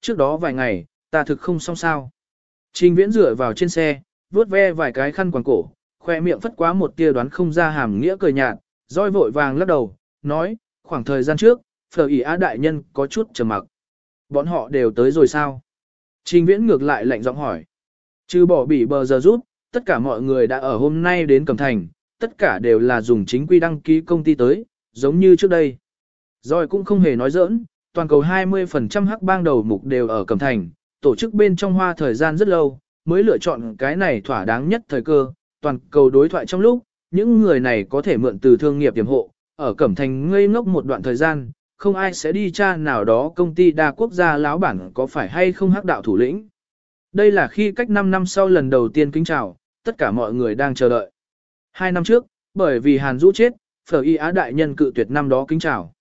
Trước đó vài ngày, ta thực không xong sao. Trình viễn dựa vào trên xe, vuốt ve vài cái khăn quàng cổ, khoe miệng phất quá một tia đoán không ra hàm nghĩa cười nhạt, roi vội vàng lắc đầu, nói, khoảng thời gian trước, phở ỉ á đại nhân có chút trầm mặc. Bọn họ đều tới rồi sao? Trình viễn ngược lại lạnh giọng hỏi. Chứ bỏ bị bờ giờ rút, tất cả mọi người đã ở hôm nay đến Cẩm Thành, tất cả đều là dùng chính quy đăng ký công ty tới, giống như trước đây. Rồi cũng không hề nói giỡn, toàn cầu 20% hắc bang đầu mục đều ở Cẩm Thành, tổ chức bên trong hoa thời gian rất lâu, mới lựa chọn cái này thỏa đáng nhất thời cơ, toàn cầu đối thoại trong lúc, những người này có thể mượn từ thương nghiệp tiềm hộ, ở Cẩm Thành ngây ngốc một đoạn thời gian, không ai sẽ đi tra nào đó công ty đa quốc gia lão bản có phải hay không hắc đạo thủ lĩnh. Đây là khi cách 5 năm sau lần đầu tiên kính chào, tất cả mọi người đang chờ đợi. Hai năm trước, bởi vì Hàn Dũ chết, Phở Y Á đại nhân cự tuyệt năm đó kính chào.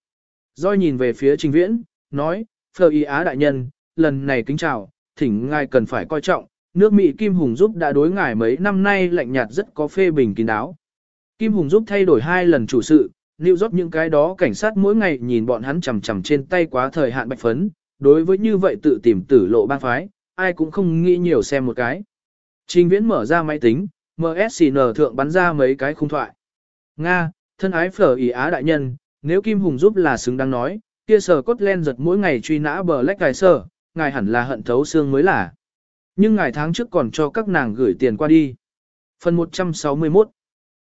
Doi nhìn về phía Trình Viễn, nói, Phở Y Á đại nhân, lần này kính chào, thỉnh ngài cần phải coi trọng, nước Mỹ Kim Hùng giúp đã đối ngài mấy năm nay lạnh nhạt rất có phê bình kín đáo. Kim Hùng giúp thay đổi hai lần chủ sự, lưu rót những cái đó cảnh sát mỗi ngày nhìn bọn hắn chầm chầm trên tay quá thời hạn bạch phấn, đối với như vậy tự tìm tử lộ bang phái, ai cũng không nghĩ nhiều xem một cái. Trình Viễn mở ra máy tính, MSN thượng bắn ra mấy cái khung thoại. Nga, thân ái phở ý á đại nhân, nếu Kim Hùng giúp là xứng đáng nói, kia sở cốt len giật mỗi ngày truy nã bờ lách cài sở, ngài hẳn là hận thấu xương mới là. Nhưng ngài tháng trước còn cho các nàng gửi tiền qua đi. Phần 161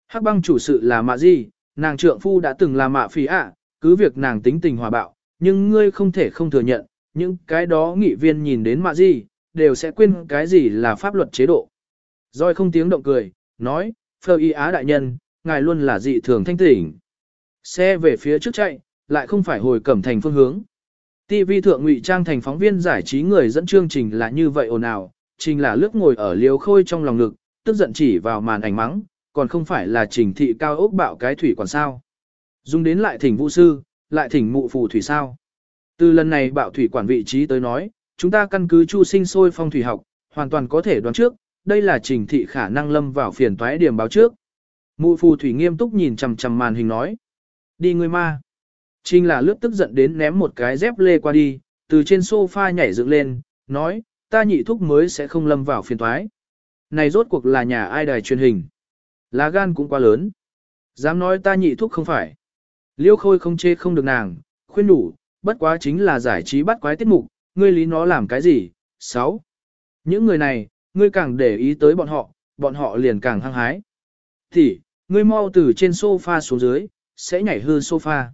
Hắc băng chủ sự là mạ gì, nàng trượng phu đã từng là mạ phí ạ, cứ việc nàng tính tình hòa bạo, nhưng ngươi không thể không thừa nhận, những cái đó nghị viên nhìn đến mạ gì, đều sẽ quên cái gì là pháp luật chế độ. Rồi không tiếng động cười, nói, Phơ Y Á đại nhân, ngài luôn là dị thường thanh tỉnh. Xe về phía trước chạy, lại không phải hồi cẩm thành phương hướng. TV thượng ngụy trang thành phóng viên giải trí người dẫn chương trình là như vậy ồn ào, trình là lướt ngồi ở liều khôi trong lòng ngực, tức giận chỉ vào màn ảnh mắng, còn không phải là trình thị cao ốc bạo cái thủy quản sao. Dùng đến lại thỉnh vũ sư, lại thỉnh mụ phù thủy sao. Từ lần này bạo thủy quản vị trí tới nói, chúng ta căn cứ chu sinh sôi phong thủy học, hoàn toàn có thể đoán trước, đây là trình thị khả năng lâm vào phiền toái điểm báo trước. Mụ phù thủy nghiêm túc nhìn chằm chằm màn hình nói. Đi người ma. Trình là lướt tức giận đến ném một cái dép lê qua đi, từ trên sofa nhảy dựng lên, nói, ta nhị thúc mới sẽ không lâm vào phiền toái. Này rốt cuộc là nhà ai đài truyền hình. Lá gan cũng quá lớn. Dám nói ta nhị thúc không phải. Liêu khôi không chê không được nàng, khuyên đủ, bất quá chính là giải trí bắt quái tiết mục, ngươi lý nó làm cái gì? 6. Những người này, ngươi càng để ý tới bọn họ, bọn họ liền càng hăng hái. Thì, ngươi mau từ trên sofa xuống dưới, sẽ nhảy hư sofa.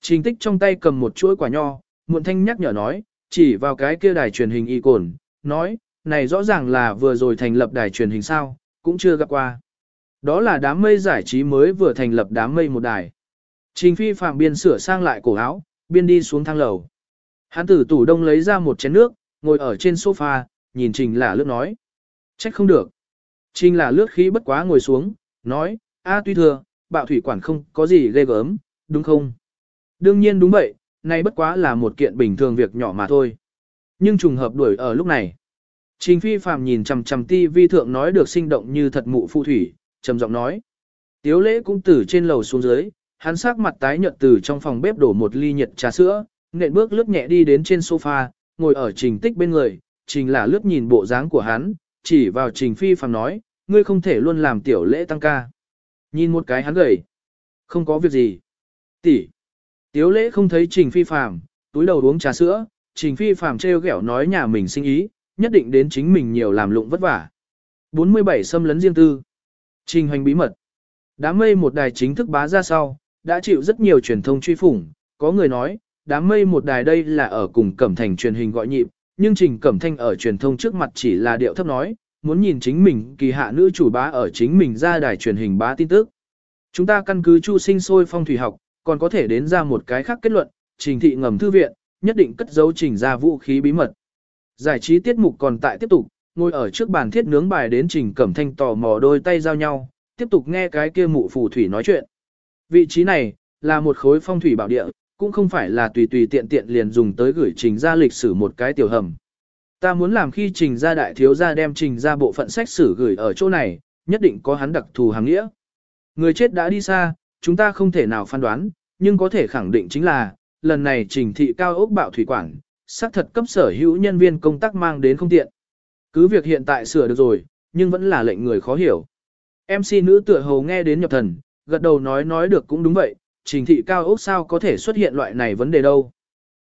Trình tích trong tay cầm một chuỗi quả nho, muộn thanh nhắc nhở nói, chỉ vào cái kia đài truyền hình y cồn, nói, này rõ ràng là vừa rồi thành lập đài truyền hình sao, cũng chưa gặp qua. Đó là đám mây giải trí mới vừa thành lập đám mây một đài. Trình phi phạm biên sửa sang lại cổ áo, biên đi xuống thang lầu. Hắn tử tủ đông lấy ra một chén nước, ngồi ở trên sofa, nhìn Trình là lướt nói. Trách không được. Trình là lướt khí bất quá ngồi xuống, nói, a tuy thừa, bạo thủy quản không có gì ghê gớm, đúng không? Đương nhiên đúng vậy, nay bất quá là một kiện bình thường việc nhỏ mà thôi. Nhưng trùng hợp đuổi ở lúc này. Trình phi phàm nhìn chằm chằm ti vi thượng nói được sinh động như thật mụ phu thủy, trầm giọng nói. Tiếu lễ cũng từ trên lầu xuống dưới, hắn sắc mặt tái nhợt từ trong phòng bếp đổ một ly nhiệt trà sữa, nện bước lướt nhẹ đi đến trên sofa, ngồi ở trình tích bên người, trình là lướt nhìn bộ dáng của hắn, chỉ vào trình phi phàm nói, ngươi không thể luôn làm tiểu lễ tăng ca. Nhìn một cái hắn gầy. Không có việc gì. Tỷ. Tiếu lễ không thấy trình phi Phạm, túi đầu uống trà sữa, trình phi Phạm treo ghẹo nói nhà mình sinh ý, nhất định đến chính mình nhiều làm lụng vất vả. 47 xâm lấn riêng tư. Trình hoành bí mật. Đám mây một đài chính thức bá ra sau, đã chịu rất nhiều truyền thông truy phủng, có người nói, đám mây một đài đây là ở cùng Cẩm Thành truyền hình gọi nhịp, nhưng Trình Cẩm Thanh ở truyền thông trước mặt chỉ là điệu thấp nói, muốn nhìn chính mình kỳ hạ nữ chủ bá ở chính mình ra đài truyền hình bá tin tức. Chúng ta căn cứ chu sinh sôi phong thủy học, còn có thể đến ra một cái khác kết luận, trình thị ngầm thư viện, nhất định cất giấu trình ra vũ khí bí mật. Giải trí tiết mục còn tại tiếp tục, ngồi ở trước bàn thiết nướng bài đến trình cẩm thanh tò mò đôi tay giao nhau, tiếp tục nghe cái kia mụ phù thủy nói chuyện. Vị trí này, là một khối phong thủy bảo địa, cũng không phải là tùy tùy tiện tiện liền dùng tới gửi trình ra lịch sử một cái tiểu hầm. Ta muốn làm khi trình ra đại thiếu gia đem trình ra bộ phận sách sử gửi ở chỗ này, nhất định có hắn đặc thù hàng nghĩa. Người chết đã đi xa, chúng ta không thể nào phán đoán, nhưng có thể khẳng định chính là, lần này trình thị cao ốc bạo thủy quản, xác thật cấp sở hữu nhân viên công tác mang đến không tiện. Cứ việc hiện tại sửa được rồi, nhưng vẫn là lệnh người khó hiểu. MC nữ tựa hầu nghe đến nhập thần, gật đầu nói nói được cũng đúng vậy, trình thị cao ốc sao có thể xuất hiện loại này vấn đề đâu.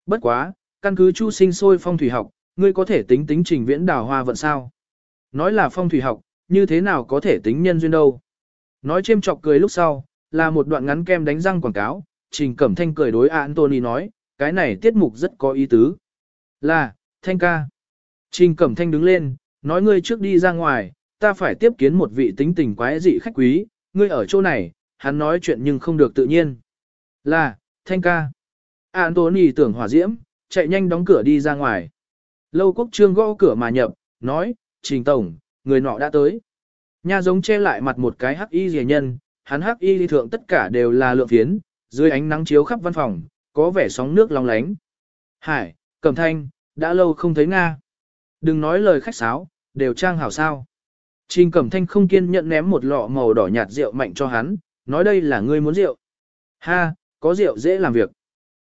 Bất quá, căn cứ chu sinh sôi phong thủy học, ngươi có thể tính tính trình viễn đào hoa vận sao. Nói là phong thủy học, như thế nào có thể tính nhân duyên đâu. Nói chêm chọc cười lúc sau, là một đoạn ngắn kem đánh răng quảng cáo, trình cẩm thanh cười đối Anthony nói, cái này tiết mục rất có ý tứ. Là, thanh ca. Trình cẩm thanh đứng lên, nói ngươi trước đi ra ngoài, ta phải tiếp kiến một vị tính tình quái dị khách quý, ngươi ở chỗ này, hắn nói chuyện nhưng không được tự nhiên. Là, thanh ca. Anthony tưởng hỏa diễm, chạy nhanh đóng cửa đi ra ngoài. Lâu quốc trương gõ cửa mà nhập, nói, trình tổng, người nọ đã tới. Nhà giống che lại mặt một cái hắc y rìa nhân, hắn hắc y thượng tất cả đều là lượng phiến, dưới ánh nắng chiếu khắp văn phòng, có vẻ sóng nước long lánh. Hải, Cẩm Thanh, đã lâu không thấy Nga. Đừng nói lời khách sáo, đều trang hảo sao. Trình Cẩm Thanh không kiên nhận ném một lọ màu đỏ nhạt rượu mạnh cho hắn, nói đây là ngươi muốn rượu. Ha, có rượu dễ làm việc.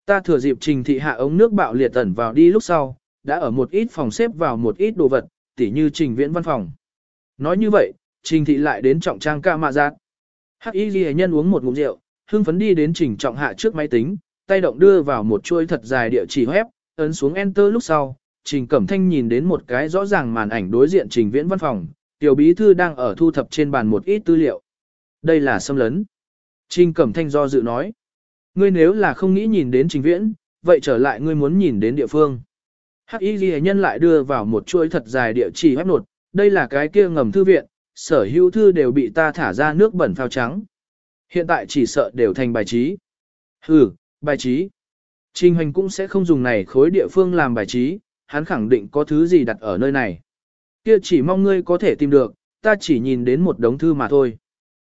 Ta thừa dịp trình thị hạ ống nước bạo liệt tẩn vào đi lúc sau, đã ở một ít phòng xếp vào một ít đồ vật, tỉ như trình viễn văn phòng. Nói như vậy, trình thị lại đến trọng trang ca mạ giác. Hắc y ghi nhân uống một ngụm rượu, hưng phấn đi đến trình trọng hạ trước máy tính, tay động đưa vào một chuôi thật dài địa chỉ web, ấn xuống enter lúc sau, trình cẩm thanh nhìn đến một cái rõ ràng màn ảnh đối diện trình viễn văn phòng, tiểu bí thư đang ở thu thập trên bàn một ít tư liệu. Đây là xâm lấn. Trình cẩm thanh do dự nói. Ngươi nếu là không nghĩ nhìn đến trình viễn, vậy trở lại ngươi muốn nhìn đến địa phương. Hắc y ghi nhân lại đưa vào một chuỗi thật dài địa chỉ web nột, đây là cái kia ngầm thư viện, sở hữu thư đều bị ta thả ra nước bẩn phao trắng. Hiện tại chỉ sợ đều thành bài trí. Ừ, bài trí. Trình hành cũng sẽ không dùng này khối địa phương làm bài trí, hắn khẳng định có thứ gì đặt ở nơi này. Kia chỉ mong ngươi có thể tìm được, ta chỉ nhìn đến một đống thư mà thôi.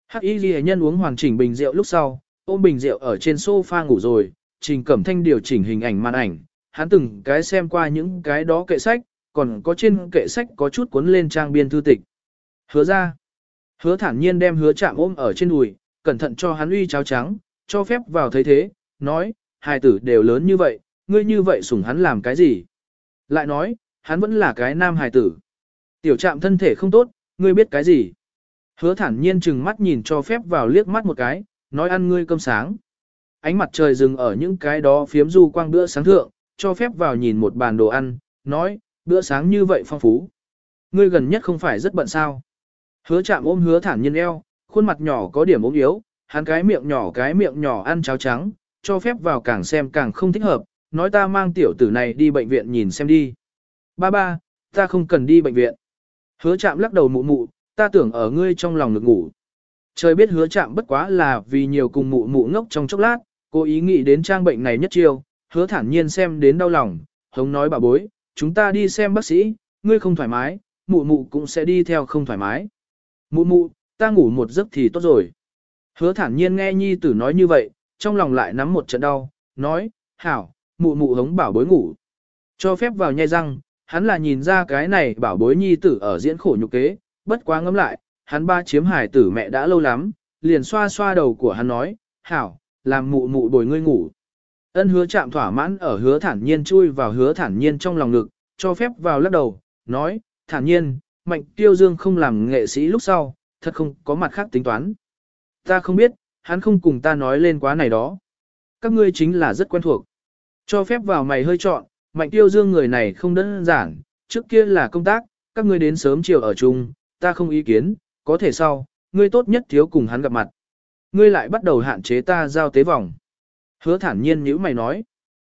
Hắc y ghi nhân uống hoàn chỉnh bình rượu lúc sau, ôm bình rượu ở trên sofa ngủ rồi, trình cẩm thanh điều chỉnh hình ảnh màn ảnh, hắn từng cái xem qua những cái đó kệ sách, còn có trên kệ sách có chút cuốn lên trang biên thư tịch. Hứa ra. Hứa thản nhiên đem hứa chạm ôm ở trên đùi, cẩn thận cho hắn uy cháo trắng, cho phép vào thấy thế, nói, hai tử đều lớn như vậy, ngươi như vậy sủng hắn làm cái gì? Lại nói, hắn vẫn là cái nam hài tử. Tiểu trạm thân thể không tốt, ngươi biết cái gì? Hứa thản nhiên chừng mắt nhìn cho phép vào liếc mắt một cái, nói ăn ngươi cơm sáng. Ánh mặt trời dừng ở những cái đó phiếm du quang bữa sáng thượng, cho phép vào nhìn một bàn đồ ăn, nói, bữa sáng như vậy phong phú. Ngươi gần nhất không phải rất bận sao. Hứa chạm ôm hứa thản nhiên eo, khuôn mặt nhỏ có điểm ốm yếu, hắn cái miệng nhỏ cái miệng nhỏ ăn cháo trắng, cho phép vào càng xem càng không thích hợp, nói ta mang tiểu tử này đi bệnh viện nhìn xem đi. Ba ba, ta không cần đi bệnh viện. Hứa chạm lắc đầu mụ mụ, ta tưởng ở ngươi trong lòng được ngủ. Trời biết hứa chạm bất quá là vì nhiều cùng mụ mụ ngốc trong chốc lát, cô ý nghĩ đến trang bệnh này nhất chiêu, hứa thản nhiên xem đến đau lòng, hống nói bà bối, chúng ta đi xem bác sĩ, ngươi không thoải mái, mụ mụ cũng sẽ đi theo không thoải mái. Mụ mụ, ta ngủ một giấc thì tốt rồi. Hứa thản nhiên nghe nhi tử nói như vậy, trong lòng lại nắm một trận đau, nói, hảo, mụ mụ hống bảo bối ngủ. Cho phép vào nhai răng, hắn là nhìn ra cái này bảo bối nhi tử ở diễn khổ nhục kế, bất quá ngẫm lại, hắn ba chiếm hải tử mẹ đã lâu lắm, liền xoa xoa đầu của hắn nói, hảo, làm mụ mụ bồi ngươi ngủ. Ân hứa chạm thỏa mãn ở hứa thản nhiên chui vào hứa thản nhiên trong lòng ngực, cho phép vào lắc đầu, nói, thản nhiên, mạnh tiêu dương không làm nghệ sĩ lúc sau, thật không có mặt khác tính toán. Ta không biết, hắn không cùng ta nói lên quá này đó. Các ngươi chính là rất quen thuộc. Cho phép vào mày hơi chọn, mạnh tiêu dương người này không đơn giản, trước kia là công tác, các ngươi đến sớm chiều ở chung, ta không ý kiến, có thể sau, ngươi tốt nhất thiếu cùng hắn gặp mặt. Ngươi lại bắt đầu hạn chế ta giao tế vòng. Hứa thản nhiên nhữ mày nói.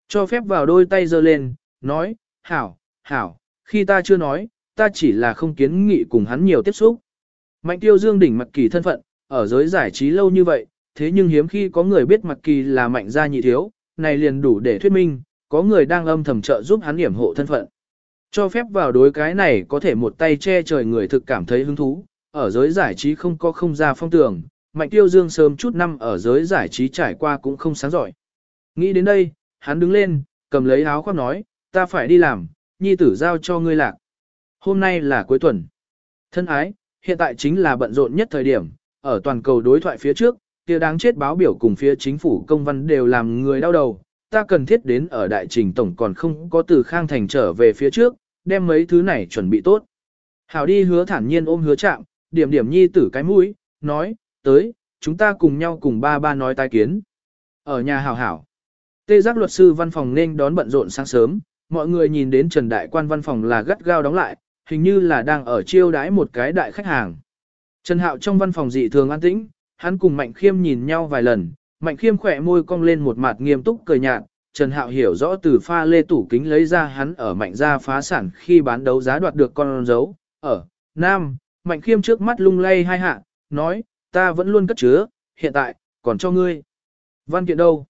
Cho phép vào đôi tay giơ lên, nói, hảo, hảo, khi ta chưa nói, ta chỉ là không kiến nghị cùng hắn nhiều tiếp xúc. Mạnh tiêu dương đỉnh mặc kỳ thân phận, ở giới giải trí lâu như vậy, thế nhưng hiếm khi có người biết mặc kỳ là mạnh gia nhị thiếu, này liền đủ để thuyết minh, có người đang âm thầm trợ giúp hắn điểm hộ thân phận. Cho phép vào đối cái này có thể một tay che trời người thực cảm thấy hứng thú, ở giới giải trí không có không ra phong tường, Mạnh Tiêu Dương sớm chút năm ở giới giải trí trải qua cũng không sáng giỏi. Nghĩ đến đây, hắn đứng lên, cầm lấy áo khoác nói, ta phải đi làm, nhi tử giao cho ngươi lạc. Hôm nay là cuối tuần. Thân ái, hiện tại chính là bận rộn nhất thời điểm, ở toàn cầu đối thoại phía trước, kia đáng chết báo biểu cùng phía chính phủ công văn đều làm người đau đầu, ta cần thiết đến ở đại trình tổng còn không có từ Khang Thành trở về phía trước, đem mấy thứ này chuẩn bị tốt. Hảo đi hứa thản nhiên ôm hứa chạm, điểm điểm nhi tử cái mũi, nói, tới, chúng ta cùng nhau cùng ba ba nói tai kiến. Ở nhà hảo hảo. Tê giác luật sư văn phòng nên đón bận rộn sáng sớm, mọi người nhìn đến Trần Đại quan văn phòng là gắt gao đóng lại, hình như là đang ở chiêu đãi một cái đại khách hàng. Trần Hạo trong văn phòng dị thường an tĩnh, hắn cùng Mạnh Khiêm nhìn nhau vài lần, Mạnh Khiêm khỏe môi cong lên một mặt nghiêm túc cười nhạt, Trần Hạo hiểu rõ từ pha lê tủ kính lấy ra hắn ở Mạnh gia phá sản khi bán đấu giá đoạt được con dấu, ở Nam, Mạnh Khiêm trước mắt lung lay hai hạ, nói, ta vẫn luôn cất chứa, hiện tại, còn cho ngươi. Văn kiện đâu?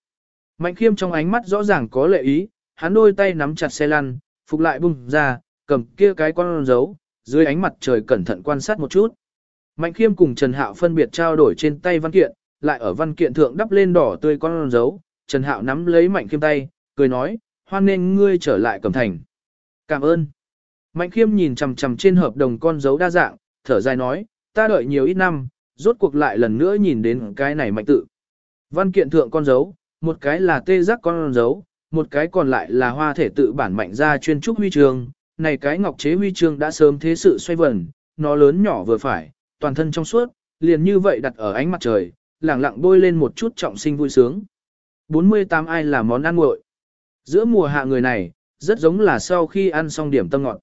Mạnh Khiêm trong ánh mắt rõ ràng có lệ ý, hắn đôi tay nắm chặt xe lăn, phục lại bung ra, cầm kia cái con dấu, dưới ánh mặt trời cẩn thận quan sát một chút. Mạnh Khiêm cùng Trần Hạo phân biệt trao đổi trên tay văn kiện, lại ở văn kiện thượng đắp lên đỏ tươi con dấu, Trần Hạo nắm lấy Mạnh Khiêm tay, cười nói, hoan nên ngươi trở lại cẩm thành. Cảm ơn. Mạnh Khiêm nhìn chằm chằm trên hợp đồng con dấu đa dạng, thở dài nói, ta đợi nhiều ít năm, rốt cuộc lại lần nữa nhìn đến cái này mạnh tự. Văn kiện thượng con dấu, một cái là tê giác con dấu, một cái còn lại là hoa thể tự bản mạnh ra chuyên trúc huy chương, này cái ngọc chế huy chương đã sớm thế sự xoay vần, nó lớn nhỏ vừa phải, toàn thân trong suốt, liền như vậy đặt ở ánh mặt trời, lẳng lặng bôi lên một chút trọng sinh vui sướng. 48 ai là món ăn nguội. Giữa mùa hạ người này, rất giống là sau khi ăn xong điểm tâm ngọt.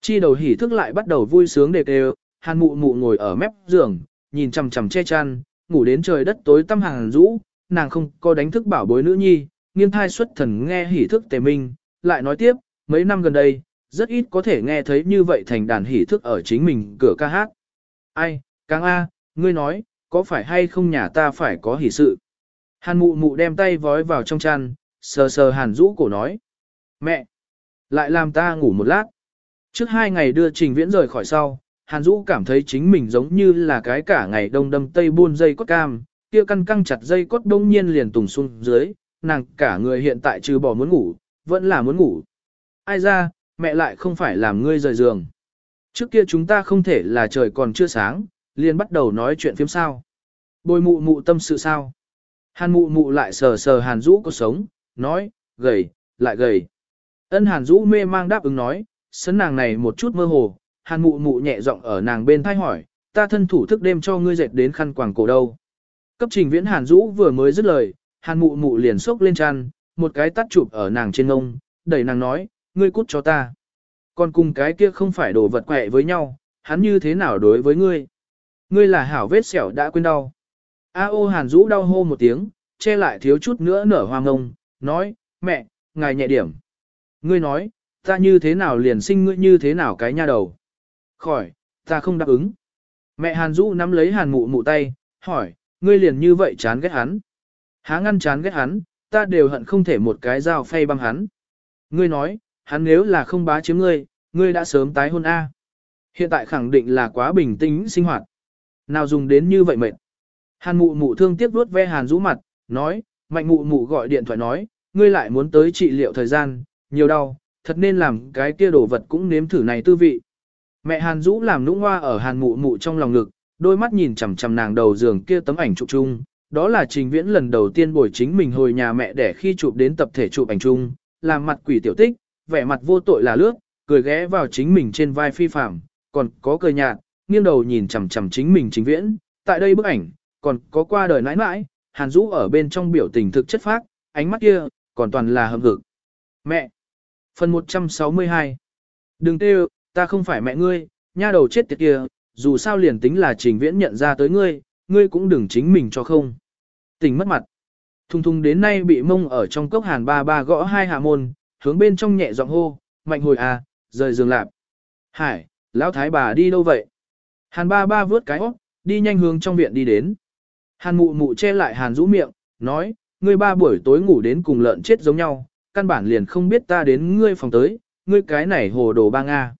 Chi đầu hỉ thức lại bắt đầu vui sướng đề đều, hàn mụ mụ ngồi ở mép giường, nhìn chằm chằm che chăn, ngủ đến trời đất tối tăm hàng rũ, nàng không có đánh thức bảo bối nữ nhi, nghiêng thai xuất thần nghe hỉ thức tề minh, lại nói tiếp, mấy năm gần đây, rất ít có thể nghe thấy như vậy thành đàn hỉ thức ở chính mình cửa ca hát. Ai, càng A, ngươi nói, có phải hay không nhà ta phải có hỉ sự? Hàn mụ mụ đem tay vói vào trong chăn, sờ sờ hàn rũ cổ nói. Mẹ, lại làm ta ngủ một lát. Trước hai ngày đưa trình viễn rời khỏi sau, hàn Dũ cảm thấy chính mình giống như là cái cả ngày đông đâm tây buôn dây cốt cam, kia căn căng chặt dây cốt đông nhiên liền tùng xuống dưới, nàng cả người hiện tại trừ bỏ muốn ngủ, vẫn là muốn ngủ. Ai ra, mẹ lại không phải làm ngươi rời giường. Trước kia chúng ta không thể là trời còn chưa sáng, liền bắt đầu nói chuyện phiếm sao. Bồi mụ mụ tâm sự sao. Hàn mụ mụ lại sờ sờ hàn Dũ có sống, nói, gầy, lại gầy. Ân hàn Dũ mê mang đáp ứng nói, sấn nàng này một chút mơ hồ, hàn mụ mụ nhẹ giọng ở nàng bên thay hỏi, ta thân thủ thức đêm cho ngươi dệt đến khăn quàng cổ đâu. Cấp trình viễn hàn rũ vừa mới dứt lời, hàn mụ mụ liền sốc lên chăn, một cái tắt chụp ở nàng trên ngông, đẩy nàng nói, ngươi cút cho ta. Còn cùng cái kia không phải đồ vật quẹ với nhau, hắn như thế nào đối với ngươi? Ngươi là hảo vết sẹo đã quên đau. A ô hàn rũ đau hô một tiếng, che lại thiếu chút nữa nở hoa ngông, nói, mẹ, ngài nhẹ điểm. Ngươi nói, ta như thế nào liền sinh ngươi như thế nào cái nha đầu. Khỏi, ta không đáp ứng. Mẹ hàn Dũ nắm lấy hàn mụ mụ tay, hỏi, ngươi liền như vậy chán ghét hắn. Há ngăn chán ghét hắn, ta đều hận không thể một cái dao phay băng hắn. Ngươi nói, hắn nếu là không bá chiếm ngươi, ngươi đã sớm tái hôn A. Hiện tại khẳng định là quá bình tĩnh sinh hoạt. Nào dùng đến như vậy mệt. Hàn mụ mụ thương tiếc vuốt ve hàn Dũ mặt, nói, mạnh mụ mụ gọi điện thoại nói, ngươi lại muốn tới trị liệu thời gian, nhiều đau, thật nên làm cái kia đồ vật cũng nếm thử này tư vị. Mẹ hàn Dũ làm nũng hoa ở hàn mụ mụ trong lòng ngực, đôi mắt nhìn chằm chằm nàng đầu giường kia tấm ảnh chụp chung, đó là trình viễn lần đầu tiên buổi chính mình hồi nhà mẹ để khi chụp đến tập thể chụp ảnh chung, làm mặt quỷ tiểu tích, vẻ mặt vô tội là lướt, cười ghé vào chính mình trên vai phi phạm, còn có cười nhạt, nghiêng đầu nhìn chằm chằm chính mình trình viễn, tại đây bức ảnh, còn có qua đời nãi nãi, hàn Dũ ở bên trong biểu tình thực chất phác, ánh mắt kia, còn toàn là hâm hực. Mẹ! Phần 162 Đừng tê ta không phải mẹ ngươi, nha đầu chết tiệt kia, dù sao liền tính là trình viễn nhận ra tới ngươi, ngươi cũng đừng chính mình cho không. Tình mất mặt. Thùng thùng đến nay bị mông ở trong cốc hàn ba ba gõ hai hạ môn, hướng bên trong nhẹ giọng hô, mạnh hồi à, rời giường lạp. Hải, lão thái bà đi đâu vậy? Hàn ba ba vướt cái hót, đi nhanh hướng trong viện đi đến. Hàn mụ mụ che lại hàn rũ miệng, nói, ngươi ba buổi tối ngủ đến cùng lợn chết giống nhau, căn bản liền không biết ta đến ngươi phòng tới, ngươi cái này hồ đồ ba Nga.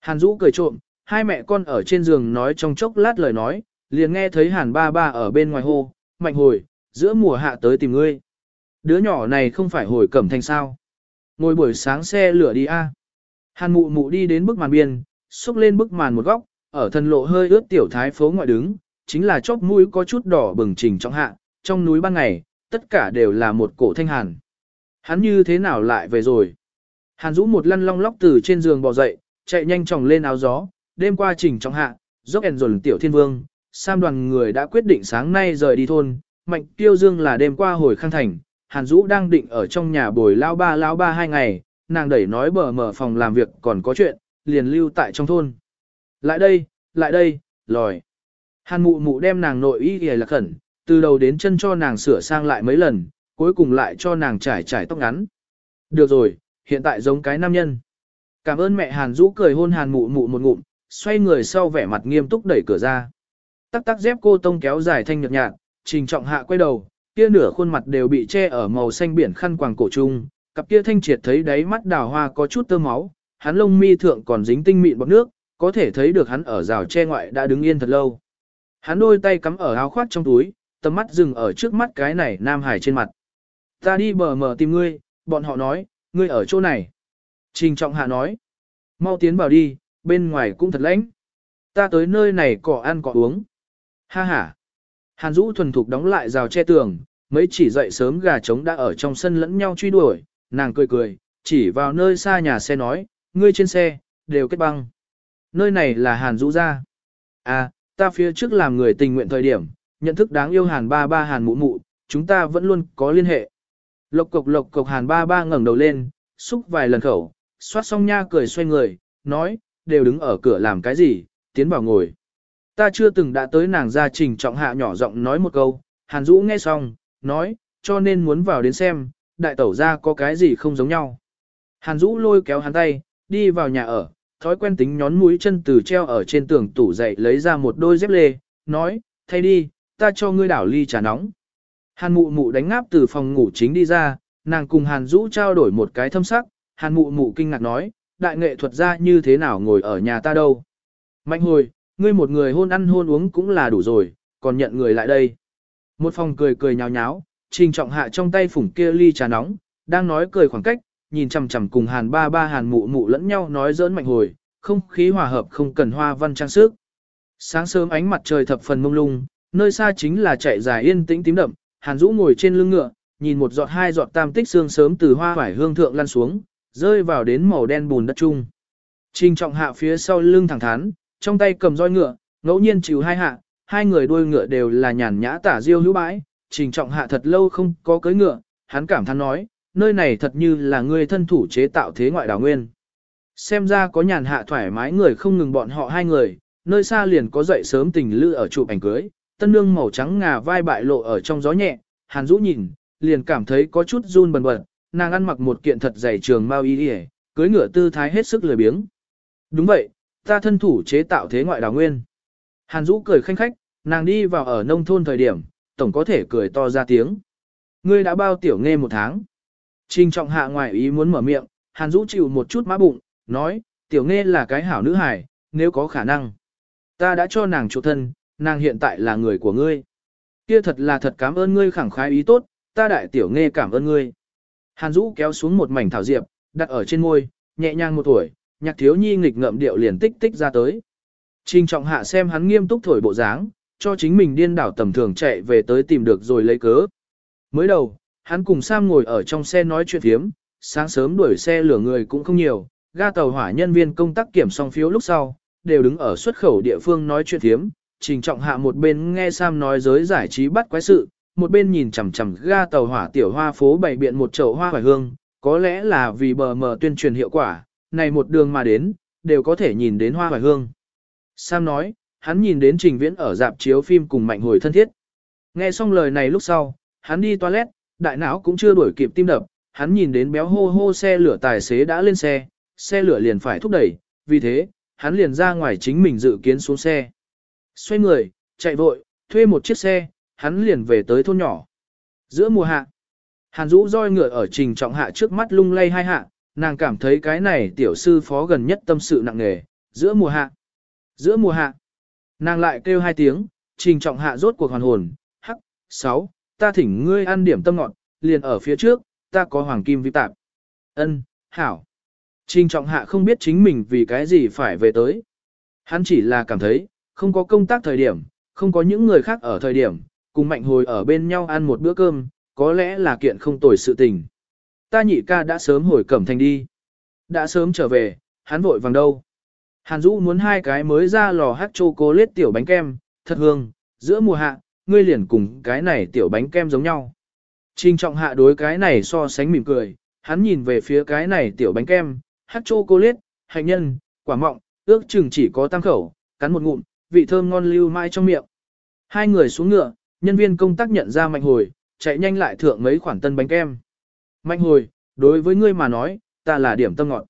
Hàn Dũ cười trộm, hai mẹ con ở trên giường nói trong chốc lát lời nói, liền nghe thấy hàn ba ba ở bên ngoài hô, mạnh hồi, giữa mùa hạ tới tìm ngươi. Đứa nhỏ này không phải hồi cẩm thành sao. Ngồi buổi sáng xe lửa đi a. Hàn mụ mụ đi đến bức màn biên, xúc lên bức màn một góc, ở thân lộ hơi ướt tiểu thái phố ngoại đứng, chính là chóp mũi có chút đỏ bừng trình trong hạ, trong núi ban ngày, tất cả đều là một cổ thanh hàn. Hắn như thế nào lại về rồi? Hàn Dũ một lăn long lóc từ trên giường bò dậy, chạy nhanh chóng lên áo gió, đêm qua trình trong hạ, dốc ẻn dồn tiểu thiên vương, Sam đoàn người đã quyết định sáng nay rời đi thôn, Mạnh Tiêu Dương là đêm qua hồi khang thành, Hàn Dũ đang định ở trong nhà bồi lao ba lao ba hai ngày, nàng đẩy nói bờ mở phòng làm việc còn có chuyện, liền lưu tại trong thôn. Lại đây, lại đây, lòi. Hàn mụ mụ đem nàng nội y ghề là khẩn, từ đầu đến chân cho nàng sửa sang lại mấy lần, cuối cùng lại cho nàng trải trải tóc ngắn. Được rồi, hiện tại giống cái nam nhân. Cảm ơn mẹ Hàn Dũ cười hôn Hàn mụ mụ một ngụm, xoay người sau vẻ mặt nghiêm túc đẩy cửa ra. Tắc tắc dép cô tông kéo dài thanh nhợt nhạt, trình trọng hạ quay đầu, kia nửa khuôn mặt đều bị che ở màu xanh biển khăn quàng cổ trung, cặp kia thanh triệt thấy đáy mắt đào hoa có chút tơ máu, hắn lông mi thượng còn dính tinh mịn bọt nước, có thể thấy được hắn ở rào che ngoại đã đứng yên thật lâu. Hắn đôi tay cắm ở áo khoác trong túi, tầm mắt dừng ở trước mắt cái này nam hải trên mặt. Ta đi bờ mờ tìm ngươi, bọn họ nói, ngươi ở chỗ này. Trình trọng hạ nói, mau tiến vào đi, bên ngoài cũng thật lạnh. Ta tới nơi này cỏ ăn cỏ uống. Ha ha. Hàn Dũ thuần thục đóng lại rào che tường, mấy chỉ dậy sớm gà trống đã ở trong sân lẫn nhau truy đuổi, nàng cười cười, chỉ vào nơi xa nhà xe nói, ngươi trên xe, đều kết băng. Nơi này là Hàn Dũ ra. À, ta phía trước làm người tình nguyện thời điểm, nhận thức đáng yêu Hàn ba ba Hàn mụ mụ, chúng ta vẫn luôn có liên hệ. Lộc cộc lộc cộc Hàn ba ba ngẩng đầu lên, xúc vài lần khẩu, xoát xong nha cười xoay người, nói, đều đứng ở cửa làm cái gì, tiến vào ngồi. Ta chưa từng đã tới nàng gia trình trọng hạ nhỏ giọng nói một câu, Hàn Dũ nghe xong, nói, cho nên muốn vào đến xem, đại tẩu ra có cái gì không giống nhau. Hàn Dũ lôi kéo hắn tay, đi vào nhà ở, thói quen tính nhón mũi chân từ treo ở trên tường tủ dậy lấy ra một đôi dép lê, nói, thay đi, ta cho ngươi đảo ly trà nóng. Hàn mụ mụ đánh ngáp từ phòng ngủ chính đi ra, nàng cùng Hàn Dũ trao đổi một cái thâm sắc, Hàn mụ mụ kinh ngạc nói, đại nghệ thuật gia như thế nào ngồi ở nhà ta đâu. Mạnh hồi, ngươi một người hôn ăn hôn uống cũng là đủ rồi, còn nhận người lại đây. Một phòng cười cười nháo nháo, trình trọng hạ trong tay phủng kia ly trà nóng, đang nói cười khoảng cách, nhìn chằm chằm cùng hàn ba ba hàn mụ mụ lẫn nhau nói giỡn mạnh hồi, không khí hòa hợp không cần hoa văn trang sức. Sáng sớm ánh mặt trời thập phần mông lung, nơi xa chính là chạy dài yên tĩnh tím đậm, hàn rũ ngồi trên lưng ngựa, nhìn một giọt hai giọt tam tích xương sớm từ hoa vải hương thượng lăn xuống, rơi vào đến màu đen bùn đất chung. Trình trọng hạ phía sau lưng thẳng thắn, trong tay cầm roi ngựa, ngẫu nhiên chịu hai hạ, hai người đuôi ngựa đều là nhàn nhã tả diêu hữu bãi, trình trọng hạ thật lâu không có cưới ngựa, hắn cảm thán nói, nơi này thật như là người thân thủ chế tạo thế ngoại đảo nguyên. Xem ra có nhàn hạ thoải mái người không ngừng bọn họ hai người, nơi xa liền có dậy sớm tình lư ở chụp ảnh cưới, tân nương màu trắng ngà vai bại lộ ở trong gió nhẹ, hàn rũ nhìn, liền cảm thấy có chút run bần bật, nàng ăn mặc một kiện thật dày trường mau y đi cưới ngựa tư thái hết sức lười biếng. Đúng vậy, ta thân thủ chế tạo thế ngoại Đào nguyên. Hàn Dũ cười khanh khách, nàng đi vào ở nông thôn thời điểm, tổng có thể cười to ra tiếng. Ngươi đã bao tiểu nghe một tháng. Trình trọng hạ ngoài ý muốn mở miệng, Hàn Dũ chịu một chút má bụng, nói, tiểu nghe là cái hảo nữ hài, nếu có khả năng. Ta đã cho nàng chủ thân, nàng hiện tại là người của ngươi. Kia thật là thật cảm ơn ngươi khẳng khái ý tốt, ta đại tiểu nghe cảm ơn ngươi. Hàn Dũ kéo xuống một mảnh thảo diệp, đặt ở trên môi, nhẹ nhàng một tuổi, nhạc thiếu nhi nghịch ngậm điệu liền tích tích ra tới. Trình trọng hạ xem hắn nghiêm túc thổi bộ dáng, cho chính mình điên đảo tầm thường chạy về tới tìm được rồi lấy cớ. Mới đầu, hắn cùng Sam ngồi ở trong xe nói chuyện thiếm, sáng sớm đuổi xe lửa người cũng không nhiều, ga tàu hỏa nhân viên công tác kiểm xong phiếu lúc sau, đều đứng ở xuất khẩu địa phương nói chuyện thiếm, trình trọng hạ một bên nghe Sam nói giới giải trí bắt quái sự, một bên nhìn chằm chằm ga tàu hỏa tiểu hoa phố bày biện một chậu hoa hoài hương, có lẽ là vì bờ mờ tuyên truyền hiệu quả, này một đường mà đến, đều có thể nhìn đến hoa hoài hương. Sam nói, hắn nhìn đến trình viễn ở dạp chiếu phim cùng mạnh hồi thân thiết. Nghe xong lời này lúc sau, hắn đi toilet, đại não cũng chưa đuổi kịp tim đập, hắn nhìn đến béo hô hô xe lửa tài xế đã lên xe, xe lửa liền phải thúc đẩy, vì thế, hắn liền ra ngoài chính mình dự kiến xuống xe. Xoay người, chạy vội, thuê một chiếc xe, hắn liền về tới thôn nhỏ. Giữa mùa hạ, Hàn Dũ roi ngựa ở trình trọng hạ trước mắt lung lay hai hạ, nàng cảm thấy cái này tiểu sư phó gần nhất tâm sự nặng nề, giữa mùa hạ. Giữa mùa hạ, nàng lại kêu hai tiếng, trình trọng hạ rốt cuộc hoàn hồn, hắc, sáu, ta thỉnh ngươi ăn điểm tâm ngọt, liền ở phía trước, ta có hoàng kim vi tạp. Ân, hảo. Trình trọng hạ không biết chính mình vì cái gì phải về tới. Hắn chỉ là cảm thấy, không có công tác thời điểm, không có những người khác ở thời điểm, cùng mạnh hồi ở bên nhau ăn một bữa cơm, có lẽ là kiện không tồi sự tình. Ta nhị ca đã sớm hồi cẩm thành đi. Đã sớm trở về, hắn vội vàng đâu. Hàn Dũ muốn hai cái mới ra lò hát chocolate tiểu bánh kem, thật hương, giữa mùa hạ, ngươi liền cùng cái này tiểu bánh kem giống nhau. Trình trọng hạ đối cái này so sánh mỉm cười, hắn nhìn về phía cái này tiểu bánh kem, hát chocolate, hạnh nhân, quả mọng, ước chừng chỉ có tam khẩu, cắn một ngụm, vị thơm ngon lưu mãi trong miệng. Hai người xuống ngựa, nhân viên công tác nhận ra mạnh hồi, chạy nhanh lại thượng mấy khoản tân bánh kem. Mạnh hồi, đối với ngươi mà nói, ta là điểm tâm ngọt.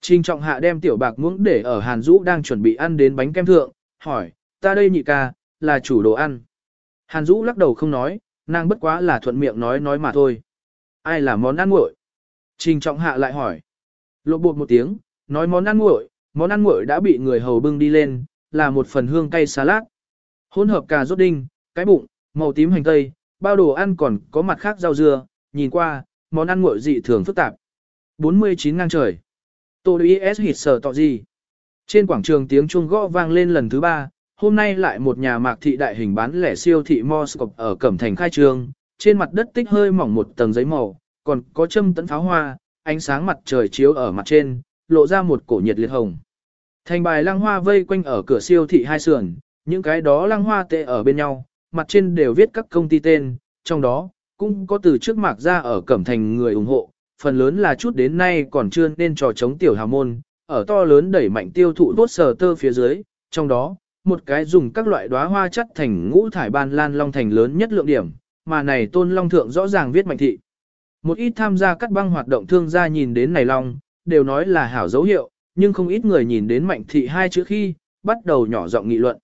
Trình trọng hạ đem tiểu bạc muỗng để ở Hàn Dũ đang chuẩn bị ăn đến bánh kem thượng, hỏi, ta đây nhị ca, là chủ đồ ăn. Hàn Dũ lắc đầu không nói, nàng bất quá là thuận miệng nói nói mà thôi. Ai là món ăn nguội? Trình trọng hạ lại hỏi. Lộ bột một tiếng, nói món ăn nguội, món ăn nguội đã bị người hầu bưng đi lên, là một phần hương cay salad. Hỗn hợp cà rốt đinh, cái bụng, màu tím hành tây, bao đồ ăn còn có mặt khác rau dưa, nhìn qua, món ăn nguội dị thường phức tạp. 49 ngang trời. Tô ES hịt sở tọ gì? Trên quảng trường tiếng chuông gõ vang lên lần thứ ba, hôm nay lại một nhà mạc thị đại hình bán lẻ siêu thị Moscow ở Cẩm Thành khai trương, trên mặt đất tích hơi mỏng một tầng giấy màu, còn có châm tấn pháo hoa, ánh sáng mặt trời chiếu ở mặt trên, lộ ra một cổ nhiệt liệt hồng. Thành bài lăng hoa vây quanh ở cửa siêu thị hai sườn, những cái đó lăng hoa tệ ở bên nhau, mặt trên đều viết các công ty tên, trong đó, cũng có từ trước mạc ra ở Cẩm Thành người ủng hộ, phần lớn là chút đến nay còn chưa nên trò chống tiểu hào môn, ở to lớn đẩy mạnh tiêu thụ tốt sờ tơ phía dưới, trong đó, một cái dùng các loại đóa hoa chất thành ngũ thải ban lan long thành lớn nhất lượng điểm, mà này tôn long thượng rõ ràng viết mạnh thị. Một ít tham gia cắt băng hoạt động thương gia nhìn đến này long, đều nói là hảo dấu hiệu, nhưng không ít người nhìn đến mạnh thị hai chữ khi, bắt đầu nhỏ giọng nghị luận.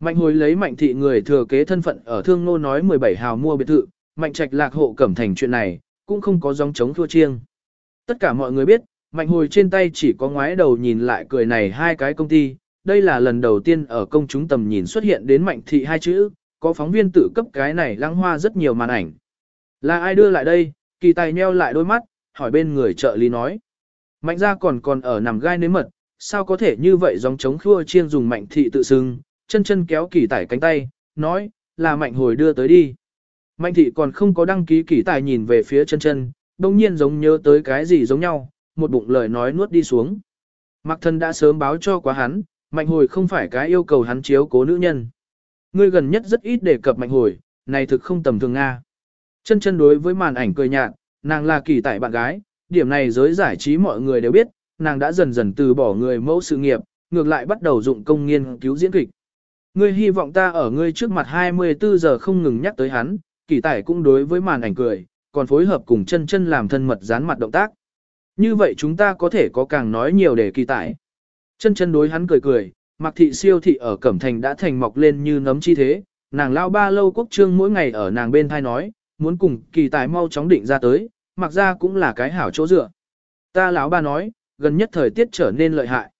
Mạnh hồi lấy mạnh thị người thừa kế thân phận ở thương nô nói 17 hào mua biệt thự, mạnh trạch lạc hộ cẩm thành chuyện này, cũng không có dòng chống thua chiêng. Tất cả mọi người biết, mạnh hồi trên tay chỉ có ngoái đầu nhìn lại cười này hai cái công ty, đây là lần đầu tiên ở công chúng tầm nhìn xuất hiện đến mạnh thị hai chữ, có phóng viên tự cấp cái này lăng hoa rất nhiều màn ảnh. Là ai đưa lại đây, kỳ tài nheo lại đôi mắt, hỏi bên người trợ lý nói. Mạnh ra còn còn ở nằm gai nếm mật, sao có thể như vậy dòng chống khua chiên dùng mạnh thị tự xưng, chân chân kéo kỳ tài cánh tay, nói, là mạnh hồi đưa tới đi. Mạnh thị còn không có đăng ký kỳ tài nhìn về phía chân chân, đồng nhiên giống nhớ tới cái gì giống nhau, một bụng lời nói nuốt đi xuống. Mạc thân đã sớm báo cho quá hắn, mạnh hồi không phải cái yêu cầu hắn chiếu cố nữ nhân. Ngươi gần nhất rất ít đề cập mạnh hồi, này thực không tầm thường Nga. Chân chân đối với màn ảnh cười nhạt, nàng là kỳ tài bạn gái, điểm này giới giải trí mọi người đều biết, nàng đã dần dần từ bỏ người mẫu sự nghiệp, ngược lại bắt đầu dụng công nghiên cứu diễn kịch. Ngươi hy vọng ta ở ngươi trước mặt 24 giờ không ngừng nhắc tới hắn, kỳ tải cũng đối với màn ảnh cười, còn phối hợp cùng chân chân làm thân mật dán mặt động tác. Như vậy chúng ta có thể có càng nói nhiều để kỳ tải. Chân chân đối hắn cười cười, mặc thị siêu thị ở Cẩm Thành đã thành mọc lên như nấm chi thế, nàng lao ba lâu quốc trương mỗi ngày ở nàng bên thai nói, muốn cùng kỳ tài mau chóng định ra tới, mặc ra cũng là cái hảo chỗ dựa. Ta lão ba nói, gần nhất thời tiết trở nên lợi hại.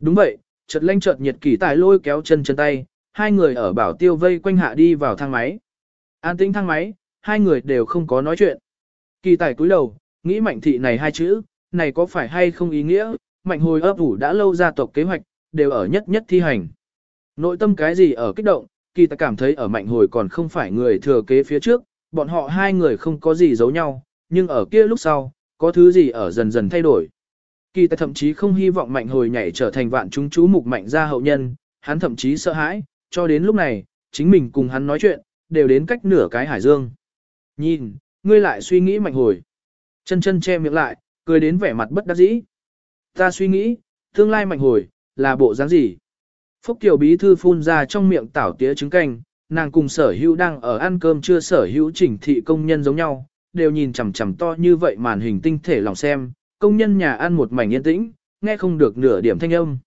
Đúng vậy, chợt lanh chợt nhiệt kỳ tài lôi kéo chân chân tay, hai người ở bảo tiêu vây quanh hạ đi vào thang máy. An tĩnh thang máy, hai người đều không có nói chuyện. Kỳ tài cúi đầu, nghĩ mạnh thị này hai chữ, này có phải hay không ý nghĩa, mạnh hồi ấp ủ đã lâu gia tộc kế hoạch, đều ở nhất nhất thi hành. Nội tâm cái gì ở kích động, kỳ tài cảm thấy ở mạnh hồi còn không phải người thừa kế phía trước, bọn họ hai người không có gì giấu nhau, nhưng ở kia lúc sau, có thứ gì ở dần dần thay đổi. Kỳ tài thậm chí không hy vọng mạnh hồi nhảy trở thành vạn chúng chú mục mạnh gia hậu nhân, hắn thậm chí sợ hãi, cho đến lúc này, chính mình cùng hắn nói chuyện, đều đến cách nửa cái hải dương. Nhìn, ngươi lại suy nghĩ mạnh hồi. Chân chân che miệng lại, cười đến vẻ mặt bất đắc dĩ. Ta suy nghĩ, tương lai mạnh hồi, là bộ dáng gì? Phúc Kiều Bí Thư phun ra trong miệng tảo tía trứng canh, nàng cùng sở hữu đang ở ăn cơm chưa sở hữu chỉnh thị công nhân giống nhau, đều nhìn chằm chằm to như vậy màn hình tinh thể lòng xem, công nhân nhà ăn một mảnh yên tĩnh, nghe không được nửa điểm thanh âm.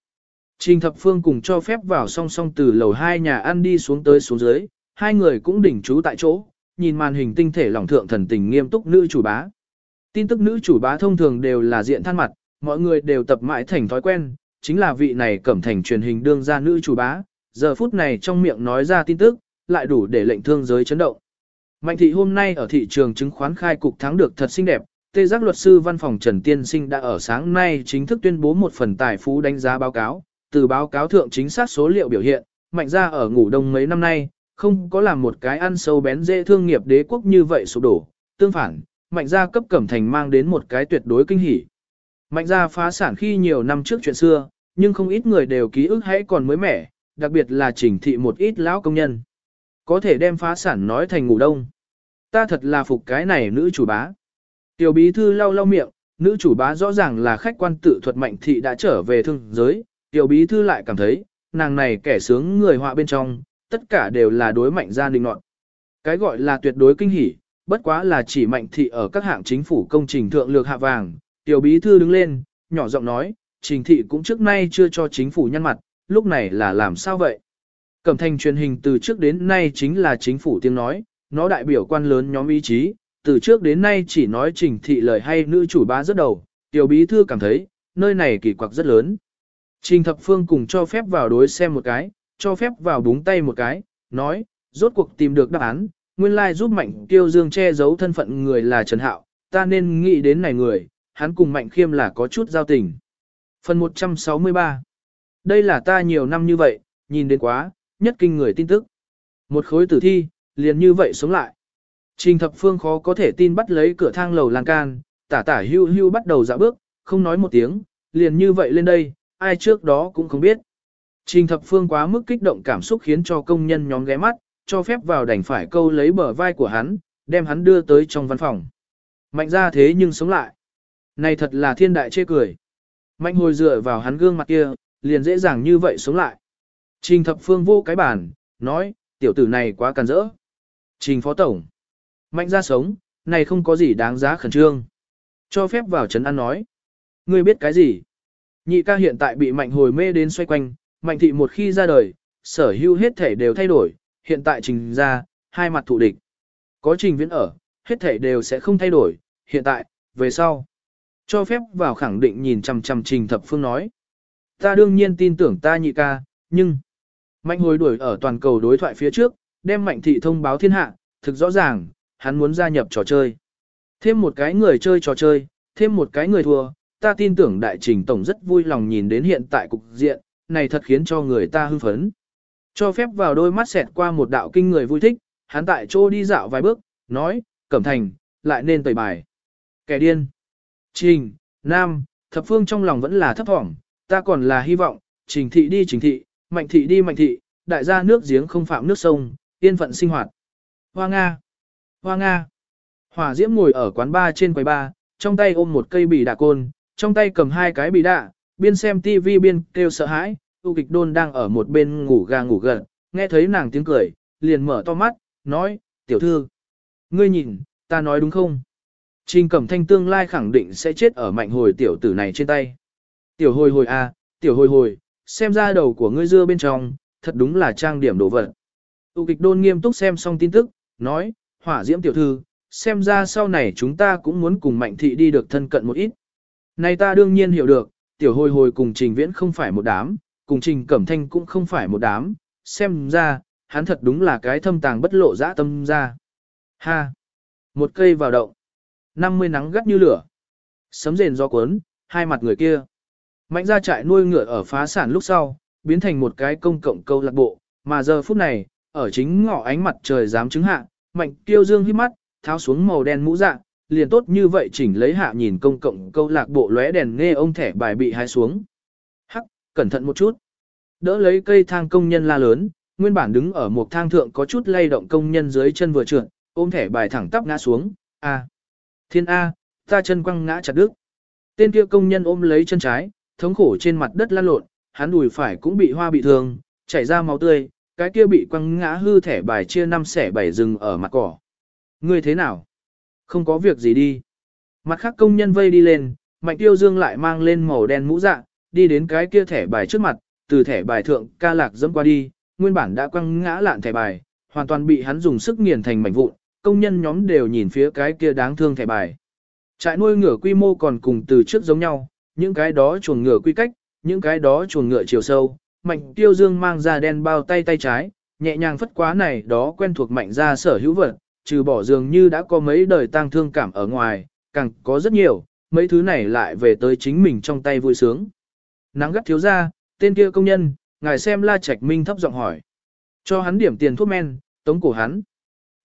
Trình thập phương cùng cho phép vào song song từ lầu hai nhà ăn đi xuống tới xuống dưới, hai người cũng đỉnh trú tại chỗ, nhìn màn hình tinh thể lòng thượng thần tình nghiêm túc nữ chủ bá. Tin tức nữ chủ bá thông thường đều là diện than mặt, mọi người đều tập mãi thành thói quen, chính là vị này cẩm thành truyền hình đương ra nữ chủ bá, giờ phút này trong miệng nói ra tin tức, lại đủ để lệnh thương giới chấn động. Mạnh thị hôm nay ở thị trường chứng khoán khai cục thắng được thật xinh đẹp, tê giác luật sư văn phòng Trần Tiên Sinh đã ở sáng nay chính thức tuyên bố một phần tài phú đánh giá báo cáo, từ báo cáo thượng chính xác số liệu biểu hiện, mạnh ra ở ngủ đông mấy năm nay, không có làm một cái ăn sâu bén dễ thương nghiệp đế quốc như vậy sụp đổ, tương phản, mạnh gia cấp cẩm thành mang đến một cái tuyệt đối kinh hỉ. Mạnh gia phá sản khi nhiều năm trước chuyện xưa, nhưng không ít người đều ký ức hãy còn mới mẻ, đặc biệt là chỉnh thị một ít lão công nhân. Có thể đem phá sản nói thành ngủ đông. Ta thật là phục cái này nữ chủ bá. Tiểu bí thư lau lau miệng, nữ chủ bá rõ ràng là khách quan tự thuật mạnh thị đã trở về thương giới. Tiểu bí thư lại cảm thấy, nàng này kẻ sướng người họa bên trong, tất cả đều là đối mạnh gia đình nọt. Cái gọi là tuyệt đối kinh hỉ, bất quá là chỉ mạnh thị ở các hạng chính phủ công trình thượng lược hạ vàng. Tiểu bí thư đứng lên, nhỏ giọng nói, trình thị cũng trước nay chưa cho chính phủ nhăn mặt, lúc này là làm sao vậy? Cẩm thành truyền hình từ trước đến nay chính là chính phủ tiếng nói, nó đại biểu quan lớn nhóm ý chí, từ trước đến nay chỉ nói trình thị lời hay nữ chủ bá rất đầu, tiểu bí thư cảm thấy, nơi này kỳ quặc rất lớn. Trình thập phương cùng cho phép vào đối xem một cái, cho phép vào búng tay một cái, nói, rốt cuộc tìm được đáp án, nguyên lai giúp mạnh tiêu dương che giấu thân phận người là Trần Hạo, ta nên nghĩ đến này người, hắn cùng mạnh khiêm là có chút giao tình. Phần 163 Đây là ta nhiều năm như vậy, nhìn đến quá, nhất kinh người tin tức. Một khối tử thi, liền như vậy sống lại. Trình thập phương khó có thể tin bắt lấy cửa thang lầu lan can, tả tả hưu hưu bắt đầu dạo bước, không nói một tiếng, liền như vậy lên đây, ai trước đó cũng không biết. Trình thập phương quá mức kích động cảm xúc khiến cho công nhân nhóm ghé mắt, cho phép vào đành phải câu lấy bờ vai của hắn, đem hắn đưa tới trong văn phòng. Mạnh ra thế nhưng sống lại. Này thật là thiên đại chê cười. Mạnh hồi dựa vào hắn gương mặt kia, liền dễ dàng như vậy sống lại. Trình thập phương vô cái bản, nói, tiểu tử này quá càn rỡ. Trình phó tổng. Mạnh ra sống, này không có gì đáng giá khẩn trương. Cho phép vào trấn ăn nói. Ngươi biết cái gì? Nhị ca hiện tại bị mạnh hồi mê đến xoay quanh, mạnh thị một khi ra đời, sở hữu hết thể đều thay đổi, hiện tại trình ra, hai mặt thù địch. Có trình viễn ở, hết thể đều sẽ không thay đổi, hiện tại, về sau. Cho phép vào khẳng định nhìn chằm chằm trình thập phương nói. Ta đương nhiên tin tưởng ta nhị ca, nhưng... Mạnh hồi đuổi ở toàn cầu đối thoại phía trước, đem mạnh thị thông báo thiên hạ, thực rõ ràng, hắn muốn gia nhập trò chơi. Thêm một cái người chơi trò chơi, thêm một cái người thua, ta tin tưởng đại trình tổng rất vui lòng nhìn đến hiện tại cục diện, này thật khiến cho người ta hưng phấn. Cho phép vào đôi mắt xẹt qua một đạo kinh người vui thích, hắn tại chỗ đi dạo vài bước, nói, cẩm thành, lại nên tẩy bài. Kẻ điên. Trình, Nam, thập phương trong lòng vẫn là thấp thỏm, ta còn là hy vọng, trình thị đi trình thị, mạnh thị đi mạnh thị, đại gia nước giếng không phạm nước sông, yên phận sinh hoạt. Hoa Nga. Hoa Nga. Hỏa Diễm ngồi ở quán ba trên quầy ba, trong tay ôm một cây bì đà côn, trong tay cầm hai cái bị đạ, biên xem TV biên kêu sợ hãi, tu kịch đôn đang ở một bên ngủ gà ngủ gật, nghe thấy nàng tiếng cười, liền mở to mắt, nói, tiểu thư. Ngươi nhìn, ta nói đúng không? Trình cẩm thanh tương lai khẳng định sẽ chết ở mạnh hồi tiểu tử này trên tay. Tiểu hồi hồi à, tiểu hồi hồi, xem ra đầu của ngươi dưa bên trong, thật đúng là trang điểm đồ vật. Tu kịch đôn nghiêm túc xem xong tin tức, nói, hỏa diễm tiểu thư, xem ra sau này chúng ta cũng muốn cùng mạnh thị đi được thân cận một ít. Này ta đương nhiên hiểu được, tiểu hồi hồi cùng trình viễn không phải một đám, cùng trình cẩm thanh cũng không phải một đám, xem ra, hắn thật đúng là cái thâm tàng bất lộ dã tâm ra. Ha! Một cây vào động. 50 nắng gắt như lửa. Sấm rền gió cuốn, hai mặt người kia. Mạnh ra trại nuôi ngựa ở phá sản lúc sau, biến thành một cái công cộng câu lạc bộ, mà giờ phút này, ở chính ngõ ánh mặt trời dám chứng hạ, mạnh tiêu dương hít mắt, tháo xuống màu đen mũ dạng, liền tốt như vậy chỉnh lấy hạ nhìn công cộng câu lạc bộ lóe đèn nghe ông thẻ bài bị hái xuống. Hắc, cẩn thận một chút. Đỡ lấy cây thang công nhân la lớn, nguyên bản đứng ở một thang thượng có chút lay động công nhân dưới chân vừa trượt, ôm thẻ bài thẳng tắp ngã xuống. A. Thiên A, ta chân quăng ngã chặt đứt. Tên kia công nhân ôm lấy chân trái, thống khổ trên mặt đất lăn lộn, hắn đùi phải cũng bị hoa bị thương, chảy ra máu tươi, cái kia bị quăng ngã hư thẻ bài chia năm xẻ bảy rừng ở mặt cỏ. Ngươi thế nào? Không có việc gì đi. Mặt khác công nhân vây đi lên, Mạnh Tiêu Dương lại mang lên màu đen mũ dạ, đi đến cái kia thẻ bài trước mặt, từ thẻ bài thượng ca lạc dẫm qua đi, nguyên bản đã quăng ngã lạn thẻ bài, hoàn toàn bị hắn dùng sức nghiền thành mảnh vụn, công nhân nhóm đều nhìn phía cái kia đáng thương thẻ bài. Trại nuôi ngựa quy mô còn cùng từ trước giống nhau, những cái đó chuồng ngựa quy cách, những cái đó chuồng ngựa chiều sâu, mạnh tiêu dương mang ra đen bao tay tay trái, nhẹ nhàng phất quá này đó quen thuộc mạnh ra sở hữu vật, trừ bỏ dường như đã có mấy đời tang thương cảm ở ngoài, càng có rất nhiều, mấy thứ này lại về tới chính mình trong tay vui sướng. Nắng gắt thiếu ra, tên kia công nhân, ngài xem la trạch minh thấp giọng hỏi. Cho hắn điểm tiền thuốc men, tống cổ hắn.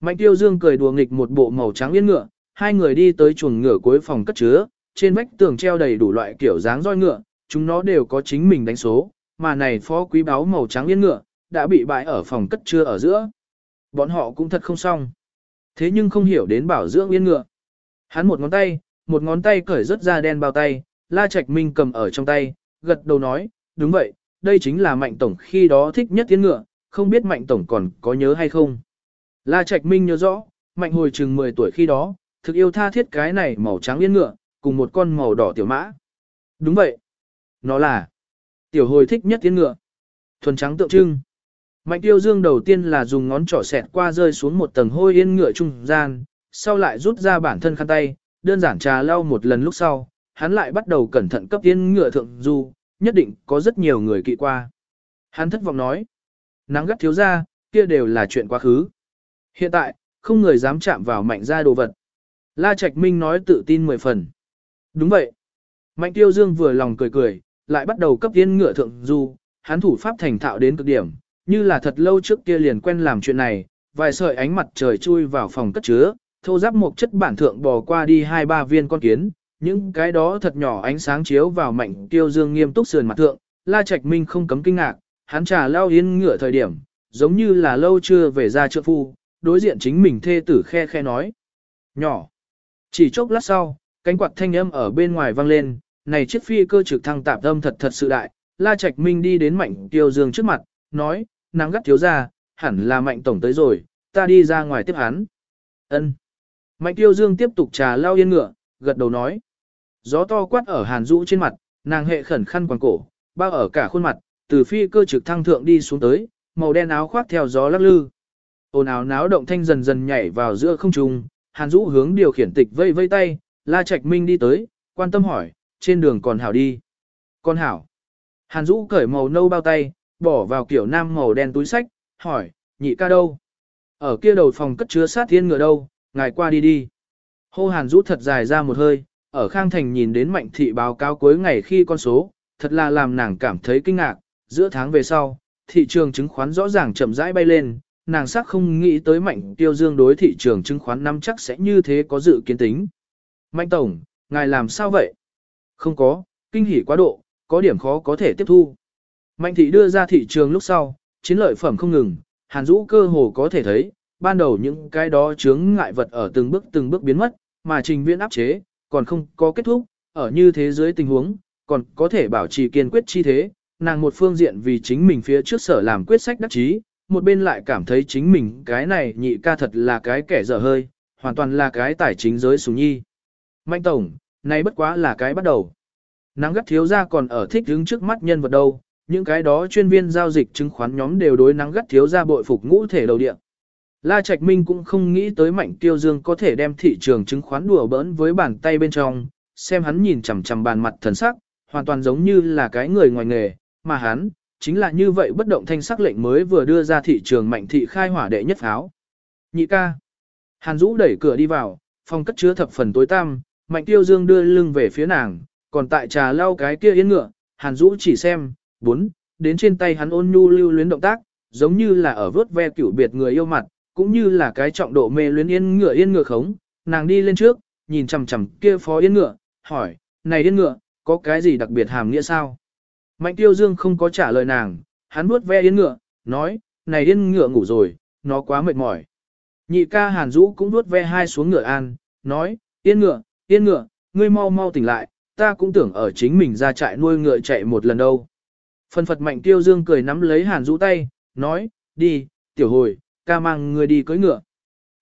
Mạnh tiêu dương cười đùa nghịch một bộ màu trắng yên ngựa, hai người đi tới chuồng ngựa cuối phòng cất chứa, trên vách tường treo đầy đủ loại kiểu dáng roi ngựa, chúng nó đều có chính mình đánh số, mà này phó quý báo màu trắng yên ngựa, đã bị bại ở phòng cất chứa ở giữa. Bọn họ cũng thật không xong. Thế nhưng không hiểu đến bảo dưỡng yên ngựa. Hắn một ngón tay, một ngón tay cởi rất ra đen bao tay, La Trạch Minh cầm ở trong tay, gật đầu nói, đúng vậy, đây chính là Mạnh Tổng khi đó thích nhất yên ngựa, không biết Mạnh Tổng còn có nhớ hay không. La Trạch Minh nhớ rõ, Mạnh hồi chừng 10 tuổi khi đó, thực yêu tha thiết cái này màu trắng yên ngựa, cùng một con màu đỏ tiểu mã. Đúng vậy. Nó là tiểu hồi thích nhất yên ngựa. Thuần trắng tượng trưng. Mạnh tiêu dương đầu tiên là dùng ngón trỏ xẹt qua rơi xuống một tầng hôi yên ngựa trung gian, sau lại rút ra bản thân khăn tay, đơn giản trà lau một lần lúc sau, hắn lại bắt đầu cẩn thận cấp yên ngựa thượng du, nhất định có rất nhiều người kỵ qua. Hắn thất vọng nói, nắng gắt thiếu ra, kia đều là chuyện quá khứ. Hiện tại, không người dám chạm vào mạnh ra đồ vật. La Trạch Minh nói tự tin mười phần. Đúng vậy. Mạnh tiêu dương vừa lòng cười cười, lại bắt đầu cấp yên ngựa thượng du, hắn thủ pháp thành thạo đến cực điểm, như là thật lâu trước kia liền quen làm chuyện này, vài sợi ánh mặt trời chui vào phòng cất chứa, thô giáp một chất bản thượng bò qua đi hai ba viên con kiến, những cái đó thật nhỏ ánh sáng chiếu vào mạnh tiêu dương nghiêm túc sườn mặt thượng, La Trạch Minh không cấm kinh ngạc, hắn trà lao yên ngựa thời điểm, giống như là lâu chưa về ra trượng phu, đối diện chính mình thê tử khe khe nói. Nhỏ. Chỉ chốc lát sau, cánh quạt thanh âm ở bên ngoài vang lên, này chiếc phi cơ trực thăng tạp âm thật thật sự đại, La Trạch Minh đi đến mạnh tiêu dương trước mặt, nói, nắng gắt thiếu ra, hẳn là mạnh tổng tới rồi, ta đi ra ngoài tiếp hắn. Ân. Mạnh tiêu dương tiếp tục trà lao yên ngựa, gật đầu nói. Gió to quát ở hàn rũ trên mặt, nàng hệ khẩn khăn quàng cổ, bao ở cả khuôn mặt, từ phi cơ trực thăng thượng đi xuống tới, màu đen áo khoác theo gió lắc lư. Ồn ào náo động thanh dần dần nhảy vào giữa không trung, hàn rũ hướng điều khiển tịch vây vây tay, la trạch minh đi tới, quan tâm hỏi, trên đường còn hảo đi. Con hảo. Hàn rũ cởi màu nâu bao tay, bỏ vào kiểu nam màu đen túi sách, hỏi, nhị ca đâu? Ở kia đầu phòng cất chứa sát thiên ngựa đâu, ngài qua đi đi. Hô hàn rũ thật dài ra một hơi, ở Khang Thành nhìn đến mạnh thị báo cáo cuối ngày khi con số, thật là làm nàng cảm thấy kinh ngạc, giữa tháng về sau, thị trường chứng khoán rõ ràng chậm rãi bay lên, nàng sắc không nghĩ tới mạnh tiêu dương đối thị trường chứng khoán năm chắc sẽ như thế có dự kiến tính. Mạnh Tổng, ngài làm sao vậy? Không có, kinh hỉ quá độ, có điểm khó có thể tiếp thu. Mạnh thị đưa ra thị trường lúc sau, chiến lợi phẩm không ngừng, hàn rũ cơ hồ có thể thấy, ban đầu những cái đó chướng ngại vật ở từng bước từng bước biến mất, mà trình viễn áp chế, còn không có kết thúc, ở như thế giới tình huống, còn có thể bảo trì kiên quyết chi thế, nàng một phương diện vì chính mình phía trước sở làm quyết sách đắc chí, một bên lại cảm thấy chính mình cái này nhị ca thật là cái kẻ dở hơi, hoàn toàn là cái tài chính giới sùng nhi. Mạnh tổng, này bất quá là cái bắt đầu. Nắng gắt thiếu ra còn ở thích đứng trước mắt nhân vật đâu, những cái đó chuyên viên giao dịch chứng khoán nhóm đều đối nắng gắt thiếu ra bội phục ngũ thể đầu địa. La Trạch Minh cũng không nghĩ tới Mạnh Tiêu Dương có thể đem thị trường chứng khoán đùa bỡn với bàn tay bên trong, xem hắn nhìn chằm chằm bàn mặt thần sắc, hoàn toàn giống như là cái người ngoài nghề, mà hắn, chính là như vậy bất động thanh sắc lệnh mới vừa đưa ra thị trường Mạnh thị khai hỏa đệ nhất pháo. Nhị ca. Hàn Dũ đẩy cửa đi vào, phòng cất chứa thập phần tối tăm, Mạnh Tiêu Dương đưa lưng về phía nàng, còn tại trà lau cái kia yên ngựa, Hàn Dũ chỉ xem, bốn, đến trên tay hắn ôn nhu lưu luyến động tác, giống như là ở vớt ve cửu biệt người yêu mặt, cũng như là cái trọng độ mê luyến yên ngựa yên ngựa khống, nàng đi lên trước, nhìn chằm chằm kia phó yên ngựa, hỏi, này yên ngựa, có cái gì đặc biệt hàm nghĩa sao? Mạnh tiêu dương không có trả lời nàng, hắn vuốt ve yên ngựa, nói, này yên ngựa ngủ rồi, nó quá mệt mỏi. Nhị ca hàn Dũ cũng vuốt ve hai xuống ngựa an, nói, yên ngựa, yên ngựa, ngươi mau mau tỉnh lại, ta cũng tưởng ở chính mình ra trại nuôi ngựa chạy một lần đâu. Phần phật mạnh tiêu dương cười nắm lấy hàn Dũ tay, nói, đi, tiểu hồi, ca mang người đi cưỡi ngựa.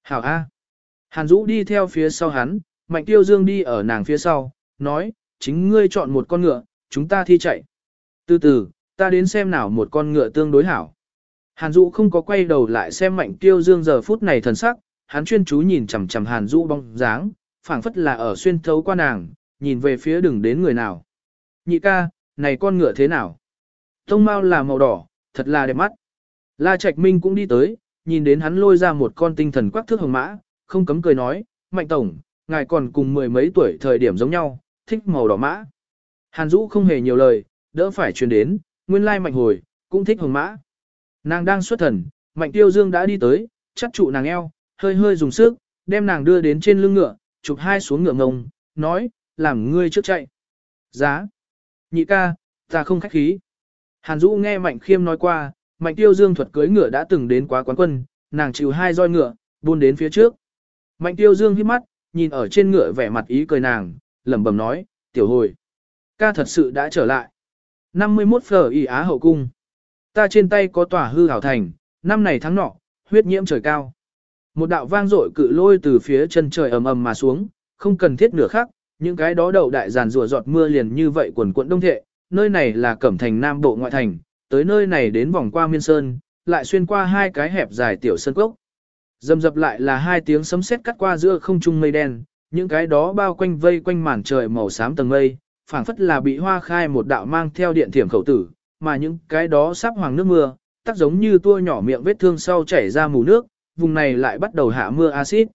Hảo A. Hàn Dũ đi theo phía sau hắn, Mạnh Tiêu Dương đi ở nàng phía sau, nói, chính ngươi chọn một con ngựa, chúng ta thi chạy. Từ từ, ta đến xem nào một con ngựa tương đối hảo. Hàn Dũ không có quay đầu lại xem Mạnh Tiêu Dương giờ phút này thần sắc, hắn chuyên chú nhìn chằm chằm Hàn Dũ bóng dáng, phảng phất là ở xuyên thấu qua nàng, nhìn về phía đừng đến người nào. Nhị ca, này con ngựa thế nào? Tông mao là màu đỏ, thật là đẹp mắt. La Trạch Minh cũng đi tới, nhìn đến hắn lôi ra một con tinh thần quắc thước hồng mã, không cấm cười nói, mạnh tổng, ngài còn cùng mười mấy tuổi thời điểm giống nhau, thích màu đỏ mã. Hàn Dũ không hề nhiều lời, đỡ phải truyền đến, nguyên lai mạnh hồi, cũng thích hồng mã. Nàng đang xuất thần, mạnh tiêu dương đã đi tới, chắc trụ nàng eo, hơi hơi dùng sức, đem nàng đưa đến trên lưng ngựa, chụp hai xuống ngựa ngông, nói, làm ngươi trước chạy. Giá. Nhị ca, ta không khách khí. Hàn Dũ nghe Mạnh Khiêm nói qua, Mạnh Tiêu Dương thuật cưới ngựa đã từng đến quá quán quân, nàng chịu hai roi ngựa, buôn đến phía trước. Mạnh Tiêu Dương hít mắt, nhìn ở trên ngựa vẻ mặt ý cười nàng, lẩm bẩm nói, tiểu hồi. Ca thật sự đã trở lại. 51 phở y á hậu cung. Ta trên tay có tòa hư hảo thành, năm này tháng nọ, huyết nhiễm trời cao. Một đạo vang dội cự lôi từ phía chân trời ầm ầm mà xuống, không cần thiết nửa khắc, những cái đó đầu đại giàn rùa giọt mưa liền như vậy quần quận đông thệ, nơi này là cẩm thành nam bộ ngoại thành, tới nơi này đến vòng qua miên sơn, lại xuyên qua hai cái hẹp dài tiểu sơn cốc. Dầm dập lại là hai tiếng sấm sét cắt qua giữa không trung mây đen, những cái đó bao quanh vây quanh màn trời màu xám tầng mây, phảng phất là bị hoa khai một đạo mang theo điện thiểm khẩu tử, mà những cái đó sắp hoàng nước mưa, tác giống như tua nhỏ miệng vết thương sau chảy ra mù nước, vùng này lại bắt đầu hạ mưa axit.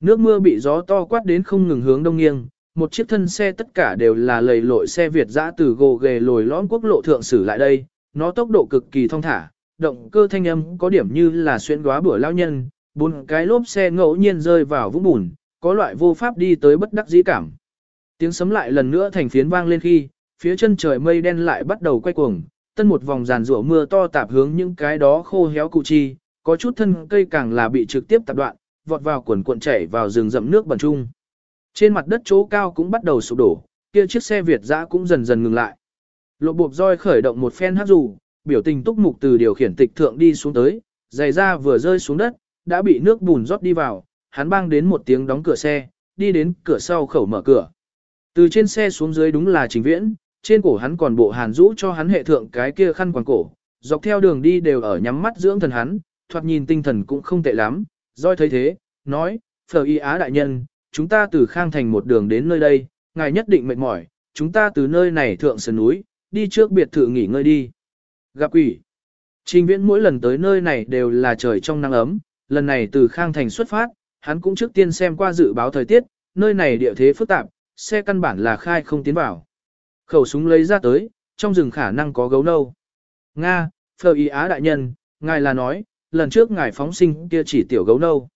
Nước mưa bị gió to quát đến không ngừng hướng đông nghiêng, một chiếc thân xe tất cả đều là lầy lội xe Việt dã từ gồ ghề lồi lõm quốc lộ thượng sử lại đây, nó tốc độ cực kỳ thong thả, động cơ thanh âm có điểm như là xuyên góa bữa lao nhân, bốn cái lốp xe ngẫu nhiên rơi vào vũng bùn, có loại vô pháp đi tới bất đắc dĩ cảm. Tiếng sấm lại lần nữa thành phiến vang lên khi, phía chân trời mây đen lại bắt đầu quay cuồng, tân một vòng giàn rủa mưa to tạp hướng những cái đó khô héo cụ chi, có chút thân cây càng là bị trực tiếp tạp đoạn, vọt vào quần cuộn chảy vào rừng rậm nước bẩn trung. Trên mặt đất chỗ cao cũng bắt đầu sụp đổ, kia chiếc xe Việt dã cũng dần dần ngừng lại. Lộ bộp roi khởi động một phen hát dù, biểu tình túc mục từ điều khiển tịch thượng đi xuống tới, giày da vừa rơi xuống đất, đã bị nước bùn rót đi vào, hắn bang đến một tiếng đóng cửa xe, đi đến cửa sau khẩu mở cửa. Từ trên xe xuống dưới đúng là trình viễn, trên cổ hắn còn bộ hàn rũ cho hắn hệ thượng cái kia khăn quàng cổ, dọc theo đường đi đều ở nhắm mắt dưỡng thần hắn, thoạt nhìn tinh thần cũng không tệ lắm, doi thấy thế, nói, phở y á đại nhân, chúng ta từ khang thành một đường đến nơi đây, ngài nhất định mệt mỏi, chúng ta từ nơi này thượng sườn núi, đi trước biệt thự nghỉ ngơi đi. Gặp quỷ. Trình viễn mỗi lần tới nơi này đều là trời trong nắng ấm, lần này từ khang thành xuất phát, hắn cũng trước tiên xem qua dự báo thời tiết, nơi này địa thế phức tạp, xe căn bản là khai không tiến vào. Khẩu súng lấy ra tới, trong rừng khả năng có gấu nâu. Nga, Phờ Y Á đại nhân, ngài là nói, lần trước ngài phóng sinh kia chỉ tiểu gấu nâu.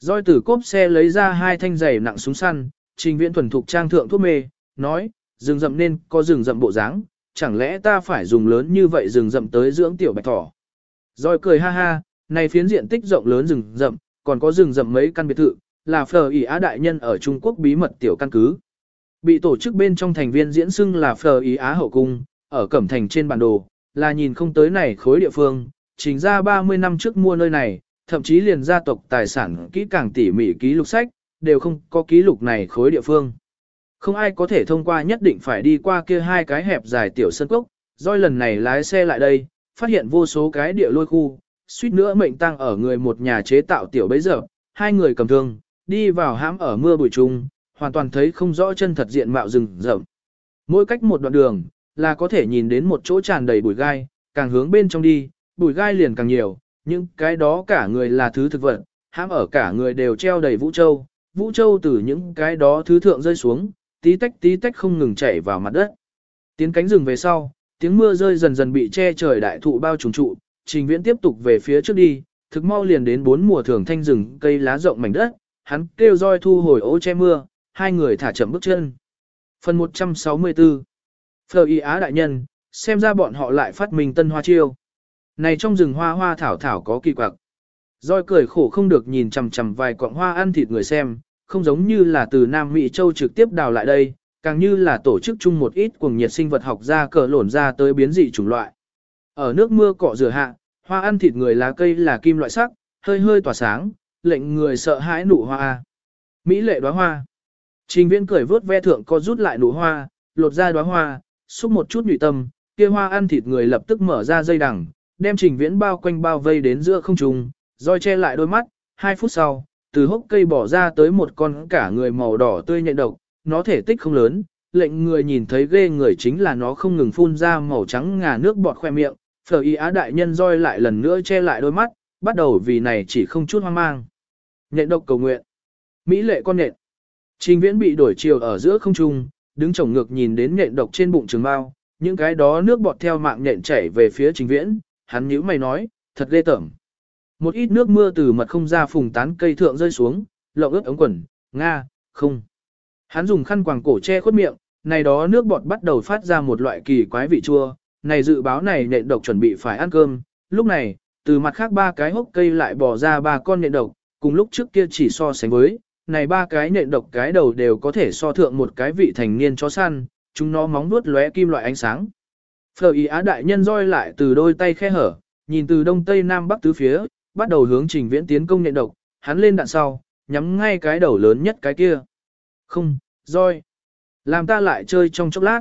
Roi từ cốp xe lấy ra hai thanh giày nặng súng săn, trình viễn thuần thục trang thượng thuốc mê, nói, rừng rậm nên có rừng rậm bộ dáng, chẳng lẽ ta phải dùng lớn như vậy rừng rậm tới dưỡng tiểu bạch thỏ. Roi cười ha ha, này phiến diện tích rộng lớn rừng rậm, còn có rừng rậm mấy căn biệt thự, là phờ ỉ á đại nhân ở Trung Quốc bí mật tiểu căn cứ. Bị tổ chức bên trong thành viên diễn xưng là phờ ý á hậu cung, ở Cẩm Thành trên bản đồ, là nhìn không tới này khối địa phương, chính ra 30 năm trước mua nơi này, thậm chí liền gia tộc tài sản kỹ càng tỉ mỉ ký lục sách, đều không có ký lục này khối địa phương. Không ai có thể thông qua nhất định phải đi qua kia hai cái hẹp dài tiểu sân cốc, doi lần này lái xe lại đây, phát hiện vô số cái địa lôi khu, suýt nữa mệnh tăng ở người một nhà chế tạo tiểu bấy giờ, hai người cầm thương, đi vào hãm ở mưa bụi trung, hoàn toàn thấy không rõ chân thật diện mạo rừng rậm. Mỗi cách một đoạn đường, là có thể nhìn đến một chỗ tràn đầy bụi gai, càng hướng bên trong đi, bụi gai liền càng nhiều, những cái đó cả người là thứ thực vật, hãm ở cả người đều treo đầy vũ châu, vũ châu từ những cái đó thứ thượng rơi xuống, tí tách tí tách không ngừng chảy vào mặt đất. Tiến cánh rừng về sau, tiếng mưa rơi dần dần bị che trời đại thụ bao trùm trụ, trình viễn tiếp tục về phía trước đi, thực mau liền đến bốn mùa thường thanh rừng cây lá rộng mảnh đất, hắn kêu roi thu hồi ô che mưa, hai người thả chậm bước chân. Phần 164 Phờ y á đại nhân, xem ra bọn họ lại phát minh tân hoa chiêu. Này trong rừng hoa hoa thảo thảo có kỳ quặc. rồi cười khổ không được nhìn chằm chằm vài quặng hoa ăn thịt người xem, không giống như là từ Nam Mỹ Châu trực tiếp đào lại đây, càng như là tổ chức chung một ít cuồng nhiệt sinh vật học ra cờ lổn ra tới biến dị chủng loại. Ở nước mưa cọ rửa hạ, hoa ăn thịt người lá cây là kim loại sắc, hơi hơi tỏa sáng, lệnh người sợ hãi nụ hoa. Mỹ lệ đóa hoa. Trình viễn cười vớt ve thượng co rút lại nụ hoa, lột ra đóa hoa, xúc một chút nhụy tâm, kia hoa ăn thịt người lập tức mở ra dây đằng, đem trình viễn bao quanh bao vây đến giữa không trung, roi che lại đôi mắt, hai phút sau, từ hốc cây bỏ ra tới một con cả người màu đỏ tươi nhện độc, nó thể tích không lớn, lệnh người nhìn thấy ghê người chính là nó không ngừng phun ra màu trắng ngà nước bọt khoe miệng, phở y á đại nhân roi lại lần nữa che lại đôi mắt, bắt đầu vì này chỉ không chút hoang mang. Nhện độc cầu nguyện. Mỹ lệ con nhện. Trình viễn bị đổi chiều ở giữa không trung, đứng chổng ngược nhìn đến nhện độc trên bụng trường bao, những cái đó nước bọt theo mạng nhện chảy về phía trình viễn, hắn nhíu mày nói, thật ghê tởm. Một ít nước mưa từ mật không ra phùng tán cây thượng rơi xuống, lộng ướt ống quần, Nga, không. Hắn dùng khăn quàng cổ che khuất miệng, này đó nước bọt bắt đầu phát ra một loại kỳ quái vị chua, này dự báo này nện độc chuẩn bị phải ăn cơm, lúc này, từ mặt khác ba cái hốc cây lại bỏ ra ba con nện độc, cùng lúc trước kia chỉ so sánh với, này ba cái nện độc cái đầu đều có thể so thượng một cái vị thành niên chó săn, chúng nó móng vuốt lóe kim loại ánh sáng. Phở ý á đại nhân roi lại từ đôi tay khe hở, nhìn từ đông tây nam bắc tứ phía, bắt đầu hướng trình viễn tiến công nhện độc, hắn lên đạn sau, nhắm ngay cái đầu lớn nhất cái kia. Không, roi. Làm ta lại chơi trong chốc lát.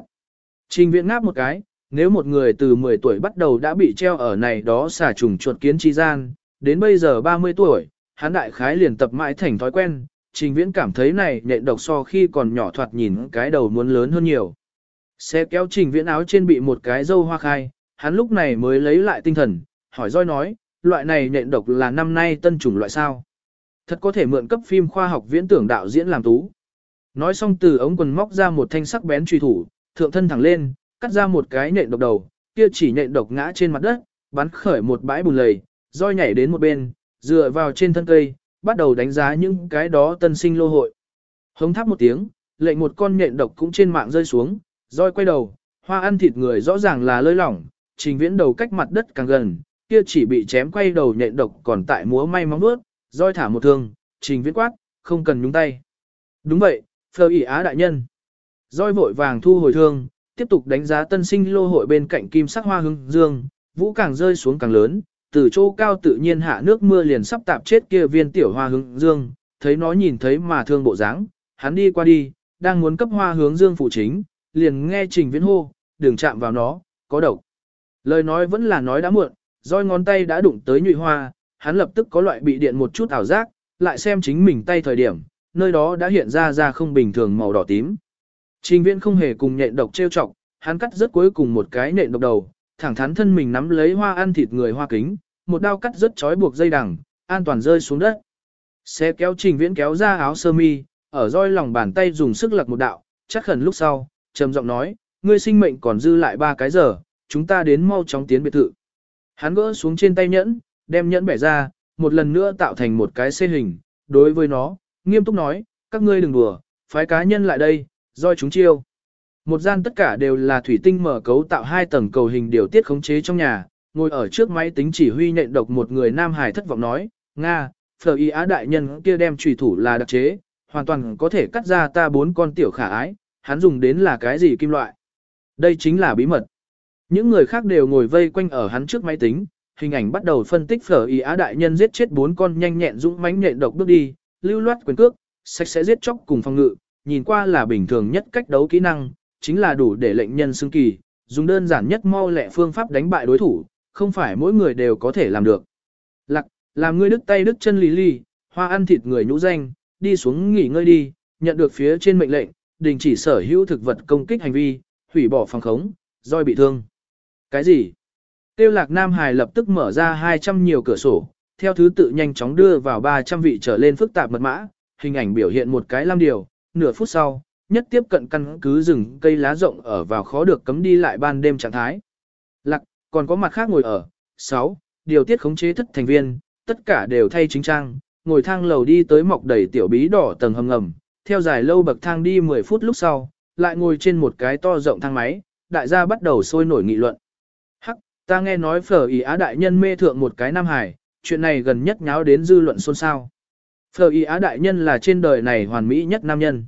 Trình viễn ngáp một cái, nếu một người từ 10 tuổi bắt đầu đã bị treo ở này đó xả trùng chuột kiến chi gian, đến bây giờ 30 tuổi, hắn đại khái liền tập mãi thành thói quen, trình viễn cảm thấy này nhện độc so khi còn nhỏ thoạt nhìn cái đầu muốn lớn hơn nhiều. Xe kéo trình viễn áo trên bị một cái dâu hoa khai, hắn lúc này mới lấy lại tinh thần, hỏi roi nói, loại này nhện độc là năm nay tân chủng loại sao. Thật có thể mượn cấp phim khoa học viễn tưởng đạo diễn làm tú. Nói xong từ ống quần móc ra một thanh sắc bén truy thủ, thượng thân thẳng lên, cắt ra một cái nhện độc đầu, kia chỉ nhện độc ngã trên mặt đất, bắn khởi một bãi bùn lầy, roi nhảy đến một bên, dựa vào trên thân cây, bắt đầu đánh giá những cái đó tân sinh lô hội. Hống tháp một tiếng, lệnh một con nhện độc cũng trên mạng rơi xuống, roi quay đầu, hoa ăn thịt người rõ ràng là lơi lỏng, trình viễn đầu cách mặt đất càng gần, kia chỉ bị chém quay đầu nhện độc còn tại múa may móng bước, roi thả một thương, trình viễn quát, không cần nhúng tay. Đúng vậy, phờ ỉ á đại nhân. Roi vội vàng thu hồi thương, tiếp tục đánh giá tân sinh lô hội bên cạnh kim sắc hoa hương dương, vũ càng rơi xuống càng lớn, từ chỗ cao tự nhiên hạ nước mưa liền sắp tạp chết kia viên tiểu hoa Hưng dương, thấy nó nhìn thấy mà thương bộ dáng, hắn đi qua đi, đang muốn cấp hoa hướng dương phụ chính, liền nghe trình viễn hô, đừng chạm vào nó, có độc. Lời nói vẫn là nói đã muộn, roi ngón tay đã đụng tới nhụy hoa, hắn lập tức có loại bị điện một chút ảo giác, lại xem chính mình tay thời điểm, nơi đó đã hiện ra ra không bình thường màu đỏ tím. Trình viễn không hề cùng nhện độc trêu chọc, hắn cắt rất cuối cùng một cái nện độc đầu, thẳng thắn thân mình nắm lấy hoa ăn thịt người hoa kính, một đao cắt rất chói buộc dây đằng, an toàn rơi xuống đất. Xe kéo trình viễn kéo ra áo sơ mi, ở roi lòng bàn tay dùng sức lật một đạo, chắc khẩn lúc sau, trầm giọng nói, ngươi sinh mệnh còn dư lại ba cái giờ, chúng ta đến mau chóng tiến biệt thự. Hắn gỡ xuống trên tay nhẫn, đem nhẫn bẻ ra, một lần nữa tạo thành một cái xê hình, đối với nó, nghiêm túc nói, các ngươi đừng đùa, phái cá nhân lại đây, roi chúng chiêu. Một gian tất cả đều là thủy tinh mở cấu tạo hai tầng cầu hình điều tiết khống chế trong nhà, ngồi ở trước máy tính chỉ huy nện độc một người Nam Hải thất vọng nói, Nga, Phở Y Á đại nhân kia đem trùy thủ là đặc chế, hoàn toàn có thể cắt ra ta bốn con tiểu khả ái, hắn dùng đến là cái gì kim loại. Đây chính là bí mật. Những người khác đều ngồi vây quanh ở hắn trước máy tính, hình ảnh bắt đầu phân tích Phở Y Á đại nhân giết chết bốn con nhanh nhẹn dũng mãnh nhện độc bước đi, lưu loát quyền cước, sạch sẽ giết chóc cùng phòng ngự, nhìn qua là bình thường nhất cách đấu kỹ năng, chính là đủ để lệnh nhân xưng kỳ, dùng đơn giản nhất mau lẹ phương pháp đánh bại đối thủ, không phải mỗi người đều có thể làm được. Lạc, làm ngươi đứt tay đứt chân lì lì, hoa ăn thịt người nhũ danh, đi xuống nghỉ ngơi đi, nhận được phía trên mệnh lệnh, đình chỉ sở hữu thực vật công kích hành vi, hủy bỏ phòng khống, roi bị thương. Cái gì? Tiêu lạc Nam Hải lập tức mở ra 200 nhiều cửa sổ, theo thứ tự nhanh chóng đưa vào 300 vị trở lên phức tạp mật mã, hình ảnh biểu hiện một cái lam điều, nửa phút sau, nhất tiếp cận căn cứ rừng cây lá rộng ở vào khó được cấm đi lại ban đêm trạng thái. Lạc, còn có mặt khác ngồi ở. 6. Điều tiết khống chế thất thành viên, tất cả đều thay chính trang, ngồi thang lầu đi tới mọc đầy tiểu bí đỏ tầng hầm ngầm, theo dài lâu bậc thang đi 10 phút lúc sau, lại ngồi trên một cái to rộng thang máy, đại gia bắt đầu sôi nổi nghị luận. Hắc, ta nghe nói phở ý á đại nhân mê thượng một cái nam hải, chuyện này gần nhất nháo đến dư luận xôn xao. Phở ý á đại nhân là trên đời này hoàn mỹ nhất nam nhân.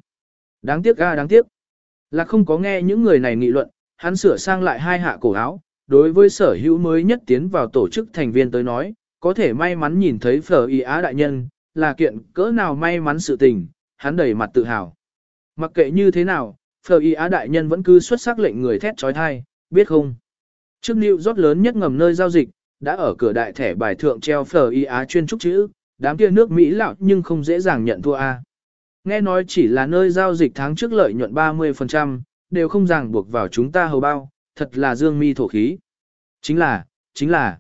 Đáng tiếc ga đáng tiếc. Là không có nghe những người này nghị luận, hắn sửa sang lại hai hạ cổ áo, đối với sở hữu mới nhất tiến vào tổ chức thành viên tới nói, có thể may mắn nhìn thấy phở y á đại nhân, là kiện cỡ nào may mắn sự tình, hắn đầy mặt tự hào. Mặc kệ như thế nào, Phờ y á đại nhân vẫn cứ xuất sắc lệnh người thét trói thai, biết không? Trước New rót lớn nhất ngầm nơi giao dịch, đã ở cửa đại thẻ bài thượng treo Phờ y á chuyên trúc chữ, đám kia nước Mỹ lão nhưng không dễ dàng nhận thua A. Nghe nói chỉ là nơi giao dịch tháng trước lợi nhuận 30%, đều không ràng buộc vào chúng ta hầu bao, thật là dương mi thổ khí. Chính là, chính là.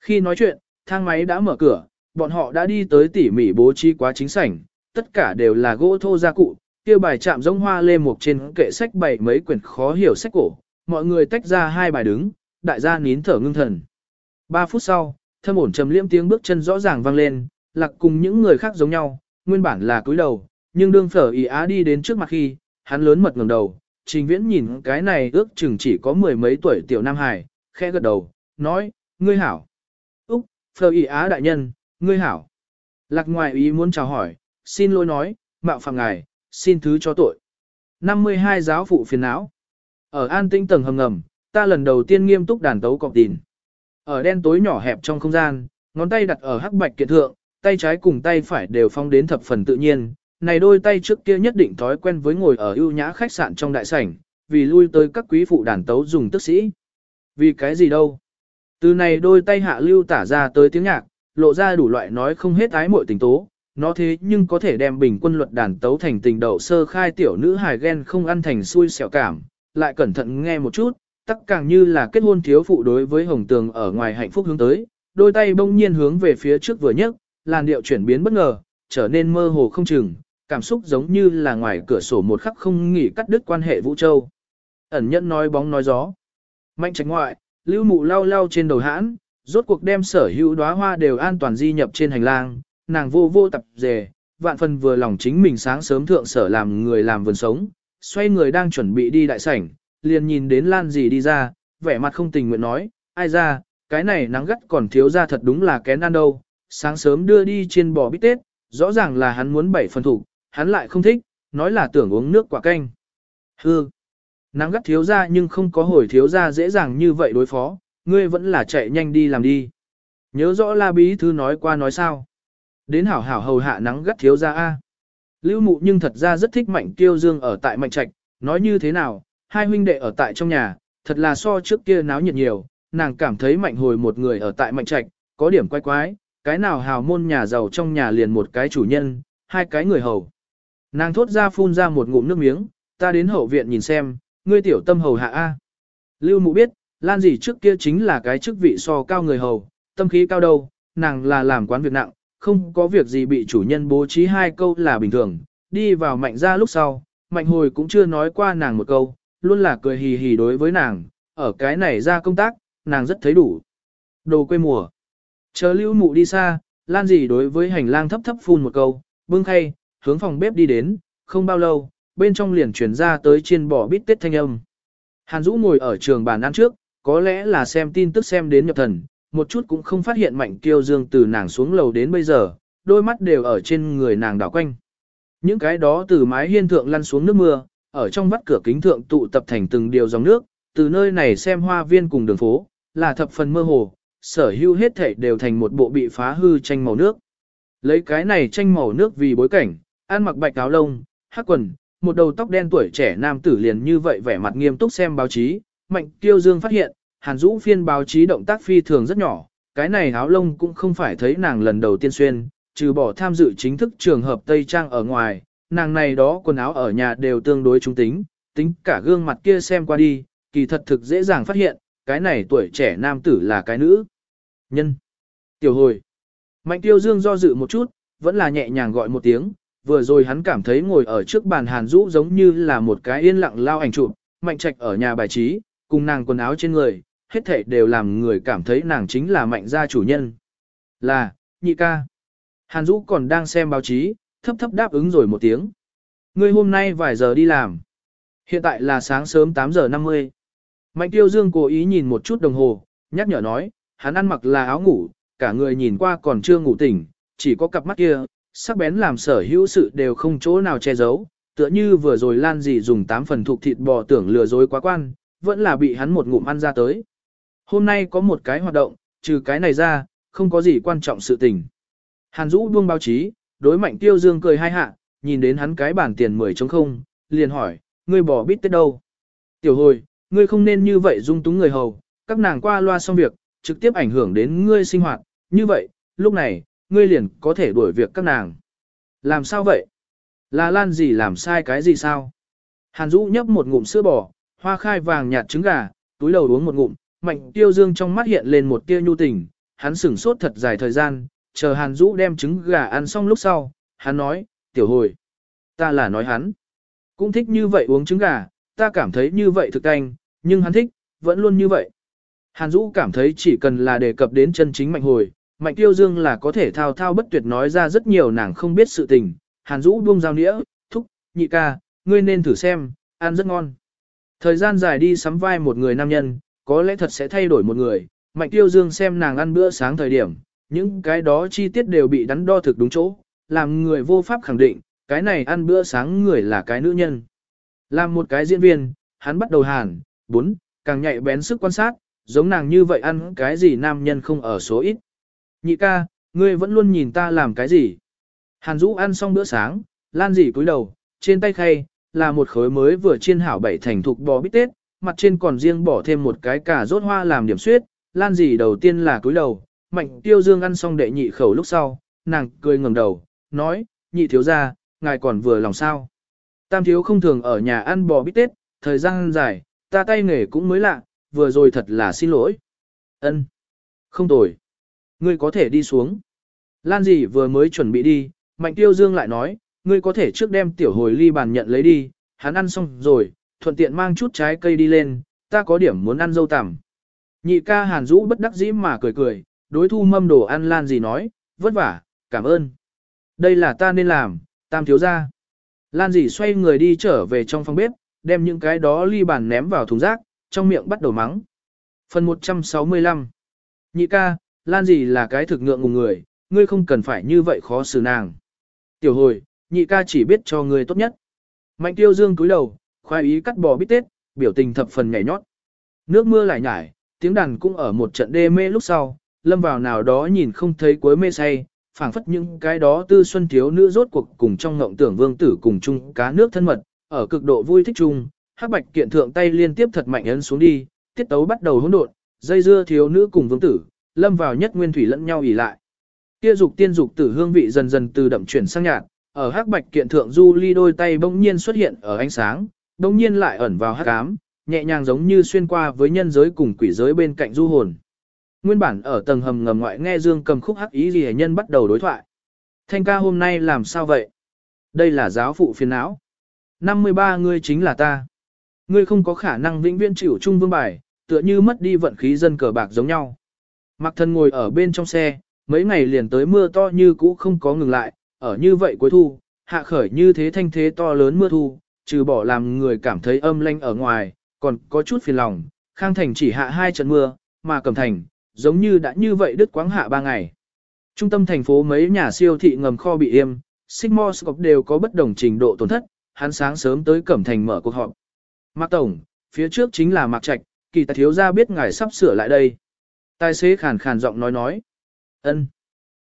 Khi nói chuyện, thang máy đã mở cửa, bọn họ đã đi tới tỉ mỉ bố trí quá chính sảnh, tất cả đều là gỗ thô gia cụ, kia bài chạm giống hoa lê mục trên kệ sách bày mấy quyển khó hiểu sách cổ, mọi người tách ra hai bài đứng, đại gia nín thở ngưng thần. Ba phút sau, thâm ổn trầm liễm tiếng bước chân rõ ràng vang lên, lạc cùng những người khác giống nhau, nguyên bản là cúi đầu, nhưng đương phở ý á đi đến trước mặt khi, hắn lớn mật ngẩng đầu, trình viễn nhìn cái này ước chừng chỉ có mười mấy tuổi tiểu Nam Hải, khẽ gật đầu, nói, ngươi hảo. Úc, phở ý á đại nhân, ngươi hảo. Lạc ngoài ý muốn chào hỏi, xin lỗi nói, mạo phạm ngài, xin thứ cho tội. 52 giáo phụ phiền não. Ở an tinh tầng hầm ngầm, ta lần đầu tiên nghiêm túc đàn tấu cọc tìn. Ở đen tối nhỏ hẹp trong không gian, ngón tay đặt ở hắc bạch kiện thượng, tay trái cùng tay phải đều phong đến thập phần tự nhiên. Này đôi tay trước kia nhất định thói quen với ngồi ở ưu nhã khách sạn trong đại sảnh, vì lui tới các quý phụ đàn tấu dùng tức sĩ. Vì cái gì đâu? Từ này đôi tay hạ lưu tả ra tới tiếng nhạc, lộ ra đủ loại nói không hết ái muội tình tố, nó thế nhưng có thể đem bình quân luật đàn tấu thành tình đậu sơ khai tiểu nữ hài ghen không ăn thành xui xẻo cảm, lại cẩn thận nghe một chút, tắc càng như là kết hôn thiếu phụ đối với hồng tường ở ngoài hạnh phúc hướng tới, đôi tay bỗng nhiên hướng về phía trước vừa nhấc, làn điệu chuyển biến bất ngờ, trở nên mơ hồ không chừng, cảm xúc giống như là ngoài cửa sổ một khắc không nghỉ cắt đứt quan hệ vũ châu. Ẩn nhẫn nói bóng nói gió. Mạnh tránh ngoại, lưu mụ lau lau trên đầu hãn, rốt cuộc đem sở hữu đóa hoa đều an toàn di nhập trên hành lang, nàng vô vô tập dề, vạn phần vừa lòng chính mình sáng sớm thượng sở làm người làm vườn sống, xoay người đang chuẩn bị đi đại sảnh, liền nhìn đến Lan gì đi ra, vẻ mặt không tình nguyện nói, ai ra, cái này nắng gắt còn thiếu ra thật đúng là kén ăn đâu, sáng sớm đưa đi trên bò bít tết, rõ ràng là hắn muốn bảy phần thủ, hắn lại không thích, nói là tưởng uống nước quả canh. Hư, nắng gắt thiếu ra nhưng không có hồi thiếu ra dễ dàng như vậy đối phó, ngươi vẫn là chạy nhanh đi làm đi. Nhớ rõ la bí thư nói qua nói sao. Đến hảo hảo hầu hạ nắng gắt thiếu ra A. Lưu mụ nhưng thật ra rất thích mạnh kiêu dương ở tại mạnh trạch, nói như thế nào, hai huynh đệ ở tại trong nhà, thật là so trước kia náo nhiệt nhiều, nàng cảm thấy mạnh hồi một người ở tại mạnh trạch, có điểm quái quái, cái nào hào môn nhà giàu trong nhà liền một cái chủ nhân, hai cái người hầu. Nàng thốt ra phun ra một ngụm nước miếng, ta đến hậu viện nhìn xem, ngươi tiểu tâm hầu hạ A. Lưu mụ biết, Lan gì trước kia chính là cái chức vị so cao người hầu, tâm khí cao đâu, nàng là làm quán việc nặng, không có việc gì bị chủ nhân bố trí hai câu là bình thường, đi vào mạnh ra lúc sau, mạnh hồi cũng chưa nói qua nàng một câu, luôn là cười hì hì đối với nàng, ở cái này ra công tác, nàng rất thấy đủ. Đồ quê mùa. Chờ lưu mụ đi xa, lan gì đối với hành lang thấp thấp phun một câu, bưng khay, hướng phòng bếp đi đến, không bao lâu, bên trong liền chuyển ra tới chiên bò bít tết thanh âm. Hàn Dũ ngồi ở trường bàn ăn trước, có lẽ là xem tin tức xem đến nhập thần, một chút cũng không phát hiện mạnh kiêu dương từ nàng xuống lầu đến bây giờ, đôi mắt đều ở trên người nàng đảo quanh. Những cái đó từ mái hiên thượng lăn xuống nước mưa, ở trong vắt cửa kính thượng tụ tập thành từng điều dòng nước, từ nơi này xem hoa viên cùng đường phố, là thập phần mơ hồ, sở hữu hết thảy đều thành một bộ bị phá hư tranh màu nước. Lấy cái này tranh màu nước vì bối cảnh, ăn mặc bạch áo lông, hắc quần, một đầu tóc đen tuổi trẻ nam tử liền như vậy vẻ mặt nghiêm túc xem báo chí, mạnh tiêu dương phát hiện, hàn Dũ phiên báo chí động tác phi thường rất nhỏ, cái này áo lông cũng không phải thấy nàng lần đầu tiên xuyên, trừ bỏ tham dự chính thức trường hợp Tây Trang ở ngoài, nàng này đó quần áo ở nhà đều tương đối trung tính, tính cả gương mặt kia xem qua đi, kỳ thật thực dễ dàng phát hiện, cái này tuổi trẻ nam tử là cái nữ. Nhân. Tiểu hồi. Mạnh tiêu dương do dự một chút, vẫn là nhẹ nhàng gọi một tiếng, vừa rồi hắn cảm thấy ngồi ở trước bàn hàn rũ giống như là một cái yên lặng lao ảnh chụp, mạnh trạch ở nhà bài trí, cùng nàng quần áo trên người, hết thảy đều làm người cảm thấy nàng chính là mạnh gia chủ nhân. Là, nhị ca. Hàn Dũ còn đang xem báo chí, thấp thấp đáp ứng rồi một tiếng. Ngươi hôm nay vài giờ đi làm. Hiện tại là sáng sớm 8 giờ 50. Mạnh tiêu dương cố ý nhìn một chút đồng hồ, nhắc nhở nói, hắn ăn mặc là áo ngủ, cả người nhìn qua còn chưa ngủ tỉnh, chỉ có cặp mắt kia, sắc bén làm sở hữu sự đều không chỗ nào che giấu, tựa như vừa rồi lan dì dùng 8 phần thuộc thịt bò tưởng lừa dối quá quan, vẫn là bị hắn một ngụm ăn ra tới. Hôm nay có một cái hoạt động, trừ cái này ra, không có gì quan trọng sự tình. Hàn Dũ buông báo chí, đối mạnh tiêu dương cười hai hạ, nhìn đến hắn cái bản tiền mười trống không, liền hỏi, ngươi bỏ bít tết đâu? Tiểu hồi, ngươi không nên như vậy dung túng người hầu, các nàng qua loa xong việc, trực tiếp ảnh hưởng đến ngươi sinh hoạt, như vậy, lúc này, ngươi liền có thể đuổi việc các nàng. Làm sao vậy? Là lan gì làm sai cái gì sao? Hàn Dũ nhấp một ngụm sữa bò, hoa khai vàng nhạt trứng gà, túi đầu uống một ngụm, mạnh tiêu dương trong mắt hiện lên một tia nhu tình, hắn sửng sốt thật dài thời gian, chờ Hàn Dũ đem trứng gà ăn xong lúc sau, hắn nói, tiểu hồi. Ta là nói hắn. Cũng thích như vậy uống trứng gà, ta cảm thấy như vậy thực canh, nhưng hắn thích, vẫn luôn như vậy. Hàn Dũ cảm thấy chỉ cần là đề cập đến chân chính mạnh hồi, mạnh tiêu dương là có thể thao thao bất tuyệt nói ra rất nhiều nàng không biết sự tình, Hàn Dũ buông dao nĩa, thúc, nhị ca, ngươi nên thử xem, ăn rất ngon. Thời gian dài đi sắm vai một người nam nhân, có lẽ thật sẽ thay đổi một người, Mạnh Tiêu Dương xem nàng ăn bữa sáng thời điểm, những cái đó chi tiết đều bị đắn đo thực đúng chỗ, làm người vô pháp khẳng định, cái này ăn bữa sáng người là cái nữ nhân. Làm một cái diễn viên, hắn bắt đầu hàn, bốn, càng nhạy bén sức quan sát, giống nàng như vậy ăn cái gì nam nhân không ở số ít. Nhị ca, ngươi vẫn luôn nhìn ta làm cái gì? Hàn Dũ ăn xong bữa sáng, Lan dỉ cúi đầu, trên tay khay, là một khối mới vừa chiên hảo bảy thành thục bò bít tết, mặt trên còn riêng bỏ thêm một cái cà rốt hoa làm điểm suyết. Lan dì đầu tiên là cúi đầu, mạnh tiêu dương ăn xong đệ nhị khẩu lúc sau, nàng cười ngẩng đầu, nói, nhị thiếu ra, ngài còn vừa lòng sao. Tam thiếu không thường ở nhà ăn bò bít tết, thời gian dài, ta tay nghề cũng mới lạ, vừa rồi thật là xin lỗi. Ân, Không tồi. Ngươi có thể đi xuống. Lan dì vừa mới chuẩn bị đi, Mạnh Tiêu Dương lại nói, ngươi có thể trước đem tiểu hồi ly bàn nhận lấy đi, hắn ăn xong rồi, thuận tiện mang chút trái cây đi lên, ta có điểm muốn ăn dâu tằm. Nhị ca Hàn Dũ bất đắc dĩ mà cười cười, đối thu mâm đồ ăn Lan gì nói, vất vả, cảm ơn. Đây là ta nên làm, tam thiếu ra. Lan dì xoay người đi trở về trong phòng bếp, đem những cái đó ly bàn ném vào thùng rác, trong miệng bắt đầu mắng. Phần 165 Nhị ca, Lan dì là cái thực ngượng ngùng người, ngươi không cần phải như vậy khó xử nàng. Tiểu hồi, nhị ca chỉ biết cho ngươi tốt nhất. Mạnh tiêu dương cúi đầu, khoai ý cắt bò bít tết, biểu tình thập phần nhảy nhót. Nước mưa lại nhải, tiếng đàn cũng ở một trận đê mê lúc sau, lâm vào nào đó nhìn không thấy cuối mê say, phảng phất những cái đó tư xuân thiếu nữ rốt cuộc cùng trong ngộng tưởng vương tử cùng chung cá nước thân mật, ở cực độ vui thích chung, hắc bạch kiện thượng tay liên tiếp thật mạnh ấn xuống đi, tiết tấu bắt đầu hỗn độn, dây dưa thiếu nữ cùng vương tử, lâm vào nhất nguyên thủy lẫn nhau ỉ lại. Kia dục tiên dục tử hương vị dần dần từ đậm chuyển sang nhạt, ở hắc bạch kiện thượng du ly đôi tay bỗng nhiên xuất hiện ở ánh sáng, đồng nhiên lại ẩn vào hắc ám, nhẹ nhàng giống như xuyên qua với nhân giới cùng quỷ giới bên cạnh du hồn. Nguyên bản ở tầng hầm ngầm ngoại nghe Dương cầm khúc hắc ý gì nhân bắt đầu đối thoại. Thanh ca hôm nay làm sao vậy? Đây là giáo phụ phiền não. 53 ngươi chính là ta. Ngươi không có khả năng vĩnh viễn chịu chung vương bài, tựa như mất đi vận khí dân cờ bạc giống nhau. Mặc thân ngồi ở bên trong xe, mấy ngày liền tới mưa to như cũ không có ngừng lại, ở như vậy cuối thu, hạ khởi như thế thanh thế to lớn mưa thu, trừ bỏ làm người cảm thấy âm lanh ở ngoài, còn có chút phiền lòng, Khang Thành chỉ hạ hai trận mưa, mà Cẩm Thành, giống như đã như vậy đứt quãng hạ ba ngày. Trung tâm thành phố mấy nhà siêu thị ngầm kho bị im, Sigmore đều có bất đồng trình độ tổn thất, hắn sáng sớm tới Cẩm Thành mở cuộc họp. Mạc Tổng, phía trước chính là Mạc Trạch, kỳ tài thiếu gia biết ngài sắp sửa lại đây. Tài xế khàn khàn giọng nói nói. ân.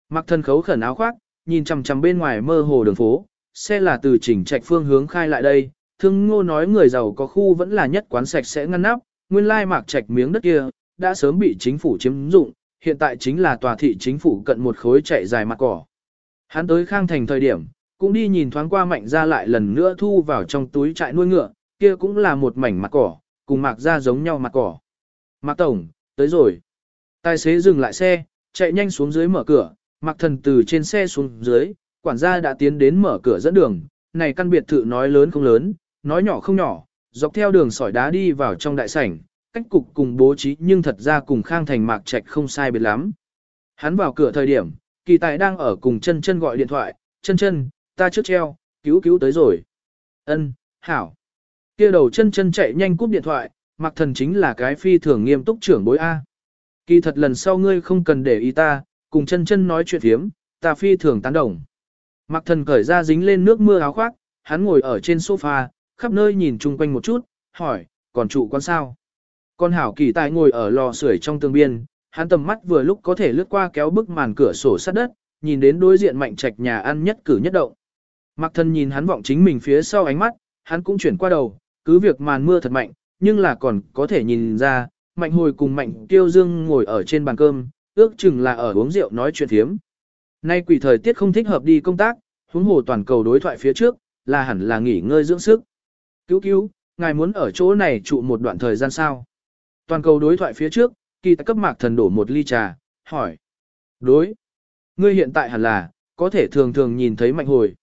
Mạc thân khấu khẩn áo khoác, nhìn chằm chằm bên ngoài mơ hồ đường phố, xe là từ chỉnh trạch phương hướng khai lại đây. Thương ngô nói người giàu có khu vẫn là nhất quán sạch sẽ ngăn nắp, nguyên lai Mạc Trạch miếng đất kia, đã sớm bị chính phủ chiếm dụng, hiện tại chính là tòa thị chính phủ cận một khối chạy dài mặt cỏ. Hắn tới Khang Thành thời điểm, cũng đi nhìn thoáng qua mạnh ra lại lần nữa thu vào trong túi trại nuôi ngựa, kia cũng là một mảnh mặt cỏ, cùng mạc ra giống nhau mặt cỏ. Mạc Tổng, tới rồi. Tài xế dừng lại xe, chạy nhanh xuống dưới mở cửa, mạc thần từ trên xe xuống dưới, quản gia đã tiến đến mở cửa dẫn đường, này căn biệt thự nói lớn không lớn, nói nhỏ không nhỏ, dọc theo đường sỏi đá đi vào trong đại sảnh, cách cục cùng bố trí nhưng thật ra cùng khang thành mạc trạch không sai biệt lắm. Hắn vào cửa thời điểm, kỳ tài đang ở cùng chân chân gọi điện thoại, chân chân, ta trước treo, cứu cứu tới rồi. Ân, hảo. Kia đầu chân chân chạy nhanh cúp điện thoại, mặc thần chính là cái phi thường nghiêm túc trưởng bối A. Kỳ thật lần sau ngươi không cần để ý ta, cùng chân chân nói chuyện thiếm, ta phi thường tán đồng. Mặc thần cởi ra dính lên nước mưa áo khoác, hắn ngồi ở trên sofa, khắp nơi nhìn chung quanh một chút, hỏi, còn trụ quan sao? Con hảo kỳ tài ngồi ở lò sưởi trong tường biên, hắn tầm mắt vừa lúc có thể lướt qua kéo bức màn cửa sổ sát đất, nhìn đến đối diện mạnh trạch nhà ăn nhất cử nhất động. Mặc thân nhìn hắn vọng chính mình phía sau ánh mắt, hắn cũng chuyển qua đầu, cứ việc màn mưa thật mạnh, nhưng là còn có thể nhìn ra, mạnh hồi cùng mạnh tiêu dương ngồi ở trên bàn cơm, ước chừng là ở uống rượu nói chuyện thiếm. Nay quỷ thời tiết không thích hợp đi công tác, huống hồ toàn cầu đối thoại phía trước, là hẳn là nghỉ ngơi dưỡng sức. Cứu cứu, ngài muốn ở chỗ này trụ một đoạn thời gian sao? Toàn cầu đối thoại phía trước, kỳ tài cấp mạc thần đổ một ly trà, hỏi. Đối. Ngươi hiện tại hẳn là, có thể thường thường nhìn thấy mạnh hồi.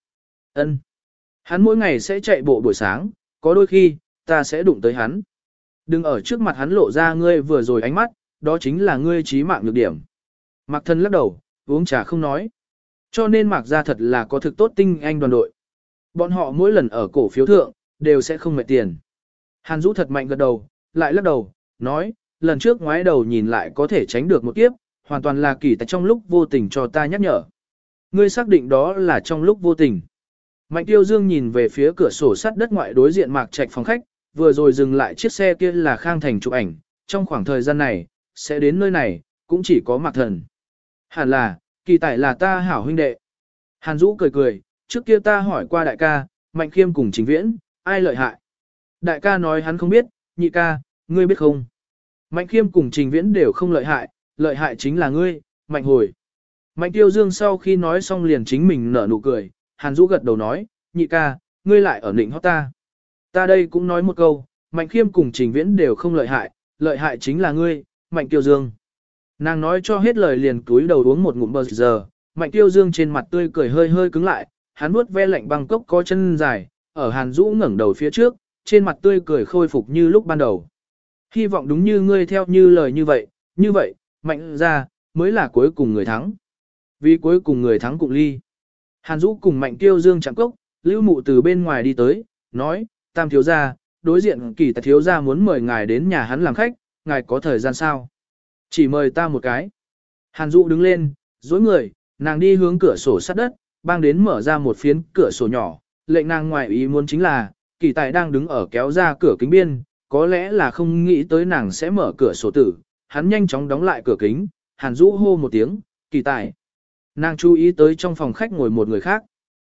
ân Hắn mỗi ngày sẽ chạy bộ buổi sáng, có đôi khi, ta sẽ đụng tới hắn. Đừng ở trước mặt hắn lộ ra ngươi vừa rồi ánh mắt, đó chính là ngươi trí mạng nhược điểm. Mạc thần lắc đầu, uống trà không nói. Cho nên Mạc Gia thật là có thực tốt tinh anh đoàn đội. Bọn họ mỗi lần ở cổ phiếu thượng, đều sẽ không mệt tiền. Hàn Dũ thật mạnh gật đầu, lại lắc đầu, nói, lần trước ngoái đầu nhìn lại có thể tránh được một kiếp, hoàn toàn là kỳ tại trong lúc vô tình cho ta nhắc nhở. Ngươi xác định đó là trong lúc vô tình. Mạnh Tiêu Dương nhìn về phía cửa sổ sắt đất ngoại đối diện Mạc Trạch phòng khách, vừa rồi dừng lại chiếc xe kia là Khang Thành chụp ảnh, trong khoảng thời gian này, sẽ đến nơi này, cũng chỉ có Mạc Thần. Hẳn là, kỳ tài là ta hảo huynh đệ. Hàn Dũ cười cười, trước kia ta hỏi qua đại ca, Mạnh Khiêm cùng Trình Viễn, ai lợi hại? Đại ca nói hắn không biết, nhị ca, ngươi biết không? Mạnh Khiêm cùng Trình Viễn đều không lợi hại, lợi hại chính là ngươi, Mạnh Hồi. Mạnh Tiêu Dương sau khi nói xong liền chính mình nở nụ cười, Hàn Dũ gật đầu nói, nhị ca, ngươi lại ở định hót ta. Ta đây cũng nói một câu, Mạnh Khiêm cùng Trình Viễn đều không lợi hại, lợi hại chính là ngươi, Mạnh Tiêu Dương. Nàng nói cho hết lời liền túi đầu uống một ngụm bờ giờ, Mạnh Tiêu Dương trên mặt tươi cười hơi hơi cứng lại, hắn nuốt ve lạnh băng cốc có chân dài, ở Hàn Dũ ngẩng đầu phía trước, trên mặt tươi cười khôi phục như lúc ban đầu. Hy vọng đúng như ngươi theo như lời như vậy, như vậy, mạnh ra, mới là cuối cùng người thắng. Vì cuối cùng người thắng cùng ly. Hàn Dũ cùng Mạnh Tiêu Dương chạm cốc, Lưu Mụ từ bên ngoài đi tới, nói, Tam thiếu gia, đối diện kỳ tài thiếu gia muốn mời ngài đến nhà hắn làm khách, ngài có thời gian sao? Chỉ mời ta một cái. Hàn Dụ đứng lên, dối người, nàng đi hướng cửa sổ sắt đất, bang đến mở ra một phiến cửa sổ nhỏ, lệnh nàng ngoài ý muốn chính là, kỳ tài đang đứng ở kéo ra cửa kính biên, có lẽ là không nghĩ tới nàng sẽ mở cửa sổ tử, hắn nhanh chóng đóng lại cửa kính, Hàn Dũ hô một tiếng, kỳ tài. Nàng chú ý tới trong phòng khách ngồi một người khác.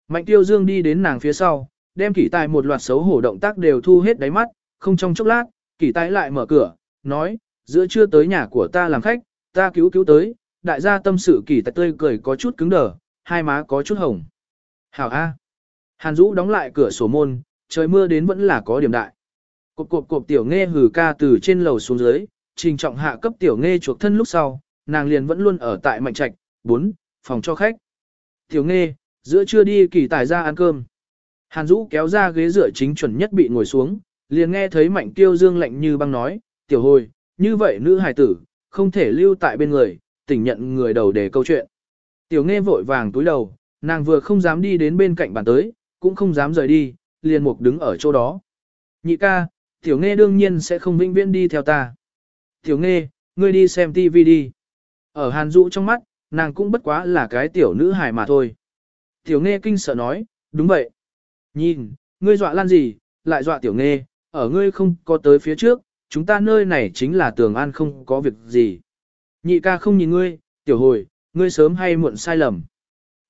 Mạnh Tiêu Dương đi đến nàng phía sau, đem kỳ tài một loạt xấu hổ động tác đều thu hết đáy mắt, không trong chốc lát, kỳ tài lại mở cửa, nói, giữa trưa tới nhà của ta làm khách, ta cứu cứu tới, đại gia tâm sự kỳ tại tươi cười có chút cứng đờ, hai má có chút hồng. Hảo A. Hàn Dũ đóng lại cửa sổ môn, trời mưa đến vẫn là có điểm đại. Cộp cộp cộp tiểu nghe hử ca từ trên lầu xuống dưới, trình trọng hạ cấp tiểu nghe chuộc thân lúc sau, nàng liền vẫn luôn ở tại mạnh trạch, 4, phòng cho khách. Tiểu nghe, giữa trưa đi kỳ tài ra ăn cơm. Hàn Dũ kéo ra ghế dựa chính chuẩn nhất bị ngồi xuống, liền nghe thấy mạnh tiêu dương lạnh như băng nói, tiểu hồi, như vậy nữ hài tử, không thể lưu tại bên người, tỉnh nhận người đầu để câu chuyện. Tiểu nghe vội vàng túi đầu, nàng vừa không dám đi đến bên cạnh bàn tới, cũng không dám rời đi, liền mục đứng ở chỗ đó. Nhị ca, tiểu nghe đương nhiên sẽ không vĩnh viễn đi theo ta. Tiểu nghe, ngươi đi xem tivi đi. Ở hàn dụ trong mắt, nàng cũng bất quá là cái tiểu nữ hài mà thôi. Tiểu nghe kinh sợ nói, đúng vậy. Nhìn, ngươi dọa lan gì, lại dọa tiểu nghe, ở ngươi không có tới phía trước, chúng ta nơi này chính là tường an không có việc gì. Nhị ca không nhìn ngươi, tiểu hồi, ngươi sớm hay muộn sai lầm.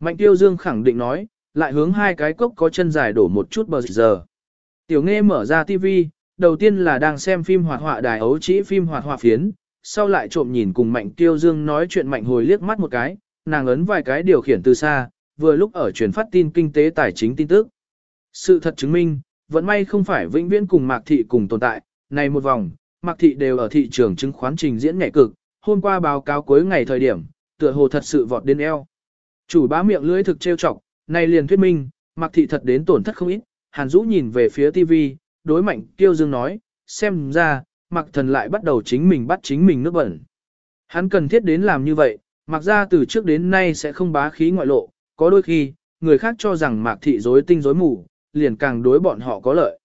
Mạnh tiêu dương khẳng định nói, lại hướng hai cái cốc có chân dài đổ một chút bờ giờ. Tiểu nghe mở ra tivi, đầu tiên là đang xem phim hoạt họa đài ấu chỉ phim hoạt họa phiến, sau lại trộm nhìn cùng Mạnh Tiêu Dương nói chuyện Mạnh hồi liếc mắt một cái, nàng ấn vài cái điều khiển từ xa, vừa lúc ở truyền phát tin kinh tế tài chính tin tức. Sự thật chứng minh, vẫn may không phải vĩnh viễn cùng Mạc Thị cùng tồn tại, này một vòng, Mạc Thị đều ở thị trường chứng khoán trình diễn nhạy cực, hôm qua báo cáo cuối ngày thời điểm, tựa hồ thật sự vọt đến eo. Chủ bá miệng lưỡi thực trêu chọc, này liền thuyết minh, Mạc Thị thật đến tổn thất không ít, Hàn Dũ nhìn về phía TV, đối mạnh tiêu dương nói, xem ra, Mạc Thần lại bắt đầu chính mình bắt chính mình nước bẩn. Hắn cần thiết đến làm như vậy, Mạc ra từ trước đến nay sẽ không bá khí ngoại lộ, có đôi khi, người khác cho rằng Mạc Thị dối tinh dối mù, liền càng đối bọn họ có lợi.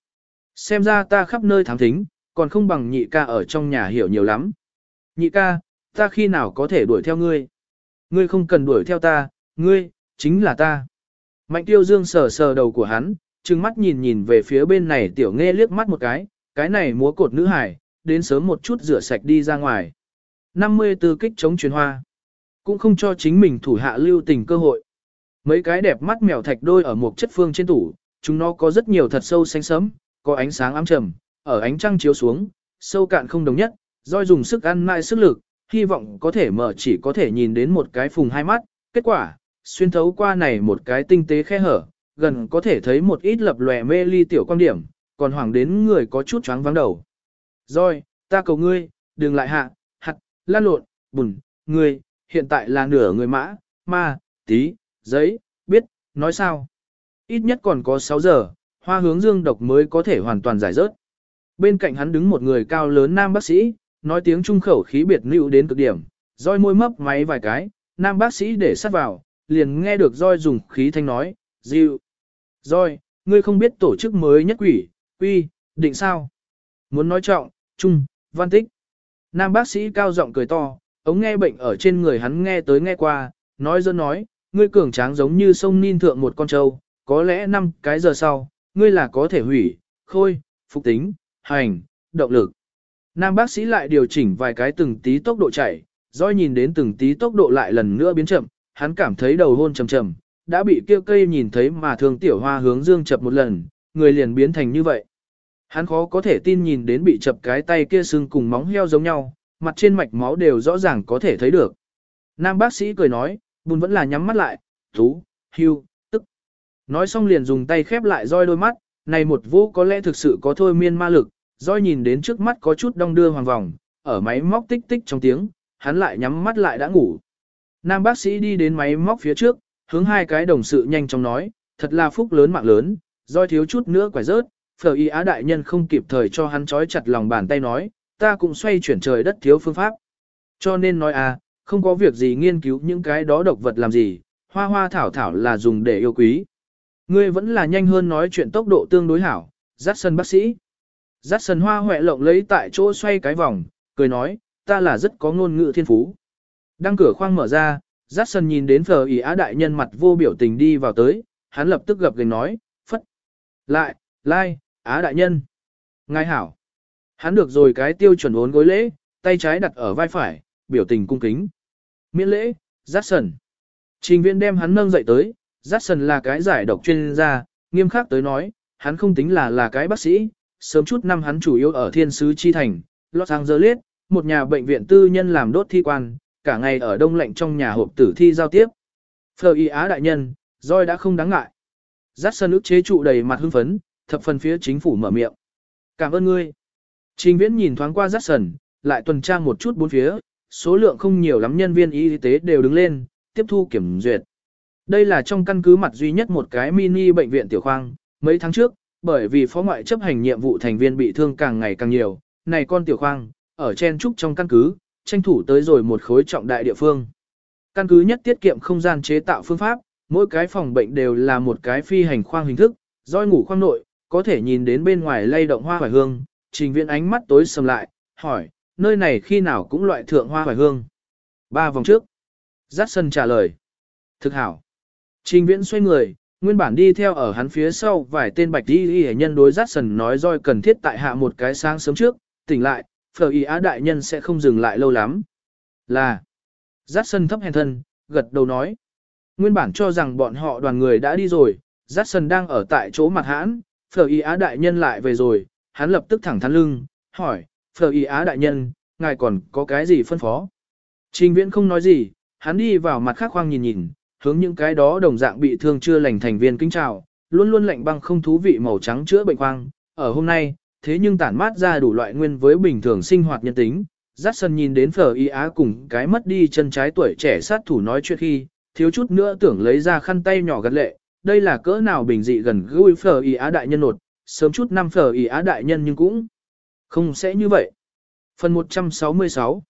Xem ra ta khắp nơi thám thính, còn không bằng nhị ca ở trong nhà hiểu nhiều lắm. Nhị ca, ta khi nào có thể đuổi theo ngươi? Ngươi không cần đuổi theo ta, ngươi, chính là ta. Mạnh tiêu dương sờ sờ đầu của hắn, trừng mắt nhìn nhìn về phía bên này tiểu nghe liếc mắt một cái, cái này múa cột nữ hải, đến sớm một chút rửa sạch đi ra ngoài. 54 kích chống truyền hoa, cũng không cho chính mình thủ hạ lưu tình cơ hội. Mấy cái đẹp mắt mèo thạch đôi ở một chất phương trên tủ, chúng nó có rất nhiều thật sâu xanh sấm có ánh sáng ám trầm, ở ánh trăng chiếu xuống, sâu cạn không đồng nhất, roi dùng sức ăn mãi sức lực, hy vọng có thể mở chỉ có thể nhìn đến một cái phùng hai mắt, kết quả, xuyên thấu qua này một cái tinh tế khe hở, gần có thể thấy một ít lập lòe mê ly tiểu quan điểm, còn hoảng đến người có chút choáng vắng đầu. Rồi, ta cầu ngươi, đừng lại hạ, hạt, lan lộn, bùn, ngươi, hiện tại là nửa người mã, ma, tí, giấy, biết, nói sao. Ít nhất còn có 6 giờ, hoa hướng dương độc mới có thể hoàn toàn giải rớt. Bên cạnh hắn đứng một người cao lớn nam bác sĩ, nói tiếng trung khẩu khí biệt lưu đến cực điểm, roi môi mấp máy vài cái, nam bác sĩ để sát vào, liền nghe được roi dùng khí thanh nói, dịu. Roi, ngươi không biết tổ chức mới nhất quỷ, quy, định sao? Muốn nói trọng, trung, văn tích. Nam bác sĩ cao giọng cười to, ống nghe bệnh ở trên người hắn nghe tới nghe qua, nói dân nói, ngươi cường tráng giống như sông Nin thượng một con trâu, có lẽ năm cái giờ sau, ngươi là có thể hủy, khôi, phục tính, hành, động lực. Nam bác sĩ lại điều chỉnh vài cái từng tí tốc độ chạy, doi nhìn đến từng tí tốc độ lại lần nữa biến chậm, hắn cảm thấy đầu hôn trầm trầm, đã bị kêu cây nhìn thấy mà thường tiểu hoa hướng dương chập một lần, người liền biến thành như vậy. Hắn khó có thể tin nhìn đến bị chập cái tay kia xương cùng móng heo giống nhau, mặt trên mạch máu đều rõ ràng có thể thấy được. Nam bác sĩ cười nói, bùn vẫn là nhắm mắt lại, thú, hưu. Nói xong liền dùng tay khép lại roi đôi mắt, này một vũ có lẽ thực sự có thôi miên ma lực, roi nhìn đến trước mắt có chút đong đưa hoàng vòng, ở máy móc tích tích trong tiếng, hắn lại nhắm mắt lại đã ngủ. Nam bác sĩ đi đến máy móc phía trước, hướng hai cái đồng sự nhanh chóng nói, thật là phúc lớn mạng lớn, roi thiếu chút nữa quải rớt, phở y á đại nhân không kịp thời cho hắn trói chặt lòng bàn tay nói, ta cũng xoay chuyển trời đất thiếu phương pháp. Cho nên nói à, không có việc gì nghiên cứu những cái đó độc vật làm gì, hoa hoa thảo thảo là dùng để yêu quý. Ngươi vẫn là nhanh hơn nói chuyện tốc độ tương đối hảo, dắt sân bác sĩ. Dắt sân hoa huệ lộng lấy tại chỗ xoay cái vòng, cười nói, ta là rất có ngôn ngữ thiên phú. Đăng cửa khoang mở ra, dắt sân nhìn đến phờ ý á đại nhân mặt vô biểu tình đi vào tới, hắn lập tức gặp gành nói, phất. Lại, lai, á đại nhân. Ngài hảo. Hắn được rồi cái tiêu chuẩn ốn gối lễ, tay trái đặt ở vai phải, biểu tình cung kính. Miễn lễ, dắt sân. Trình viên đem hắn nâng dậy tới, Jackson là cái giải độc chuyên gia, nghiêm khắc tới nói, hắn không tính là là cái bác sĩ, sớm chút năm hắn chủ yếu ở thiên sứ chi thành, Los Angeles, một nhà bệnh viện tư nhân làm đốt thi quan, cả ngày ở đông lạnh trong nhà hộp tử thi giao tiếp. Phờ y á đại nhân, roi đã không đáng ngại. Jackson ức chế trụ đầy mặt hưng phấn, thập phần phía chính phủ mở miệng. Cảm ơn ngươi. Trình viễn nhìn thoáng qua Jackson, lại tuần tra một chút bốn phía, số lượng không nhiều lắm nhân viên y tế đều đứng lên, tiếp thu kiểm duyệt. Đây là trong căn cứ mặt duy nhất một cái mini bệnh viện tiểu khoang, mấy tháng trước, bởi vì phó ngoại chấp hành nhiệm vụ thành viên bị thương càng ngày càng nhiều, này con tiểu khoang, ở chen trúc trong căn cứ, tranh thủ tới rồi một khối trọng đại địa phương. Căn cứ nhất tiết kiệm không gian chế tạo phương pháp, mỗi cái phòng bệnh đều là một cái phi hành khoang hình thức, roi ngủ khoang nội, có thể nhìn đến bên ngoài lay động hoa hoài hương, trình viện ánh mắt tối sầm lại, hỏi, nơi này khi nào cũng loại thượng hoa hoài hương. Ba vòng trước. Giác sân trả lời. Thực hảo. Trình viễn xoay người, nguyên bản đi theo ở hắn phía sau vài tên bạch đi y nhân đối giác sần nói roi cần thiết tại hạ một cái sáng sớm trước, tỉnh lại, phở y á đại nhân sẽ không dừng lại lâu lắm. Là, giác sần thấp hèn thân, gật đầu nói. Nguyên bản cho rằng bọn họ đoàn người đã đi rồi, giác sần đang ở tại chỗ mặt hãn, phở y á đại nhân lại về rồi, hắn lập tức thẳng thắn lưng, hỏi, phở y á đại nhân, ngài còn có cái gì phân phó? Trình viễn không nói gì, hắn đi vào mặt khác khoang nhìn nhìn, hướng những cái đó đồng dạng bị thương chưa lành thành viên kính chào, luôn luôn lạnh băng không thú vị màu trắng chữa bệnh quang Ở hôm nay, thế nhưng tản mát ra đủ loại nguyên với bình thường sinh hoạt nhân tính. Dát sân nhìn đến phở y á cùng cái mất đi chân trái tuổi trẻ sát thủ nói chuyện khi, thiếu chút nữa tưởng lấy ra khăn tay nhỏ gật lệ, đây là cỡ nào bình dị gần gũi phở y á đại nhân nột, sớm chút năm phở y á đại nhân nhưng cũng không sẽ như vậy. Phần 166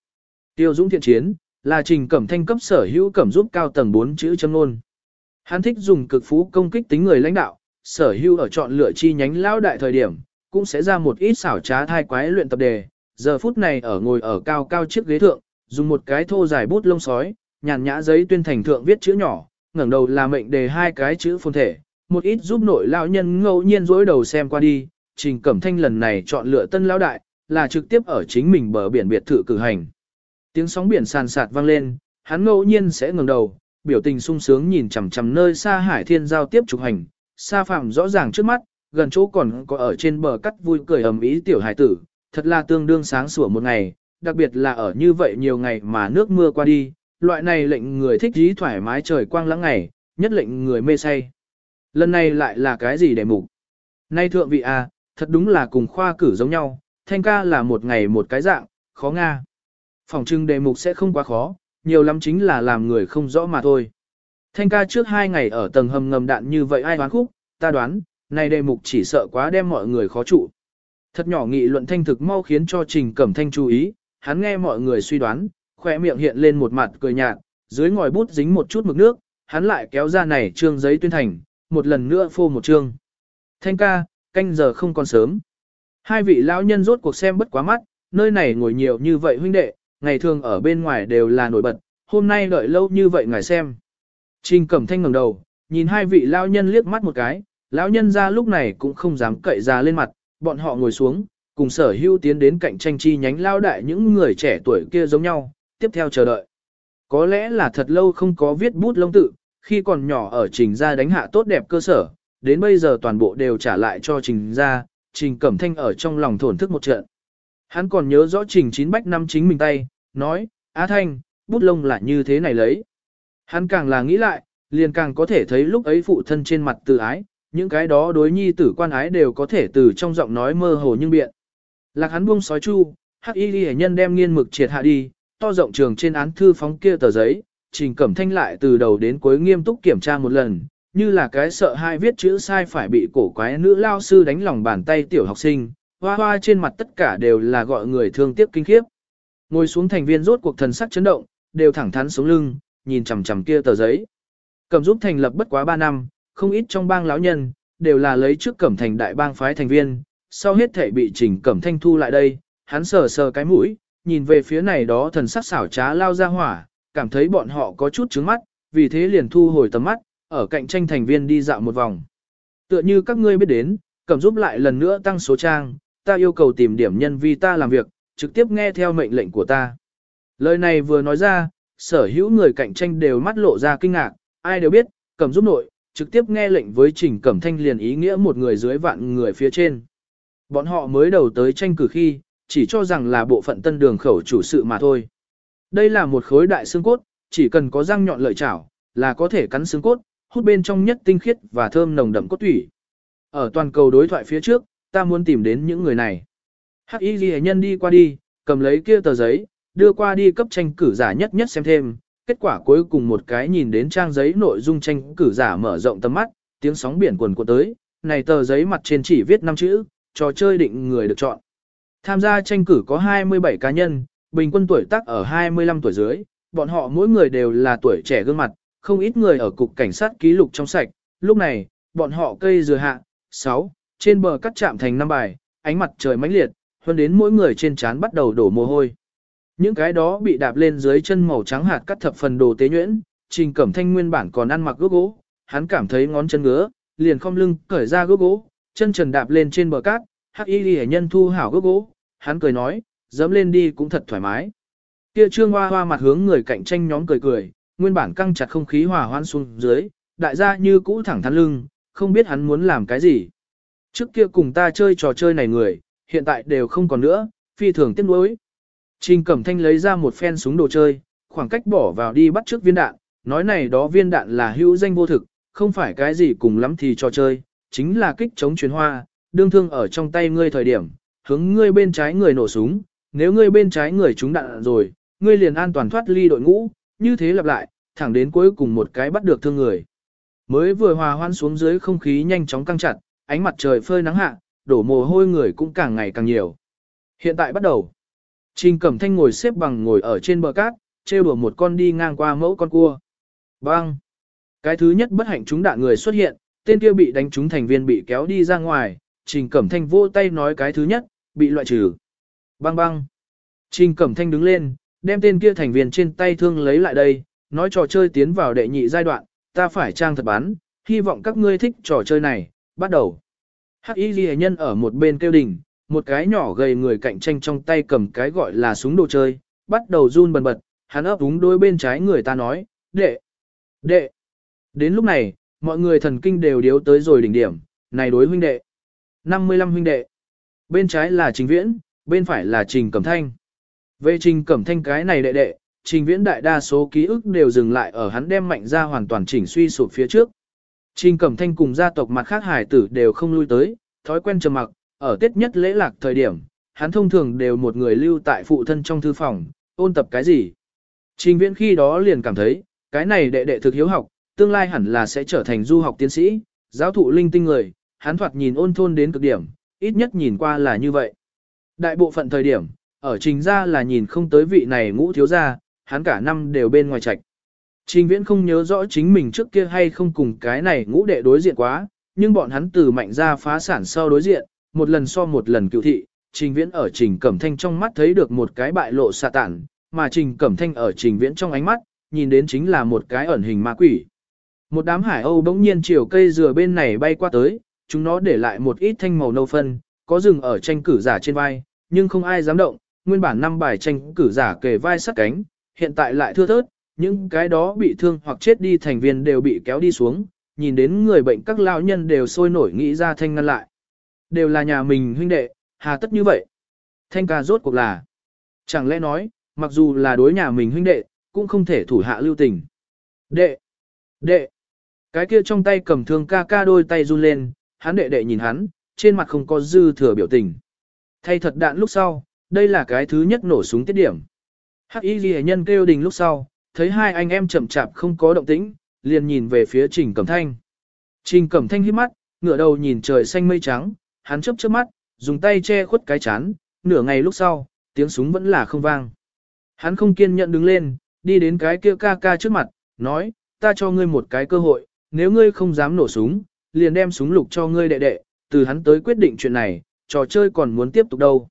Tiêu Dũng thiện chiến, là trình cẩm thanh cấp sở hữu cẩm giúp cao tầng 4 chữ châm ngôn. Hắn thích dùng cực phú công kích tính người lãnh đạo, sở hữu ở chọn lựa chi nhánh lao đại thời điểm, cũng sẽ ra một ít xảo trá thai quái luyện tập đề. Giờ phút này ở ngồi ở cao cao chiếc ghế thượng, dùng một cái thô dài bút lông sói, nhàn nhã giấy tuyên thành thượng viết chữ nhỏ, ngẩng đầu là mệnh đề hai cái chữ phồn thể, một ít giúp nội lão nhân ngẫu nhiên dối đầu xem qua đi, Trình Cẩm Thanh lần này chọn lựa tân lão đại, là trực tiếp ở chính mình bờ biển biệt thự cử hành. Tiếng sóng biển sàn sạt vang lên, hắn ngẫu nhiên sẽ ngẩng đầu, biểu tình sung sướng nhìn chằm chằm nơi xa hải thiên giao tiếp trục hành, xa phạm rõ ràng trước mắt, gần chỗ còn có ở trên bờ cắt vui cười ầm ý tiểu hải tử, thật là tương đương sáng sủa một ngày, đặc biệt là ở như vậy nhiều ngày mà nước mưa qua đi, loại này lệnh người thích dí thoải mái trời quang lãng ngày, nhất lệnh người mê say. Lần này lại là cái gì để mục? Nay thượng vị à, thật đúng là cùng khoa cử giống nhau, thanh ca là một ngày một cái dạng, khó nga. Phòng trưng đề mục sẽ không quá khó, nhiều lắm chính là làm người không rõ mà thôi. Thanh ca trước hai ngày ở tầng hầm ngầm đạn như vậy ai đoán khúc, ta đoán, này đề mục chỉ sợ quá đem mọi người khó trụ. Thật nhỏ nghị luận thanh thực mau khiến cho Trình Cẩm Thanh chú ý, hắn nghe mọi người suy đoán, khỏe miệng hiện lên một mặt cười nhạt, dưới ngòi bút dính một chút mực nước, hắn lại kéo ra này trương giấy tuyên thành, một lần nữa phô một trương. Thanh ca, canh giờ không còn sớm. Hai vị lão nhân rốt cuộc xem bất quá mắt, nơi này ngồi nhiều như vậy huynh đệ, ngày thường ở bên ngoài đều là nổi bật, hôm nay đợi lâu như vậy ngài xem. Trình Cẩm Thanh ngẩng đầu, nhìn hai vị lão nhân liếc mắt một cái, lão nhân ra lúc này cũng không dám cậy ra lên mặt, bọn họ ngồi xuống, cùng sở Hưu tiến đến cạnh tranh chi nhánh lao đại những người trẻ tuổi kia giống nhau, tiếp theo chờ đợi. Có lẽ là thật lâu không có viết bút lông tự, khi còn nhỏ ở trình ra đánh hạ tốt đẹp cơ sở, đến bây giờ toàn bộ đều trả lại cho trình ra, trình cẩm thanh ở trong lòng thổn thức một trận. Hắn còn nhớ rõ trình chín bách năm chính mình tay, nói, Á Thanh, bút lông là như thế này lấy. Hắn càng là nghĩ lại, liền càng có thể thấy lúc ấy phụ thân trên mặt từ ái, những cái đó đối nhi tử quan ái đều có thể từ trong giọng nói mơ hồ nhưng biện. Lạc hắn buông sói chu, hắc y ghi nhân đem nghiên mực triệt hạ đi, to rộng trường trên án thư phóng kia tờ giấy, trình cẩm thanh lại từ đầu đến cuối nghiêm túc kiểm tra một lần, như là cái sợ hai viết chữ sai phải bị cổ quái nữ lao sư đánh lòng bàn tay tiểu học sinh, hoa hoa trên mặt tất cả đều là gọi người thương tiếc kinh khiếp. Ngồi xuống thành viên rốt cuộc thần sắc chấn động, đều thẳng thắn sống lưng, nhìn chằm chằm kia tờ giấy. Cẩm giúp thành lập bất quá 3 năm, không ít trong bang lão nhân, đều là lấy trước cẩm thành đại bang phái thành viên, sau hết thể bị trình cẩm thanh thu lại đây, hắn sờ sờ cái mũi, nhìn về phía này đó thần sắc xảo trá lao ra hỏa, cảm thấy bọn họ có chút trứng mắt, vì thế liền thu hồi tầm mắt, ở cạnh tranh thành viên đi dạo một vòng. Tựa như các ngươi biết đến, cẩm giúp lại lần nữa tăng số trang, ta yêu cầu tìm điểm nhân vi ta làm việc, trực tiếp nghe theo mệnh lệnh của ta. Lời này vừa nói ra, sở hữu người cạnh tranh đều mắt lộ ra kinh ngạc, ai đều biết, cẩm giúp nội, trực tiếp nghe lệnh với Trình Cẩm Thanh liền ý nghĩa một người dưới vạn người phía trên. Bọn họ mới đầu tới tranh cử khi, chỉ cho rằng là bộ phận tân đường khẩu chủ sự mà thôi. Đây là một khối đại xương cốt, chỉ cần có răng nhọn lợi chảo, là có thể cắn xương cốt, hút bên trong nhất tinh khiết và thơm nồng đậm cốt thủy. Ở toàn cầu đối thoại phía trước, ta muốn tìm đến những người này. Hắc Y Ghi nhân đi qua đi, cầm lấy kia tờ giấy, đưa qua đi cấp tranh cử giả nhất nhất xem thêm, kết quả cuối cùng một cái nhìn đến trang giấy nội dung tranh cử giả mở rộng tầm mắt, tiếng sóng biển quần của tới, này tờ giấy mặt trên chỉ viết năm chữ, trò chơi định người được chọn. Tham gia tranh cử có 27 cá nhân, bình quân tuổi tác ở 25 tuổi dưới, bọn họ mỗi người đều là tuổi trẻ gương mặt, không ít người ở cục cảnh sát ký lục trong sạch, lúc này, bọn họ cây dừa hạ, 6, trên bờ cắt chạm thành năm bài, ánh mặt trời mãnh liệt, hơn đến mỗi người trên trán bắt đầu đổ mồ hôi. Những cái đó bị đạp lên dưới chân màu trắng hạt cắt thập phần đồ tế nhuyễn, Trình Cẩm Thanh nguyên bản còn ăn mặc gốc gỗ, hắn cảm thấy ngón chân ngứa, liền khom lưng cởi ra gốc gỗ, chân trần đạp lên trên bờ cát, Hắc Y Liễu nhân thu hảo gốc gỗ, hắn cười nói, dẫm lên đi cũng thật thoải mái. Kia Trương Hoa Hoa mặt hướng người cạnh tranh nhóm cười cười, nguyên bản căng chặt không khí hòa hoan xuống dưới, đại gia như cũ thẳng thắn lưng, không biết hắn muốn làm cái gì. Trước kia cùng ta chơi trò chơi này người, hiện tại đều không còn nữa, phi thường tiếc nuối. Trình Cẩm Thanh lấy ra một phen súng đồ chơi, khoảng cách bỏ vào đi bắt trước viên đạn, nói này đó viên đạn là hữu danh vô thực, không phải cái gì cùng lắm thì cho chơi, chính là kích chống chuyến hoa, đương thương ở trong tay ngươi thời điểm, hướng ngươi bên trái người nổ súng, nếu ngươi bên trái người trúng đạn rồi, ngươi liền an toàn thoát ly đội ngũ, như thế lặp lại, thẳng đến cuối cùng một cái bắt được thương người. Mới vừa hòa hoan xuống dưới không khí nhanh chóng căng chặt, ánh mặt trời phơi nắng hạ, đổ mồ hôi người cũng càng ngày càng nhiều. Hiện tại bắt đầu. Trình Cẩm Thanh ngồi xếp bằng ngồi ở trên bờ cát, trêu đùa một con đi ngang qua mẫu con cua. Bang! Cái thứ nhất bất hạnh chúng đạn người xuất hiện, tên kia bị đánh trúng thành viên bị kéo đi ra ngoài, Trình Cẩm Thanh vô tay nói cái thứ nhất, bị loại trừ. Bang bang! Trình Cẩm Thanh đứng lên, đem tên kia thành viên trên tay thương lấy lại đây, nói trò chơi tiến vào đệ nhị giai đoạn, ta phải trang thật bán, hy vọng các ngươi thích trò chơi này, bắt đầu. Hắc Y Ghi Nhân ở một bên kêu đỉnh, một cái nhỏ gầy người cạnh tranh trong tay cầm cái gọi là súng đồ chơi, bắt đầu run bần bật, hắn ấp úng đôi bên trái người ta nói, đệ, đệ. Đến lúc này, mọi người thần kinh đều điếu tới rồi đỉnh điểm, này đối huynh đệ. 55 huynh đệ. Bên trái là Trình Viễn, bên phải là Trình Cẩm Thanh. Về Trình Cẩm Thanh cái này đệ đệ, Trình Viễn đại đa số ký ức đều dừng lại ở hắn đem mạnh ra hoàn toàn chỉnh suy sụp phía trước. Trình Cẩm Thanh cùng gia tộc mặt khác hải tử đều không lui tới, thói quen trầm mặc, ở tiết nhất lễ lạc thời điểm, hắn thông thường đều một người lưu tại phụ thân trong thư phòng, ôn tập cái gì. Trình viễn khi đó liền cảm thấy, cái này đệ đệ thực hiếu học, tương lai hẳn là sẽ trở thành du học tiến sĩ, giáo thụ linh tinh người, hắn thoạt nhìn ôn thôn đến cực điểm, ít nhất nhìn qua là như vậy. Đại bộ phận thời điểm, ở trình ra là nhìn không tới vị này ngũ thiếu gia, hắn cả năm đều bên ngoài trạch. Trình viễn không nhớ rõ chính mình trước kia hay không cùng cái này ngũ đệ đối diện quá, nhưng bọn hắn từ mạnh ra phá sản sau đối diện, một lần so một lần cựu thị, trình viễn ở trình cẩm thanh trong mắt thấy được một cái bại lộ xạ tản, mà trình cẩm thanh ở trình viễn trong ánh mắt, nhìn đến chính là một cái ẩn hình ma quỷ. Một đám hải âu bỗng nhiên chiều cây dừa bên này bay qua tới, chúng nó để lại một ít thanh màu nâu phân, có rừng ở tranh cử giả trên vai, nhưng không ai dám động, nguyên bản năm bài tranh cử giả kề vai sát cánh, hiện tại lại thưa thớt, những cái đó bị thương hoặc chết đi thành viên đều bị kéo đi xuống, nhìn đến người bệnh các lao nhân đều sôi nổi nghĩ ra thanh ngăn lại. Đều là nhà mình huynh đệ, hà tất như vậy. Thanh ca rốt cuộc là. Chẳng lẽ nói, mặc dù là đối nhà mình huynh đệ, cũng không thể thủ hạ lưu tình. Đệ! Đệ! Cái kia trong tay cầm thương ca ca đôi tay run lên, hắn đệ đệ nhìn hắn, trên mặt không có dư thừa biểu tình. Thay thật đạn lúc sau, đây là cái thứ nhất nổ súng tiết điểm. Hắc y ghi nhân kêu đình lúc sau, thấy hai anh em chậm chạp không có động tĩnh, liền nhìn về phía Trình Cẩm Thanh. Trình Cẩm Thanh hít mắt, ngửa đầu nhìn trời xanh mây trắng, hắn chớp chớp mắt, dùng tay che khuất cái chán, nửa ngày lúc sau, tiếng súng vẫn là không vang. Hắn không kiên nhẫn đứng lên, đi đến cái kia ca ca trước mặt, nói, ta cho ngươi một cái cơ hội, nếu ngươi không dám nổ súng, liền đem súng lục cho ngươi đệ đệ, từ hắn tới quyết định chuyện này, trò chơi còn muốn tiếp tục đâu.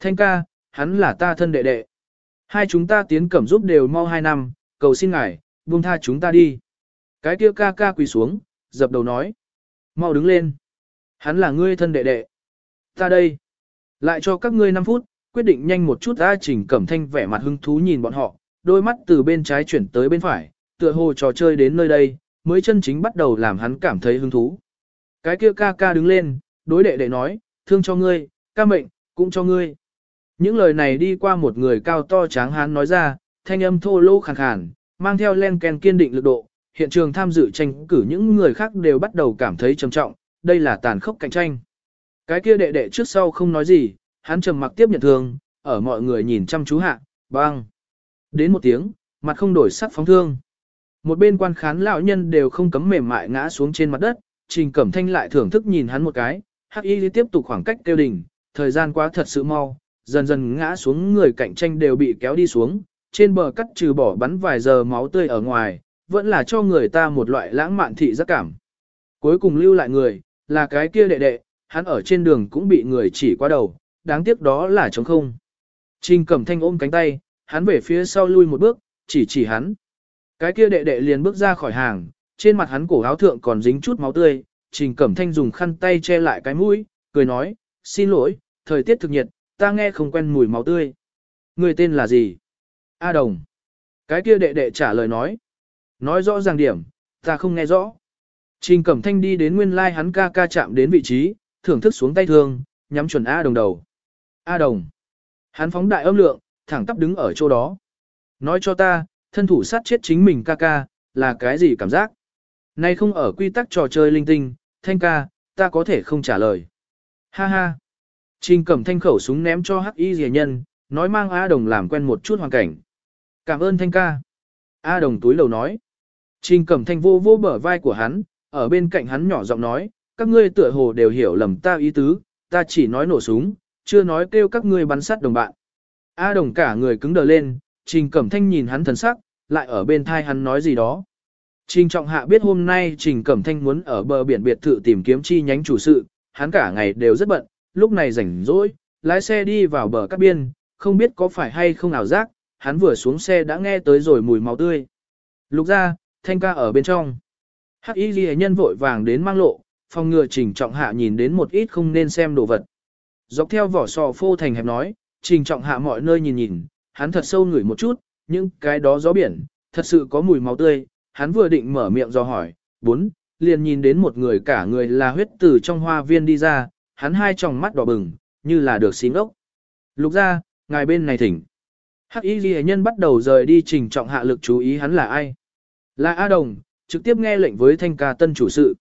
Thanh ca, hắn là ta thân đệ đệ. Hai chúng ta tiến cẩm giúp đều mau hai năm, cầu xin ngài, buông tha chúng ta đi. Cái kia ca ca quỳ xuống, dập đầu nói. Mau đứng lên. Hắn là ngươi thân đệ đệ. Ta đây. Lại cho các ngươi 5 phút, quyết định nhanh một chút ra trình cẩm thanh vẻ mặt hứng thú nhìn bọn họ, đôi mắt từ bên trái chuyển tới bên phải, tựa hồ trò chơi đến nơi đây, mới chân chính bắt đầu làm hắn cảm thấy hứng thú. Cái kia ca ca đứng lên, đối đệ đệ nói, thương cho ngươi, ca mệnh, cũng cho ngươi. Những lời này đi qua một người cao to tráng hán nói ra, thanh âm thô lỗ khàn khàn, mang theo len ken kiên định lực độ, hiện trường tham dự tranh cử những người khác đều bắt đầu cảm thấy trầm trọng, đây là tàn khốc cạnh tranh. Cái kia đệ đệ trước sau không nói gì, hắn trầm mặc tiếp nhận thương, ở mọi người nhìn chăm chú hạ, băng. Đến một tiếng, mặt không đổi sắc phóng thương. Một bên quan khán lão nhân đều không cấm mềm mại ngã xuống trên mặt đất, Trình Cẩm Thanh lại thưởng thức nhìn hắn một cái, Hắc Y tiếp tục khoảng cách tiêu đỉnh, thời gian quá thật sự mau, dần dần ngã xuống người cạnh tranh đều bị kéo đi xuống, trên bờ cắt trừ bỏ bắn vài giờ máu tươi ở ngoài, vẫn là cho người ta một loại lãng mạn thị giác cảm. Cuối cùng lưu lại người, là cái kia đệ đệ, hắn ở trên đường cũng bị người chỉ qua đầu, đáng tiếc đó là trống không. Trình Cẩm Thanh ôm cánh tay, hắn về phía sau lui một bước, chỉ chỉ hắn. Cái kia đệ đệ liền bước ra khỏi hàng, trên mặt hắn cổ áo thượng còn dính chút máu tươi, Trình Cẩm Thanh dùng khăn tay che lại cái mũi, cười nói, xin lỗi, thời tiết thực nhiệt, ta nghe không quen mùi máu tươi. Người tên là gì? A Đồng. Cái kia đệ đệ trả lời nói. Nói rõ ràng điểm, ta không nghe rõ. Trình Cẩm Thanh đi đến nguyên lai like hắn ca ca chạm đến vị trí, thưởng thức xuống tay thương, nhắm chuẩn A Đồng đầu. A Đồng. Hắn phóng đại âm lượng, thẳng tắp đứng ở chỗ đó. Nói cho ta, thân thủ sát chết chính mình ca ca, là cái gì cảm giác? Nay không ở quy tắc trò chơi linh tinh, thanh ca, ta có thể không trả lời. Ha ha. Trình cẩm thanh khẩu súng ném cho hắc y rìa nhân, nói mang A Đồng làm quen một chút hoàn cảnh. Cảm ơn thanh ca. A Đồng túi lầu nói. Trình cẩm thanh vô vô bờ vai của hắn, ở bên cạnh hắn nhỏ giọng nói, các ngươi tựa hồ đều hiểu lầm ta ý tứ, ta chỉ nói nổ súng, chưa nói kêu các ngươi bắn sát đồng bạn. A Đồng cả người cứng đờ lên, Trình Cẩm Thanh nhìn hắn thần sắc, lại ở bên thai hắn nói gì đó. Trình Trọng Hạ biết hôm nay Trình Cẩm Thanh muốn ở bờ biển biệt thự tìm kiếm chi nhánh chủ sự, hắn cả ngày đều rất bận, lúc này rảnh rỗi, lái xe đi vào bờ cát biên, không biết có phải hay không ảo giác, hắn vừa xuống xe đã nghe tới rồi mùi máu tươi. Lục ra, Thanh ca ở bên trong. Hắc Y Ghi nhân vội vàng đến mang lộ, phòng ngừa Trình Trọng Hạ nhìn đến một ít không nên xem đồ vật. Dọc theo vỏ sò phô thành hẹp nói, Trình Trọng Hạ mọi nơi nhìn nhìn, hắn thật sâu ngửi một chút, những cái đó gió biển, thật sự có mùi máu tươi, hắn vừa định mở miệng do hỏi, bốn, liền nhìn đến một người cả người là huyết tử trong hoa viên đi ra, hắn hai tròng mắt đỏ bừng, như là được xí ốc. Lục ra, ngài bên này thỉnh. Hắc y ghi nhân bắt đầu rời đi trình trọng hạ lực chú ý hắn là ai. Là A Đồng, trực tiếp nghe lệnh với thanh ca tân chủ sự.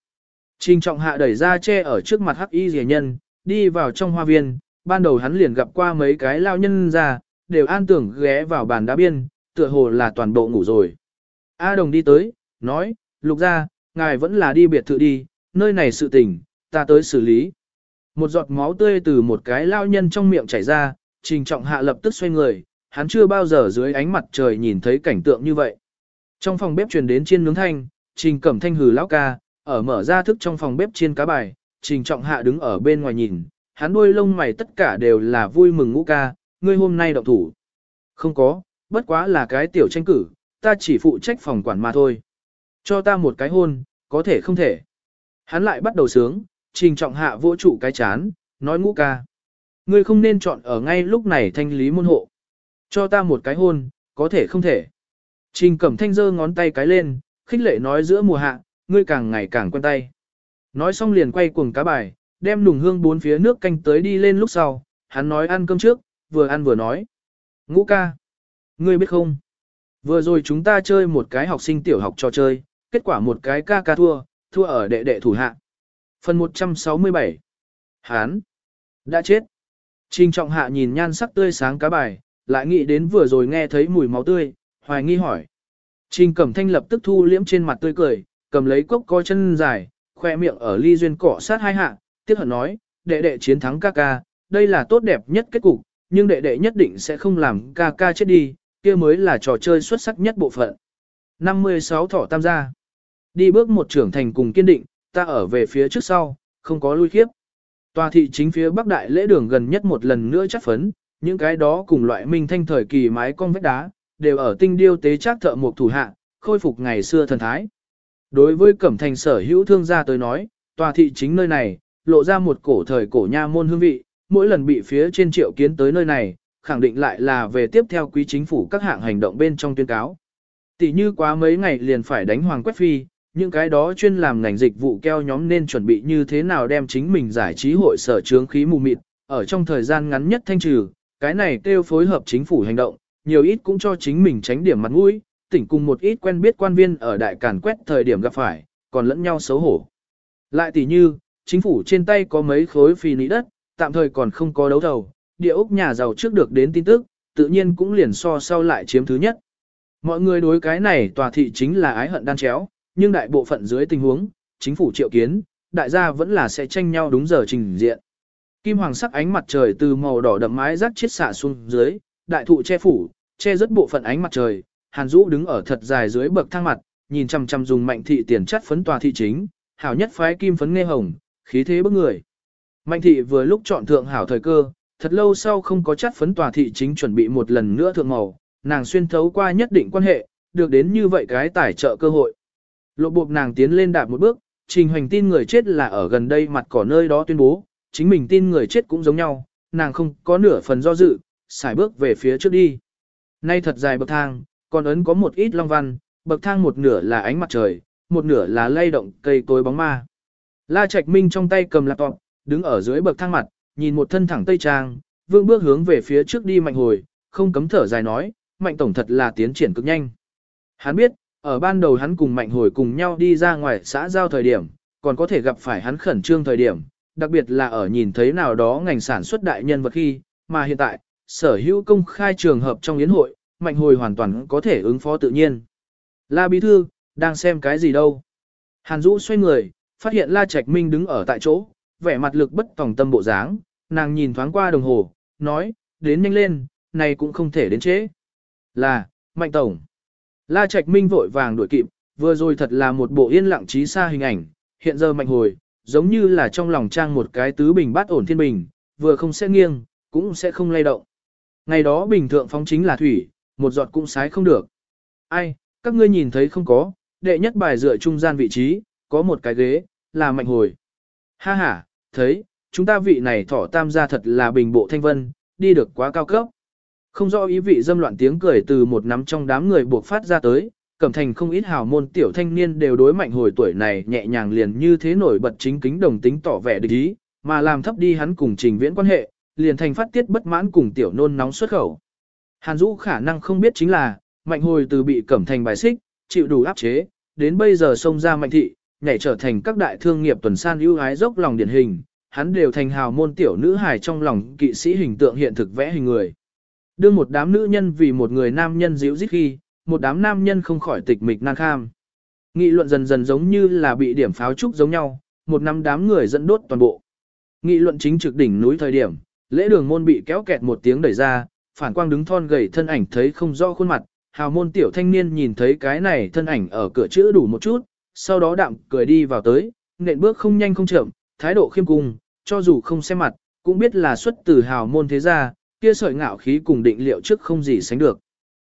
Trình trọng hạ đẩy ra che ở trước mặt hắc y ghi nhân, đi vào trong hoa viên, ban đầu hắn liền gặp qua mấy cái lao nhân ra, đều an tưởng ghé vào bàn đá biên, tựa hồ là toàn bộ ngủ rồi. A đồng đi tới, nói, lục ra, ngài vẫn là đi biệt thự đi, nơi này sự tình, ta tới xử lý. Một giọt máu tươi từ một cái lao nhân trong miệng chảy ra, trình trọng hạ lập tức xoay người, hắn chưa bao giờ dưới ánh mặt trời nhìn thấy cảnh tượng như vậy. Trong phòng bếp truyền đến chiên nướng thanh, Trình Cẩm Thanh hừ lão ca, ở mở ra thức trong phòng bếp chiên cá bài, Trình Trọng Hạ đứng ở bên ngoài nhìn, hắn đuôi lông mày tất cả đều là vui mừng ngũ ca, ngươi hôm nay động thủ. Không có, bất quá là cái tiểu tranh cử, ta chỉ phụ trách phòng quản mà thôi. Cho ta một cái hôn, có thể không thể. Hắn lại bắt đầu sướng, Trình Trọng Hạ vỗ trụ cái chán, nói ngũ ca. Ngươi không nên chọn ở ngay lúc này thanh lý môn hộ. Cho ta một cái hôn, có thể không thể. Trình Cẩm Thanh giơ ngón tay cái lên, khích lệ nói giữa mùa hạ, ngươi càng ngày càng quen tay. Nói xong liền quay cuồng cá bài, đem nùng hương bốn phía nước canh tới đi lên lúc sau, hắn nói ăn cơm trước, vừa ăn vừa nói. Ngũ ca, ngươi biết không? Vừa rồi chúng ta chơi một cái học sinh tiểu học trò chơi, kết quả một cái ca ca thua, thua ở đệ đệ thủ hạ. Phần 167 Hán Đã chết Trình trọng hạ nhìn nhan sắc tươi sáng cá bài, lại nghĩ đến vừa rồi nghe thấy mùi máu tươi, hoài nghi hỏi. Trình cẩm thanh lập tức thu liễm trên mặt tươi cười, cầm lấy cốc co chân dài, khoe miệng ở ly duyên cỏ sát hai hạ, tiếc hận nói, đệ đệ chiến thắng ca ca, đây là tốt đẹp nhất kết cục, nhưng đệ đệ nhất định sẽ không làm ca ca chết đi, kia mới là trò chơi xuất sắc nhất bộ phận. 56 thỏ tam gia. Đi bước một trưởng thành cùng kiên định, ta ở về phía trước sau, không có lui khiếp. Tòa thị chính phía bắc đại lễ đường gần nhất một lần nữa chắc phấn, những cái đó cùng loại minh thanh thời kỳ mái cong vách đá, đều ở tinh điêu tế chắc thợ một thủ hạ, khôi phục ngày xưa thần thái. Đối với cẩm thành sở hữu thương gia tới nói, tòa thị chính nơi này, lộ ra một cổ thời cổ nha môn hương vị, mỗi lần bị phía trên triệu kiến tới nơi này, khẳng định lại là về tiếp theo quý chính phủ các hạng hành động bên trong tuyên cáo. Tỷ như quá mấy ngày liền phải đánh hoàng quét phi, những cái đó chuyên làm ngành dịch vụ keo nhóm nên chuẩn bị như thế nào đem chính mình giải trí hội sở chướng khí mù mịt, ở trong thời gian ngắn nhất thanh trừ, cái này kêu phối hợp chính phủ hành động, nhiều ít cũng cho chính mình tránh điểm mặt mũi, tỉnh cùng một ít quen biết quan viên ở đại càn quét thời điểm gặp phải, còn lẫn nhau xấu hổ. Lại tỷ như, chính phủ trên tay có mấy khối phì nị đất, tạm thời còn không có đấu thầu, địa ốc nhà giàu trước được đến tin tức, tự nhiên cũng liền so sau lại chiếm thứ nhất. Mọi người đối cái này tòa thị chính là ái hận đan chéo, nhưng đại bộ phận dưới tình huống, chính phủ triệu kiến, đại gia vẫn là sẽ tranh nhau đúng giờ trình diện. Kim hoàng sắc ánh mặt trời từ màu đỏ đậm mái rắc chiết xạ xuống dưới, đại thụ che phủ, che rất bộ phận ánh mặt trời, Hàn Dũ đứng ở thật dài dưới bậc thang mặt, nhìn chằm chằm dùng mạnh thị tiền chất phấn tòa thị chính, hảo nhất phái kim phấn nghe hồng, khí thế bức người. Mạnh thị vừa lúc chọn thượng hảo thời cơ, thật lâu sau không có chất phấn tòa thị chính chuẩn bị một lần nữa thượng màu, nàng xuyên thấu qua nhất định quan hệ, được đến như vậy cái tài trợ cơ hội. Lộ bộp nàng tiến lên đạp một bước, trình hoành tin người chết là ở gần đây mặt cỏ nơi đó tuyên bố, chính mình tin người chết cũng giống nhau, nàng không có nửa phần do dự, xài bước về phía trước đi. Nay thật dài bậc thang, còn ấn có một ít long văn, bậc thang một nửa là ánh mặt trời, một nửa là lay động cây tối bóng ma. La Trạch Minh trong tay cầm laptop, đứng ở dưới bậc thang mặt, nhìn một thân thẳng tây trang, vương bước hướng về phía trước đi mạnh hồi, không cấm thở dài nói, mạnh tổng thật là tiến triển cực nhanh. Hắn biết, ở ban đầu hắn cùng mạnh hồi cùng nhau đi ra ngoài xã giao thời điểm, còn có thể gặp phải hắn khẩn trương thời điểm, đặc biệt là ở nhìn thấy nào đó ngành sản xuất đại nhân vật khi, mà hiện tại, sở hữu công khai trường hợp trong yến hội, mạnh hồi hoàn toàn có thể ứng phó tự nhiên. La Bí Thư, đang xem cái gì đâu? Hàn Dũ xoay người, phát hiện La Trạch Minh đứng ở tại chỗ, vẻ mặt lực bất tòng tâm bộ dáng, nàng nhìn thoáng qua đồng hồ, nói, đến nhanh lên, này cũng không thể đến trễ. Là, Mạnh Tổng. La Trạch Minh vội vàng đuổi kịp, vừa rồi thật là một bộ yên lặng trí xa hình ảnh, hiện giờ Mạnh hồi, giống như là trong lòng trang một cái tứ bình bát ổn thiên bình, vừa không sẽ nghiêng, cũng sẽ không lay động. Ngày đó bình thượng phóng chính là thủy, một giọt cũng sái không được. Ai, các ngươi nhìn thấy không có, đệ nhất bài dựa trung gian vị trí, có một cái ghế, là mạnh hồi. Ha ha, thấy, chúng ta vị này thỏ tam gia thật là bình bộ thanh vân, đi được quá cao cấp. Không rõ ý vị dâm loạn tiếng cười từ một nắm trong đám người buộc phát ra tới, cẩm thành không ít hào môn tiểu thanh niên đều đối mạnh hồi tuổi này nhẹ nhàng liền như thế nổi bật chính kính đồng tính tỏ vẻ địch ý, mà làm thấp đi hắn cùng trình viễn quan hệ, liền thành phát tiết bất mãn cùng tiểu nôn nóng xuất khẩu. Hàn Dũ khả năng không biết chính là, mạnh hồi từ bị cẩm thành bài xích, chịu đủ áp chế, đến bây giờ xông ra mạnh thị, nhảy trở thành các đại thương nghiệp tuần san ưu ái dốc lòng điển hình, hắn đều thành hào môn tiểu nữ hài trong lòng kỵ sĩ hình tượng hiện thực vẽ hình người. Đưa một đám nữ nhân vì một người nam nhân dịu dít khi, một đám nam nhân không khỏi tịch mịch nan kham. Nghị luận dần dần giống như là bị điểm pháo trúc giống nhau, một năm đám người dẫn đốt toàn bộ. Nghị luận chính trực đỉnh núi thời điểm, lễ đường môn bị kéo kẹt một tiếng đẩy ra, phản quang đứng thon gầy thân ảnh thấy không rõ khuôn mặt, hào môn tiểu thanh niên nhìn thấy cái này thân ảnh ở cửa chữ đủ một chút, sau đó đạm cười đi vào tới, nện bước không nhanh không chậm, thái độ khiêm cung, cho dù không xem mặt, cũng biết là xuất từ hào môn thế gia, kia sợi ngạo khí cùng định liệu trước không gì sánh được.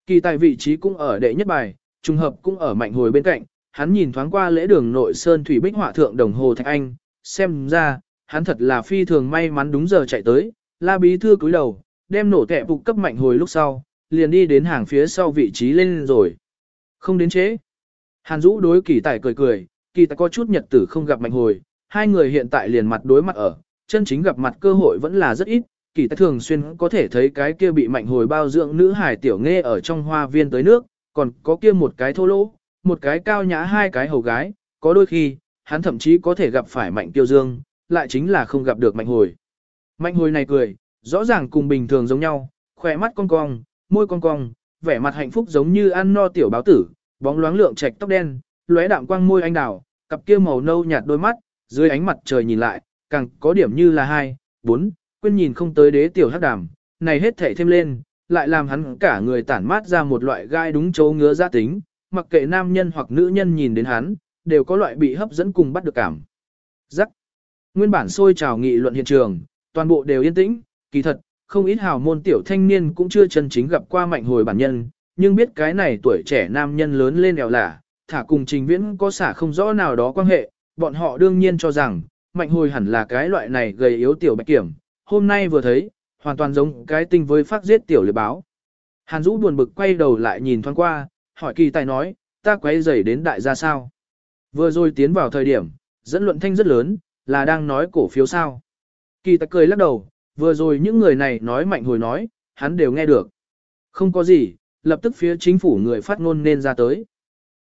Kỳ tài vị trí cũng ở đệ nhất bài, trùng hợp cũng ở mạnh hồi bên cạnh, hắn nhìn thoáng qua lễ đường nội sơn thủy bích họa thượng đồng hồ thạch anh, xem ra, hắn thật là phi thường may mắn đúng giờ chạy tới, la bí thư cúi đầu, đem nổ kẹp phục cấp mạnh hồi lúc sau, liền đi đến hàng phía sau vị trí lên rồi. Không đến chế. Hàn Dũ đối kỳ tài cười cười, kỳ tài có chút nhật tử không gặp mạnh hồi, hai người hiện tại liền mặt đối mặt ở, chân chính gặp mặt cơ hội vẫn là rất ít, kỳ tài thường xuyên có thể thấy cái kia bị mạnh hồi bao dưỡng nữ hải tiểu nghe ở trong hoa viên tới nước, còn có kia một cái thô lỗ, một cái cao nhã hai cái hầu gái, có đôi khi, hắn thậm chí có thể gặp phải mạnh tiêu dương, lại chính là không gặp được mạnh hồi. Mạnh hồi này cười, rõ ràng cùng bình thường giống nhau, khỏe mắt cong cong, môi cong cong, vẻ mặt hạnh phúc giống như ăn no tiểu báo tử, bóng loáng lượng trạch tóc đen, lóe đạm quang môi anh đào, cặp kia màu nâu nhạt đôi mắt, dưới ánh mặt trời nhìn lại, càng có điểm như là hai, bốn, quên nhìn không tới đế tiểu hắc đàm, này hết thể thêm lên, lại làm hắn cả người tản mát ra một loại gai đúng chỗ ngứa gia tính, mặc kệ nam nhân hoặc nữ nhân nhìn đến hắn, đều có loại bị hấp dẫn cùng bắt được cảm. Rắc. Nguyên bản sôi trào nghị luận hiện trường, toàn bộ đều yên tĩnh, kỳ thật, không ít hào môn tiểu thanh niên cũng chưa chân chính gặp qua mạnh hồi bản nhân, nhưng biết cái này tuổi trẻ nam nhân lớn lên đèo lả, thả cùng trình viễn có xả không rõ nào đó quan hệ, bọn họ đương nhiên cho rằng, mạnh hồi hẳn là cái loại này gầy yếu tiểu bạch kiểm, hôm nay vừa thấy, hoàn toàn giống cái tinh với phát giết tiểu liệt báo. Hàn Dũ buồn bực quay đầu lại nhìn thoáng qua, hỏi kỳ tài nói, ta quay dày đến đại gia sao? Vừa rồi tiến vào thời điểm, dẫn luận thanh rất lớn, là đang nói cổ phiếu sao? Kỳ tài cười lắc đầu, vừa rồi những người này nói mạnh hồi nói, hắn đều nghe được. Không có gì, lập tức phía chính phủ người phát ngôn nên ra tới.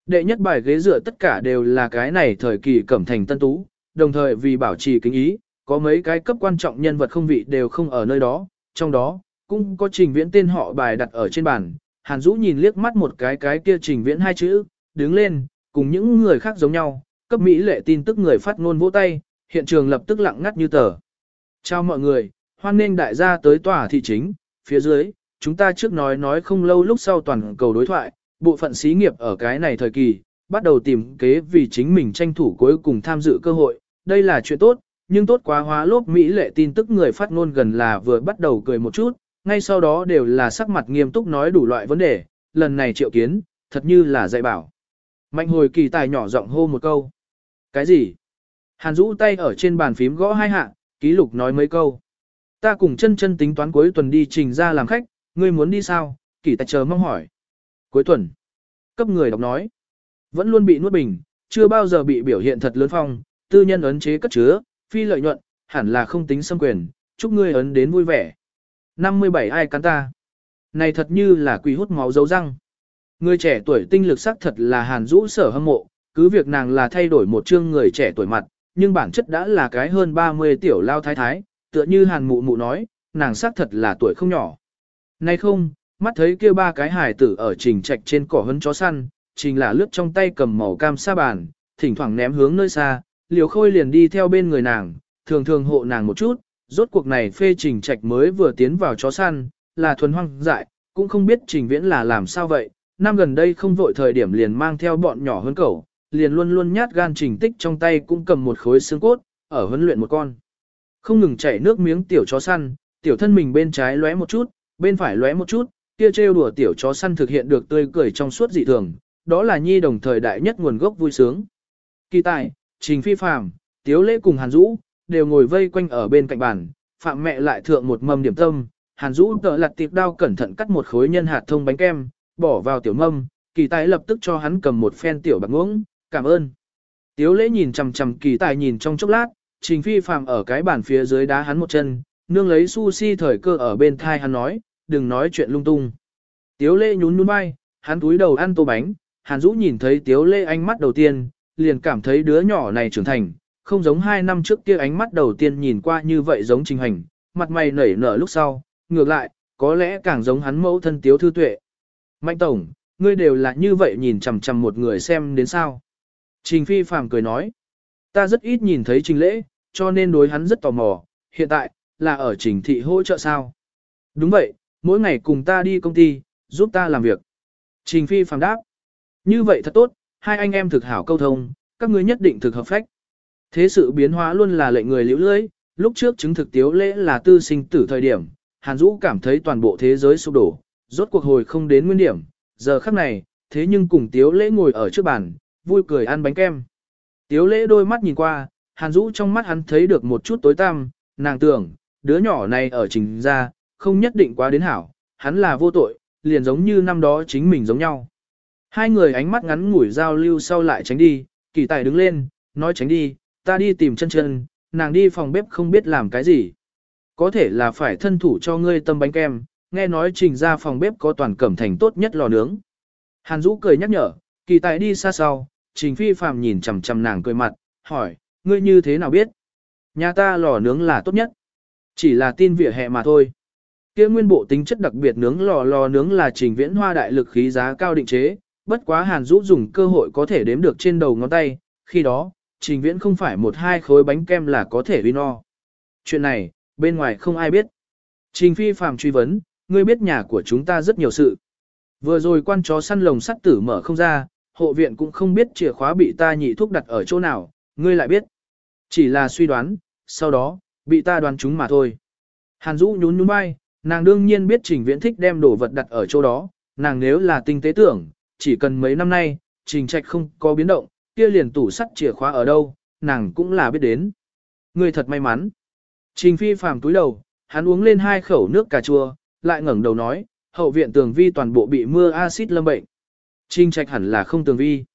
Đệ nhất bài ghế dựa tất cả đều là cái này thời kỳ cẩm thành tân tú, đồng thời vì bảo trì kính ý, có mấy cái cấp quan trọng nhân vật không vị đều không ở nơi đó, trong đó, cũng có trình viễn tên họ bài đặt ở trên bàn. Hàn Dũ nhìn liếc mắt một cái cái kia trình viễn hai chữ, đứng lên, cùng những người khác giống nhau, cấp Mỹ lệ tin tức người phát ngôn vỗ tay, hiện trường lập tức lặng ngắt như tờ. Chào mọi người, hoan nghênh đại gia tới tòa thị chính, phía dưới, chúng ta trước nói nói không lâu lúc sau toàn cầu đối thoại, bộ phận xí nghiệp ở cái này thời kỳ, bắt đầu tìm kế vì chính mình tranh thủ cuối cùng tham dự cơ hội, đây là chuyện tốt, nhưng tốt quá hóa lốp Mỹ lệ tin tức người phát ngôn gần là vừa bắt đầu cười một chút, ngay sau đó đều là sắc mặt nghiêm túc nói đủ loại vấn đề, lần này triệu kiến, thật như là dạy bảo. Mạnh hồi kỳ tài nhỏ giọng hô một câu. Cái gì? Hàn rũ tay ở trên bàn phím gõ hai hạ, ký lục nói mấy câu. Ta cùng chân chân tính toán cuối tuần đi trình ra làm khách, ngươi muốn đi sao? Kỳ tài chờ mong hỏi. Cuối tuần. Cấp người đọc nói. Vẫn luôn bị nuốt bình, chưa bao giờ bị biểu hiện thật lớn phong, tư nhân ấn chế cất chứa, phi lợi nhuận, hẳn là không tính xâm quyền, chúc ngươi ấn đến vui vẻ. 57 ai cắn ta. Này thật như là quỷ hút máu dấu răng. Người trẻ tuổi tinh lực sắc thật là hàn rũ sở hâm mộ, cứ việc nàng là thay đổi một chương người trẻ tuổi mặt, nhưng bản chất đã là cái hơn 30 tiểu lao thái thái, tựa như hàn mụ mụ nói, nàng sắc thật là tuổi không nhỏ. Này không, mắt thấy kia ba cái hài tử ở trình trạch trên cỏ hấn chó săn, trình là lướt trong tay cầm màu cam sa bàn, thỉnh thoảng ném hướng nơi xa, liều khôi liền đi theo bên người nàng, thường thường hộ nàng một chút, rốt cuộc này phê trình trạch mới vừa tiến vào chó săn, là thuần hoang dại, cũng không biết trình viễn là làm sao vậy, năm gần đây không vội thời điểm liền mang theo bọn nhỏ hơn cẩu, liền luôn luôn nhát gan trình tích trong tay cũng cầm một khối xương cốt, ở huấn luyện một con. Không ngừng chảy nước miếng tiểu chó săn, tiểu thân mình bên trái lóe một chút, bên phải lóe một chút, kia trêu đùa tiểu chó săn thực hiện được tươi cười trong suốt dị thường, đó là nhi đồng thời đại nhất nguồn gốc vui sướng. Kỳ tài, trình phi phàm, tiếu lễ cùng hàn dũ, đều ngồi vây quanh ở bên cạnh bàn, phạm mẹ lại thượng một mâm điểm tâm, hàn dũ tợ lặt tiệp đao cẩn thận cắt một khối nhân hạt thông bánh kem, bỏ vào tiểu mâm, kỳ tài lập tức cho hắn cầm một phen tiểu bạc ngỗng, cảm ơn. Tiếu lễ nhìn chằm chằm kỳ tài nhìn trong chốc lát, trình phi phàm ở cái bàn phía dưới đá hắn một chân, nương lấy sushi thời cơ ở bên thai hắn nói, đừng nói chuyện lung tung. Tiếu lễ nhún nhún vai, hắn túi đầu ăn tô bánh, hàn dũ nhìn thấy tiếu lễ ánh mắt đầu tiên, liền cảm thấy đứa nhỏ này trưởng thành, không giống hai năm trước kia ánh mắt đầu tiên nhìn qua như vậy giống trình hành, mặt mày nảy nở lúc sau, ngược lại, có lẽ càng giống hắn mẫu thân tiếu thư tuệ. Mạnh tổng, ngươi đều là như vậy nhìn chằm chằm một người xem đến sao. Trình phi phàm cười nói, ta rất ít nhìn thấy trình lễ, cho nên đối hắn rất tò mò, hiện tại, là ở trình thị hỗ trợ sao. Đúng vậy, mỗi ngày cùng ta đi công ty, giúp ta làm việc. Trình Phi phàm đáp. Như vậy thật tốt, hai anh em thực hảo câu thông, các ngươi nhất định thực hợp phách. Thế sự biến hóa luôn là lệnh người liễu lưới, lúc trước chứng thực tiếu lễ là tư sinh tử thời điểm, Hàn Dũ cảm thấy toàn bộ thế giới sụp đổ, rốt cuộc hồi không đến nguyên điểm, giờ khắc này, thế nhưng cùng tiếu lễ ngồi ở trước bàn, vui cười ăn bánh kem. Tiếu lễ đôi mắt nhìn qua, Hàn Dũ trong mắt hắn thấy được một chút tối tăm, nàng tưởng, đứa nhỏ này ở trình ra, không nhất định quá đến hảo, hắn là vô tội, liền giống như năm đó chính mình giống nhau. Hai người ánh mắt ngắn ngủi giao lưu sau lại tránh đi, kỳ tài đứng lên, nói tránh đi, ta đi tìm chân chân, nàng đi phòng bếp không biết làm cái gì. Có thể là phải thân thủ cho ngươi tâm bánh kem, nghe nói trình ra phòng bếp có toàn cẩm thành tốt nhất lò nướng. Hàn Dũ cười nhắc nhở, kỳ tài đi xa sau, trình phi phàm nhìn chằm chằm nàng cười mặt, hỏi, ngươi như thế nào biết? Nhà ta lò nướng là tốt nhất. Chỉ là tin vỉa hè mà thôi. Kia nguyên bộ tính chất đặc biệt nướng lò lò nướng là trình viễn hoa đại lực khí giá cao định chế, bất quá Hàn Dũ dùng cơ hội có thể đếm được trên đầu ngón tay, khi đó, trình viễn không phải một hai khối bánh kem là có thể uy no. Chuyện này, bên ngoài không ai biết. Trình phi phàm truy vấn, ngươi biết nhà của chúng ta rất nhiều sự. Vừa rồi quan chó săn lồng sắt tử mở không ra, hộ viện cũng không biết chìa khóa bị ta nhị thuốc đặt ở chỗ nào, ngươi lại biết. Chỉ là suy đoán, sau đó, bị ta đoán chúng mà thôi. Hàn Dũ nhún nhún vai, nàng đương nhiên biết trình viễn thích đem đồ vật đặt ở chỗ đó, nàng nếu là tinh tế tưởng, chỉ cần mấy năm nay, trình trạch không có biến động, kia liền tủ sắt chìa khóa ở đâu, nàng cũng là biết đến. Ngươi thật may mắn. Trình phi phàm túi đầu, hắn uống lên hai khẩu nước cà chua, lại ngẩng đầu nói, hậu viện tường vi toàn bộ bị mưa axit lâm bệnh. Trình trạch hẳn là không tường vi.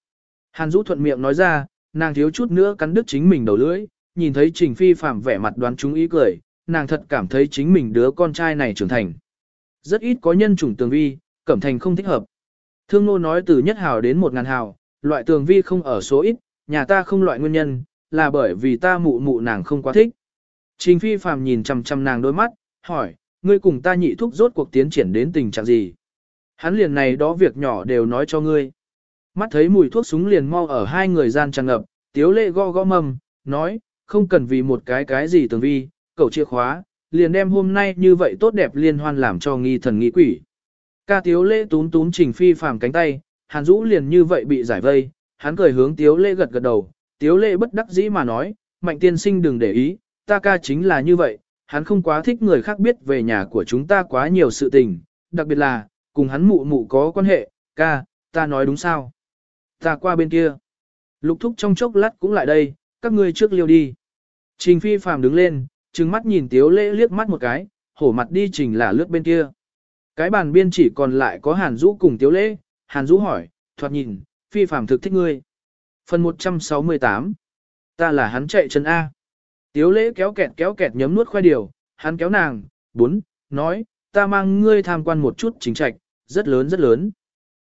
Hàn Dũ thuận miệng nói ra, nàng thiếu chút nữa cắn đứt chính mình đầu lưỡi, nhìn thấy trình phi phàm vẻ mặt đoán chúng ý cười, nàng thật cảm thấy chính mình đứa con trai này trưởng thành. Rất ít có nhân chủng tường vi, cẩm thành không thích hợp. Thương nô nói từ nhất hào đến một ngàn hào, loại tường vi không ở số ít, nhà ta không loại nguyên nhân, là bởi vì ta mụ mụ nàng không quá thích. Trình phi phàm nhìn chằm chằm nàng đôi mắt, hỏi, ngươi cùng ta nhị thúc rốt cuộc tiến triển đến tình trạng gì? Hắn liền này đó việc nhỏ đều nói cho ngươi. Mắt thấy mùi thuốc súng liền mau ở hai người gian tràn ngập, tiếu lệ go go mầm, nói, không cần vì một cái cái gì tường vi, cậu chìa khóa, liền đem hôm nay như vậy tốt đẹp liên hoan làm cho nghi thần nghi quỷ. Ca tiếu lễ tún tún trình phi phàm cánh tay, hàn dũ liền như vậy bị giải vây, hắn cười hướng tiếu lễ gật gật đầu, tiếu lễ bất đắc dĩ mà nói, mạnh tiên sinh đừng để ý, ta ca chính là như vậy, hắn không quá thích người khác biết về nhà của chúng ta quá nhiều sự tình, đặc biệt là, cùng hắn mụ mụ có quan hệ, ca, ta nói đúng sao? Ta qua bên kia. Lục thúc trong chốc lát cũng lại đây, các ngươi trước liêu đi. Trình phi phàm đứng lên, trừng mắt nhìn tiếu lễ liếc mắt một cái, hổ mặt đi trình là lướt bên kia. Cái bàn biên chỉ còn lại có hàn Dũ cùng tiếu lễ, hàn Dũ hỏi, thoạt nhìn, phi phàm thực thích ngươi. Phần 168 Ta là hắn chạy chân A. Tiếu lễ kéo kẹt kéo kẹt nhấm nuốt khoai điều, hắn kéo nàng, bốn, nói, ta mang ngươi tham quan một chút chính trạch, rất lớn rất lớn.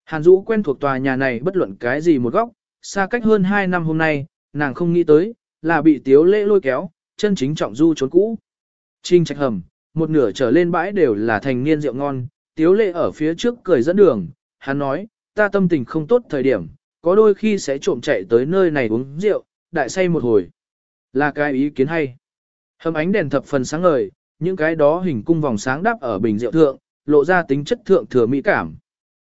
Hàn Dũ quen thuộc tòa nhà này bất luận cái gì một góc, xa cách hơn 2 năm hôm nay, nàng không nghĩ tới, là bị tiếu lễ lôi kéo, chân chính trọng du trốn cũ. Trinh trạch hầm, một nửa trở lên bãi đều là thành niên rượu ngon, tiếu lễ ở phía trước cười dẫn đường, hắn nói, ta tâm tình không tốt thời điểm, có đôi khi sẽ trộm chạy tới nơi này uống rượu, đại say một hồi. Là cái ý kiến hay. Hầm ánh đèn thập phần sáng ngời, những cái đó hình cung vòng sáng đắp ở bình rượu thượng, lộ ra tính chất thượng thừa mỹ cảm.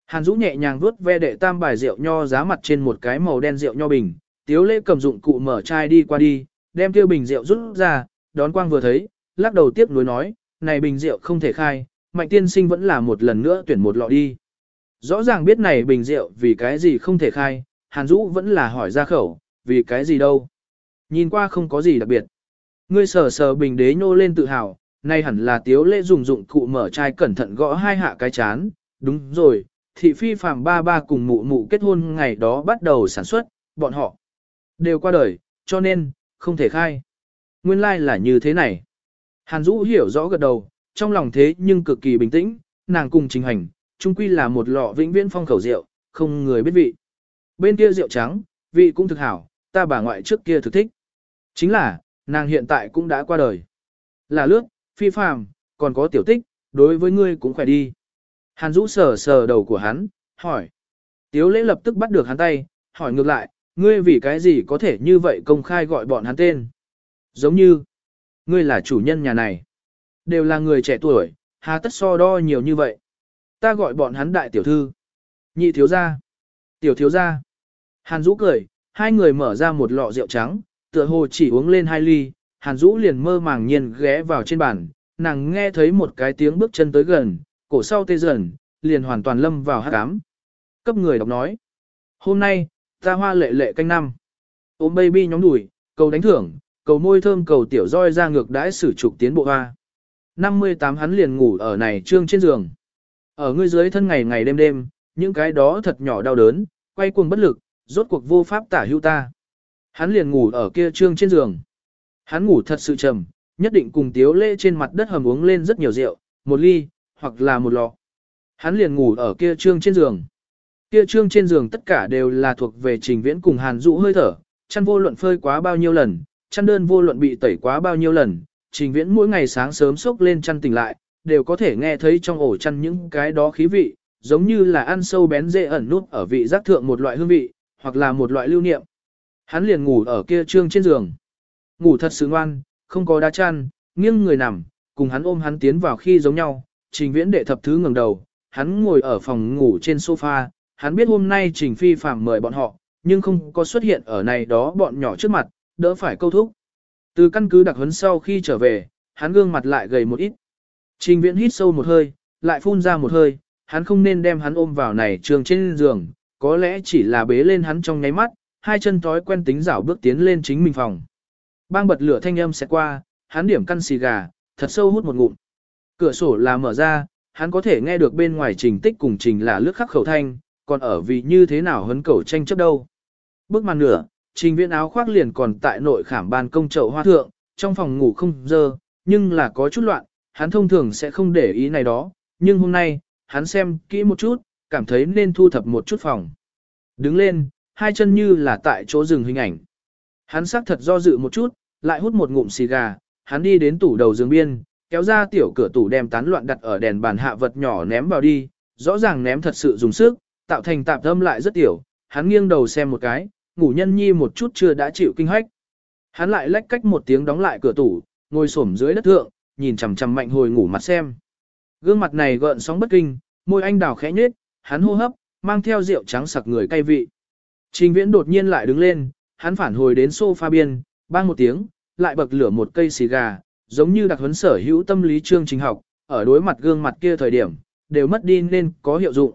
Hàn Dũ nhẹ nhàng vuốt ve đệ tam bài rượu nho giá mặt trên một cái màu đen rượu nho bình, Tiếu Lễ cầm dụng cụ mở chai đi qua đi, đem tiêu bình rượu rút ra, đón quang vừa thấy, lắc đầu tiếp nối nói, này bình rượu không thể khai, Mạnh Tiên Sinh vẫn là một lần nữa tuyển một lọ đi. Rõ ràng biết này bình rượu vì cái gì không thể khai, Hàn Dũ vẫn là hỏi ra khẩu, vì cái gì đâu. Nhìn qua không có gì đặc biệt. Ngươi sờ sờ bình đế nhô lên tự hào, nay hẳn là tiếu lễ dùng dụng cụ mở chai cẩn thận gõ hai hạ cái chán. Đúng rồi, thị phi phàm ba ba cùng mụ mụ kết hôn ngày đó bắt đầu sản xuất, bọn họ đều qua đời, cho nên, không thể khai. Nguyên lai like là như thế này. Hàn Dũ hiểu rõ gật đầu, trong lòng thế nhưng cực kỳ bình tĩnh, nàng cùng trình hành, chung quy là một lọ vĩnh viễn phong khẩu rượu, không người biết vị. Bên kia rượu trắng, vị cũng thực hảo, ta bà ngoại trước kia thực thích. Chính là, nàng hiện tại cũng đã qua đời. Là lướt, phi phàm, còn có tiểu tích, đối với ngươi cũng khỏe đi. Hàn Dũ sờ sờ đầu của hắn, hỏi. Tiếu lễ lập tức bắt được hắn tay, hỏi ngược lại, ngươi vì cái gì có thể như vậy công khai gọi bọn hắn tên. Giống như, ngươi là chủ nhân nhà này. Đều là người trẻ tuổi, hà tất so đo nhiều như vậy. Ta gọi bọn hắn đại tiểu thư. Nhị thiếu gia. Tiểu thiếu gia. Hàn Dũ cười, hai người mở ra một lọ rượu trắng, tựa hồ chỉ uống lên hai ly, Hàn Dũ liền mơ màng nhiên ghé vào trên bàn, nàng nghe thấy một cái tiếng bước chân tới gần, cổ sau tê dần, liền hoàn toàn lâm vào hát cám. Cấp người đọc nói. Hôm nay, ta hoa lệ lệ canh năm. Ôm baby nhóm đùi, cầu đánh thưởng, cầu môi thơm cầu tiểu roi ra ngược đãi sử trục tiến bộ hoa. 58 hắn liền ngủ ở này trương trên giường. Ở ngươi dưới thân ngày ngày đêm đêm, những cái đó thật nhỏ đau đớn, quay cuồng bất lực, rốt cuộc vô pháp tả hưu ta. Hắn liền ngủ ở kia trương trên giường. Hắn ngủ thật sự trầm, nhất định cùng tiếu lễ trên mặt đất hầm uống lên rất nhiều rượu, một ly, hoặc là một lọ. Hắn liền ngủ ở kia trương trên giường. Kia trương trên giường tất cả đều là thuộc về trình viễn cùng hàn dụ hơi thở, chăn vô luận phơi quá bao nhiêu lần, chăn đơn vô luận bị tẩy quá bao nhiêu lần, trình viễn mỗi ngày sáng sớm sốc lên chăn tỉnh lại, đều có thể nghe thấy trong ổ chăn những cái đó khí vị, giống như là ăn sâu bén dễ ẩn nút ở vị giác thượng một loại hương vị, hoặc là một loại lưu niệm. Hắn liền ngủ ở kia trương trên giường. Ngủ thật sự ngoan, không có đá chăn, nghiêng người nằm, cùng hắn ôm hắn tiến vào khi giống nhau, trình viễn đệ thập thứ ngẩng đầu, hắn ngồi ở phòng ngủ trên sofa, hắn biết hôm nay trình phi phạm mời bọn họ, nhưng không có xuất hiện ở này đó bọn nhỏ trước mặt, đỡ phải câu thúc. Từ căn cứ đặc huấn sau khi trở về, hắn gương mặt lại gầy một ít. Trình viễn hít sâu một hơi, lại phun ra một hơi, hắn không nên đem hắn ôm vào này trường trên giường, có lẽ chỉ là bế lên hắn trong nháy mắt, hai chân thói quen tính rảo bước tiến lên chính mình phòng. Bang bật lửa thanh âm sẽ qua, hắn điểm căn xì gà, thật sâu hút một ngụm. Cửa sổ là mở ra, hắn có thể nghe được bên ngoài trình tích cùng trình là lướt khắc khẩu thanh, còn ở vì như thế nào hấn cầu tranh chấp đâu. Bước màn nửa, trình viễn áo khoác liền còn tại nội khảm ban công chậu hoa thượng, trong phòng ngủ không dơ, nhưng là có chút loạn, hắn thông thường sẽ không để ý này đó, nhưng hôm nay, hắn xem kỹ một chút, cảm thấy nên thu thập một chút phòng. Đứng lên, hai chân như là tại chỗ dừng hình ảnh. Hắn xác thật do dự một chút, lại hút một ngụm xì gà, hắn đi đến tủ đầu giường biên, kéo ra tiểu cửa tủ đem tán loạn đặt ở đèn bàn hạ vật nhỏ ném vào đi, rõ ràng ném thật sự dùng sức, tạo thành tạp âm lại rất tiểu, hắn nghiêng đầu xem một cái, ngủ nhân nhi một chút chưa đã chịu kinh hách. Hắn lại lách cách một tiếng đóng lại cửa tủ, ngồi xổm dưới đất thượng, nhìn chằm chằm mạnh hồi ngủ mặt xem. Gương mặt này gợn sóng bất kinh, môi anh đào khẽ nhếch, hắn hô hấp, mang theo rượu trắng sặc người cay vị. Trình viễn đột nhiên lại đứng lên, hắn phản hồi đến sofa biên, bang một tiếng, lại bậc lửa một cây xì gà, giống như đặc huấn sở hữu tâm lý chương trình học, ở đối mặt gương mặt kia thời điểm, đều mất đi nên có hiệu dụng.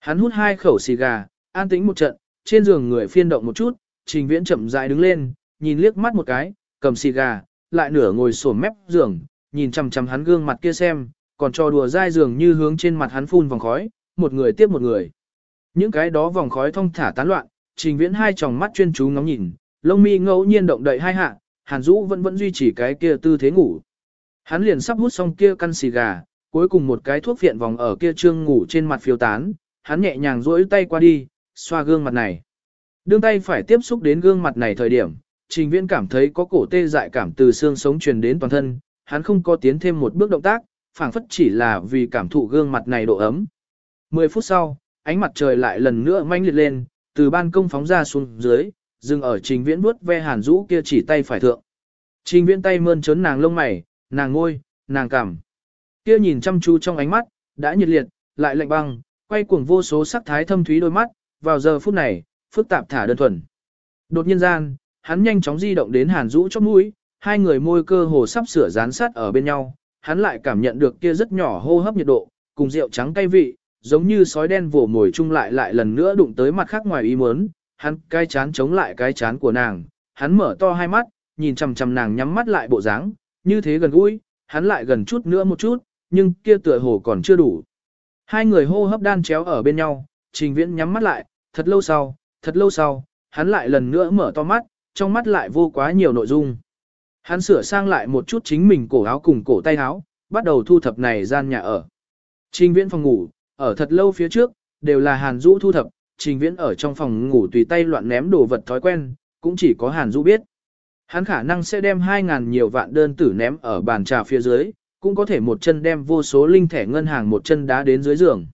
Hắn hút hai khẩu xì gà, an tĩnh một trận, trên giường người phiên động một chút, trình viễn chậm rãi đứng lên, nhìn liếc mắt một cái, cầm xì gà, lại nửa ngồi xổm mép giường, nhìn chằm chằm hắn gương mặt kia xem, còn trò đùa dai giường như hướng trên mặt hắn phun vòng khói, một người tiếp một người. Những cái đó vòng khói thông thả tán loạn, trình viễn hai tròng mắt chuyên chú ngóng nhìn, lông mi ngẫu nhiên động đậy hai hạ, hàn Dũ vẫn vẫn duy trì cái kia tư thế ngủ. Hắn liền sắp hút xong kia căn xì gà, cuối cùng một cái thuốc viện vòng ở kia trương ngủ trên mặt phiêu tán, hắn nhẹ nhàng duỗi tay qua đi, xoa gương mặt này. Đương tay phải tiếp xúc đến gương mặt này thời điểm, trình viễn cảm thấy có cổ tê dại cảm từ xương sống truyền đến toàn thân, hắn không có tiến thêm một bước động tác, phảng phất chỉ là vì cảm thụ gương mặt này độ ấm. Mười phút sau, ánh mặt trời lại lần nữa manh liệt lên, từ ban công phóng ra xuống dưới, dừng ở trình viễn vuốt ve hàn rũ kia chỉ tay phải thượng. Trình viễn tay mơn trớn nàng lông mày, nàng ngôi, nàng cảm. Kia nhìn chăm chú trong ánh mắt, đã nhiệt liệt, lại lạnh băng, quay cuồng vô số sắc thái thâm thúy đôi mắt, vào giờ phút này, phức tạp thả đơn thuần. Đột nhiên gian, hắn nhanh chóng di động đến hàn dũ chóp mũi, hai người môi cơ hồ sắp sửa dán sát ở bên nhau, hắn lại cảm nhận được kia rất nhỏ hô hấp nhiệt độ, cùng rượu trắng cay vị, giống như sói đen vồ mồi chung lại lại lần nữa đụng tới mặt khác ngoài ý muốn, hắn cái chán chống lại cái chán của nàng, hắn mở to hai mắt, nhìn chằm chằm nàng nhắm mắt lại bộ dáng, như thế gần gũi, hắn lại gần chút nữa một chút, nhưng kia tựa hồ còn chưa đủ. Hai người hô hấp đan chéo ở bên nhau, trình viễn nhắm mắt lại, thật lâu sau, thật lâu sau, hắn lại lần nữa mở to mắt, trong mắt lại vô quá nhiều nội dung. Hắn sửa sang lại một chút chính mình cổ áo cùng cổ tay áo, bắt đầu thu thập này gian nhà ở. Trình viễn phòng ngủ, ở thật lâu phía trước, đều là Hàn Dũ thu thập, trình viễn ở trong phòng ngủ tùy tay loạn ném đồ vật thói quen, cũng chỉ có Hàn Dũ biết. Hắn khả năng sẽ đem 2.000 nhiều vạn đơn tử ném ở bàn trà phía dưới, cũng có thể một chân đem vô số linh thẻ ngân hàng một chân đá đến dưới giường.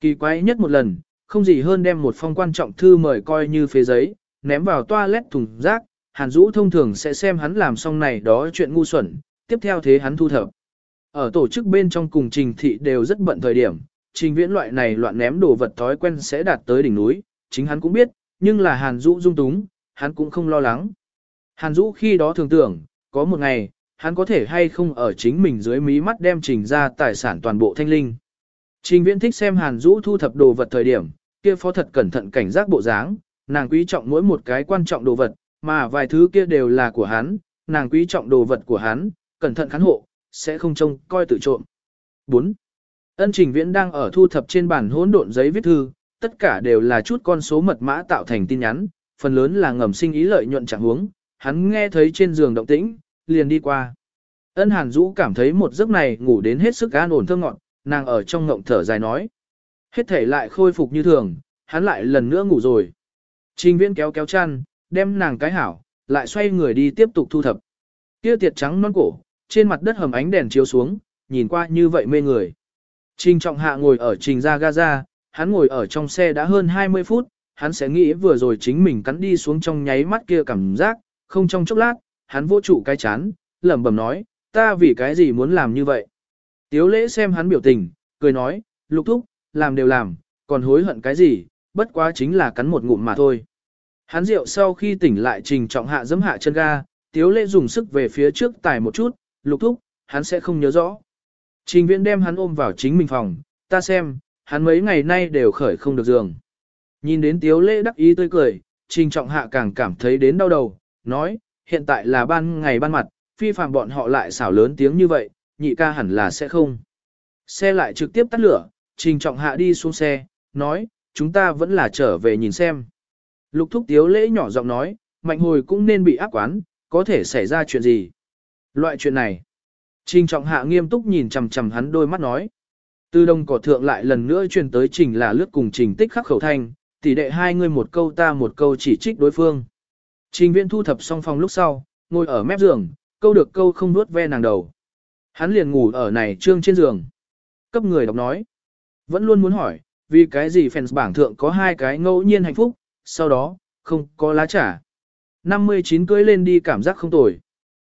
Kỳ quái nhất một lần, không gì hơn đem một phong quan trọng thư mời coi như phế giấy, ném vào toilet thùng rác, Hàn Dũ thông thường sẽ xem hắn làm xong này đó chuyện ngu xuẩn, tiếp theo thế hắn thu thập. Ở tổ chức bên trong cùng trình thị đều rất bận thời điểm, trình viễn loại này loạn ném đồ vật thói quen sẽ đạt tới đỉnh núi, chính hắn cũng biết, nhưng là Hàn Dũ dung túng, hắn cũng không lo lắng. Hàn Dũ khi đó thường tưởng, có một ngày, hắn có thể hay không ở chính mình dưới mí mắt đem trình ra tài sản toàn bộ thanh linh. Trình viễn thích xem Hàn Dũ thu thập đồ vật thời điểm, kia phó thật cẩn thận cảnh giác bộ dáng, nàng quý trọng mỗi một cái quan trọng đồ vật, mà vài thứ kia đều là của hắn, nàng quý trọng đồ vật của hắn, cẩn thận khán hộ, sẽ không trông coi tự trộm. 4. Ân Trình Viễn đang ở thu thập trên bản hỗn độn giấy viết thư, tất cả đều là chút con số mật mã tạo thành tin nhắn, phần lớn là ngầm sinh ý lợi nhuận chẳng huống, hắn nghe thấy trên giường động tĩnh, liền đi qua. Ân Hàn Dũ cảm thấy một giấc này ngủ đến hết sức an ổn thơ ngọn, nàng ở trong ngộng thở dài nói. Hết thể lại khôi phục như thường, hắn lại lần nữa ngủ rồi. Trình Viễn kéo kéo chăn, đem nàng cái hảo, lại xoay người đi tiếp tục thu thập. Kia tiệt trắng non cổ, trên mặt đất hầm ánh đèn chiếu xuống, nhìn qua như vậy mê người. Trình trọng hạ ngồi ở trình ra Gaza, hắn ngồi ở trong xe đã hơn 20 phút, hắn sẽ nghĩ vừa rồi chính mình cắn đi xuống trong nháy mắt kia cảm giác, không trong chốc lát, hắn vô trụ cái chán, lẩm bẩm nói, ta vì cái gì muốn làm như vậy. Tiếu lễ xem hắn biểu tình, cười nói, lục thúc, làm đều làm, còn hối hận cái gì, bất quá chính là cắn một ngụm mà thôi. Hắn rượu sau khi tỉnh lại trình trọng hạ dẫm hạ chân ga, tiếu lễ dùng sức về phía trước tải một chút, lục thúc, hắn sẽ không nhớ rõ. Trình viễn đem hắn ôm vào chính mình phòng, ta xem, hắn mấy ngày nay đều khởi không được giường. Nhìn đến tiếu lễ đắc ý tươi cười, trình trọng hạ càng cảm thấy đến đau đầu, nói, hiện tại là ban ngày ban mặt, phi phạm bọn họ lại xảo lớn tiếng như vậy, nhị ca hẳn là sẽ không. Xe lại trực tiếp tắt lửa, trình trọng hạ đi xuống xe, nói, chúng ta vẫn là trở về nhìn xem. Lục thúc tiếu lễ nhỏ giọng nói, mạnh hồi cũng nên bị áp quán, có thể xảy ra chuyện gì. Loại chuyện này. Trình trọng hạ nghiêm túc nhìn chằm chằm hắn đôi mắt nói. Từ đồng cỏ thượng lại lần nữa truyền tới trình là lướt cùng trình tích khắc khẩu thanh, tỷ đệ hai người một câu ta một câu chỉ trích đối phương. Trình viện thu thập xong phòng lúc sau, ngồi ở mép giường, câu được câu không nuốt ve nàng đầu. Hắn liền ngủ ở này trương trên giường. Cấp người đọc nói. Vẫn luôn muốn hỏi, vì cái gì fans bảng thượng có hai cái ngẫu nhiên hạnh phúc, sau đó, không có lá trả. 59 cưới lên đi cảm giác không tồi.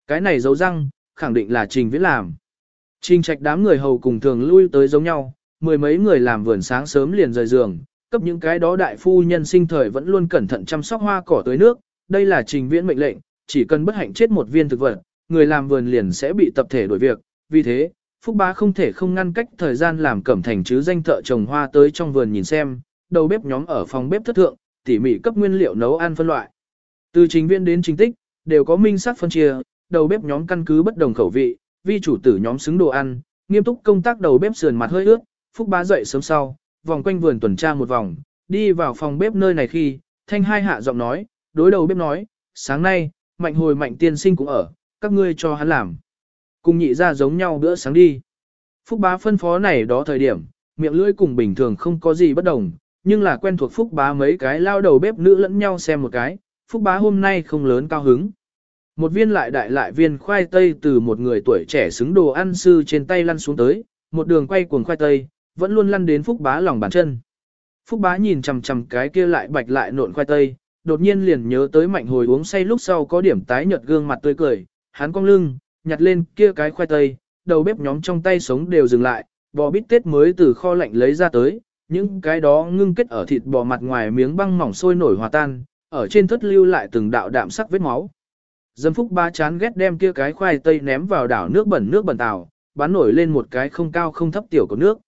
Cái này dấu răng, khẳng định là trình viễn làm. Trình trạch đám người hầu cùng thường lui tới giống nhau, mười mấy người làm vườn sáng sớm liền rời giường, cấp những cái đó đại phu nhân sinh thời vẫn luôn cẩn thận chăm sóc hoa cỏ tới nước, đây là trình viễn mệnh lệnh, chỉ cần bất hạnh chết một viên thực vật, người làm vườn liền sẽ bị tập thể đổi việc, vì thế, Phúc Bá không thể không ngăn cách thời gian làm cẩm thành chứ danh thợ trồng hoa tới trong vườn nhìn xem, đầu bếp nhóm ở phòng bếp thất thượng, tỉ mỉ cấp nguyên liệu nấu ăn phân loại. Từ trình viên đến trình tích, đều có minh sắc phân chia, đầu bếp nhóm căn cứ bất đồng khẩu vị, vi chủ tử nhóm xứng đồ ăn, nghiêm túc công tác đầu bếp sườn mặt hơi ướt, Phúc Bá dậy sớm sau, vòng quanh vườn tuần tra một vòng, đi vào phòng bếp nơi này khi, thanh hai hạ giọng nói, đối đầu bếp nói, sáng nay, mạnh hồi mạnh tiên sinh cũng ở, các ngươi cho hắn làm. Cùng nhị ra giống nhau bữa sáng đi. Phúc bá phân phó này đó thời điểm, miệng lưỡi cùng bình thường không có gì bất đồng, nhưng là quen thuộc Phúc bá mấy cái lao đầu bếp nữ lẫn nhau xem một cái, Phúc bá hôm nay không lớn cao hứng. Một viên lại đại lại viên khoai tây từ một người tuổi trẻ xứng đồ ăn sư trên tay lăn xuống tới, một đường quay cuồng khoai tây, vẫn luôn lăn đến Phúc bá lòng bàn chân. Phúc bá nhìn chằm chằm cái kia lại bạch lại nộn khoai tây, đột nhiên liền nhớ tới mạnh hồi uống say lúc sau có điểm tái nhợt gương mặt tươi cười, hắn cong lưng, nhặt lên kia cái khoai tây, đầu bếp nhóm trong tay sống đều dừng lại, bò bít tết mới từ kho lạnh lấy ra tới, những cái đó ngưng kết ở thịt bò mặt ngoài miếng băng mỏng sôi nổi hòa tan, ở trên thất lưu lại từng đạo đạm sắc vết máu. Dâm phúc ba chán ghét đem kia cái khoai tây ném vào đảo nước bẩn nước bẩn tàu, bắn nổi lên một cái không cao không thấp tiểu của nước.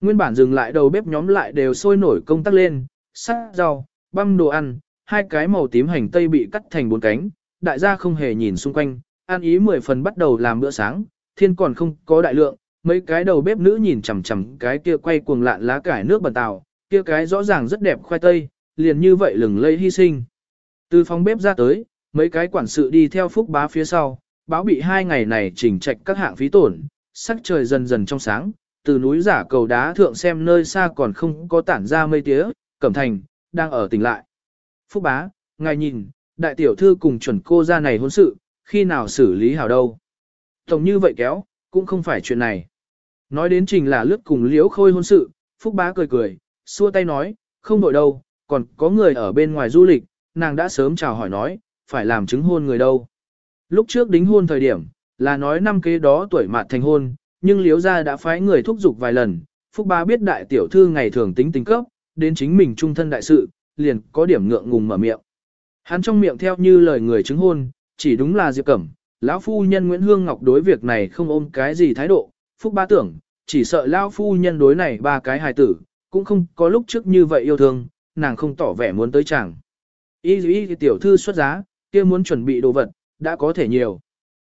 Nguyên bản dừng lại đầu bếp nhóm lại đều sôi nổi công tắc lên, sắc rau, băm đồ ăn, hai cái màu tím hành tây bị cắt thành bốn cánh, đại gia không hề nhìn xung quanh, an ý mười phần bắt đầu làm bữa sáng, thiên còn không có đại lượng, mấy cái đầu bếp nữ nhìn chằm chằm cái kia quay cuồng lạn lá cải nước bẩn tàu, kia cái rõ ràng rất đẹp khoai tây, liền như vậy lừng lây hy sinh. Từ phòng bếp ra tới, mấy cái quản sự đi theo phúc bá phía sau, báo bị hai ngày này chỉnh trạch các hạng phí tổn, sắc trời dần dần trong sáng, từ núi giả cầu đá thượng xem nơi xa còn không có tản ra mây tía, cẩm thành, đang ở tỉnh lại. Phúc bá, ngài nhìn, đại tiểu thư cùng chuẩn cô ra này hôn sự, khi nào xử lý hảo đâu. Tổng như vậy kéo, cũng không phải chuyện này. Nói đến trình là lướt cùng liễu khôi hôn sự, Phúc bá cười cười, xua tay nói, không đội đâu, còn có người ở bên ngoài du lịch, nàng đã sớm chào hỏi nói, phải làm chứng hôn người đâu. Lúc trước đính hôn thời điểm, là nói năm kế đó tuổi mạt thành hôn, nhưng liễu gia đã phái người thúc giục vài lần, Phúc Bá biết đại tiểu thư ngày thường tính tính cấp, đến chính mình trung thân đại sự, liền có điểm ngượng ngùng mở miệng. Hắn trong miệng theo như lời người chứng hôn, chỉ đúng là Diệp Cẩm, lão phu nhân Nguyễn Hương Ngọc đối việc này không ôm cái gì thái độ, Phúc ba tưởng, chỉ sợ lão phu nhân đối này ba cái hài tử, cũng không có lúc trước như vậy yêu thương, nàng không tỏ vẻ muốn tới chẳng. Y y tiểu thư xuất giá, kia muốn chuẩn bị đồ vật, đã có thể nhiều.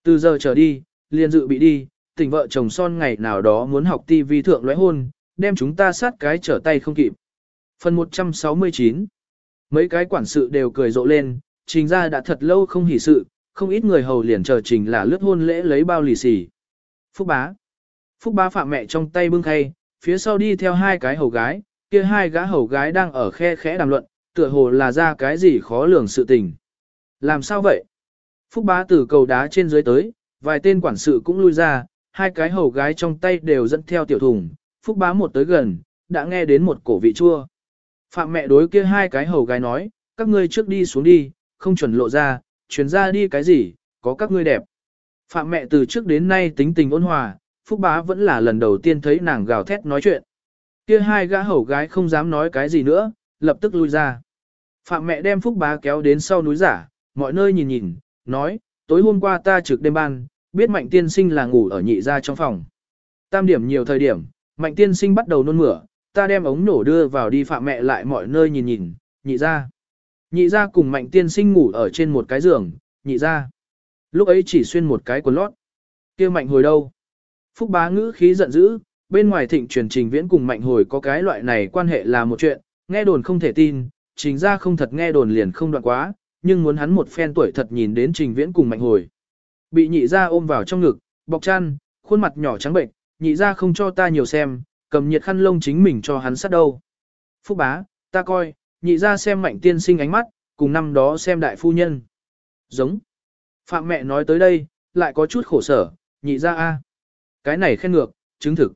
Từ giờ trở đi, liền dự bị đi, tình vợ chồng son ngày nào đó muốn học ti vi thượng lóe hôn, đem chúng ta sát cái trở tay không kịp. Phần 169 Mấy cái quản sự đều cười rộ lên, trình ra đã thật lâu không hỉ sự, không ít người hầu liền chờ trình là lướt hôn lễ lấy bao lì xì. Phúc bá Phúc bá phạm mẹ trong tay bưng khay, phía sau đi theo hai cái hầu gái, kia hai gã hầu gái đang ở khe khẽ đàm luận, tựa hồ là ra cái gì khó lường sự tình. Làm sao vậy? Phúc bá từ cầu đá trên dưới tới, vài tên quản sự cũng lui ra, hai cái hầu gái trong tay đều dẫn theo tiểu thùng, Phúc bá một tới gần, đã nghe đến một cổ vị chua. Phạm mẹ đối kia hai cái hầu gái nói, các ngươi trước đi xuống đi, không chuẩn lộ ra, chuyển ra đi cái gì, có các ngươi đẹp. Phạm mẹ từ trước đến nay tính tình ôn hòa, Phúc bá vẫn là lần đầu tiên thấy nàng gào thét nói chuyện. Kia hai gã hầu gái không dám nói cái gì nữa, lập tức lui ra. Phạm mẹ đem Phúc bá kéo đến sau núi giả, mọi nơi nhìn nhìn, nói, tối hôm qua ta trực đêm ban, biết mạnh tiên sinh là ngủ ở nhị gia trong phòng. Tam điểm nhiều thời điểm, mạnh tiên sinh bắt đầu nôn mửa, ta đem ống nổ đưa vào đi phạm mẹ lại mọi nơi nhìn nhìn, nhị gia. Nhị gia cùng mạnh tiên sinh ngủ ở trên một cái giường, nhị gia. Lúc ấy chỉ xuyên một cái quần lót. kia mạnh hồi đâu? Phúc bá ngữ khí giận dữ, bên ngoài thịnh truyền trình viễn cùng mạnh hồi có cái loại này quan hệ là một chuyện, nghe đồn không thể tin, trình ra không thật nghe đồn liền không đoạn quá, nhưng muốn hắn một phen tuổi thật nhìn đến trình viễn cùng mạnh hồi. Bị nhị ra ôm vào trong ngực, bọc chăn, khuôn mặt nhỏ trắng bệnh, nhị ra không cho ta nhiều xem, cầm nhiệt khăn lông chính mình cho hắn sát đâu. Phúc bá, ta coi, nhị ra xem mạnh tiên sinh ánh mắt, cùng năm đó xem đại phu nhân. Giống. Phạm mẹ nói tới đây, lại có chút khổ sở, nhị ra a Cái này khen ngược, chứng thực.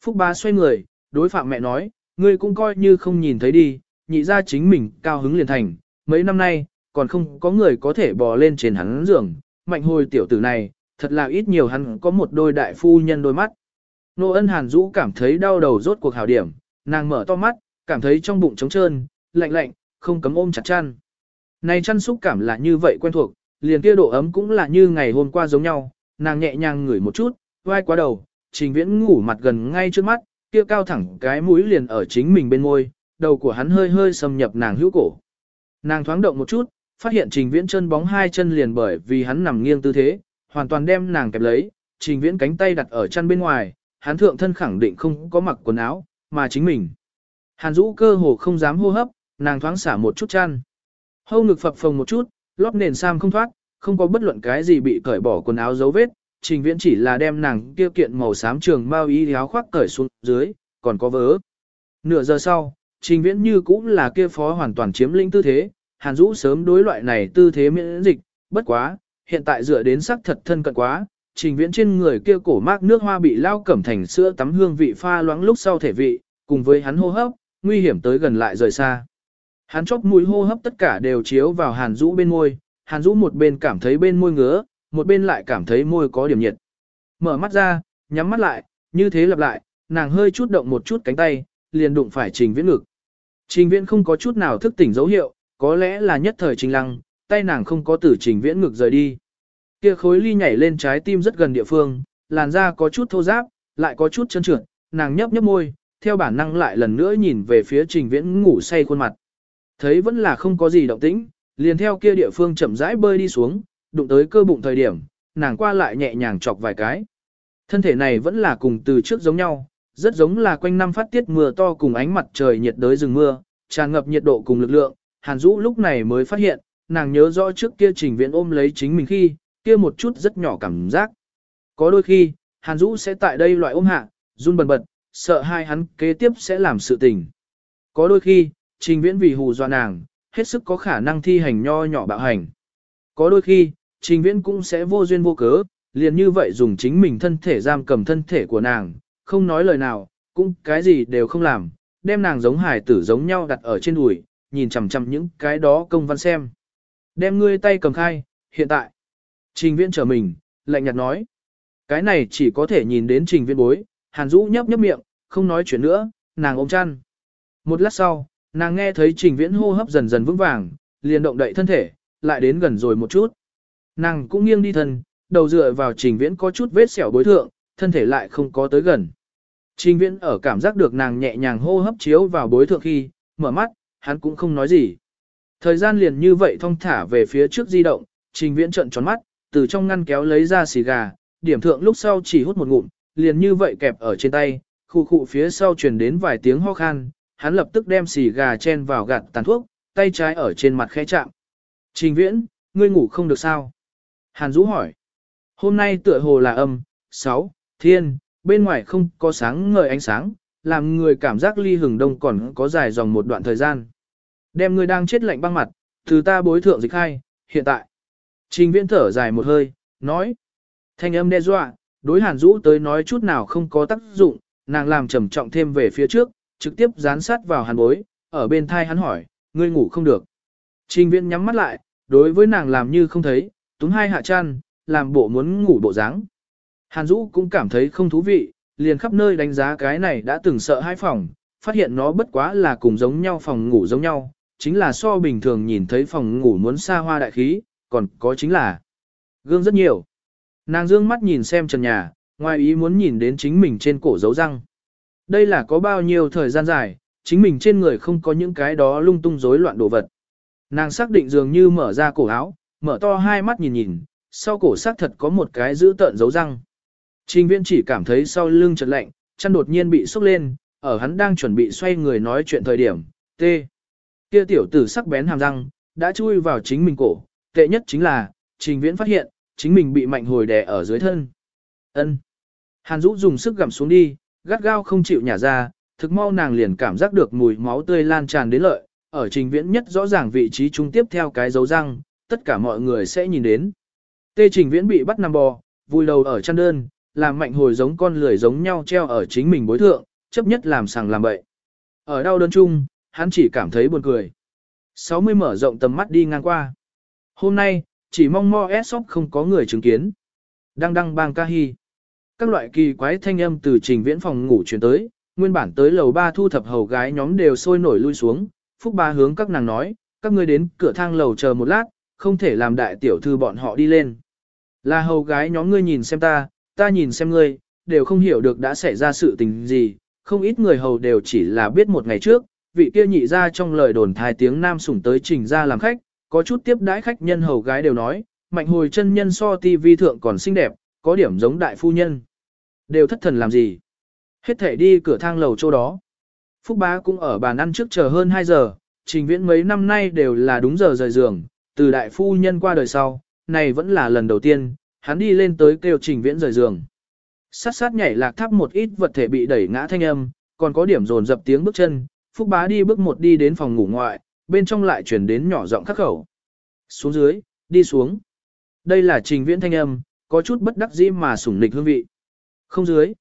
Phúc bá xoay người, đối phạm mẹ nói, ngươi cũng coi như không nhìn thấy đi, nhị ra chính mình cao hứng liền thành. Mấy năm nay, còn không có người có thể bò lên trên hắn giường, mạnh hồi tiểu tử này, thật là ít nhiều hắn có một đôi đại phu nhân đôi mắt. Nô ân hàn dũ cảm thấy đau đầu rốt cuộc hảo điểm, nàng mở to mắt, cảm thấy trong bụng trống trơn, lạnh lạnh, không cấm ôm chặt chăn. Này chăn xúc cảm là như vậy quen thuộc, liền kia độ ấm cũng là như ngày hôm qua giống nhau, nàng nhẹ nhàng ngửi một chút, vai qua đầu, trình viễn ngủ mặt gần ngay trước mắt, kia cao thẳng cái mũi liền ở chính mình bên môi, đầu của hắn hơi hơi xâm nhập nàng hữu cổ. Nàng thoáng động một chút, phát hiện trình viễn chân bóng hai chân liền bởi vì hắn nằm nghiêng tư thế, hoàn toàn đem nàng kẹp lấy, trình viễn cánh tay đặt ở chân bên ngoài, hắn thượng thân khẳng định không có mặc quần áo, mà chính mình. Hàn Dũ cơ hồ không dám hô hấp, nàng thoáng xả một chút chăn. Hâu ngực phập phồng một chút, lót nền sam không thoát, không có bất luận cái gì bị cởi bỏ quần áo dấu vết, trình viễn chỉ là đem nàng kia kiện màu xám trường bao y áo khoác cởi xuống dưới, còn có vớ. Nửa giờ sau, trình viễn như cũng là kia phó hoàn toàn chiếm lĩnh tư thế, Hàn Dũ sớm đối loại này tư thế miễn dịch, bất quá, hiện tại dựa đến sắc thật thân cận quá, trình viễn trên người kia cổ mác nước hoa bị lao cẩm thành sữa tắm hương vị pha loãng lúc sau thể vị, cùng với hắn hô hấp, nguy hiểm tới gần lại rời xa. Hắn chóp mũi hô hấp tất cả đều chiếu vào Hàn Dũ bên môi, Hàn Dũ một bên cảm thấy bên môi ngứa, một bên lại cảm thấy môi có điểm nhiệt. Mở mắt ra, nhắm mắt lại, như thế lặp lại, nàng hơi chút động một chút cánh tay, liền đụng phải trình viễn ngực. Trình viễn không có chút nào thức tỉnh dấu hiệu, có lẽ là nhất thời trình lăng, tay nàng không có tử trình viễn ngực rời đi. Kia khối ly nhảy lên trái tim rất gần địa phương, làn da có chút thô ráp, lại có chút chân trượt, nàng nhấp nhấp môi, theo bản năng lại lần nữa nhìn về phía trình viễn ngủ say khuôn mặt. Thấy vẫn là không có gì động tĩnh, liền theo kia địa phương chậm rãi bơi đi xuống, đụng tới cơ bụng thời điểm, nàng qua lại nhẹ nhàng chọc vài cái. Thân thể này vẫn là cùng từ trước giống nhau, rất giống là quanh năm phát tiết mưa to cùng ánh mặt trời nhiệt đới rừng mưa, tràn ngập nhiệt độ cùng lực lượng, Hàn Dũ lúc này mới phát hiện, nàng nhớ rõ trước kia trình viện ôm lấy chính mình khi, kia một chút rất nhỏ cảm giác. Có đôi khi, Hàn Dũ sẽ tại đây loại ôm hạ, run bần bật, sợ hai hắn kế tiếp sẽ làm sự tình. Có đôi khi, trình viễn vì hù dọa nàng, hết sức có khả năng thi hành nho nhỏ bạo hành. Có đôi khi, trình viễn cũng sẽ vô duyên vô cớ, liền như vậy dùng chính mình thân thể giam cầm thân thể của nàng, không nói lời nào, cũng cái gì đều không làm, đem nàng giống hải tử giống nhau đặt ở trên đùi, nhìn chằm chằm những cái đó công văn xem. Đem ngươi tay cầm khai, hiện tại. Trình viễn trở mình, lạnh nhạt nói. Cái này chỉ có thể nhìn đến trình viễn bối, hàn Dũ nhấp nhấp miệng, không nói chuyện nữa, nàng ôm chăn. Một lát sau, nàng nghe thấy trình viễn hô hấp dần dần vững vàng, liền động đậy thân thể, lại đến gần rồi một chút. Nàng cũng nghiêng đi thân, đầu dựa vào trình viễn có chút vết sẹo bối thượng, thân thể lại không có tới gần. Trình viễn ở cảm giác được nàng nhẹ nhàng hô hấp chiếu vào bối thượng khi, mở mắt, hắn cũng không nói gì. Thời gian liền như vậy thong thả về phía trước di động, trình viễn trợn tròn mắt, từ trong ngăn kéo lấy ra xì gà, điểm thượng lúc sau chỉ hút một ngụm, liền như vậy kẹp ở trên tay, khu khu phía sau truyền đến vài tiếng ho khan, hắn lập tức đem xì gà chen vào gạt tàn thuốc, tay trái ở trên mặt khẽ chạm. Trình viễn, ngươi ngủ không được sao? Hàn Dũ hỏi. Hôm nay tựa hồ là âm, 6, thiên, bên ngoài không có sáng ngời ánh sáng, làm người cảm giác ly hừng đông còn có dài dòng một đoạn thời gian. Đem ngươi đang chết lạnh băng mặt, từ ta bối thượng dịch hai, hiện tại. Trình viễn thở dài một hơi, nói. Thanh âm đe dọa, đối hàn Dũ tới nói chút nào không có tác dụng, nàng làm trầm trọng thêm về phía trước, trực tiếp dán sát vào hàn bối, ở bên thai hắn hỏi, ngươi ngủ không được. Trình viễn nhắm mắt lại, đối với nàng làm như không thấy, túng hai hạ chăn, làm bộ muốn ngủ bộ dáng. Hàn Dũ cũng cảm thấy không thú vị, liền khắp nơi đánh giá cái này đã từng sợ hai phòng, phát hiện nó bất quá là cùng giống nhau phòng ngủ giống nhau, chính là so bình thường nhìn thấy phòng ngủ muốn xa hoa đại khí, còn có chính là gương rất nhiều. Nàng dương mắt nhìn xem trần nhà, ngoài ý muốn nhìn đến chính mình trên cổ dấu răng. Đây là có bao nhiêu thời gian dài, chính mình trên người không có những cái đó lung tung rối loạn đồ vật. Nàng xác định dường như mở ra cổ áo, mở to hai mắt nhìn nhìn, sau cổ xác thật có một cái giữ tợn dấu răng. Trình viễn chỉ cảm thấy sau lưng chợt lạnh, chân đột nhiên bị sốc lên, ở hắn đang chuẩn bị xoay người nói chuyện thời điểm, tê. Kia tiểu tử sắc bén hàm răng, đã chui vào chính mình cổ, tệ nhất chính là, trình viễn phát hiện, chính mình bị mạnh hồi đè ở dưới thân. ân Hàn Dũ dùng sức gặm xuống đi, gắt gao không chịu nhả ra, thực mau nàng liền cảm giác được mùi máu tươi lan tràn đến lợi, ở trình viễn nhất rõ ràng vị trí trung tiếp theo cái dấu răng, tất cả mọi người sẽ nhìn đến. Tê trình viễn bị bắt nằm bò, vui đầu ở chăn đơn, làm mạnh hồi giống con lười giống nhau treo ở chính mình bối thượng, chấp nhất làm sàng làm bậy. Ở đau đơn chung, hắn chỉ cảm thấy buồn cười. 60 mở rộng tầm mắt đi ngang qua. Hôm nay, chỉ mong mo ép không có người chứng kiến. Đăng đăng bang ca hi. Các loại kỳ quái thanh âm từ trình viễn phòng ngủ chuyển tới, nguyên bản tới lầu ba thu thập hầu gái nhóm đều sôi nổi lui xuống, phúc ba hướng các nàng nói, các ngươi đến cửa thang lầu chờ một lát, không thể làm đại tiểu thư bọn họ đi lên. Là hầu gái nhóm ngươi nhìn xem ta, ta nhìn xem ngươi, đều không hiểu được đã xảy ra sự tình gì, không ít người hầu đều chỉ là biết một ngày trước, vị kia nhị ra trong lời đồn thai tiếng nam sủng tới trình ra làm khách, có chút tiếp đãi khách nhân hầu gái đều nói, mạnh hồi chân nhân so ti vi thượng còn xinh đẹp, có điểm giống đại phu nhân. Đều thất thần làm gì? Hết thể đi cửa thang lầu chỗ đó. Phúc bá cũng ở bàn ăn trước chờ hơn 2 giờ, trình viễn mấy năm nay đều là đúng giờ rời giường, từ đại phu nhân qua đời sau, này vẫn là lần đầu tiên, hắn đi lên tới kêu trình viễn rời giường. Sát sát nhảy lạc tháp một ít vật thể bị đẩy ngã thanh âm, còn có điểm dồn dập tiếng bước chân, Phúc bá đi bước một đi đến phòng ngủ ngoại, bên trong lại chuyển đến nhỏ giọng khắc khẩu. Xuống dưới, đi xuống. Đây là trình viễn thanh âm, có chút bất đắc dĩ mà sủng nịch hương vị. Không dưới.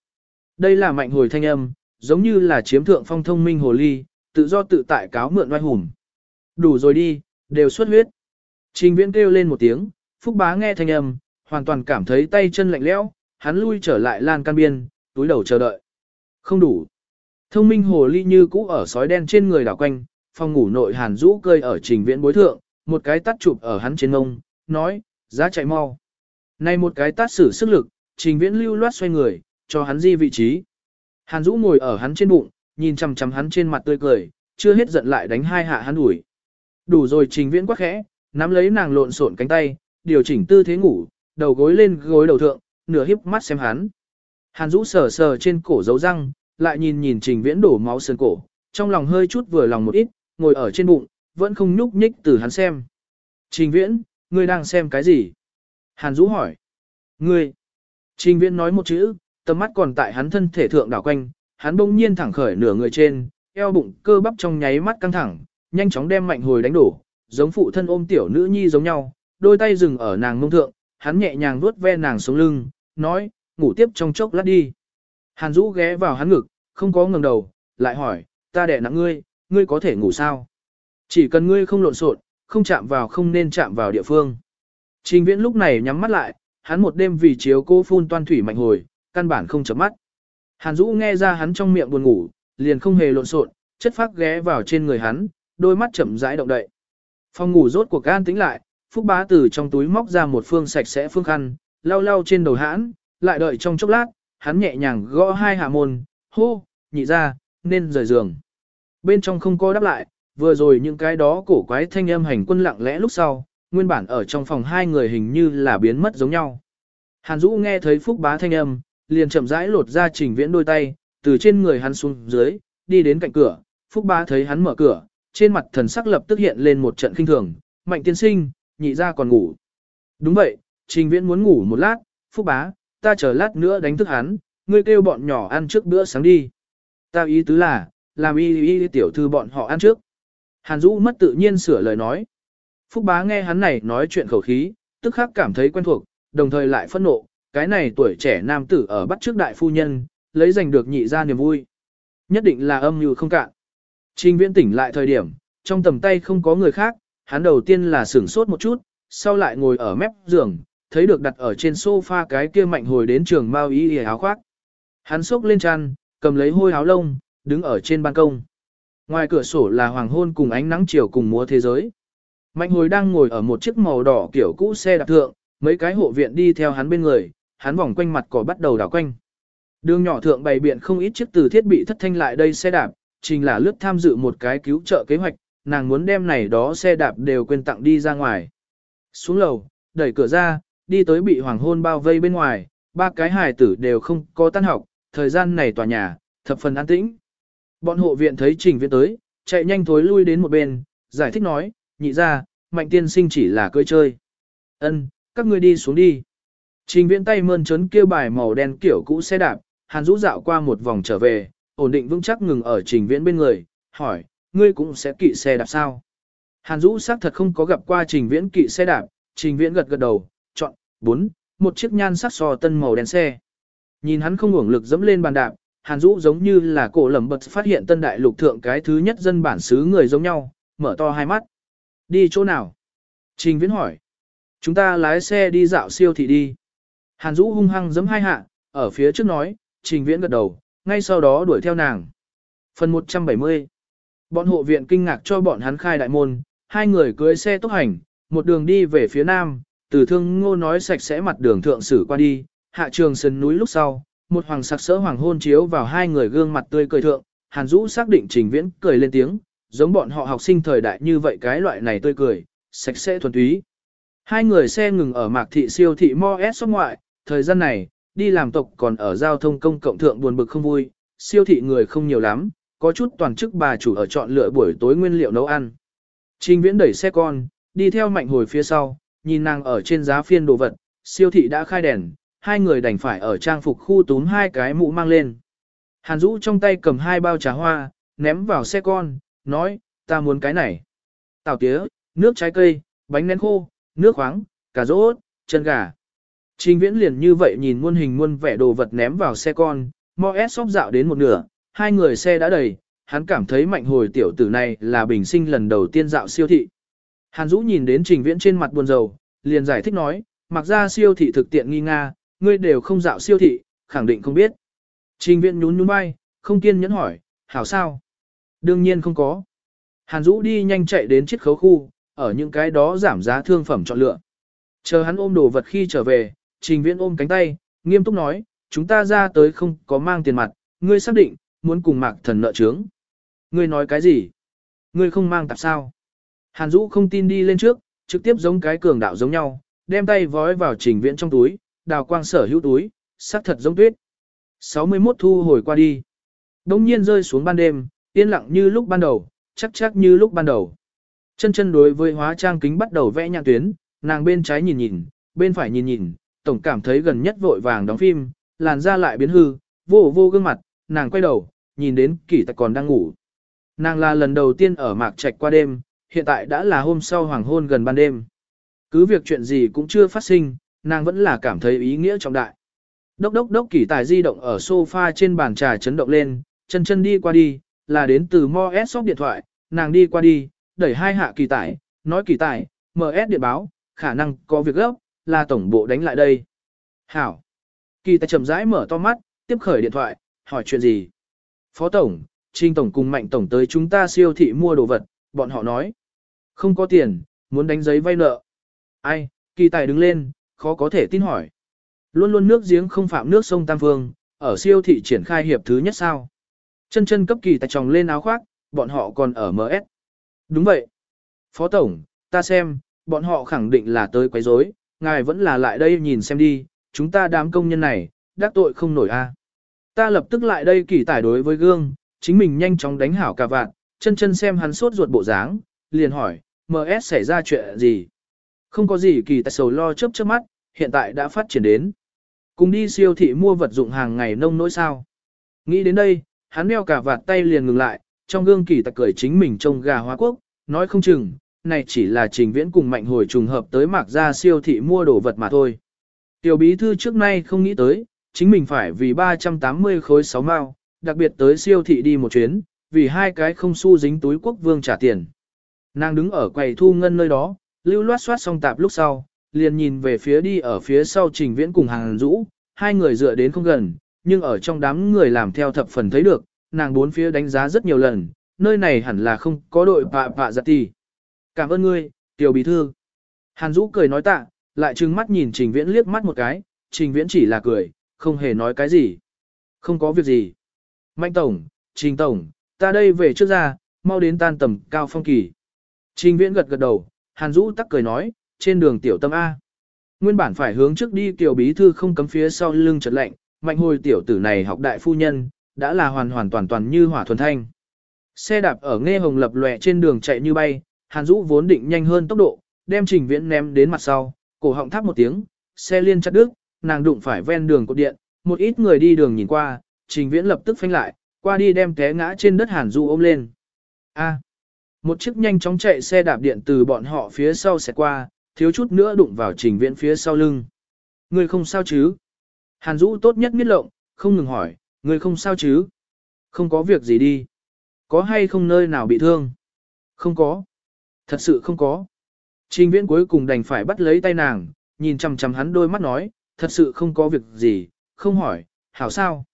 Đây là mạnh hồi thanh âm, giống như là chiếm thượng phong thông minh hồ ly, tự do tự tại cáo mượn oai hùng. Đủ rồi đi, đều xuất huyết. Trình viễn kêu lên một tiếng, phúc bá nghe thanh âm, hoàn toàn cảm thấy tay chân lạnh lẽo, hắn lui trở lại lan can biên, túi đầu chờ đợi. Không đủ. Thông minh hồ ly như cũ ở sói đen trên người đảo quanh, phòng ngủ nội hàn rũ cơi ở trình viễn bối thượng, một cái tắt chụp ở hắn trên ngông, nói, giá chạy mau. Này một cái tát sử sức lực, trình viễn lưu loát xoay người, cho hắn di vị trí. Hàn Dũ ngồi ở hắn trên bụng, nhìn chằm chằm hắn trên mặt tươi cười, chưa hết giận lại đánh hai hạ hắn ủi. Đủ rồi trình viễn quá khẽ, nắm lấy nàng lộn xộn cánh tay, điều chỉnh tư thế ngủ, đầu gối lên gối đầu thượng, nửa híp mắt xem hắn. Hàn Dũ sờ sờ trên cổ dấu răng, lại nhìn nhìn trình viễn đổ máu sơn cổ, trong lòng hơi chút vừa lòng một ít, ngồi ở trên bụng, vẫn không nhúc nhích từ hắn xem. Trình viễn, ngươi đang xem cái gì? Hàn Dũ hỏi. Ngươi. Trình viễn nói một chữ, tầm mắt còn tại hắn thân thể thượng đảo quanh, hắn bỗng nhiên thẳng khởi nửa người trên, eo bụng cơ bắp trong nháy mắt căng thẳng, nhanh chóng đem mạnh hồi đánh đổ, giống phụ thân ôm tiểu nữ nhi giống nhau, đôi tay dừng ở nàng mông thượng, hắn nhẹ nhàng vuốt ve nàng sống lưng, nói, ngủ tiếp trong chốc lát đi. Hàn Dũ ghé vào hắn ngực, không có ngẩng đầu, lại hỏi, ta đẻ nặng ngươi, ngươi có thể ngủ sao? Chỉ cần ngươi không lộn xộn, không chạm vào không nên chạm vào địa phương. Trình viễn lúc này nhắm mắt lại, hắn một đêm vì chiếu cô phun toan thủy mạnh hồi, căn bản không chấm mắt. Hàn Dũ nghe ra hắn trong miệng buồn ngủ, liền không hề lộn xộn, chất phác ghé vào trên người hắn, đôi mắt chậm rãi động đậy. Phòng ngủ rốt cuộc an tĩnh lại, Phúc Bá từ trong túi móc ra một phương sạch sẽ phương khăn, lau lau trên đầu hãn, lại đợi trong chốc lát, hắn nhẹ nhàng gõ hai hạ môn, hô, nhị ra, nên rời giường. Bên trong không có đáp lại, vừa rồi những cái đó cổ quái thanh âm hành quân lặng lẽ lúc sau, nguyên bản ở trong phòng hai người hình như là biến mất giống nhau. Hàn Dũ nghe thấy Phúc Bá thanh âm, liền chậm rãi lột ra trình viễn đôi tay, từ trên người hắn xuống dưới, đi đến cạnh cửa, Phúc Bá thấy hắn mở cửa, trên mặt thần sắc lập tức hiện lên một trận kinh thường, mạnh tiên sinh, nhị gia còn ngủ. Đúng vậy, trình viễn muốn ngủ một lát, Phúc Bá, ta chờ lát nữa đánh thức hắn, ngươi kêu bọn nhỏ ăn trước bữa sáng đi. Ta ý tứ là, làm y y tiểu thư bọn họ ăn trước. Hàn Dũ mất tự nhiên sửa lời nói. Phúc bá nghe hắn này nói chuyện khẩu khí, tức khắc cảm thấy quen thuộc, đồng thời lại phẫn nộ, cái này tuổi trẻ nam tử ở bắt trước đại phu nhân, lấy giành được nhị ra niềm vui. Nhất định là âm như không cạn. Trình viễn tỉnh lại thời điểm, trong tầm tay không có người khác, hắn đầu tiên là sửng sốt một chút, sau lại ngồi ở mép giường, thấy được đặt ở trên sofa cái kia mạnh hồi đến trường mao y áo khoác. Hắn xốc lên chăn, cầm lấy hôi áo lông, đứng ở trên ban công. Ngoài cửa sổ là hoàng hôn cùng ánh nắng chiều cùng múa thế giới. Mạnh hồi đang ngồi ở một chiếc màu đỏ kiểu cũ xe đạp thượng, mấy cái hộ viện đi theo hắn bên người, hắn vòng quanh mặt cỏ bắt đầu đảo quanh. Đường nhỏ thượng bày biện không ít chiếc từ thiết bị thất thanh lại đây xe đạp, trình là lướt tham dự một cái cứu trợ kế hoạch, nàng muốn đem này đó xe đạp đều quên tặng đi ra ngoài. Xuống lầu, đẩy cửa ra, đi tới bị hoàng hôn bao vây bên ngoài, ba cái hài tử đều không có tan học, thời gian này tòa nhà, thập phần an tĩnh. Bọn hộ viện thấy trình viện tới, chạy nhanh thối lui đến một bên, giải thích nói, nhị ra, mạnh tiên sinh chỉ là cưỡi chơi. ân các ngươi đi xuống đi. Trình viễn tay mơn trớn kêu bài màu đen kiểu cũ xe đạp, hàn rũ dạo qua một vòng trở về, ổn định vững chắc ngừng ở trình viễn bên người, hỏi, ngươi cũng sẽ kỵ xe đạp sao? Hàn Dũ xác thật không có gặp qua trình viễn kỵ xe đạp, trình viễn gật gật đầu, chọn, bốn, một chiếc nhan sắc sò tân màu đen xe. Nhìn hắn không uổng lực dẫm lên bàn đạp, Hàn Dũ giống như là cổ lầm bật phát hiện tân đại lục thượng cái thứ nhất dân bản xứ người giống nhau, mở to hai mắt. Đi chỗ nào? Trình Viễn hỏi. Chúng ta lái xe đi dạo siêu thị đi. Hàn Dũ hung hăng giấm hai hạ, ở phía trước nói, Trình Viễn gật đầu, ngay sau đó đuổi theo nàng. Phần 170 Bọn hộ viện kinh ngạc cho bọn hắn khai đại môn, hai người cưới xe tốc hành, một đường đi về phía nam, từ thương ngô nói sạch sẽ mặt đường thượng sử qua đi, hạ trường sân núi lúc sau, một hoàng sặc sỡ hoàng hôn chiếu vào hai người gương mặt tươi cười thượng, Hàn Dũ xác định Trình Viễn cười lên tiếng, giống bọn họ học sinh thời đại như vậy cái loại này tươi cười, sạch sẽ thuần túy. Hai người xe ngừng ở mạc thị siêu thị Mo S ngoại, thời gian này, đi làm tộc còn ở giao thông công cộng thượng buồn bực không vui, siêu thị người không nhiều lắm, có chút toàn chức bà chủ ở chọn lựa buổi tối nguyên liệu nấu ăn. Trình Viễn đẩy xe con, đi theo mạnh hồi phía sau, nhìn nàng ở trên giá phiên đồ vật, siêu thị đã khai đèn, hai người đành phải ở trang phục khu túm hai cái mũ mang lên. Hàn Dũ trong tay cầm hai bao trà hoa, ném vào xe con, nói, ta muốn cái này. Tảo tía, nước trái cây, bánh nén khô, nước khoáng, cà rốt, chân gà. Trình viễn liền như vậy nhìn muôn hình muôn vẻ đồ vật ném vào xe con, mò ép xóp dạo đến một nửa, hai người xe đã đầy, hắn cảm thấy mạnh hồi tiểu tử này là bình sinh lần đầu tiên dạo siêu thị. Hàn Dũ nhìn đến trình viễn trên mặt buồn rầu, liền giải thích nói, mặc ra siêu thị thực tiện nghi nga, ngươi đều không dạo siêu thị, khẳng định không biết. Trình viễn nhún nhún vai, không kiên nhẫn hỏi, hảo sao? Đương nhiên không có. Hàn Dũ đi nhanh chạy đến chiếc khấu khu, ở những cái đó giảm giá thương phẩm chọn lựa. Chờ hắn ôm đồ vật khi trở về, trình Viễn ôm cánh tay, nghiêm túc nói, chúng ta ra tới không có mang tiền mặt, ngươi xác định, muốn cùng mạc thần nợ trướng. Ngươi nói cái gì? Ngươi không mang tạp sao? Hàn Dũ không tin đi lên trước, trực tiếp giống cái cường đạo giống nhau, đem tay vói vào trình Viễn trong túi, đào quang sở hữu túi, sắc thật giống tuyết. 61 thu hồi qua đi. Đông nhiên rơi xuống ban đêm, yên lặng như lúc ban đầu, chắc chắc như lúc ban đầu. Chân chân đối với hóa trang kính bắt đầu vẽ nhạc tuyến, nàng bên trái nhìn nhìn, bên phải nhìn nhìn, tổng cảm thấy gần nhất vội vàng đóng phim, làn da lại biến hư, vô vô gương mặt, nàng quay đầu, nhìn đến kỷ tạch còn đang ngủ. Nàng là lần đầu tiên ở mạc trạch qua đêm, hiện tại đã là hôm sau hoàng hôn gần ban đêm. Cứ việc chuyện gì cũng chưa phát sinh, nàng vẫn là cảm thấy ý nghĩa trọng đại. Đốc đốc đốc kỷ tài di động ở sofa trên bàn trà chấn động lên, chân chân đi qua đi, là đến từ Mo S shop điện thoại, nàng đi qua đi, đẩy hai hạ kỳ tải, nói kỳ tải, MS điện báo, khả năng có việc gấp, là tổng bộ đánh lại đây. Hảo. Kỳ tài chậm rãi mở to mắt, tiếp khởi điện thoại, hỏi chuyện gì? Phó Tổng, Trinh Tổng cùng Mạnh Tổng tới chúng ta siêu thị mua đồ vật, bọn họ nói. Không có tiền, muốn đánh giấy vay nợ. Ai, kỳ tài đứng lên, khó có thể tin hỏi. Luôn luôn nước giếng không phạm nước sông Tam Phương, ở siêu thị triển khai hiệp thứ nhất sao. Chân chân cấp kỳ tài tròng lên áo khoác, bọn họ còn ở MS. Đúng vậy. Phó Tổng, ta xem, bọn họ khẳng định là tới quấy rối, ngài vẫn là lại đây nhìn xem đi, chúng ta đám công nhân này, đắc tội không nổi a. Ta lập tức lại đây kỳ tải đối với gương, chính mình nhanh chóng đánh hảo cả vạn, chân chân xem hắn sốt ruột bộ dáng, liền hỏi, MS xảy ra chuyện gì? Không có gì kỳ tài sầu lo chớp chớp mắt, hiện tại đã phát triển đến. Cùng đi siêu thị mua vật dụng hàng ngày nông nỗi sao. Nghĩ đến đây, hắn đeo cả vạt tay liền ngừng lại, trong gương kỳ tài cười chính mình trông gà hóa quốc, nói không chừng, này chỉ là trình viễn cùng mạnh hồi trùng hợp tới mạc ra siêu thị mua đồ vật mà thôi. Tiểu bí thư trước nay không nghĩ tới, chính mình phải vì 380 khối 6 mao, đặc biệt tới siêu thị đi một chuyến, vì hai cái không xu dính túi quốc vương trả tiền. Nàng đứng ở quầy thu ngân nơi đó, lưu loát soát xong tạp lúc sau, liền nhìn về phía đi ở phía sau trình viễn cùng hàng rũ, hai người dựa đến không gần, nhưng ở trong đám người làm theo thập phần thấy được, nàng bốn phía đánh giá rất nhiều lần, nơi này hẳn là không có đội bạ bạ giặt tì. Cảm ơn ngươi, tiểu bí thư. Hàn Dũ cười nói tạ, lại trừng mắt nhìn Trình Viễn liếc mắt một cái, Trình Viễn chỉ là cười, không hề nói cái gì. Không có việc gì. Mạnh Tổng, Trình Tổng, ta đây về trước ra, mau đến tan tầm cao phong kỳ. Trình Viễn gật gật đầu, Hàn Dũ tắc cười nói, trên đường tiểu tâm A. Nguyên bản phải hướng trước đi tiểu bí thư không cấm phía sau lưng chợt lạnh, mạnh hồi tiểu tử này học đại phu nhân, đã là hoàn hoàn toàn toàn như hỏa thuần thanh. Xe đạp ở nghe hồng lập lòe trên đường chạy như bay, Hàn Dũ vốn định nhanh hơn tốc độ, đem Trình Viễn ném đến mặt sau, cổ họng thắp một tiếng, xe liên chặt đứt, nàng đụng phải ven đường cột điện, một ít người đi đường nhìn qua, Trình Viễn lập tức phanh lại, qua đi đem té ngã trên đất Hàn Dũ ôm lên. A. một chiếc nhanh chóng chạy xe đạp điện từ bọn họ phía sau sẽ qua, thiếu chút nữa đụng vào Trình Viễn phía sau lưng. Người không sao chứ? Hàn Dũ tốt nhất miết lộng, không ngừng hỏi, người không sao chứ? Không có việc gì đi. Có hay không nơi nào bị thương? Không có. Thật sự không có. Trình viễn cuối cùng đành phải bắt lấy tay nàng, nhìn chằm chằm hắn đôi mắt nói, thật sự không có việc gì, không hỏi, hảo sao.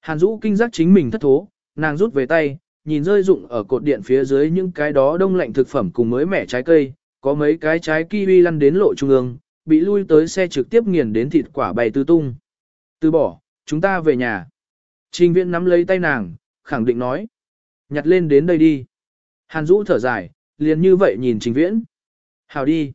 Hàn Dũ kinh giác chính mình thất thố, nàng rút về tay, nhìn rơi rụng ở cột điện phía dưới những cái đó đông lạnh thực phẩm cùng mới mẻ trái cây, có mấy cái trái kiwi lăn đến lộ trung ương, bị lui tới xe trực tiếp nghiền đến thịt quả bày tứ tung. Từ bỏ, chúng ta về nhà. Trình viễn nắm lấy tay nàng, khẳng định nói. Nhặt lên đến đây đi. Hàn Dũ thở dài, liền như vậy nhìn Trình Viễn. Hào đi.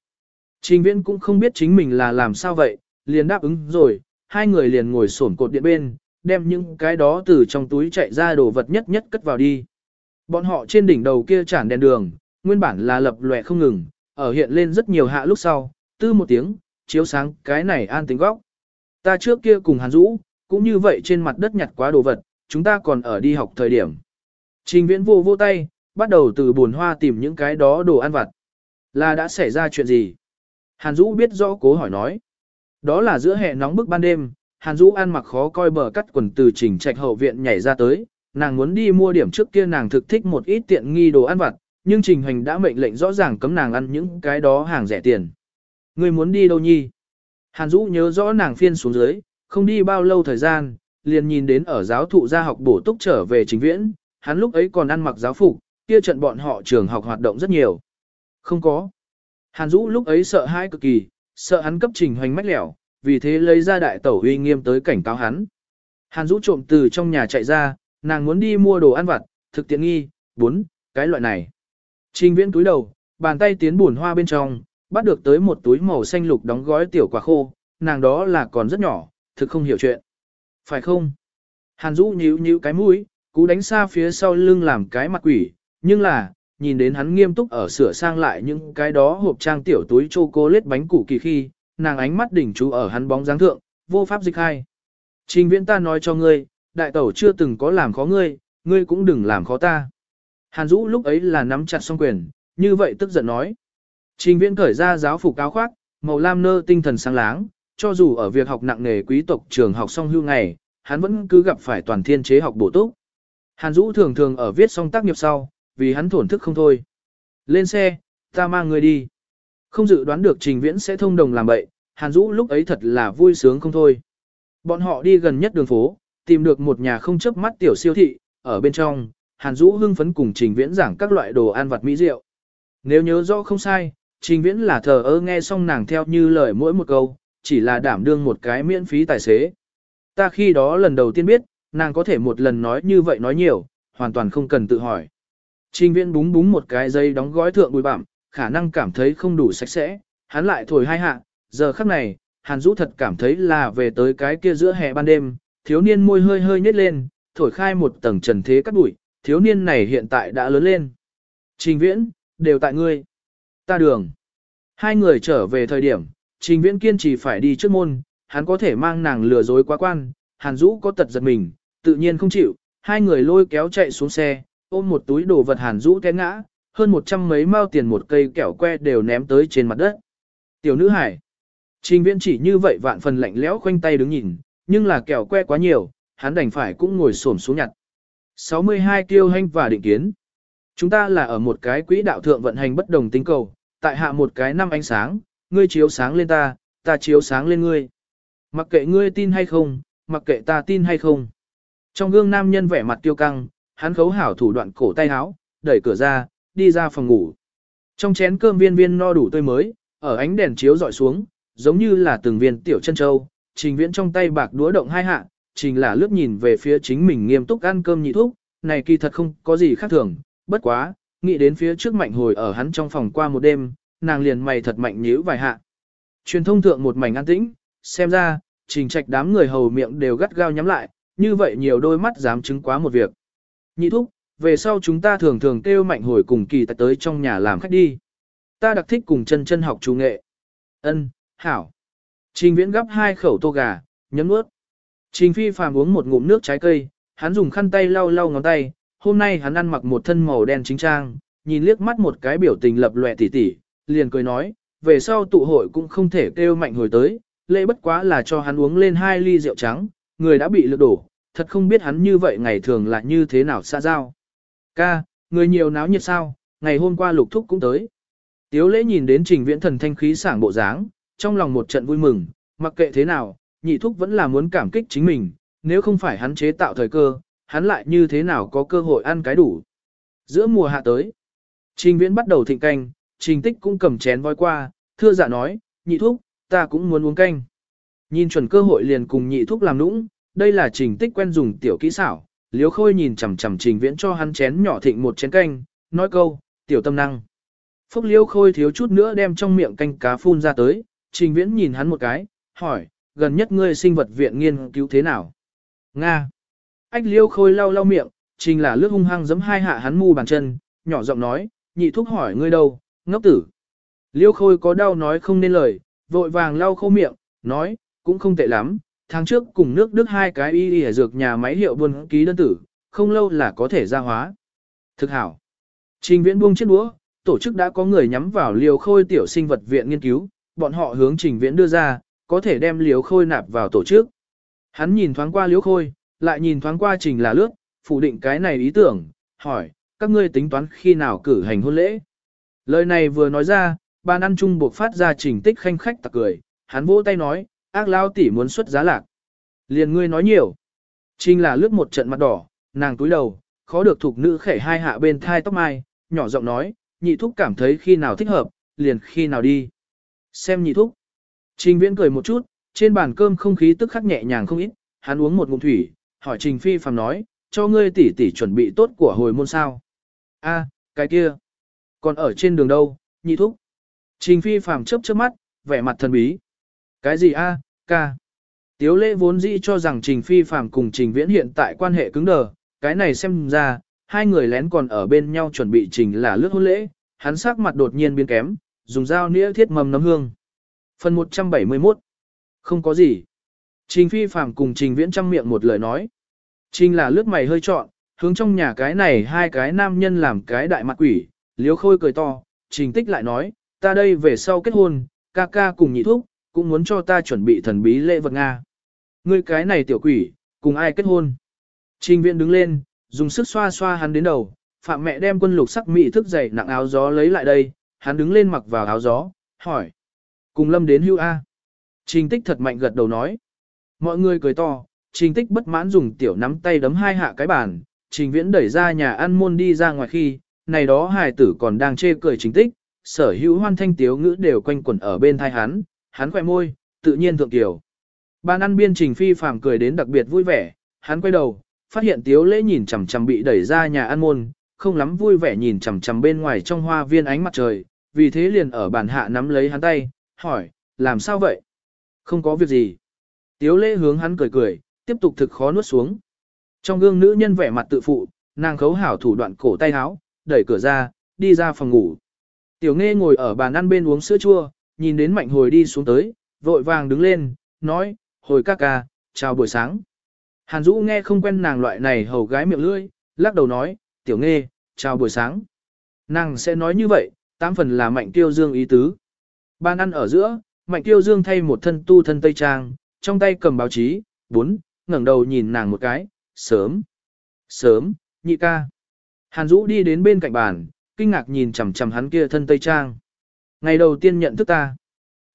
Trình Viễn cũng không biết chính mình là làm sao vậy, liền đáp ứng rồi, hai người liền ngồi sổn cột điện bên, đem những cái đó từ trong túi chạy ra đồ vật nhất nhất cất vào đi. Bọn họ trên đỉnh đầu kia chản đèn đường, nguyên bản là lập lòe không ngừng, ở hiện lên rất nhiều hạ lúc sau, tư một tiếng, chiếu sáng cái này an tính góc. Ta trước kia cùng Hàn Dũ, cũng như vậy trên mặt đất nhặt quá đồ vật, chúng ta còn ở đi học thời điểm. Trình viễn vô vô tay, bắt đầu từ buồn hoa tìm những cái đó đồ ăn vặt. Là đã xảy ra chuyện gì? Hàn Dũ biết rõ cố hỏi nói. Đó là giữa hè nóng bức ban đêm, Hàn Dũ ăn mặc khó coi bờ cắt quần từ trình trạch hậu viện nhảy ra tới, nàng muốn đi mua điểm trước kia nàng thực thích một ít tiện nghi đồ ăn vặt, nhưng trình hành đã mệnh lệnh rõ ràng cấm nàng ăn những cái đó hàng rẻ tiền. Người muốn đi đâu nhi? Hàn Dũ nhớ rõ nàng phiên xuống dưới, không đi bao lâu thời gian, liền nhìn đến ở giáo thụ gia học bổ túc trở về chính viễn, hắn lúc ấy còn ăn mặc giáo phục, kia trận bọn họ trường học hoạt động rất nhiều. Không có. Hàn Dũ lúc ấy sợ hãi cực kỳ, sợ hắn cấp trình hoành mách lẻo, vì thế lấy ra đại tẩu uy nghiêm tới cảnh cáo hắn. Hàn Dũ trộm từ trong nhà chạy ra, nàng muốn đi mua đồ ăn vặt, thực tiện nghi, bốn, cái loại này. Trình viễn túi đầu, bàn tay tiến buồn hoa bên trong, bắt được tới một túi màu xanh lục đóng gói tiểu quả khô, nàng đó là còn rất nhỏ, thực không hiểu chuyện. Phải không? Hàn Dũ nhíu nhíu cái mũi, cú đánh xa phía sau lưng làm cái mặt quỷ, nhưng là, nhìn đến hắn nghiêm túc ở sửa sang lại những cái đó hộp trang tiểu túi chocolate bánh củ kỳ khi, nàng ánh mắt đỉnh chú ở hắn bóng dáng thượng, vô pháp dịch hai. Trình viễn ta nói cho ngươi, đại tẩu chưa từng có làm khó ngươi, ngươi cũng đừng làm khó ta. Hàn Dũ lúc ấy là nắm chặt song quyền, như vậy tức giận nói. Trình viễn cởi ra giáo phục áo khoác, màu lam nơ tinh thần sáng láng, cho dù ở việc học nặng nề quý tộc trường học xong hưu ngày, hắn vẫn cứ gặp phải toàn thiên chế học bổ túc. Hàn Dũ thường thường ở viết xong tác nghiệp sau, vì hắn thổn thức không thôi. Lên xe, ta mang người đi. Không dự đoán được Trình Viễn sẽ thông đồng làm bậy, Hàn Dũ lúc ấy thật là vui sướng không thôi. Bọn họ đi gần nhất đường phố, tìm được một nhà không chấp mắt tiểu siêu thị, ở bên trong, Hàn Dũ hưng phấn cùng Trình Viễn giảng các loại đồ ăn vặt mỹ rượu. Nếu nhớ rõ không sai, Trình Viễn là thờ ơ nghe xong nàng theo như lời mỗi một câu, chỉ là đảm đương một cái miễn phí tài xế. Ta khi đó lần đầu tiên biết, nàng có thể một lần nói như vậy nói nhiều, hoàn toàn không cần tự hỏi. Trình Viễn búng búng một cái dây đóng gói thượng bùi bặm, khả năng cảm thấy không đủ sạch sẽ, hắn lại thổi hai hạ, giờ khắc này, Hàn Dũ thật cảm thấy là về tới cái kia giữa hè ban đêm, thiếu niên môi hơi hơi nhếch lên, thổi khai một tầng trần thế cắt bụi, thiếu niên này hiện tại đã lớn lên. Trình Viễn, đều tại ngươi. Ta đường. Hai người trở về thời điểm, Trình Viễn kiên trì phải đi trước môn, hắn có thể mang nàng lừa dối quá quan, Hàn Dũ có tật giật mình, tự nhiên không chịu, hai người lôi kéo chạy xuống xe, ôm một túi đồ vật Hàn Dũ té ngã, hơn một trăm mấy mao tiền một cây kẹo que đều ném tới trên mặt đất. Tiểu nữ hải. Trình Viễn chỉ như vậy vạn phần lạnh lẽo khoanh tay đứng nhìn, nhưng là kẹo que quá nhiều, hắn đành phải cũng ngồi xổm xuống nhặt. 62 tiêu hành và định kiến. Chúng ta là ở một cái quỹ đạo thượng vận hành bất đồng tinh cầu, tại hạ một cái năm ánh sáng, ngươi chiếu sáng lên ta, ta chiếu sáng lên ngươi. Mặc kệ ngươi tin hay không, mặc kệ ta tin hay không. Trong gương nam nhân vẻ mặt tiêu căng, hắn khấu hảo thủ đoạn cổ tay áo, đẩy cửa ra, đi ra phòng ngủ. Trong chén cơm viên viên no đủ tươi mới, ở ánh đèn chiếu dọi xuống, giống như là từng viên tiểu chân châu, trình viễn trong tay bạc đũa động hai hạ, trình là lướt nhìn về phía chính mình nghiêm túc ăn cơm nhị thuốc, này kỳ thật không có gì khác thường, bất quá, nghĩ đến phía trước mạnh hồi ở hắn trong phòng qua một đêm, nàng liền mày thật mạnh nhíu vài hạ. Truyền thông thượng một mảnh an tĩnh, xem ra, trình trạch đám người hầu miệng đều gắt gao nhắm lại, như vậy nhiều đôi mắt dám chứng quá một việc. Nhị thúc, về sau chúng ta thường thường kêu mạnh hồi cùng kỳ tại tới trong nhà làm khách đi. Ta đặc thích cùng chân chân học chú nghệ. Ân, hảo. Trình viễn gấp hai khẩu tô gà, nhấm nuốt. Trình phi phàm uống một ngụm nước trái cây, hắn dùng khăn tay lau lau ngón tay, hôm nay hắn ăn mặc một thân màu đen chính trang, nhìn liếc mắt một cái biểu tình lập lòe tỉ tỉ, liền cười nói, về sau tụ hội cũng không thể kêu mạnh hồi tới, lễ bất quá là cho hắn uống lên hai ly rượu trắng, người đã bị lược đổ, thật không biết hắn như vậy ngày thường là như thế nào xa giao. Ca, người nhiều náo nhiệt sao, ngày hôm qua lục thúc cũng tới. Tiếu lễ nhìn đến trình viễn thần thanh khí sảng bộ dáng, trong lòng một trận vui mừng, mặc kệ thế nào, nhị thúc vẫn là muốn cảm kích chính mình, nếu không phải hắn chế tạo thời cơ, hắn lại như thế nào có cơ hội ăn cái đủ. Giữa mùa hạ tới, trình viễn bắt đầu thịnh canh, trình tích cũng cầm chén voi qua, thưa dạ nói, nhị thúc, ta cũng muốn uống canh. Nhìn chuẩn cơ hội liền cùng nhị thúc làm nũng, đây là trình tích quen dùng tiểu kỹ xảo, liếu khôi nhìn chằm chằm trình viễn cho hắn chén nhỏ thịnh một chén canh, nói câu, tiểu tâm năng. Phúc liêu khôi thiếu chút nữa đem trong miệng canh cá phun ra tới, trình viễn nhìn hắn một cái, hỏi, gần nhất ngươi sinh vật viện nghiên cứu thế nào? Nga. Ách liêu khôi lau lau miệng, trình là lướt hung hăng giấm hai hạ hắn mu bàn chân, nhỏ giọng nói, nhị thúc hỏi ngươi đâu, ngốc tử. Liêu khôi có đau nói không nên lời, vội vàng lau khô miệng, nói, cũng không tệ lắm, tháng trước cùng nước Đức hai cái y y dược nhà máy hiệu buôn ký đơn tử, không lâu là có thể ra hóa. Thực hảo. Trình viễn buông chiếc đũa, tổ chức đã có người nhắm vào liều khôi tiểu sinh vật viện nghiên cứu, bọn họ hướng trình viễn đưa ra, có thể đem liều khôi nạp vào tổ chức. Hắn nhìn thoáng qua liều khôi, lại nhìn thoáng qua trình là lướt, phủ định cái này ý tưởng, hỏi, các ngươi tính toán khi nào cử hành hôn lễ. Lời này vừa nói ra, bàn ăn chung buộc phát ra trình tích khanh khách tặc cười, hắn vỗ tay nói, ác lao tỷ muốn xuất giá lạc. Liền ngươi nói nhiều. Trình là lướt một trận mặt đỏ, nàng túi đầu, khó được thuộc nữ khẻ hai hạ bên thai tóc mai, nhỏ giọng nói, nhị thúc cảm thấy khi nào thích hợp, liền khi nào đi. Xem nhị thúc. Trình viễn cười một chút, trên bàn cơm không khí tức khắc nhẹ nhàng không ít, hắn uống một ngụm thủy, hỏi Trình Phi phàm nói, cho ngươi tỷ tỷ chuẩn bị tốt của hồi môn sao. A, cái kia. Còn ở trên đường đâu, nhị thúc. Trình Phi phàm chớp chớp mắt, vẻ mặt thần bí. Cái gì a, ca? Tiếu lễ vốn dĩ cho rằng Trình Phi phàm cùng Trình Viễn hiện tại quan hệ cứng đờ, cái này xem ra, hai người lén còn ở bên nhau chuẩn bị Trình là lướt hôn lễ, hắn sắc mặt đột nhiên biến kém, dùng dao nĩa thiết mầm nấm hương. Phần 171 Không có gì. Trình Phi phàm cùng Trình Viễn chăm miệng một lời nói. Trình là lướt mày hơi trọn, hướng trong nhà cái này hai cái nam nhân làm cái đại mặt quỷ, liếu khôi cười to, Trình tích lại nói, ta đây về sau kết hôn, ca ca cùng nhị thúc, cũng muốn cho ta chuẩn bị thần bí lễ vật Nga. Ngươi cái này tiểu quỷ, cùng ai kết hôn? Trình viện đứng lên, dùng sức xoa xoa hắn đến đầu, phạm mẹ đem quân lục sắc mỹ thức dày nặng áo gió lấy lại đây, hắn đứng lên mặc vào áo gió, hỏi. Cùng lâm đến hưu A. Trình tích thật mạnh gật đầu nói. Mọi người cười to, trình tích bất mãn dùng tiểu nắm tay đấm hai hạ cái bàn, trình viễn đẩy ra nhà ăn môn đi ra ngoài khi, này đó hài tử còn đang chê cười trình tích, sở hữu hoan thanh tiếu ngữ đều quanh quẩn ở bên thai hắn, hắn khỏe môi, tự nhiên thượng tiểu. Bàn ăn biên trình phi phàm cười đến đặc biệt vui vẻ, hắn quay đầu, phát hiện tiếu lễ nhìn chằm chằm bị đẩy ra nhà ăn môn, không lắm vui vẻ nhìn chằm chằm bên ngoài trong hoa viên ánh mặt trời, vì thế liền ở bàn hạ nắm lấy hắn tay, hỏi, làm sao vậy? Không có việc gì. Tiếu lễ hướng hắn cười cười, tiếp tục thực khó nuốt xuống. Trong gương nữ nhân vẻ mặt tự phụ, nàng khấu hảo thủ đoạn cổ tay áo, đẩy cửa ra, đi ra phòng ngủ. Tiểu nghe ngồi ở bàn ăn bên uống sữa chua, nhìn đến mạnh hồi đi xuống tới, vội vàng đứng lên, nói, hồi ca ca, chào buổi sáng. Hàn Dũ nghe không quen nàng loại này hầu gái miệng lưỡi, lắc đầu nói, tiểu nghe, chào buổi sáng. Nàng sẽ nói như vậy, tám phần là mạnh tiêu dương ý tứ. Bàn ăn ở giữa, mạnh tiêu dương thay một thân tu thân tây trang, trong tay cầm báo chí, bốn, ngẩng đầu nhìn nàng một cái, sớm, sớm, nhị ca. Hàn Dũ đi đến bên cạnh bàn, kinh ngạc nhìn chằm chằm hắn kia thân tây trang. Ngày đầu tiên nhận thức ta.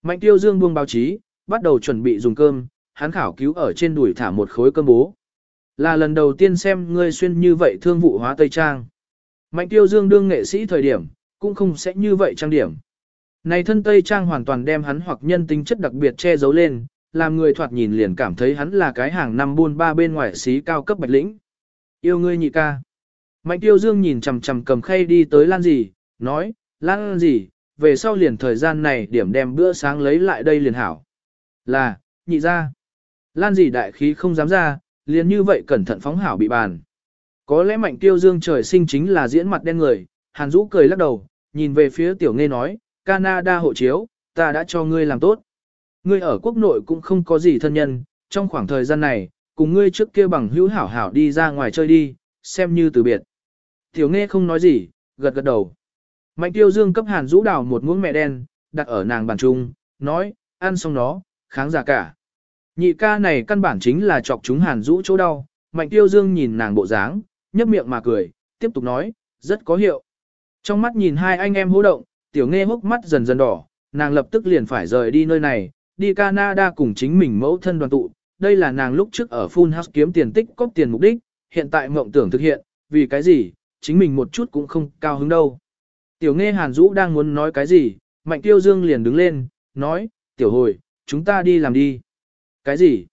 Mạnh tiêu dương buông báo chí, bắt đầu chuẩn bị dùng cơm, hắn khảo cứu ở trên đùi thả một khối cơm bố. Là lần đầu tiên xem ngươi xuyên như vậy thương vụ hóa tây trang. Mạnh tiêu dương đương nghệ sĩ thời điểm, cũng không sẽ như vậy trang điểm. Này thân tây trang hoàn toàn đem hắn hoặc nhân tính chất đặc biệt che giấu lên, làm người thoạt nhìn liền cảm thấy hắn là cái hàng năm buôn ba bên ngoài xí cao cấp bạch lĩnh. Yêu ngươi nhị ca. Mạnh tiêu dương nhìn chằm chằm cầm khay đi tới Lan gì, nói, Lan gì, về sau liền thời gian này điểm đem bữa sáng lấy lại đây liền hảo. Là, nhị ra. Lan gì đại khí không dám ra, liền như vậy cẩn thận phóng hảo bị bàn. Có lẽ mạnh tiêu dương trời sinh chính là diễn mặt đen người, Hàn Dũ cười lắc đầu, nhìn về phía tiểu nghe nói, Canada hộ chiếu, ta đã cho ngươi làm tốt. Ngươi ở quốc nội cũng không có gì thân nhân, trong khoảng thời gian này, cùng ngươi trước kia bằng hữu hảo hảo đi ra ngoài chơi đi, xem như từ biệt. Tiểu nghe không nói gì, gật gật đầu. Mạnh tiêu dương cấp hàn rũ đào một muỗng mẹ đen, đặt ở nàng bàn trung, nói, ăn xong nó, kháng giả cả. Nhị ca này căn bản chính là chọc chúng hàn rũ chỗ đau, mạnh tiêu dương nhìn nàng bộ dáng, nhấp miệng mà cười, tiếp tục nói, rất có hiệu. Trong mắt nhìn hai anh em hô động, tiểu nghe hốc mắt dần dần đỏ, nàng lập tức liền phải rời đi nơi này, đi Canada cùng chính mình mẫu thân đoàn tụ. Đây là nàng lúc trước ở Full House kiếm tiền tích cóp tiền mục đích, hiện tại mộng tưởng thực hiện, vì cái gì, chính mình một chút cũng không cao hứng đâu. Tiểu nghe Hàn Dũ đang muốn nói cái gì, Mạnh Tiêu Dương liền đứng lên, nói, tiểu hồi, chúng ta đi làm đi. Cái gì?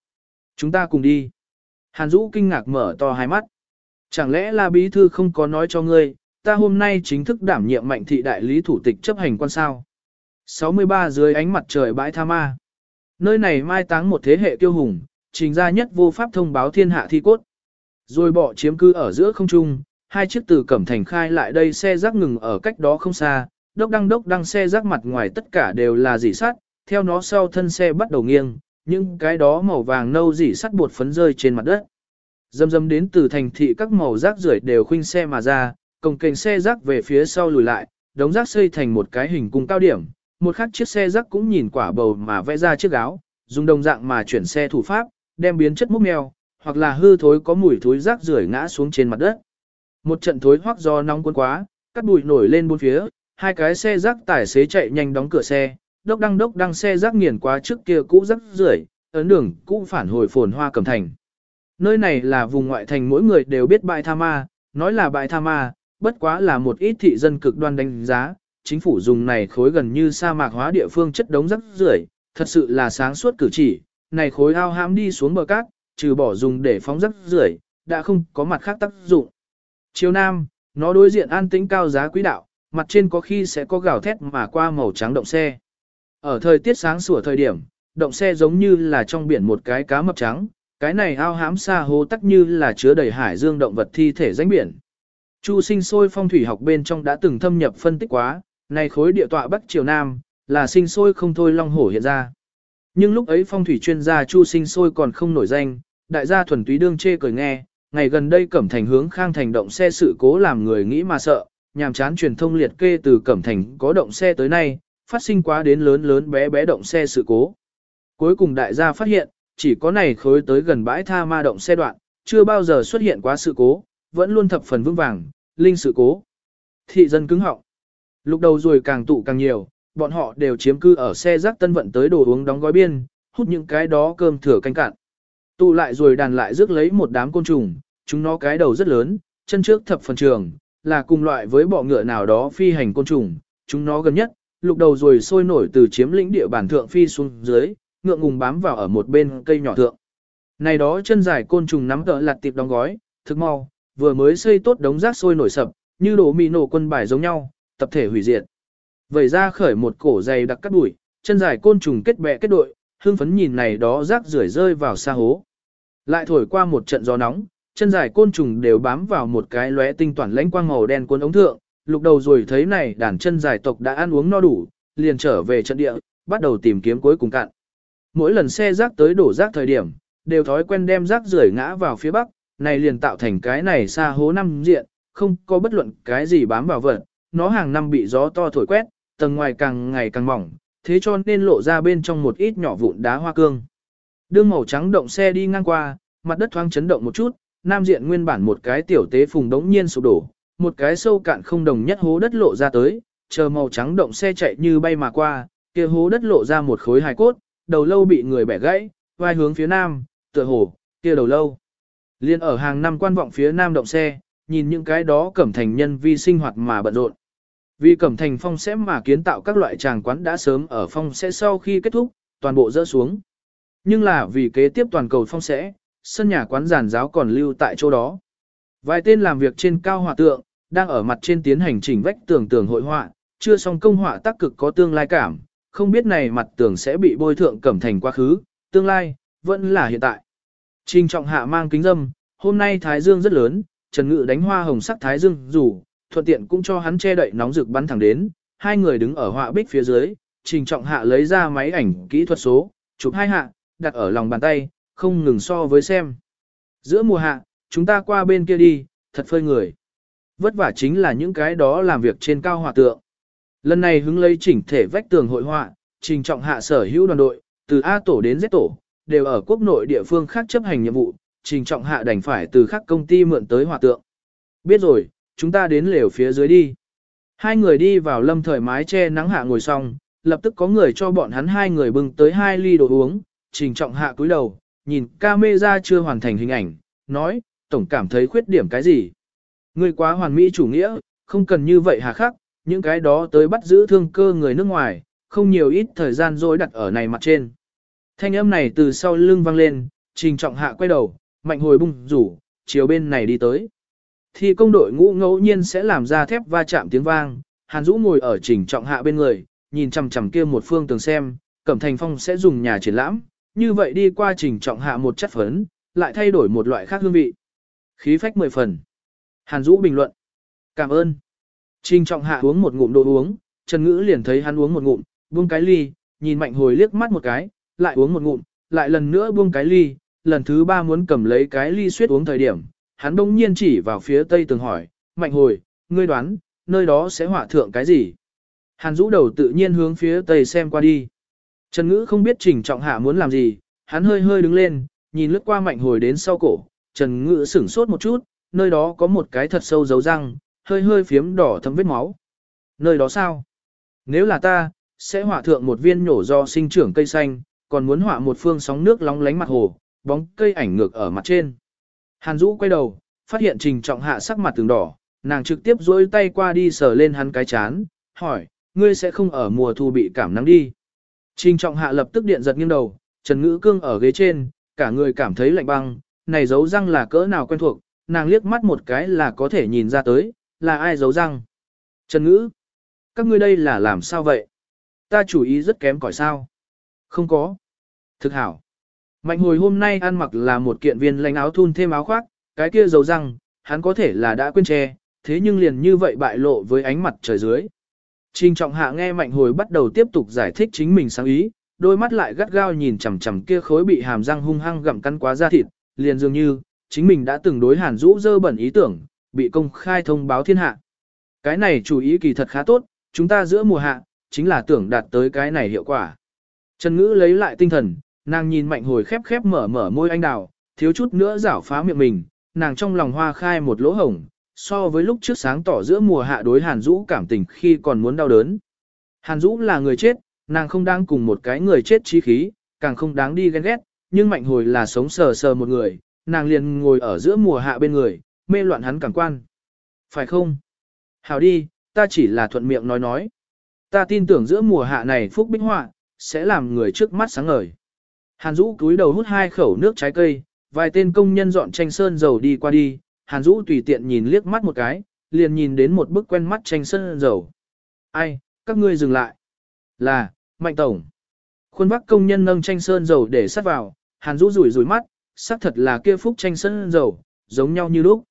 Chúng ta cùng đi. Hàn Dũ kinh ngạc mở to hai mắt. Chẳng lẽ là bí thư không có nói cho ngươi, ta hôm nay chính thức đảm nhiệm mạnh thị đại lý thủ tịch chấp hành quan sao. 63 dưới ánh mặt trời bãi tha ma. Nơi này mai táng một thế hệ kiêu hùng, trình ra nhất vô pháp thông báo thiên hạ thi cốt. Rồi bỏ chiếm cư ở giữa không trung, hai chiếc từ cẩm thành khai lại đây xe rác ngừng ở cách đó không xa, đốc đăng đốc đăng xe rác mặt ngoài tất cả đều là dỉ sắt, theo nó sau thân xe bắt đầu nghiêng, những cái đó màu vàng nâu dỉ sắt bột phấn rơi trên mặt đất. Dâm dâm đến từ thành thị các màu rác rưởi đều khuynh xe mà ra, cồng kềnh xe rác về phía sau lùi lại, đống rác xây thành một cái hình cung cao điểm, một khắc chiếc xe rác cũng nhìn quả bầu mà vẽ ra chiếc áo, dùng đồng dạng mà chuyển xe thủ pháp, đem biến chất múc mèo, hoặc là hư thối có mùi thối rác rưởi ngã xuống trên mặt đất. Một trận thối hoắc do nóng cuốn quá, cắt bụi nổi lên bốn phía, hai cái xe rác tài xế chạy nhanh đóng cửa xe, đốc đăng đốc đăng xe rác nghiền qua trước kia cũ rác rưởi, ấn đường cũ phản hồi phồn hoa cầm thành. Nơi này là vùng ngoại thành mỗi người đều biết bãi tha ma, nói là bãi tha ma, bất quá là một ít thị dân cực đoan đánh giá, chính phủ dùng này khối gần như sa mạc hóa địa phương chất đống rắc rưởi, thật sự là sáng suốt cử chỉ, này khối ao hãm đi xuống bờ cát, trừ bỏ dùng để phóng rắc rưởi, đã không có mặt khác tác dụng. Chiều Nam, nó đối diện an tĩnh cao giá quỹ đạo, mặt trên có khi sẽ có gào thét mà qua màu trắng động xe. Ở thời tiết sáng sủa thời điểm, động xe giống như là trong biển một cái cá mập trắng, cái này ao hãm xa hố tắc như là chứa đầy hải dương động vật thi thể danh biển. Chu sinh sôi phong thủy học bên trong đã từng thâm nhập phân tích quá, này khối địa tọa Bắc Triều Nam, là sinh sôi không thôi long hổ hiện ra. Nhưng lúc ấy phong thủy chuyên gia Chu sinh sôi còn không nổi danh, đại gia thuần túy đương chê cười nghe, ngày gần đây Cẩm Thành hướng Khang Thành động xe sự cố làm người nghĩ mà sợ, nhàm chán truyền thông liệt kê từ Cẩm Thành có động xe tới nay, phát sinh quá đến lớn lớn bé bé động xe sự cố. Cuối cùng đại gia phát hiện, chỉ có này khối tới gần bãi tha ma động xe đoạn, chưa bao giờ xuất hiện quá sự cố, vẫn luôn thập phần vững vàng, linh sự cố. Thị dân cứng họng. Lúc đầu rồi càng tụ càng nhiều, bọn họ đều chiếm cư ở xe rác tân vận tới đồ uống đóng gói biên, hút những cái đó cơm thừa canh cạn. Tụ lại rồi đàn lại rước lấy một đám côn trùng, chúng nó cái đầu rất lớn, chân trước thập phần trường, là cùng loại với bọ ngựa nào đó phi hành côn trùng, chúng nó gần nhất, lục đầu rồi sôi nổi từ chiếm lĩnh địa bản thượng phi xuống dưới, ngượng ngùng bám vào ở một bên cây nhỏ thượng. Này đó chân dài côn trùng nắm tợ lặt tiệp đóng gói, thực mau, vừa mới xây tốt đống rác sôi nổi sập, như đổ mì nổ quân bài giống nhau, tập thể hủy diệt. Vẩy ra khởi một cổ dày đặc cắt đuổi, chân dài côn trùng kết bè kết đội, hương phấn nhìn này đó rác rưởi rơi vào xa hố. Lại thổi qua một trận gió nóng, chân dài côn trùng đều bám vào một cái lóe tinh toàn lãnh quang màu đen cuốn ống thượng, lục đầu rồi thấy này đàn chân dài tộc đã ăn uống no đủ, liền trở về trận địa, bắt đầu tìm kiếm cuối cùng cạn. Mỗi lần xe rác tới đổ rác thời điểm, đều thói quen đem rác rưởi ngã vào phía bắc, này liền tạo thành cái này xa hố năm diện, không có bất luận cái gì bám vào vật, nó hàng năm bị gió to thổi quét, tầng ngoài càng ngày càng mỏng, thế cho nên lộ ra bên trong một ít nhỏ vụn đá hoa cương. Đương màu trắng động xe đi ngang qua, mặt đất thoáng chấn động một chút, nam diện nguyên bản một cái tiểu tế phùng đống nhiên sụp đổ, một cái sâu cạn không đồng nhất hố đất lộ ra tới, chờ màu trắng động xe chạy như bay mà qua, kia hố đất lộ ra một khối hài cốt, đầu lâu bị người bẻ gãy, vai hướng phía nam, tựa hồ, kia đầu lâu. Liên ở hàng năm quan vọng phía nam động xe, nhìn những cái đó cẩm thành nhân vi sinh hoạt mà bận rộn. Vì cẩm thành phong sẽ mà kiến tạo các loại tràng quán đã sớm ở phong sẽ sau khi kết thúc, toàn bộ dỡ xuống. Nhưng là vì kế tiếp toàn cầu phong sẽ, sân nhà quán giàn giáo còn lưu tại chỗ đó. Vài tên làm việc trên cao hòa tượng, đang ở mặt trên tiến hành chỉnh vách tường tường hội họa, chưa xong công họa tác cực có tương lai cảm, không biết này mặt tường sẽ bị bôi thượng cẩm thành quá khứ, tương lai, vẫn là hiện tại. Trình trọng hạ mang kính dâm, hôm nay thái dương rất lớn, Trần Ngự đánh hoa hồng sắc thái dương dù, thuận tiện cũng cho hắn che đậy nóng rực bắn thẳng đến, hai người đứng ở họa bích phía dưới, trình trọng hạ lấy ra máy ảnh kỹ thuật số, chụp hai hạ, đặt ở lòng bàn tay, không ngừng so với xem. Giữa mùa hạ, chúng ta qua bên kia đi, thật phơi người. Vất vả chính là những cái đó làm việc trên cao họa tượng. Lần này hứng lấy chỉnh thể vách tường hội họa, trình trọng hạ sở hữu đoàn đội, từ A tổ đến Z tổ, đều ở quốc nội địa phương khác chấp hành nhiệm vụ, trình trọng hạ đành phải từ khác công ty mượn tới họa tượng. Biết rồi, chúng ta đến lều phía dưới đi. Hai người đi vào lâm thời mái che nắng hạ ngồi xong, lập tức có người cho bọn hắn hai người bưng tới hai ly đồ uống, trình trọng hạ cúi đầu, nhìn camera chưa hoàn thành hình ảnh, nói, tổng cảm thấy khuyết điểm cái gì. Người quá hoàn mỹ chủ nghĩa, không cần như vậy hà khắc, những cái đó tới bắt giữ thương cơ người nước ngoài, không nhiều ít thời gian dối đặt ở này mặt trên. Thanh âm này từ sau lưng vang lên, trình trọng hạ quay đầu, mạnh hồi bung rủ, chiều bên này đi tới. Thì công đội ngũ ngẫu nhiên sẽ làm ra thép va chạm tiếng vang, Hàn Dũ ngồi ở trình trọng hạ bên người, nhìn chằm chằm kia một phương tường xem, Cẩm Thành Phong sẽ dùng nhà triển lãm, như vậy đi qua trình trọng hạ một chất phấn, lại thay đổi một loại khác hương vị. Khí phách mười phần. Hàn Dũ bình luận. Cảm ơn. Trình trọng hạ uống một ngụm đồ uống, Trần Ngữ liền thấy hắn uống một ngụm, buông cái ly, nhìn mạnh hồi liếc mắt một cái, lại uống một ngụm, lại lần nữa buông cái ly, lần thứ ba muốn cầm lấy cái ly suýt uống thời điểm, hắn đông nhiên chỉ vào phía tây tường hỏi, mạnh hồi, ngươi đoán, nơi đó sẽ hỏa thượng cái gì? Hàn rũ đầu tự nhiên hướng phía tây xem qua đi. Trần Ngữ không biết trình trọng hạ muốn làm gì, hắn hơi hơi đứng lên, nhìn lướt qua mạnh hồi đến sau cổ, Trần Ngữ sửng sốt một chút, nơi đó có một cái thật sâu dấu răng, hơi hơi phiếm đỏ thấm vết máu. Nơi đó sao? Nếu là ta, sẽ hỏa thượng một viên nhổ do sinh trưởng cây xanh, còn muốn hỏa một phương sóng nước lóng lánh mặt hồ, bóng cây ảnh ngược ở mặt trên. Hàn Dũ quay đầu, phát hiện Trình Trọng Hạ sắc mặt từng đỏ, nàng trực tiếp duỗi tay qua đi sờ lên hắn cái chán, hỏi, ngươi sẽ không ở mùa thu bị cảm nắng đi. Trình Trọng Hạ lập tức điện giật nghiêng đầu, Trần Ngữ Cương ở ghế trên, cả người cảm thấy lạnh băng, này giấu răng là cỡ nào quen thuộc, nàng liếc mắt một cái là có thể nhìn ra tới, là ai giấu răng. Trần Ngữ, các ngươi đây là làm sao vậy? Ta chủ ý rất kém cỏi sao? Không có. Thực hảo. Mạnh hồi hôm nay ăn mặc là một kiện viên lành áo thun thêm áo khoác, cái kia dầu răng, hắn có thể là đã quên che, thế nhưng liền như vậy bại lộ với ánh mặt trời dưới. Trình trọng hạ nghe mạnh hồi bắt đầu tiếp tục giải thích chính mình sáng ý, đôi mắt lại gắt gao nhìn chằm chằm kia khối bị hàm răng hung hăng gặm cắn quá da thịt, liền dường như, chính mình đã từng đối hàn rũ dơ bẩn ý tưởng, bị công khai thông báo thiên hạ. Cái này chủ ý kỳ thật khá tốt, chúng ta giữa mùa hạ, chính là tưởng đạt tới cái này hiệu quả. Trần Ngữ lấy lại tinh thần, nàng nhìn mạnh hồi khép khép mở mở môi anh đào, thiếu chút nữa rảo phá miệng mình, nàng trong lòng hoa khai một lỗ hổng, so với lúc trước sáng tỏ giữa mùa hạ đối Hàn Dũ cảm tình khi còn muốn đau đớn. Hàn Dũ là người chết, nàng không đang cùng một cái người chết trí khí, càng không đáng đi ghen ghét, nhưng mạnh hồi là sống sờ sờ một người, nàng liền ngồi ở giữa mùa hạ bên người, mê loạn hắn cảm quan. Phải không? Hào đi, ta chỉ là thuận miệng nói nói. Ta tin tưởng giữa mùa hạ này phúc bích họa, sẽ làm người trước mắt sáng ngời. Hàn Dũ cúi đầu hút hai khẩu nước trái cây, vài tên công nhân dọn tranh sơn dầu đi qua đi, Hàn Dũ tùy tiện nhìn liếc mắt một cái, liền nhìn đến một bức quen mắt tranh sơn dầu. Ai, các ngươi dừng lại. Là, Mạnh Tổng. Khuôn vác công nhân nâng tranh sơn dầu để sát vào, Hàn Dũ rủi rủi mắt, xác thật là kia phúc tranh sơn dầu, giống nhau như lúc.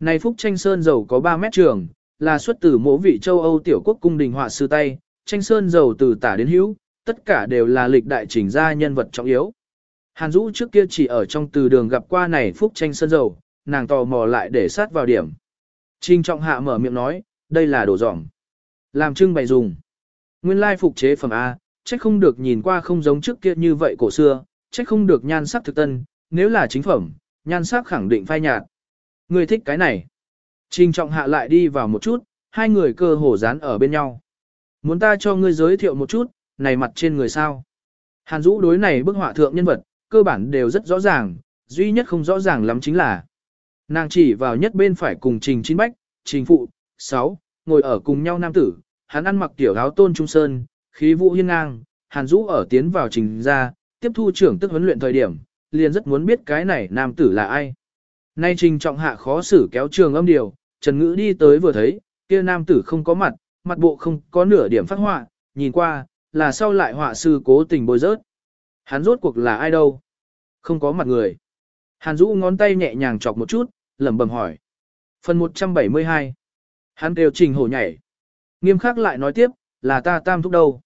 Này phúc tranh sơn dầu có 3 mét trường, là xuất từ mỗ vị châu Âu tiểu quốc cung đình họa sư tay, tranh sơn dầu từ tả đến hữu, tất cả đều là lịch đại chỉnh ra nhân vật trọng yếu. Hàn Dũ trước kia chỉ ở trong từ đường gặp qua này phúc tranh sơn dầu, nàng tò mò lại để sát vào điểm. Trình trọng hạ mở miệng nói, đây là đồ giỏng. Làm trưng bày dùng. Nguyên lai phục chế phẩm A, trách không được nhìn qua không giống trước kia như vậy cổ xưa, trách không được nhan sắc thực tân, nếu là chính phẩm, nhan sắc khẳng định phai nhạt. Người thích cái này. Trình trọng hạ lại đi vào một chút, hai người cơ hồ dán ở bên nhau. Muốn ta cho ngươi giới thiệu một chút, này mặt trên người sao. Hàn Dũ đối này bức họa thượng nhân vật, cơ bản đều rất rõ ràng, duy nhất không rõ ràng lắm chính là nàng chỉ vào nhất bên phải cùng Trình Chín Bách, Trình Phụ, 6, ngồi ở cùng nhau nam tử, hắn ăn mặc tiểu áo tôn trung sơn, khí vũ hiên ngang, Hàn Dũ ở tiến vào trình ra, tiếp thu trưởng tức huấn luyện thời điểm, liền rất muốn biết cái này nam tử là ai. Nay trình trọng hạ khó xử kéo trường âm điều, Trần Ngữ đi tới vừa thấy, kia nam tử không có mặt, mặt bộ không có nửa điểm phát họa, nhìn qua, là sau lại họa sư cố tình bôi rớt. Hắn rốt cuộc là ai đâu? Không có mặt người. Hàn Dũ ngón tay nhẹ nhàng chọc một chút, lẩm bẩm hỏi. Phần 172. Hắn đều trình hổ nhảy. Nghiêm khắc lại nói tiếp, là ta tam thúc đâu.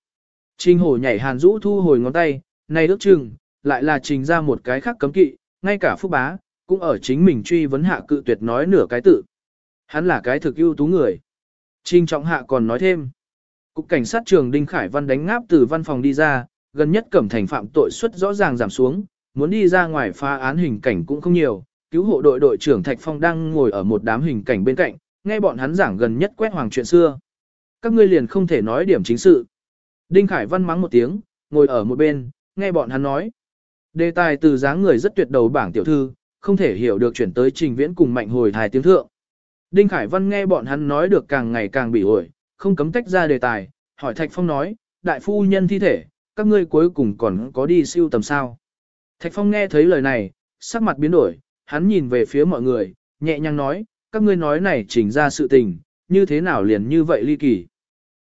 Trình hổ nhảy Hàn Dũ thu hồi ngón tay, này ước chừng, lại là trình ra một cái khác cấm kỵ, ngay cả phúc bá, cũng ở chính mình truy vấn hạ cự tuyệt nói nửa cái tự. Hắn là cái thực ưu tú người. Trình trọng hạ còn nói thêm. Cục cảnh sát trường Đinh Khải Văn đánh ngáp từ văn phòng đi ra, gần nhất cẩm thành phạm tội suất rõ ràng giảm xuống, muốn đi ra ngoài phá án hình cảnh cũng không nhiều. Cứu hộ đội đội trưởng Thạch Phong đang ngồi ở một đám hình cảnh bên cạnh, nghe bọn hắn giảng gần nhất quét hoàng chuyện xưa. Các ngươi liền không thể nói điểm chính sự. Đinh Khải Văn mắng một tiếng, ngồi ở một bên, nghe bọn hắn nói. Đề tài từ dáng người rất tuyệt đầu bảng tiểu thư, không thể hiểu được chuyển tới trình viễn cùng mạnh hồi hài tiếng thượng. Đinh Khải Văn nghe bọn hắn nói được càng ngày càng bị ổi, không cấm tách ra đề tài, hỏi Thạch Phong nói, đại phu nhân thi thể, các ngươi cuối cùng còn có đi siêu tầm sao. Thạch Phong nghe thấy lời này, sắc mặt biến đổi, hắn nhìn về phía mọi người, nhẹ nhàng nói, các ngươi nói này chỉnh ra sự tình, như thế nào liền như vậy ly kỳ.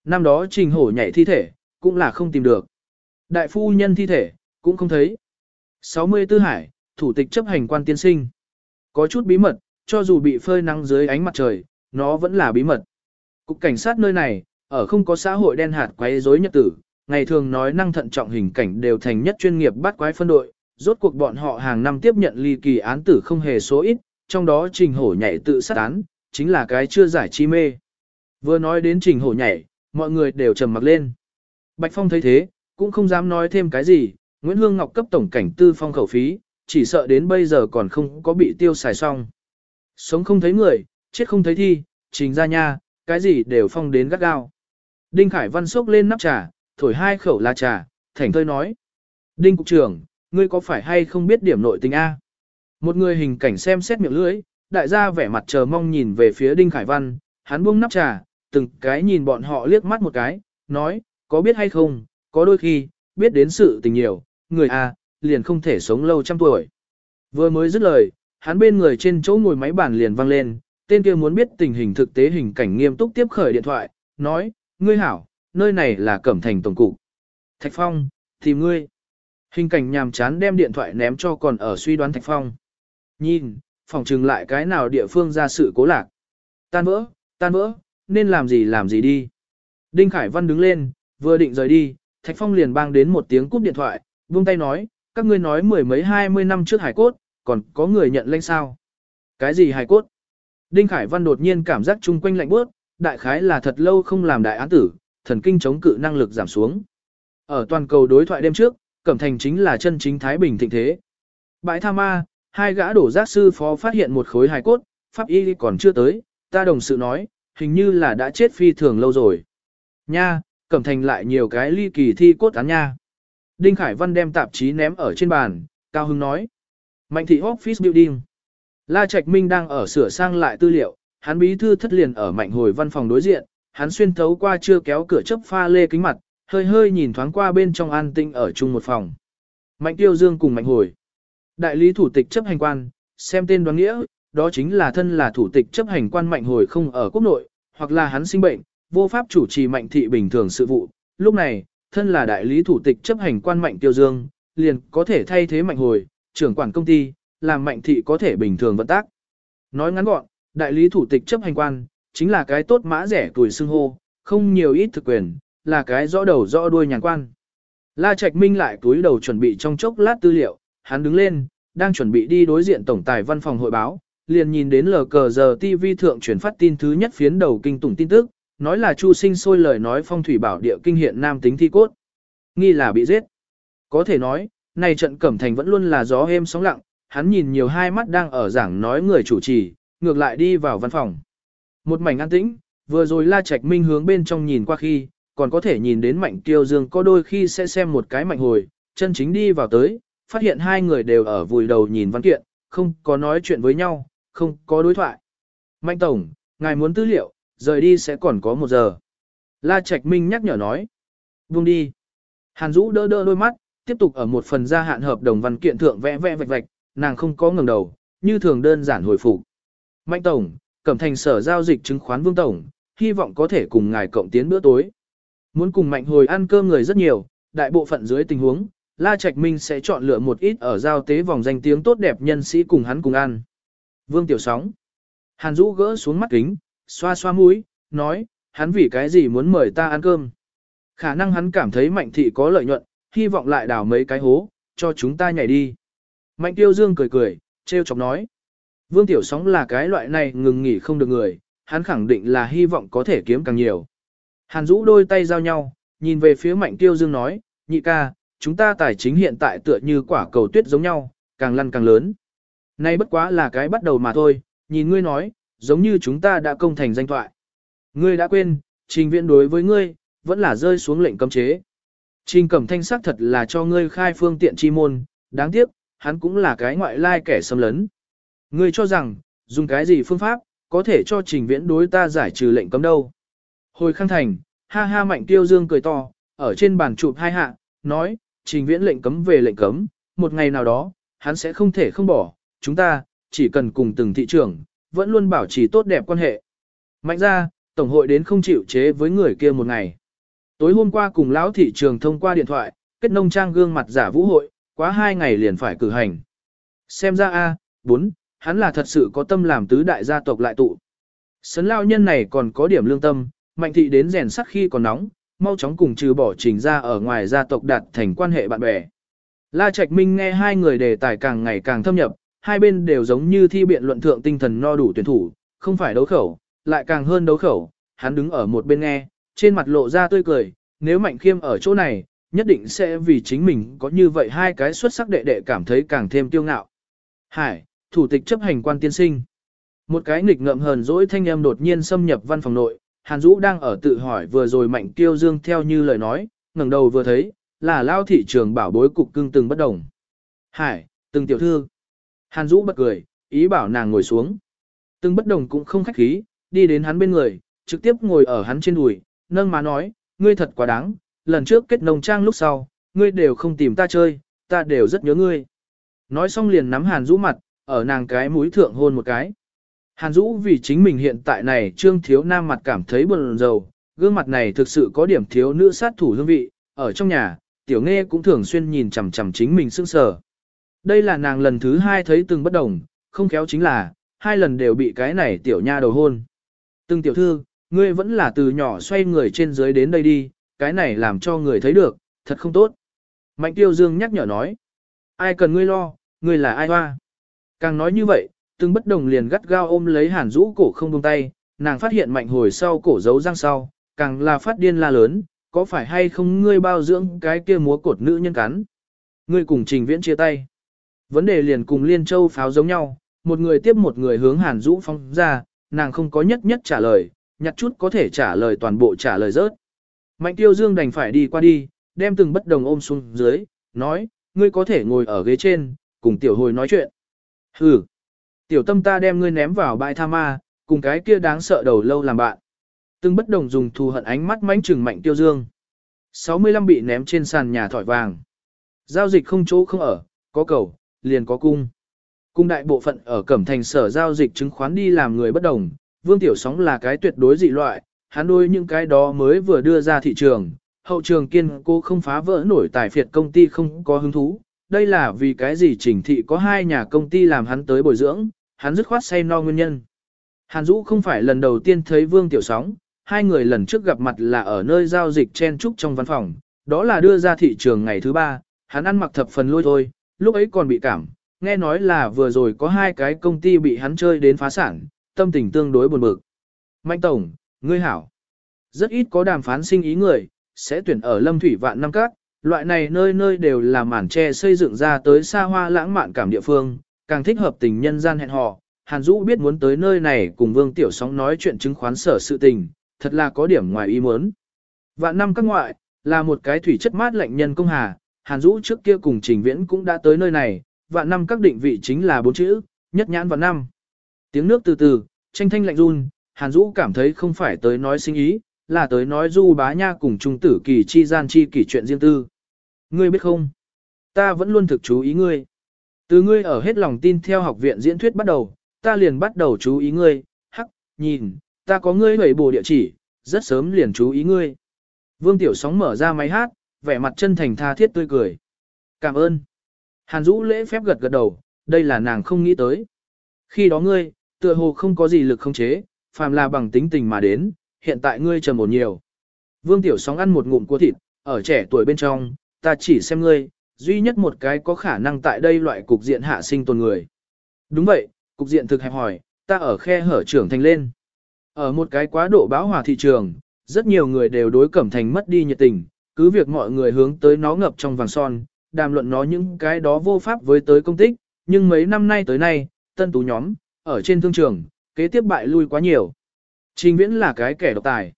Năm đó trình hổ nhảy thi thể, cũng là không tìm được. Đại phu nhân thi thể, cũng không thấy. 64 Hải, thủ tịch chấp hành quan tiên sinh. Có chút bí mật, cho dù bị phơi nắng dưới ánh mặt trời, nó vẫn là bí mật. Cục cảnh sát nơi này, ở không có xã hội đen hạt quấy rối nhật tử, ngày thường nói năng thận trọng hình cảnh đều thành nhất chuyên nghiệp bắt quái phân đội, rốt cuộc bọn họ hàng năm tiếp nhận ly kỳ án tử không hề số ít, trong đó trình hổ nhảy tự sát án, chính là cái chưa giải chi mê. Vừa nói đến trình hổ nhảy, mọi người đều trầm mặc lên. Bạch Phong thấy thế, cũng không dám nói thêm cái gì, Nguyễn Hương Ngọc cấp tổng cảnh tư phong khẩu phí, chỉ sợ đến bây giờ còn không có bị tiêu xài xong. Sống không thấy người, chết không thấy thi, trình ra nha, cái gì đều phong đến gắt gao. Đinh Khải Văn sốc lên nắp trà, thổi hai khẩu là trà, thành thơi nói. Đinh Cục trưởng, ngươi có phải hay không biết điểm nội tình A? Một người hình cảnh xem xét miệng lưỡi, đại gia vẻ mặt chờ mong nhìn về phía Đinh Khải Văn, hắn buông nắp trà, từng cái nhìn bọn họ liếc mắt một cái, nói, có biết hay không, có đôi khi, biết đến sự tình nhiều, người A, liền không thể sống lâu trăm tuổi. Vừa mới dứt lời, hắn bên người trên chỗ ngồi máy bàn liền vang lên, tên kia muốn biết tình hình thực tế hình cảnh nghiêm túc tiếp khởi điện thoại, nói, ngươi hảo, nơi này là Cẩm Thành Tổng Cục. Thạch Phong, tìm ngươi. Hình cảnh nhàm chán đem điện thoại ném cho còn ở suy đoán Thạch Phong. Nhìn, phòng trừng lại cái nào địa phương ra sự cố lạc. Tan vỡ, tan vỡ, nên làm gì làm gì đi. Đinh Khải Văn đứng lên, vừa định rời đi, Thạch Phong liền bang đến một tiếng cúp điện thoại, buông tay nói, các ngươi nói mười mấy hai mươi năm trước hải cốt, còn có người nhận lên sao. Cái gì hải cốt? Đinh Khải Văn đột nhiên cảm giác chung quanh lạnh bước, đại khái là thật lâu không làm đại án tử, thần kinh chống cự năng lực giảm xuống. Ở toàn cầu đối thoại đêm trước, Cẩm Thành chính là chân chính Thái Bình thịnh thế. Bãi Tha Ma, hai gã đổ giác sư phó phát hiện một khối hài cốt, pháp y còn chưa tới, ta đồng sự nói, hình như là đã chết phi thường lâu rồi. Nha, Cẩm Thành lại nhiều cái ly kỳ thi cốt án nha. Đinh Khải Văn đem tạp chí ném ở trên bàn, cao hưng nói. Mạnh thị office building. La Trạch Minh đang ở sửa sang lại tư liệu, hắn bí thư thất liền ở mạnh hồi văn phòng đối diện, hắn xuyên thấu qua chưa kéo cửa chấp pha lê kính mặt, hơi hơi nhìn thoáng qua bên trong an tinh ở chung một phòng. Mạnh tiêu dương cùng mạnh hồi. Đại lý thủ tịch chấp hành quan, xem tên đoán nghĩa, đó chính là thân là thủ tịch chấp hành quan mạnh hồi không ở quốc nội, hoặc là hắn sinh bệnh, vô pháp chủ trì mạnh thị bình thường sự vụ. Lúc này, thân là đại lý thủ tịch chấp hành quan mạnh tiêu dương, liền có thể thay thế mạnh hồi, trưởng quản công ty, làm mạnh thị có thể bình thường vận tác. Nói ngắn gọn, đại lý thủ tịch chấp hành quan, chính là cái tốt mã rẻ tuổi xưng hô, không nhiều ít thực quyền, là cái rõ đầu rõ đuôi nhàn quan. La Trạch Minh lại túi đầu chuẩn bị trong chốc lát tư liệu, hắn đứng lên, đang chuẩn bị đi đối diện tổng tài văn phòng hội báo, liền nhìn đến lờ cờ giờ TV thượng truyền phát tin thứ nhất phiến đầu kinh tủng tin tức, nói là Chu Sinh sôi lời nói phong thủy bảo địa kinh hiện nam tính thi cốt. Nghi là bị giết. Có thể nói, này trận cẩm thành vẫn luôn là gió êm sóng lặng, hắn nhìn nhiều hai mắt đang ở giảng nói người chủ trì, ngược lại đi vào văn phòng. Một mảnh an tĩnh, vừa rồi La Trạch Minh hướng bên trong nhìn qua khi, còn có thể nhìn đến Mạnh Tiêu Dương có đôi khi sẽ xem một cái mạnh hồi, chân chính đi vào tới, phát hiện hai người đều ở vùi đầu nhìn văn kiện, không có nói chuyện với nhau, không có đối thoại. Mạnh Tổng, ngài muốn tư liệu, rời đi sẽ còn có một giờ. La Trạch Minh nhắc nhở nói. Buông đi. Hàn Dũ đỡ đỡ đôi mắt, tiếp tục ở một phần gia hạn hợp đồng văn kiện thượng vẽ vẽ vạch vạch, nàng không có ngẩng đầu, như thường đơn giản hồi phục. Mạnh Tổng, Cẩm Thành sở giao dịch chứng khoán Vương Tổng, hy vọng có thể cùng ngài cộng tiến bữa tối. Muốn cùng Mạnh hồi ăn cơm người rất nhiều, đại bộ phận dưới tình huống, La Trạch Minh sẽ chọn lựa một ít ở giao tế vòng danh tiếng tốt đẹp nhân sĩ cùng hắn cùng ăn. Vương Tiểu Sóng. Hàn Dũ gỡ xuống mắt kính, xoa xoa mũi, nói, hắn vì cái gì muốn mời ta ăn cơm. Khả năng hắn cảm thấy Mạnh Thị có lợi nhuận, hy vọng lại đào mấy cái hố, cho chúng ta nhảy đi. Mạnh Tiêu Dương cười cười, treo chọc nói. Vương Tiểu Sóng là cái loại này ngừng nghỉ không được người, hắn khẳng định là hy vọng có thể kiếm càng nhiều. Hàn Dũ đôi tay giao nhau, nhìn về phía Mạnh Tiêu Dương nói, nhị ca, chúng ta tài chính hiện tại tựa như quả cầu tuyết giống nhau, càng lăn càng lớn. Nay bất quá là cái bắt đầu mà thôi, nhìn ngươi nói, giống như chúng ta đã công thành danh thoại. Ngươi đã quên, trình viện đối với ngươi, vẫn là rơi xuống lệnh cấm chế. Trình cẩm thanh sắc thật là cho ngươi khai phương tiện chi môn, đáng tiếc, hắn cũng là cái ngoại lai kẻ xâm lấn. Ngươi cho rằng, dùng cái gì phương pháp, có thể cho trình viễn đối ta giải trừ lệnh cấm đâu. Hồi khang thành, ha ha mạnh tiêu dương cười to, ở trên bàn chụp hai hạ, nói, trình viễn lệnh cấm về lệnh cấm, một ngày nào đó, hắn sẽ không thể không bỏ, chúng ta, chỉ cần cùng từng thị trường, vẫn luôn bảo trì tốt đẹp quan hệ. Mạnh ra, Tổng hội đến không chịu chế với người kia một ngày. Tối hôm qua cùng lão thị trường thông qua điện thoại, kết nông trang gương mặt giả vũ hội, quá hai ngày liền phải cử hành. Xem ra A, 4, hắn là thật sự có tâm làm tứ đại gia tộc lại tụ. Sấn lao nhân này còn có điểm lương tâm, mạnh thị đến rèn sắt khi còn nóng, mau chóng cùng trừ bỏ trình ra ở ngoài gia tộc đạt thành quan hệ bạn bè. La Trạch Minh nghe hai người đề tài càng ngày càng thâm nhập, hai bên đều giống như thi biện luận thượng tinh thần no đủ tuyển thủ, không phải đấu khẩu, lại càng hơn đấu khẩu, hắn đứng ở một bên nghe, trên mặt lộ ra tươi cười, nếu Mạnh Khiêm ở chỗ này, nhất định sẽ vì chính mình có như vậy hai cái xuất sắc đệ đệ cảm thấy càng thêm tiêu ngạo. Hải, thủ tịch chấp hành quan tiên sinh. Một cái nghịch ngợm hờn dỗi thanh âm đột nhiên xâm nhập văn phòng nội, Hàn Dũ đang ở tự hỏi vừa rồi Mạnh Tiêu Dương theo như lời nói, ngẩng đầu vừa thấy, là lao thị trường bảo bối cục cưng từng bất đồng. Hải, từng tiểu thư. Hàn Dũ bật cười, ý bảo nàng ngồi xuống. Từng bất đồng cũng không khách khí, đi đến hắn bên người, trực tiếp ngồi ở hắn trên đùi, nâng má nói, ngươi thật quá đáng, lần trước kết nồng trang lúc sau, ngươi đều không tìm ta chơi, ta đều rất nhớ ngươi. Nói xong liền nắm Hàn Dũ mặt, ở nàng cái mũi thượng hôn một cái. Hàn Dũ vì chính mình hiện tại này trương thiếu nam mặt cảm thấy buồn rầu, gương mặt này thực sự có điểm thiếu nữ sát thủ hương vị, ở trong nhà, tiểu nghe cũng thường xuyên nhìn chằm chằm chính mình sững sờ. Đây là nàng lần thứ hai thấy từng bất đồng, không khéo chính là, hai lần đều bị cái này tiểu nha đầu hôn. Từng tiểu thư, ngươi vẫn là từ nhỏ xoay người trên dưới đến đây đi, cái này làm cho người thấy được, thật không tốt. Mạnh tiêu dương nhắc nhở nói, ai cần ngươi lo, ngươi là ai hoa. Càng nói như vậy, từng bất đồng liền gắt gao ôm lấy hàn rũ cổ không buông tay, nàng phát hiện mạnh hồi sau cổ giấu răng sau, càng là phát điên la lớn, có phải hay không ngươi bao dưỡng cái kia múa cột nữ nhân cắn. Ngươi cùng trình viễn chia tay. Vấn đề liền cùng Liên Châu pháo giống nhau, một người tiếp một người hướng Hàn Dũ phong ra, nàng không có nhất nhất trả lời, nhặt chút có thể trả lời toàn bộ trả lời rớt. Mạnh Tiêu Dương đành phải đi qua đi, đem từng bất đồng ôm xuống dưới, nói, ngươi có thể ngồi ở ghế trên, cùng tiểu hồi nói chuyện. Hừ, tiểu tâm ta đem ngươi ném vào bãi tha ma, cùng cái kia đáng sợ đầu lâu làm bạn. Từng bất đồng dùng thù hận ánh mắt mánh trừng mạnh tiêu dương. 65 bị ném trên sàn nhà thỏi vàng. Giao dịch không chỗ không ở, có cầu, liền có cung. Cung đại bộ phận ở Cẩm Thành sở giao dịch chứng khoán đi làm người bất đồng, Vương Tiểu Sóng là cái tuyệt đối dị loại, hắn đôi những cái đó mới vừa đưa ra thị trường, hậu trường kiên cố không phá vỡ nổi tài phiệt công ty không có hứng thú. Đây là vì cái gì chỉnh thị có hai nhà công ty làm hắn tới bồi dưỡng, hắn dứt khoát say no nguyên nhân. Hàn Dũ không phải lần đầu tiên thấy Vương Tiểu Sóng, hai người lần trước gặp mặt là ở nơi giao dịch chen trúc trong văn phòng, đó là đưa ra thị trường ngày thứ ba, hắn ăn mặc thập phần lôi thôi, lúc ấy còn bị cảm, nghe nói là vừa rồi có hai cái công ty bị hắn chơi đến phá sản, tâm tình tương đối buồn bực. Mạnh Tổng, ngươi hảo. Rất ít có đàm phán sinh ý người, sẽ tuyển ở Lâm Thủy Vạn Năm Cát, loại này nơi nơi đều là màn tre xây dựng ra tới xa hoa lãng mạn cảm địa phương, càng thích hợp tình nhân gian hẹn hò. Hàn Dũ biết muốn tới nơi này cùng Vương Tiểu Sóng nói chuyện chứng khoán sở sự tình, thật là có điểm ngoài ý muốn. Vạn năm các ngoại, là một cái thủy chất mát lạnh nhân công hà, Hàn Dũ trước kia cùng Trình Viễn cũng đã tới nơi này, vạn năm các định vị chính là bốn chữ, nhất nhãn vạn năm. Tiếng nước từ từ, tranh thanh lạnh run, Hàn Dũ cảm thấy không phải tới nói sinh ý, là tới nói du bá nha cùng trung tử kỳ chi gian chi kỷ chuyện riêng tư. Ngươi biết không? Ta vẫn luôn thực chú ý ngươi. Từ ngươi ở hết lòng tin theo học viện diễn thuyết bắt đầu, ta liền bắt đầu chú ý ngươi, hắc, nhìn, ta có ngươi hủy bổ địa chỉ, rất sớm liền chú ý ngươi. Vương Tiểu Sóng mở ra máy hát, vẻ mặt chân thành tha thiết tươi cười. Cảm ơn. Hàn Dũ lễ phép gật gật đầu, đây là nàng không nghĩ tới. Khi đó ngươi, tựa hồ không có gì lực không chế, phàm là bằng tính tình mà đến, hiện tại ngươi trầm ổn nhiều. Vương Tiểu Sóng ăn một ngụm cua thịt, ở trẻ tuổi bên trong, ta chỉ xem ngươi, duy nhất một cái có khả năng tại đây loại cục diện hạ sinh tồn người. Đúng vậy, cục diện thực hẹp hỏi, ta ở khe hở trưởng thành lên. Ở một cái quá độ báo hòa thị trường, rất nhiều người đều đối cẩm thành mất đi nhiệt tình, cứ việc mọi người hướng tới nó ngập trong vàng son, đàm luận nó những cái đó vô pháp với tới công tích, nhưng mấy năm nay tới nay, tân tú nhóm, ở trên thương trường, kế tiếp bại lui quá nhiều. Trình viễn là cái kẻ độc tài.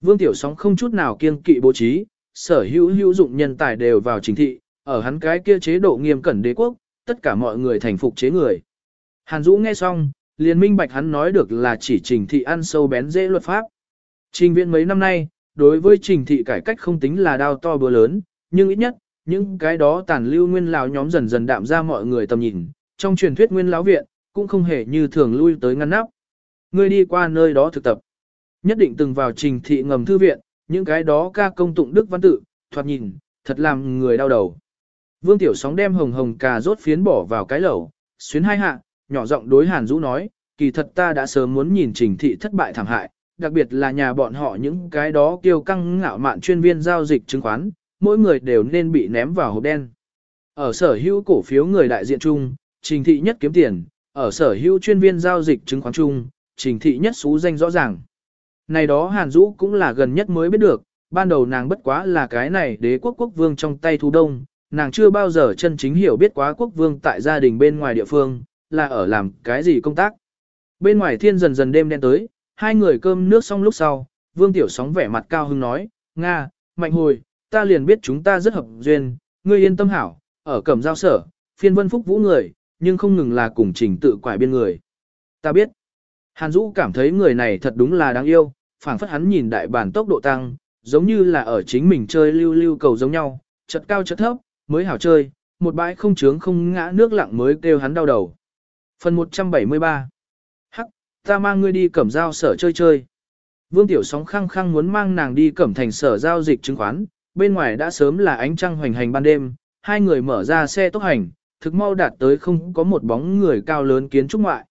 Vương Tiểu Sóng không chút nào kiêng kỵ bố trí, sở hữu hữu dụng nhân tài đều vào chính thị, ở hắn cái kia chế độ nghiêm cẩn đế quốc, tất cả mọi người thành phục chế người. Hàn Dũ nghe xong, liền minh bạch hắn nói được là chỉ trình thị ăn sâu bén dễ luật pháp. Trình viễn mấy năm nay, đối với trình thị cải cách không tính là đao to bữa lớn, nhưng ít nhất, những cái đó tàn lưu nguyên lão nhóm dần dần đạm ra mọi người tầm nhìn, trong truyền thuyết nguyên lão viện, cũng không hề như thường lui tới ngăn nắp. Ngươi đi qua nơi đó thực tập, nhất định từng vào trình thị ngầm thư viện, những cái đó ca công tụng đức văn tự, thoạt nhìn, thật làm người đau đầu. Vương Tiểu Sóng đem hồng hồng cà rốt phiến bỏ vào cái lẩu, xuyến hai hạ, nhỏ giọng đối Hàn Dũ nói, kỳ thật ta đã sớm muốn nhìn trình thị thất bại thảm hại, đặc biệt là nhà bọn họ những cái đó kiêu căng ngạo mạn chuyên viên giao dịch chứng khoán, mỗi người đều nên bị ném vào hộp đen. Ở sở hữu cổ phiếu người đại diện chung, trình thị nhất kiếm tiền, ở sở hữu chuyên viên giao dịch chứng khoán chung, trình thị nhất xú danh rõ ràng. Này đó Hàn Dũ cũng là gần nhất mới biết được, ban đầu nàng bất quá là cái này đế quốc quốc vương trong tay thu đông, nàng chưa bao giờ chân chính hiểu biết quá quốc vương tại gia đình bên ngoài địa phương, là ở làm cái gì công tác. Bên ngoài thiên dần dần đêm đen tới, hai người cơm nước xong lúc sau, vương tiểu sóng vẻ mặt cao hưng nói, Nga, mạnh hồi, ta liền biết chúng ta rất hợp duyên, ngươi yên tâm hảo, ở cẩm giao sở, phiên vân phúc vũ người, nhưng không ngừng là cùng trình tự quải biên người. Ta biết, Hàn Dũ cảm thấy người này thật đúng là đáng yêu, phảng phất hắn nhìn đại bản tốc độ tăng, giống như là ở chính mình chơi lưu lưu cầu giống nhau, chật cao chật thấp, mới hảo chơi, một bãi không trướng không ngã nước lặng mới kêu hắn đau đầu. Phần 173 Hắc, ta mang ngươi đi cẩm giao sở chơi chơi. Vương Tiểu Sóng khăng khăng muốn mang nàng đi cẩm thành sở giao dịch chứng khoán, bên ngoài đã sớm là ánh trăng hoành hành ban đêm, hai người mở ra xe tốc hành, thực mau đạt tới không có một bóng người cao lớn kiến trúc ngoại.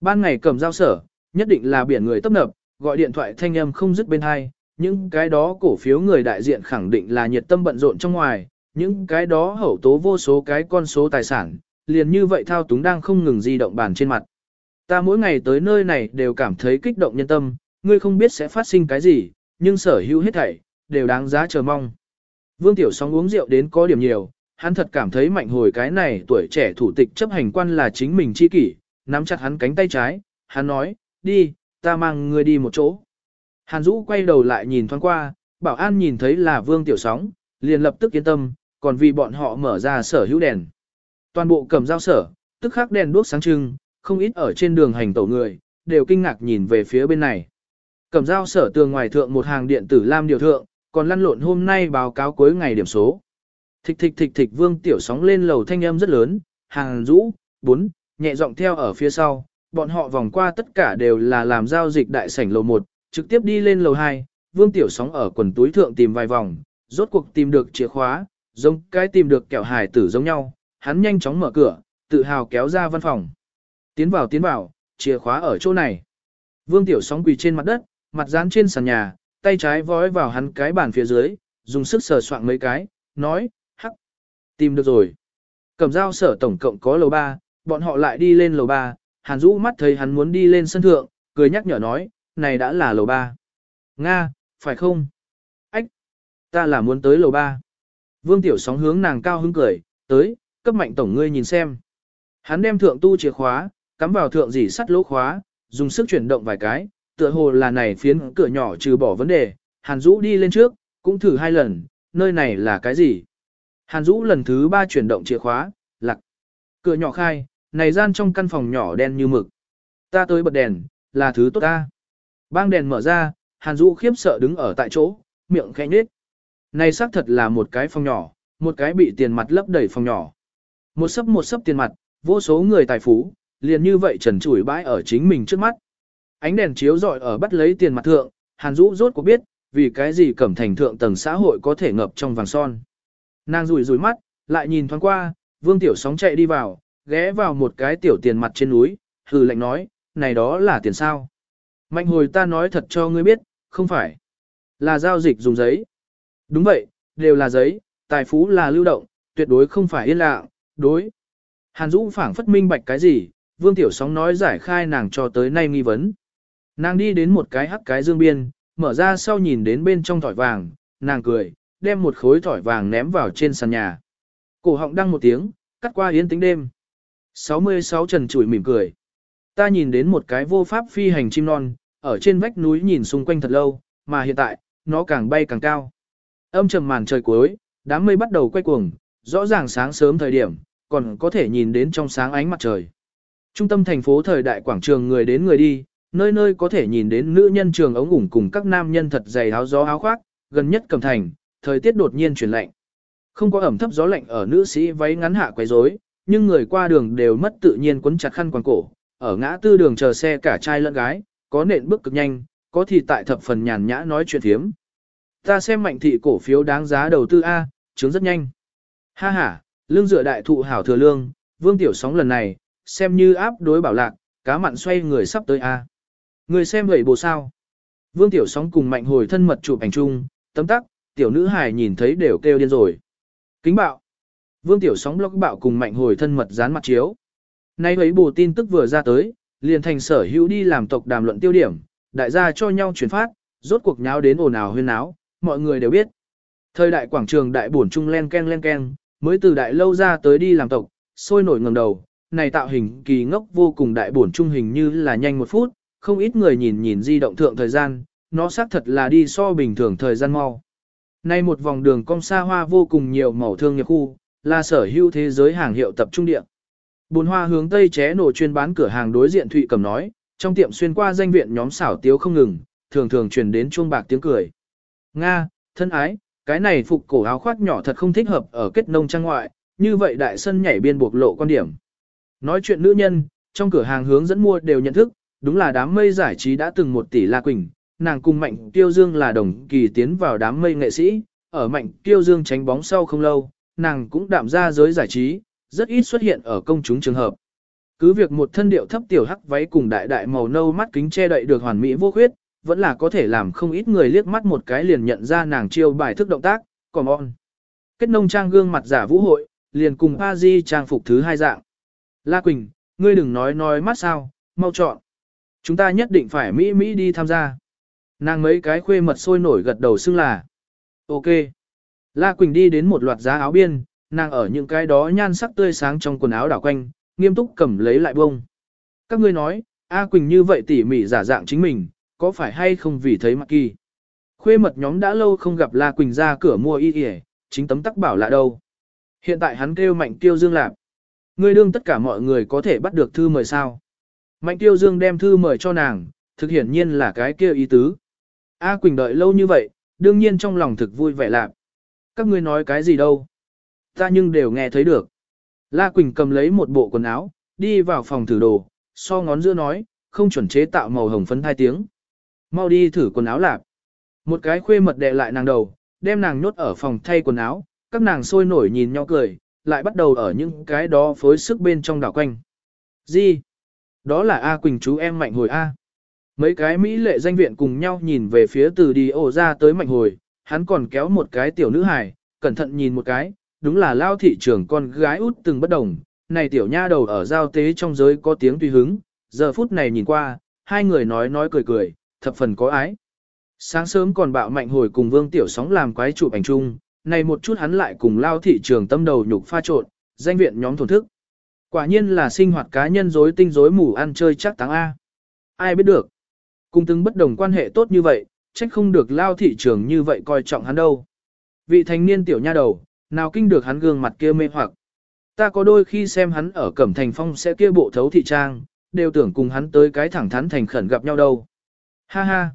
Ban ngày cầm giao sở, nhất định là biển người tấp nập, gọi điện thoại thanh âm không dứt bên hai, những cái đó cổ phiếu người đại diện khẳng định là nhiệt tâm bận rộn trong ngoài, những cái đó hậu tố vô số cái con số tài sản, liền như vậy thao túng đang không ngừng di động bàn trên mặt. Ta mỗi ngày tới nơi này đều cảm thấy kích động nhân tâm, ngươi không biết sẽ phát sinh cái gì, nhưng sở hữu hết thảy, đều đáng giá chờ mong. Vương Tiểu Sóng uống rượu đến có điểm nhiều, hắn thật cảm thấy mạnh hồi cái này tuổi trẻ thủ tịch chấp hành quan là chính mình chi kỷ, nắm chặt hắn cánh tay trái, hắn nói, đi, ta mang ngươi đi một chỗ. Hàn Dũ quay đầu lại nhìn thoáng qua, bảo an nhìn thấy là Vương Tiểu Sóng, liền lập tức yên tâm, còn vì bọn họ mở ra sở hữu đèn. Toàn bộ cầm dao sở, tức khắc đèn đuốc sáng trưng, không ít ở trên đường hành tẩu người, đều kinh ngạc nhìn về phía bên này. Cầm dao sở tường ngoài thượng một hàng điện tử lam điều thượng, còn lăn lộn hôm nay báo cáo cuối ngày điểm số. Thịch thịch thịch thịch vương tiểu sóng lên lầu thanh âm rất lớn, hàng rũ, bốn, nhẹ giọng theo ở phía sau, bọn họ vòng qua tất cả đều là làm giao dịch đại sảnh lầu 1, trực tiếp đi lên lầu 2, vương tiểu sóng ở quần túi thượng tìm vài vòng, rốt cuộc tìm được chìa khóa, giống cái tìm được kẹo hải tử giống nhau, hắn nhanh chóng mở cửa, tự hào kéo ra văn phòng. Tiến vào tiến vào, chìa khóa ở chỗ này. Vương tiểu sóng quỳ trên mặt đất, mặt dán trên sàn nhà, tay trái vói vào hắn cái bàn phía dưới, dùng sức sờ soạn mấy cái, nói, hắc, tìm được rồi. Cầm dao sở tổng cộng có lầu 3, bọn họ lại đi lên lầu 3, Hàn Dũ mắt thấy hắn muốn đi lên sân thượng, cười nhắc nhở nói, này đã là lầu 3. Nga, phải không? Ách, ta là muốn tới lầu 3. Vương Tiểu sóng hướng nàng cao hứng cười, tới, cấp mạnh tổng ngươi nhìn xem. Hắn đem thượng tu chìa khóa, cắm vào thượng dỉ sắt lỗ khóa, dùng sức chuyển động vài cái, tựa hồ là này phiến cửa nhỏ trừ bỏ vấn đề, Hàn Dũ đi lên trước, cũng thử hai lần, nơi này là cái gì? Hàn Dũ lần thứ ba chuyển động chìa khóa, lặc. Cửa nhỏ khai, này gian trong căn phòng nhỏ đen như mực. Ta tới bật đèn, là thứ tốt ta. Bang đèn mở ra, Hàn Dũ khiếp sợ đứng ở tại chỗ, miệng khẽ nhếch. Này xác thật là một cái phòng nhỏ, một cái bị tiền mặt lấp đầy phòng nhỏ. Một sấp một sấp tiền mặt, vô số người tài phú, liền như vậy trần trụi bãi ở chính mình trước mắt. Ánh đèn chiếu rọi ở bắt lấy tiền mặt thượng, Hàn Dũ rốt cuộc biết, vì cái gì cẩm thành thượng tầng xã hội có thể ngập trong vàng son. Nàng rủi rủi mắt, lại nhìn thoáng qua, Vương Tiểu Sóng chạy đi vào, ghé vào một cái tiểu tiền mặt trên núi, hừ lạnh nói, này đó là tiền sao. Mạnh hồi ta nói thật cho ngươi biết, không phải. Là giao dịch dùng giấy. Đúng vậy, đều là giấy, tài phú là lưu động, tuyệt đối không phải yên lặng, đối. Hàn Dũ phảng phất minh bạch cái gì, Vương Tiểu Sóng nói giải khai nàng cho tới nay nghi vấn. Nàng đi đến một cái hắc cái dương biên, mở ra sau nhìn đến bên trong thỏi vàng, nàng cười, đem một khối thỏi vàng ném vào trên sàn nhà. Cổ họng đăng một tiếng, cắt qua yến tính đêm. 66 trần chủi mỉm cười. Ta nhìn đến một cái vô pháp phi hành chim non, ở trên vách núi nhìn xung quanh thật lâu, mà hiện tại, nó càng bay càng cao. Âm trầm màn trời cuối, đám mây bắt đầu quay cuồng, rõ ràng sáng sớm thời điểm, còn có thể nhìn đến trong sáng ánh mặt trời. Trung tâm thành phố thời đại quảng trường người đến người đi, nơi nơi có thể nhìn đến nữ nhân trường ống ủng cùng các nam nhân thật dày áo gió áo khoác, gần nhất cầm thành, thời tiết đột nhiên chuyển lạnh. Không có ẩm thấp gió lạnh ở nữ sĩ váy ngắn hạ quấy rối, nhưng người qua đường đều mất tự nhiên quấn chặt khăn quàng cổ, ở ngã tư đường chờ xe cả trai lẫn gái, có nện bước cực nhanh, có thì tại thập phần nhàn nhã nói chuyện thiếm. Ta xem mạnh thị cổ phiếu đáng giá đầu tư A, chứng rất nhanh. Ha ha, lương dựa đại thụ hảo thừa lương, vương tiểu sóng lần này, xem như áp đối bảo lạc, cá mặn xoay người sắp tới A. Người xem vậy bộ sao. Vương tiểu sóng cùng mạnh hồi thân mật chụp ảnh chung, tấm tắc, tiểu nữ hài nhìn thấy đều kêu điên rồi. Kính bạo. Vương tiểu sóng blog bạo cùng mạnh hồi thân mật dán mặt chiếu. Nay ấy bù tin tức vừa ra tới, liền thành sở hữu đi làm tộc đàm luận tiêu điểm, đại gia cho nhau truyền phát, rốt cuộc nháo đến ồn ào huyên náo, mọi người đều biết. Thời đại quảng trường đại bổn trung len ken len ken, mới từ đại lâu ra tới đi làm tộc, sôi nổi ngẩng đầu, này tạo hình kỳ ngốc vô cùng đại bổn trung hình như là nhanh một phút, không ít người nhìn nhìn di động thượng thời gian, nó xác thật là đi so bình thường thời gian mau. Nay một vòng đường cong xa hoa vô cùng nhiều màu thương nghiệp khu, là sở hữu thế giới hàng hiệu tập trung địa. Bồn hoa hướng tây ché nổ chuyên bán cửa hàng đối diện Thụy Cầm nói, trong tiệm xuyên qua danh viện nhóm xảo tiếu không ngừng, thường thường truyền đến chuông bạc tiếng cười. Nga, thân ái, cái này phục cổ áo khoác nhỏ thật không thích hợp ở kết nông trang ngoại, như vậy đại sân nhảy biên buộc lộ quan điểm. Nói chuyện nữ nhân, trong cửa hàng hướng dẫn mua đều nhận thức, đúng là đám mây giải trí đã từng một tỷ La Quỳnh, nàng cùng Mạnh Tiêu Dương là đồng kỳ tiến vào đám mây nghệ sĩ, ở Mạnh Tiêu Dương tránh bóng sau không lâu, nàng cũng đạm ra giới giải trí, rất ít xuất hiện ở công chúng trường hợp. Cứ việc một thân điệu thấp tiểu hắc váy cùng đại đại màu nâu mắt kính che đậy được hoàn mỹ vô khuyết, vẫn là có thể làm không ít người liếc mắt một cái liền nhận ra nàng chiêu bài thức động tác, còn on. Kết nông trang gương mặt giả vũ hội, liền cùng pa di trang phục thứ hai dạng. La Quỳnh, ngươi đừng nói nói mắt sao, mau chọn. Chúng ta nhất định phải Mỹ Mỹ đi tham gia. Nàng mấy cái khuê mật sôi nổi gật đầu xưng là. Ok. La Quỳnh đi đến một loạt giá áo biên, nàng ở những cái đó nhan sắc tươi sáng trong quần áo đảo quanh, nghiêm túc cầm lấy lại bông. Các ngươi nói, A Quỳnh như vậy tỉ mỉ giả dạng chính mình, có phải hay không vì thấy mặt kỳ. Khuê mật nhóm đã lâu không gặp La Quỳnh ra cửa mua y yể, chính tấm tắc bảo lạ đâu. Hiện tại hắn kêu mạnh tiêu dương lạp. Ngươi đương tất cả mọi người có thể bắt được thư mời sao. Mạnh tiêu dương đem thư mời cho nàng, thực hiển nhiên là cái kia ý tứ. A Quỳnh đợi lâu như vậy, đương nhiên trong lòng thực vui vẻ lạp. Các ngươi nói cái gì đâu. Ta nhưng đều nghe thấy được. La Quỳnh cầm lấy một bộ quần áo, đi vào phòng thử đồ, so ngón giữa nói, không chuẩn chế tạo màu hồng phấn hai tiếng. Mau đi thử quần áo lạp. Một cái khuê mật đệ lại nàng đầu, đem nàng nhốt ở phòng thay quần áo, các nàng sôi nổi nhìn nhau cười, lại bắt đầu ở những cái đó phối sức bên trong đảo quanh. Gì? Đó là A Quỳnh chú em mạnh hồi A. Mấy cái Mỹ lệ danh viện cùng nhau nhìn về phía từ đi ổ ra tới mạnh hồi, hắn còn kéo một cái tiểu nữ hài, cẩn thận nhìn một cái, đúng là lao thị trường con gái út từng bất đồng, này tiểu nha đầu ở giao tế trong giới có tiếng tùy hứng, giờ phút này nhìn qua, hai người nói nói cười cười, thập phần có ái. Sáng sớm còn bạo mạnh hồi cùng vương tiểu sóng làm quái chụp ảnh chung, này một chút hắn lại cùng lao thị trường tâm đầu nhục pha trộn, danh viện nhóm thổn thức. Quả nhiên là sinh hoạt cá nhân rối tinh rối mù ăn chơi chắc táng A. Ai biết được. Cùng từng bất đồng quan hệ tốt như vậy, trách không được lao thị trường như vậy coi trọng hắn đâu. Vị thanh niên tiểu nha đầu, nào kinh được hắn gương mặt kia mê hoặc. Ta có đôi khi xem hắn ở Cẩm Thành Phong sẽ kia bộ thấu thị trang, đều tưởng cùng hắn tới cái thẳng thắn thành khẩn gặp nhau đâu. Ha ha.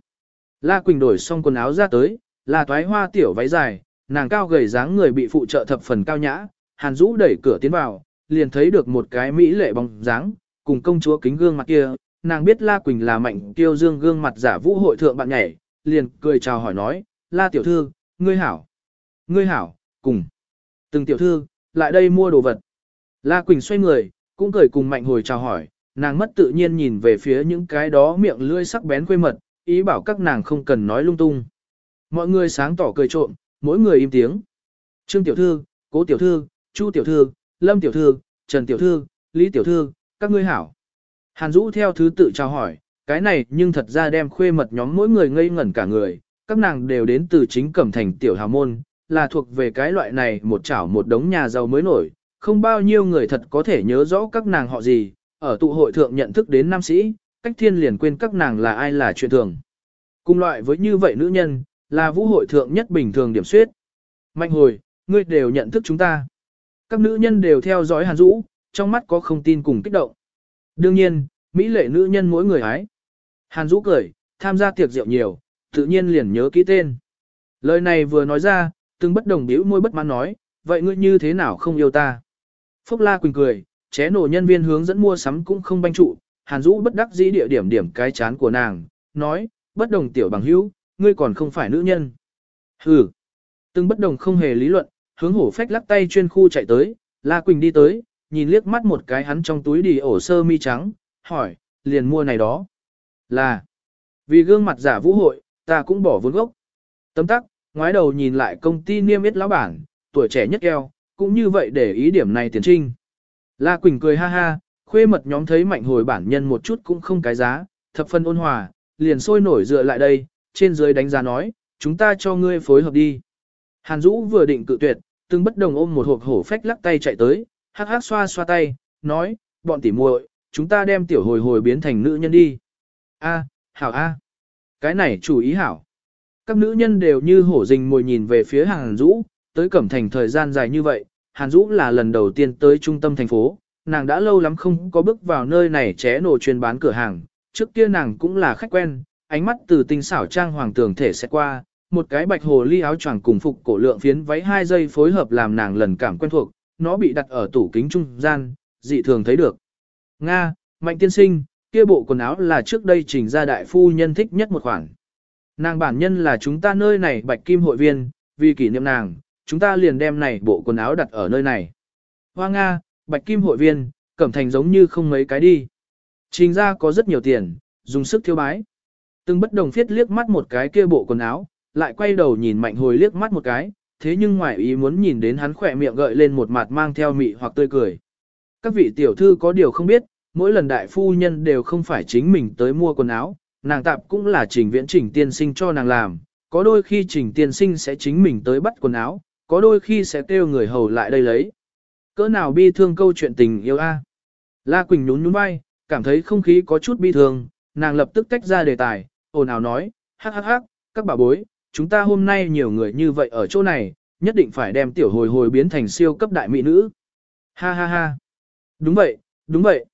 La Quỳnh đổi xong quần áo ra tới, là toái hoa tiểu váy dài, nàng cao gầy dáng người bị phụ trợ thập phần cao nhã, Hàn Dũ đẩy cửa tiến vào, liền thấy được một cái mỹ lệ bóng dáng, cùng công chúa kính gương mặt kia, nàng biết La Quỳnh là mạnh tiêu dương gương mặt giả vũ hội thượng bạn nhảy, liền cười chào hỏi nói, La tiểu thư, ngươi hảo, ngươi hảo, cùng, từng tiểu thư, lại đây mua đồ vật. La Quỳnh xoay người, cũng cười cùng mạnh hồi chào hỏi, nàng mất tự nhiên nhìn về phía những cái đó miệng lưỡi sắc bén quê mật, ý bảo các nàng không cần nói lung tung. Mọi người sáng tỏ cười trộm, mỗi người im tiếng. Trương tiểu thư, Cố tiểu thư, Chu tiểu thư, Lâm tiểu thư, Trần tiểu thư, Lý tiểu thư, các ngươi hảo. Hàn Dũ theo thứ tự chào hỏi, cái này nhưng thật ra đem khuê mật nhóm mỗi người ngây ngẩn cả người, các nàng đều đến từ chính cẩm thành tiểu hào môn, là thuộc về cái loại này một chảo một đống nhà giàu mới nổi, không bao nhiêu người thật có thể nhớ rõ các nàng họ gì, ở tụ hội thượng nhận thức đến nam sĩ, cách thiên liền quên các nàng là ai là chuyện thường. Cùng loại với như vậy nữ nhân, là vũ hội thượng nhất bình thường điểm suyết. Mạnh hồi, ngươi đều nhận thức chúng ta. Các nữ nhân đều theo dõi Hàn Dũ, trong mắt có không tin cùng kích động. Đương nhiên, Mỹ lệ nữ nhân mỗi người hái. Hàn Dũ cười, tham gia tiệc rượu nhiều, tự nhiên liền nhớ kỹ tên. Lời này vừa nói ra, từng bất đồng biểu môi bất mãn nói, vậy ngươi như thế nào không yêu ta? Phúc La Quỳnh cười, ché nổ nhân viên hướng dẫn mua sắm cũng không banh trụ, Hàn Dũ bất đắc dĩ địa điểm điểm cái chán của nàng, nói, bất đồng tiểu bằng hữu, ngươi còn không phải nữ nhân. Hừ. Từng bất đồng không hề lý luận, hướng hổ phách lắc tay chuyên khu chạy tới, La Quỳnh đi tới, nhìn liếc mắt một cái hắn trong túi đi ổ sơ mi trắng, hỏi, liền mua này đó. Là, vì gương mặt giả vũ hội, ta cũng bỏ vốn gốc. Tấm tắc, ngoái đầu nhìn lại công ty niêm yết lão bản, tuổi trẻ nhất eo, cũng như vậy để ý điểm này tiền trinh. La Quỳnh cười ha ha, khuê mật nhóm thấy mạnh hồi bản nhân một chút cũng không cái giá, thập phân ôn hòa, liền sôi nổi dựa lại đây, trên dưới đánh giá nói, chúng ta cho ngươi phối hợp đi. Hàn Dũ vừa định cự tuyệt, từng bất đồng ôm một hộp hổ phách lắc tay chạy tới, hắc hắc xoa xoa tay, nói, bọn tỉ muội, chúng ta đem tiểu hồi hồi biến thành nữ nhân đi. A, hảo a, cái này chủ ý hảo. Các nữ nhân đều như hổ rình mồi nhìn về phía Hàn Dũ, tới Cẩm Thành thời gian dài như vậy, Hàn Dũ là lần đầu tiên tới trung tâm thành phố, nàng đã lâu lắm không có bước vào nơi này ché nổ chuyên bán cửa hàng, trước kia nàng cũng là khách quen, ánh mắt từ tinh xảo trang hoàng tường thể sẽ qua, một cái bạch hồ ly áo choàng cùng phục cổ lượng phiến váy hai giây phối hợp làm nàng lần cảm quen thuộc, nó bị đặt ở tủ kính trung gian, dị thường thấy được. Nga, mạnh tiên sinh, kia bộ quần áo là trước đây trình ra đại phu nhân thích nhất một khoản. Nàng bản nhân là chúng ta nơi này bạch kim hội viên, vì kỷ niệm nàng, chúng ta liền đem này bộ quần áo đặt ở nơi này. Hoa Nga, bạch kim hội viên, cẩm thành giống như không mấy cái đi. Trình ra có rất nhiều tiền, dùng sức thiếu bái. Từng bất đồng phiết liếc mắt một cái kia bộ quần áo, lại quay đầu nhìn mạnh hồi liếc mắt một cái, thế nhưng ngoài ý muốn nhìn đến hắn khỏe miệng gợi lên một mặt mang theo mị hoặc tươi cười. Các vị tiểu thư có điều không biết, mỗi lần đại phu nhân đều không phải chính mình tới mua quần áo, nàng tạp cũng là trình viễn trình tiên sinh cho nàng làm, có đôi khi trình tiên sinh sẽ chính mình tới bắt quần áo, có đôi khi sẽ kêu người hầu lại đây lấy. Cỡ nào bi thương câu chuyện tình yêu a? La Quỳnh nhún nhún vai, cảm thấy không khí có chút bi thương, nàng lập tức tách ra đề tài, ồn ào nói, hắc hắc hắc, các bà bối, chúng ta hôm nay nhiều người như vậy ở chỗ này, nhất định phải đem tiểu hồi hồi biến thành siêu cấp đại mỹ nữ. Ha ha ha. Đúng vậy, đúng vậy.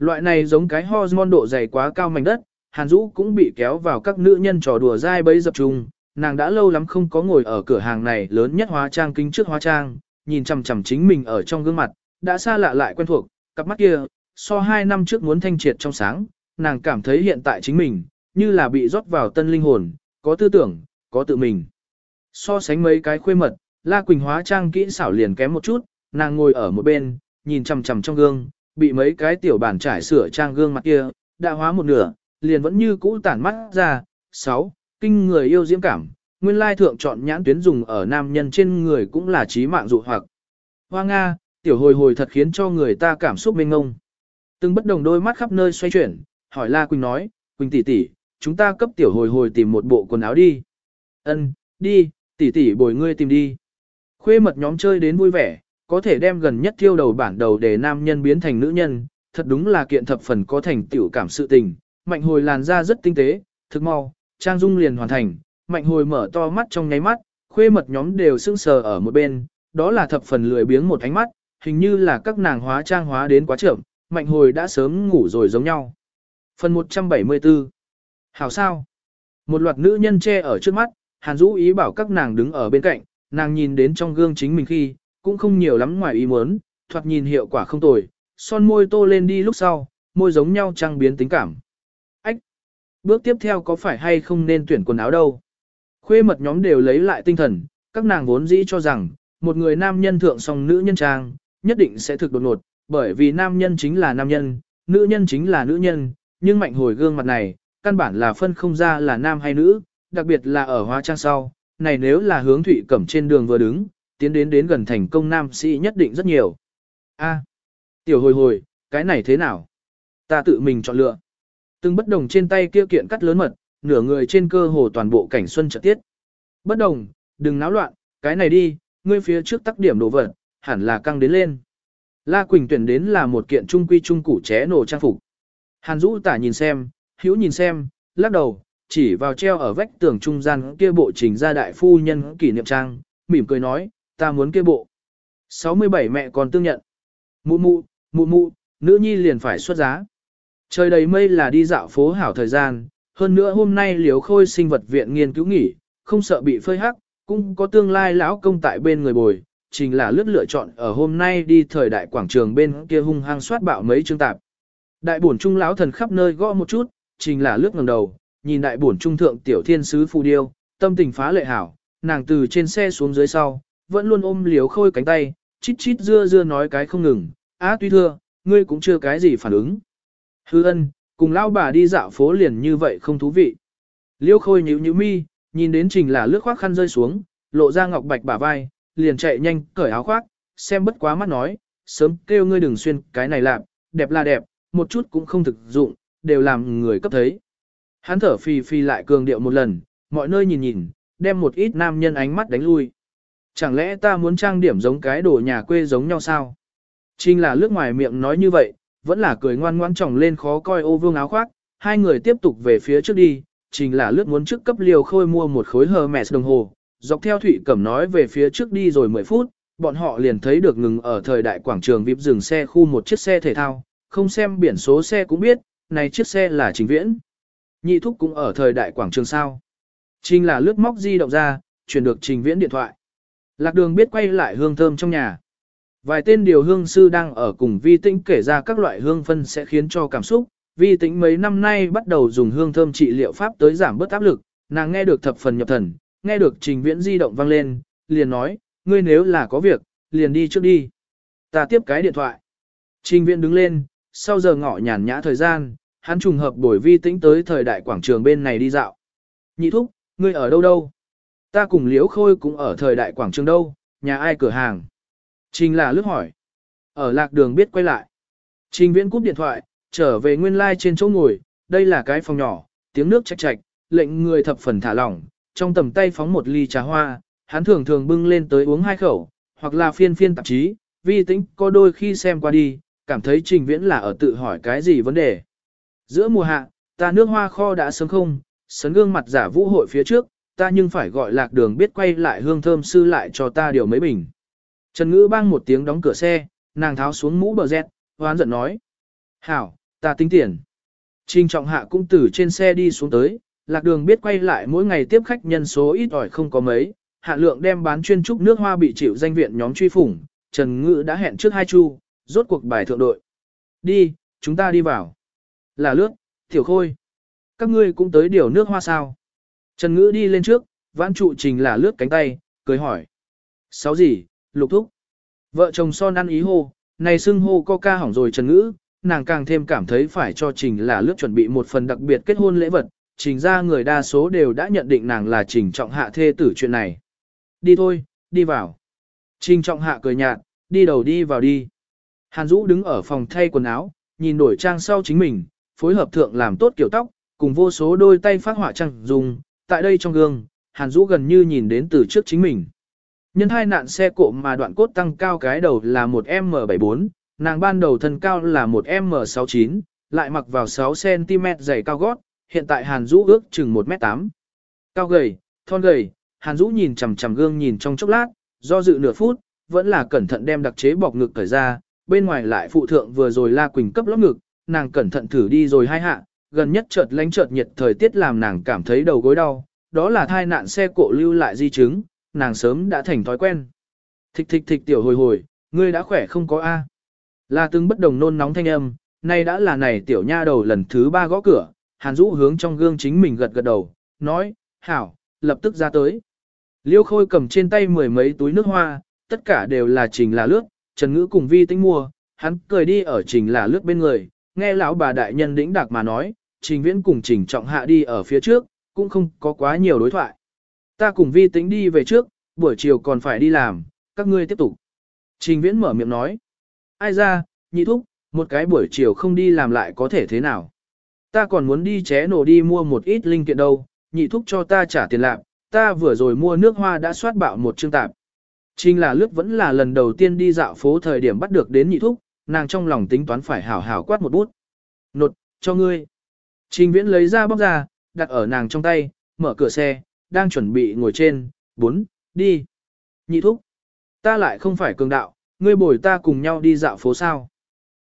Loại này giống cái hormone độ dày quá cao mảnh đất, Hàn Dũ cũng bị kéo vào các nữ nhân trò đùa dai bấy dập trùng, nàng đã lâu lắm không có ngồi ở cửa hàng này lớn nhất hóa trang kính trước hóa trang, nhìn chằm chằm chính mình ở trong gương mặt, đã xa lạ lại quen thuộc, cặp mắt kia, so hai năm trước muốn thanh triệt trong sáng, nàng cảm thấy hiện tại chính mình, như là bị rót vào tân linh hồn, có tư tưởng, có tự mình. So sánh mấy cái khuê mật, La Quỳnh hóa trang kỹ xảo liền kém một chút, nàng ngồi ở một bên, nhìn chằm chằm trong gương, bị mấy cái tiểu bản trải sửa trang gương mặt kia, đã hóa một nửa, liền vẫn như cũ tản mắt ra. 6. Kinh người yêu diễm cảm, nguyên lai thượng chọn nhãn tuyến dùng ở nam nhân trên người cũng là trí mạng dụ hoặc. Hoa Nga, tiểu hồi hồi thật khiến cho người ta cảm xúc mênh ngông. Từng bất đồng đôi mắt khắp nơi xoay chuyển, hỏi La Quỳnh nói, Quỳnh tỷ tỷ, chúng ta cấp tiểu hồi hồi tìm một bộ quần áo đi. Ân, đi, tỷ tỷ bồi ngươi tìm đi. Khuê mật nhóm chơi đến vui vẻ, có thể đem gần nhất thiêu đầu bản đầu để nam nhân biến thành nữ nhân, thật đúng là kiện thập phần có thành tiểu cảm sự tình. Mạnh hồi làn da rất tinh tế, thực mau, trang dung liền hoàn thành, mạnh hồi mở to mắt trong nháy mắt, khuê mật nhóm đều sững sờ ở một bên, đó là thập phần lười biếng một ánh mắt, hình như là các nàng hóa trang hóa đến quá chậm, mạnh hồi đã sớm ngủ rồi giống nhau. Phần 174 Hảo sao? Một loạt nữ nhân che ở trước mắt, Hàn Dũ ý bảo các nàng đứng ở bên cạnh, nàng nhìn đến trong gương chính mình khi, cũng không nhiều lắm ngoài ý muốn, thoạt nhìn hiệu quả không tồi, son môi tô lên đi lúc sau, môi giống nhau trang biến tính cảm. Ách! Bước tiếp theo có phải hay không nên tuyển quần áo đâu? Khuê mật nhóm đều lấy lại tinh thần, các nàng vốn dĩ cho rằng, một người nam nhân thượng song nữ nhân trang, nhất định sẽ thực đột ngột, bởi vì nam nhân chính là nam nhân, nữ nhân chính là nữ nhân, nhưng mạnh hồi gương mặt này, căn bản là phân không ra là nam hay nữ, đặc biệt là ở hóa trang sau, này nếu là hướng thủy cẩm trên đường vừa đứng, tiến đến đến gần thành công nam sĩ nhất định rất nhiều. A, tiểu hồi hồi, cái này thế nào? Ta tự mình chọn lựa. Từng bất đồng trên tay kia kiện cắt lớn mật, nửa người trên cơ hồ toàn bộ cảnh xuân trợ tiết. Bất đồng, đừng náo loạn, cái này đi, ngươi phía trước tắc điểm đồ vật, hẳn là căng đến lên. La Quỳnh tuyển đến là một kiện trung quy trung củ ché nổ trang phục. Hàn Dũ tả nhìn xem, hữu nhìn xem, lắc đầu, chỉ vào treo ở vách tường trung gian kia bộ trình ra đại phu nhân kỷ niệm trang, mỉm cười nói, ta muốn kia bộ. 67 mẹ còn tương nhận. Mụ mụ, mụ mụ, nữ nhi liền phải xuất giá. Trời đầy mây là đi dạo phố hảo thời gian, hơn nữa hôm nay liếu khôi sinh vật viện nghiên cứu nghỉ, không sợ bị phơi hắc, cũng có tương lai lão công tại bên người bồi, chính là lướt lựa chọn ở hôm nay đi thời đại quảng trường bên kia hung hăng soát bạo mấy chương tạp. Đại bổn trung lão thần khắp nơi gõ một chút, trình là lướt ngẩng đầu, nhìn đại bổn trung thượng tiểu thiên sứ phù điêu, tâm tình phá lệ hảo, nàng từ trên xe xuống dưới sau, vẫn luôn ôm liếu khôi cánh tay, chít chít dưa dưa nói cái không ngừng, á tuy thưa, ngươi cũng chưa cái gì phản ứng. Hư ân, cùng lao bà đi dạo phố liền như vậy không thú vị. Liêu khôi nhíu nhíu mi, nhìn đến trình là lướt khoác khăn rơi xuống, lộ ra ngọc bạch bả vai, liền chạy nhanh cởi áo khoác, xem bất quá mắt nói, sớm kêu ngươi đừng xuyên cái này làm, đẹp là đẹp, một chút cũng không thực dụng, đều làm người cấp thấy. Hắn thở phì phì lại cường điệu một lần, mọi nơi nhìn nhìn, đem một ít nam nhân ánh mắt đánh lui. Chẳng lẽ ta muốn trang điểm giống cái đồ nhà quê giống nhau sao? Trinh là lướt ngoài miệng nói như vậy, vẫn là cười ngoan ngoãn tròng lên khó coi ô vương áo khoác, hai người tiếp tục về phía trước đi, trình là lướt muốn trước cấp liều khôi mua một khối hờ mẹ đồng hồ, dọc theo Thụy Cẩm nói về phía trước đi rồi 10 phút, bọn họ liền thấy được ngừng ở thời đại quảng trường VIP dừng xe khu một chiếc xe thể thao, không xem biển số xe cũng biết, này chiếc xe là trình viễn. Nhị thúc cũng ở thời đại quảng trường sao. Trình là lướt móc di động ra, chuyển được trình viễn điện thoại. Lạc đường biết quay lại hương thơm trong nhà. Vài tên điều hương sư đang ở cùng vi tĩnh kể ra các loại hương phân sẽ khiến cho cảm xúc. Vi tĩnh mấy năm nay bắt đầu dùng hương thơm trị liệu pháp tới giảm bớt áp lực, nàng nghe được thập phần nhập thần, nghe được trình viễn di động vang lên, liền nói, ngươi nếu là có việc, liền đi trước đi. Ta tiếp cái điện thoại. Trình viễn đứng lên, sau giờ ngọ nhàn nhã thời gian, hắn trùng hợp đổi vi tĩnh tới thời đại quảng trường bên này đi dạo. Nhị thúc, ngươi ở đâu đâu? Ta cùng liễu khôi cũng ở thời đại quảng trường đâu, nhà ai cửa hàng? Trình là lướt hỏi. Ở lạc đường biết quay lại. Trình viễn cúp điện thoại, trở về nguyên lai like trên chỗ ngồi, đây là cái phòng nhỏ, tiếng nước chạch chạch, lệnh người thập phần thả lỏng, trong tầm tay phóng một ly trà hoa, hắn thường thường bưng lên tới uống hai khẩu, hoặc là phiên phiên tạp chí, vi tĩnh có đôi khi xem qua đi, cảm thấy trình viễn là ở tự hỏi cái gì vấn đề. Giữa mùa hạ, ta nước hoa kho đã sớm không, sấn gương mặt giả vũ hội phía trước, ta nhưng phải gọi lạc đường biết quay lại hương thơm sư lại cho ta điều mấy bình. Trần Ngữ bang một tiếng đóng cửa xe, nàng tháo xuống mũ bờ dẹt, hoán giận nói. Hảo, ta tính tiền. Trình trọng hạ cũng từ trên xe đi xuống tới, lạc đường biết quay lại mỗi ngày tiếp khách nhân số ít ỏi không có mấy, hạ lượng đem bán chuyên trúc nước hoa bị chịu danh viện nhóm truy phủng, Trần Ngữ đã hẹn trước hai chu, rốt cuộc bài thượng đội. Đi, chúng ta đi vào. Là lướt, tiểu khôi. Các ngươi cũng tới điều nước hoa sao. Trần Ngữ đi lên trước, vãn trụ trình là lướt cánh tay, cười hỏi. Sáu gì, lục thúc. Vợ chồng son ăn ý hô, này xưng hô coca hỏng rồi Trần Ngữ, nàng càng thêm cảm thấy phải cho trình là lướt chuẩn bị một phần đặc biệt kết hôn lễ vật. Trình ra người đa số đều đã nhận định nàng là trình trọng hạ thê tử chuyện này. Đi thôi, đi vào. Trình trọng hạ cười nhạt, đi đầu đi vào đi. Hàn Dũ đứng ở phòng thay quần áo, nhìn đổi trang sau chính mình, phối hợp thượng làm tốt kiểu tóc, cùng vô số đôi tay phát họa trang dùng, tại đây trong gương, Hàn Dũ gần như nhìn đến từ trước chính mình. Nhân hai nạn xe cộ mà đoạn cốt tăng cao cái đầu là một M74, nàng ban đầu thân cao là một M69, lại mặc vào 6cm dày cao gót, hiện tại Hàn Dũ ước chừng 1m8. Cao gầy, thon gầy, Hàn Dũ nhìn chằm chằm gương nhìn trong chốc lát, do dự nửa phút, vẫn là cẩn thận đem đặc chế bọc ngực cởi ra, bên ngoài lại phụ thượng vừa rồi La Quỳnh cấp lót ngực, nàng cẩn thận thử đi rồi hai hạ, gần nhất chợt lánh chợt nhiệt thời tiết làm nàng cảm thấy đầu gối đau, đó là thai nạn xe cộ lưu lại di chứng, nàng sớm đã thành thói quen. Thịch thịch thịch tiểu hồi hồi, ngươi đã khỏe không có A. Là từng bất đồng nôn nóng thanh âm, nay đã là này tiểu nha đầu lần thứ ba gõ cửa, Hàn Dũ hướng trong gương chính mình gật gật đầu, nói, hảo, lập tức ra tới. Liêu Khôi cầm trên tay mười mấy túi nước hoa, tất cả đều là trình là lướt, Trần Ngữ cùng Vi tinh mua, hắn cười đi ở trình là lướt bên người, nghe lão bà đại nhân đĩnh đạc mà nói, trình viễn cùng trình trọng hạ đi ở phía trước, cũng không có quá nhiều đối thoại. Ta cùng Vi Tĩnh đi về trước, buổi chiều còn phải đi làm, các ngươi tiếp tục. Trình viễn mở miệng nói, ai ra, nhị thúc, một cái buổi chiều không đi làm lại có thể thế nào. Ta còn muốn đi ché nổ đi mua một ít linh kiện đâu, nhị thúc cho ta trả tiền lạc, ta vừa rồi mua nước hoa đã soát bạo một chương tạp. Trình là lướt vẫn là lần đầu tiên đi dạo phố thời điểm bắt được đến nhị thúc, nàng trong lòng tính toán phải hảo hảo quát một bút. Nột, cho ngươi. Trình viễn lấy ra bóc ra, đặt ở nàng trong tay, mở cửa xe, đang chuẩn bị ngồi trên, bốn, đi. Nhị thúc. Ta lại không phải cường đạo, ngươi bồi ta cùng nhau đi dạo phố sao.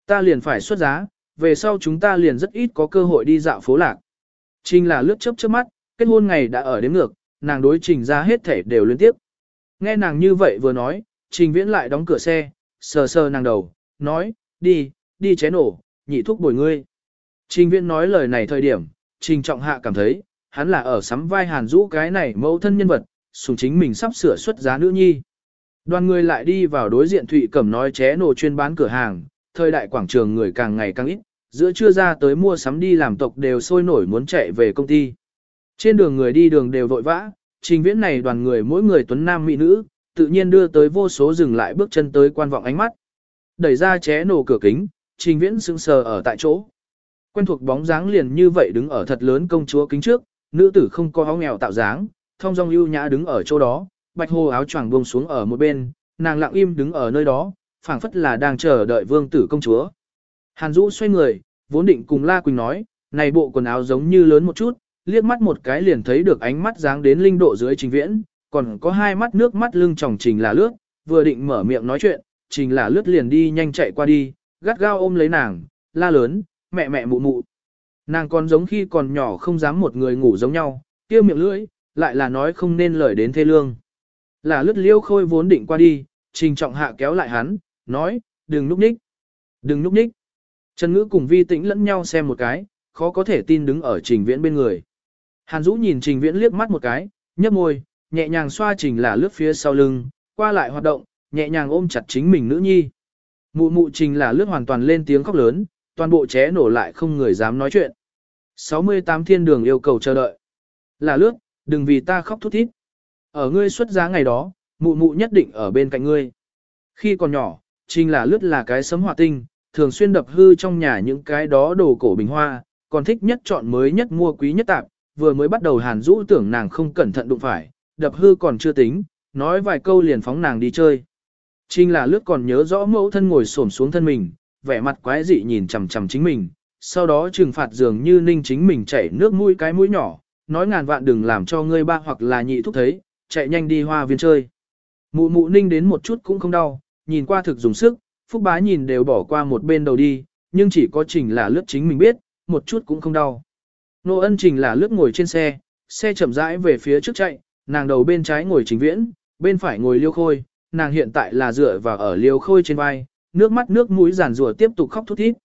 Ta liền phải xuất giá, về sau chúng ta liền rất ít có cơ hội đi dạo phố lạc. Trình là lướt chớp chớp mắt, kết hôn ngày đã ở đến ngược, nàng đối trình ra hết thể đều liên tiếp. Nghe nàng như vậy vừa nói, trình viễn lại đóng cửa xe, sờ sờ nàng đầu, nói, đi, đi chén nổ, nhị thúc bồi ngươi. Trình viễn nói lời này thời điểm, trình trọng hạ cảm thấy, hắn là ở sắm vai hàn rũ cái này mẫu thân nhân vật, sùng chính mình sắp sửa xuất giá nữ nhi. Đoàn người lại đi vào đối diện Thụy Cẩm nói ché nổ chuyên bán cửa hàng, thời đại quảng trường người càng ngày càng ít, giữa trưa ra tới mua sắm đi làm tộc đều sôi nổi muốn chạy về công ty. Trên đường người đi đường đều vội vã, trình viễn này đoàn người mỗi người tuấn nam mỹ nữ, tự nhiên đưa tới vô số dừng lại bước chân tới quan vọng ánh mắt. Đẩy ra ché nổ cửa kính, trình viễn sững sờ ở tại chỗ. Quen thuộc bóng dáng liền như vậy đứng ở thật lớn công chúa kính trước, nữ tử không có áo nghèo tạo dáng, thông dong ưu nhã đứng ở chỗ đó, bạch hồ áo choàng buông xuống ở một bên, nàng lặng im đứng ở nơi đó, phảng phất là đang chờ đợi vương tử công chúa. Hàn Dũ xoay người, vốn định cùng La Quỳnh nói, này bộ quần áo giống như lớn một chút, liếc mắt một cái liền thấy được ánh mắt dáng đến linh độ dưới trình viễn, còn có hai mắt nước mắt lưng tròng trình là lướt, vừa định mở miệng nói chuyện, trình là lướt liền đi nhanh chạy qua đi, gắt gao ôm lấy nàng, la lớn, mẹ mẹ mụ mụ. Nàng còn giống khi còn nhỏ không dám một người ngủ giống nhau, kia miệng lưỡi, lại là nói không nên lời đến thê lương. Là lướt liêu khôi vốn định qua đi, trình trọng hạ kéo lại hắn, nói, đừng núp ních, đừng núp ních. Trần ngữ cùng vi tĩnh lẫn nhau xem một cái, khó có thể tin đứng ở trình viễn bên người. Hàn Dũ nhìn Trình Viễn liếc mắt một cái, nhấp môi, nhẹ nhàng xoa Trình là lướt phía sau lưng, qua lại hoạt động, nhẹ nhàng ôm chặt chính mình nữ nhi. Mụ mụ Trình là lướt hoàn toàn lên tiếng khóc lớn, toàn bộ ché nổ lại không người dám nói chuyện. 68 thiên đường yêu cầu chờ đợi. Là lướt, đừng vì ta khóc thút thít. Ở ngươi xuất giá ngày đó, mụ mụ nhất định ở bên cạnh ngươi. Khi còn nhỏ, Trình là lướt là cái sấm hỏa tinh, thường xuyên đập hư trong nhà những cái đó đồ cổ bình hoa, còn thích nhất chọn mới nhất mua quý nhất tạp, vừa mới bắt đầu hàn rũ tưởng nàng không cẩn thận đụng phải, đập hư còn chưa tính, nói vài câu liền phóng nàng đi chơi. Trinh là lướt còn nhớ rõ mẫu thân ngồi xổm xuống thân mình, vẻ mặt quái dị nhìn chằm chằm chính mình, sau đó trừng phạt dường như ninh chính mình chảy nước mũi cái mũi nhỏ, nói ngàn vạn đừng làm cho ngươi ba hoặc là nhị thúc thấy, chạy nhanh đi hoa viên chơi. Mụ mụ ninh đến một chút cũng không đau, nhìn qua thực dùng sức, Phúc Bá nhìn đều bỏ qua một bên đầu đi, nhưng chỉ có Trình là lướt chính mình biết, một chút cũng không đau. Nô ân Trình là lướt ngồi trên xe, xe chậm rãi về phía trước chạy, nàng đầu bên trái ngồi Trình Viễn, bên phải ngồi Liêu Khôi, nàng hiện tại là dựa vào ở Liêu Khôi trên vai, nước mắt nước mũi giàn rùa tiếp tục khóc thút thít.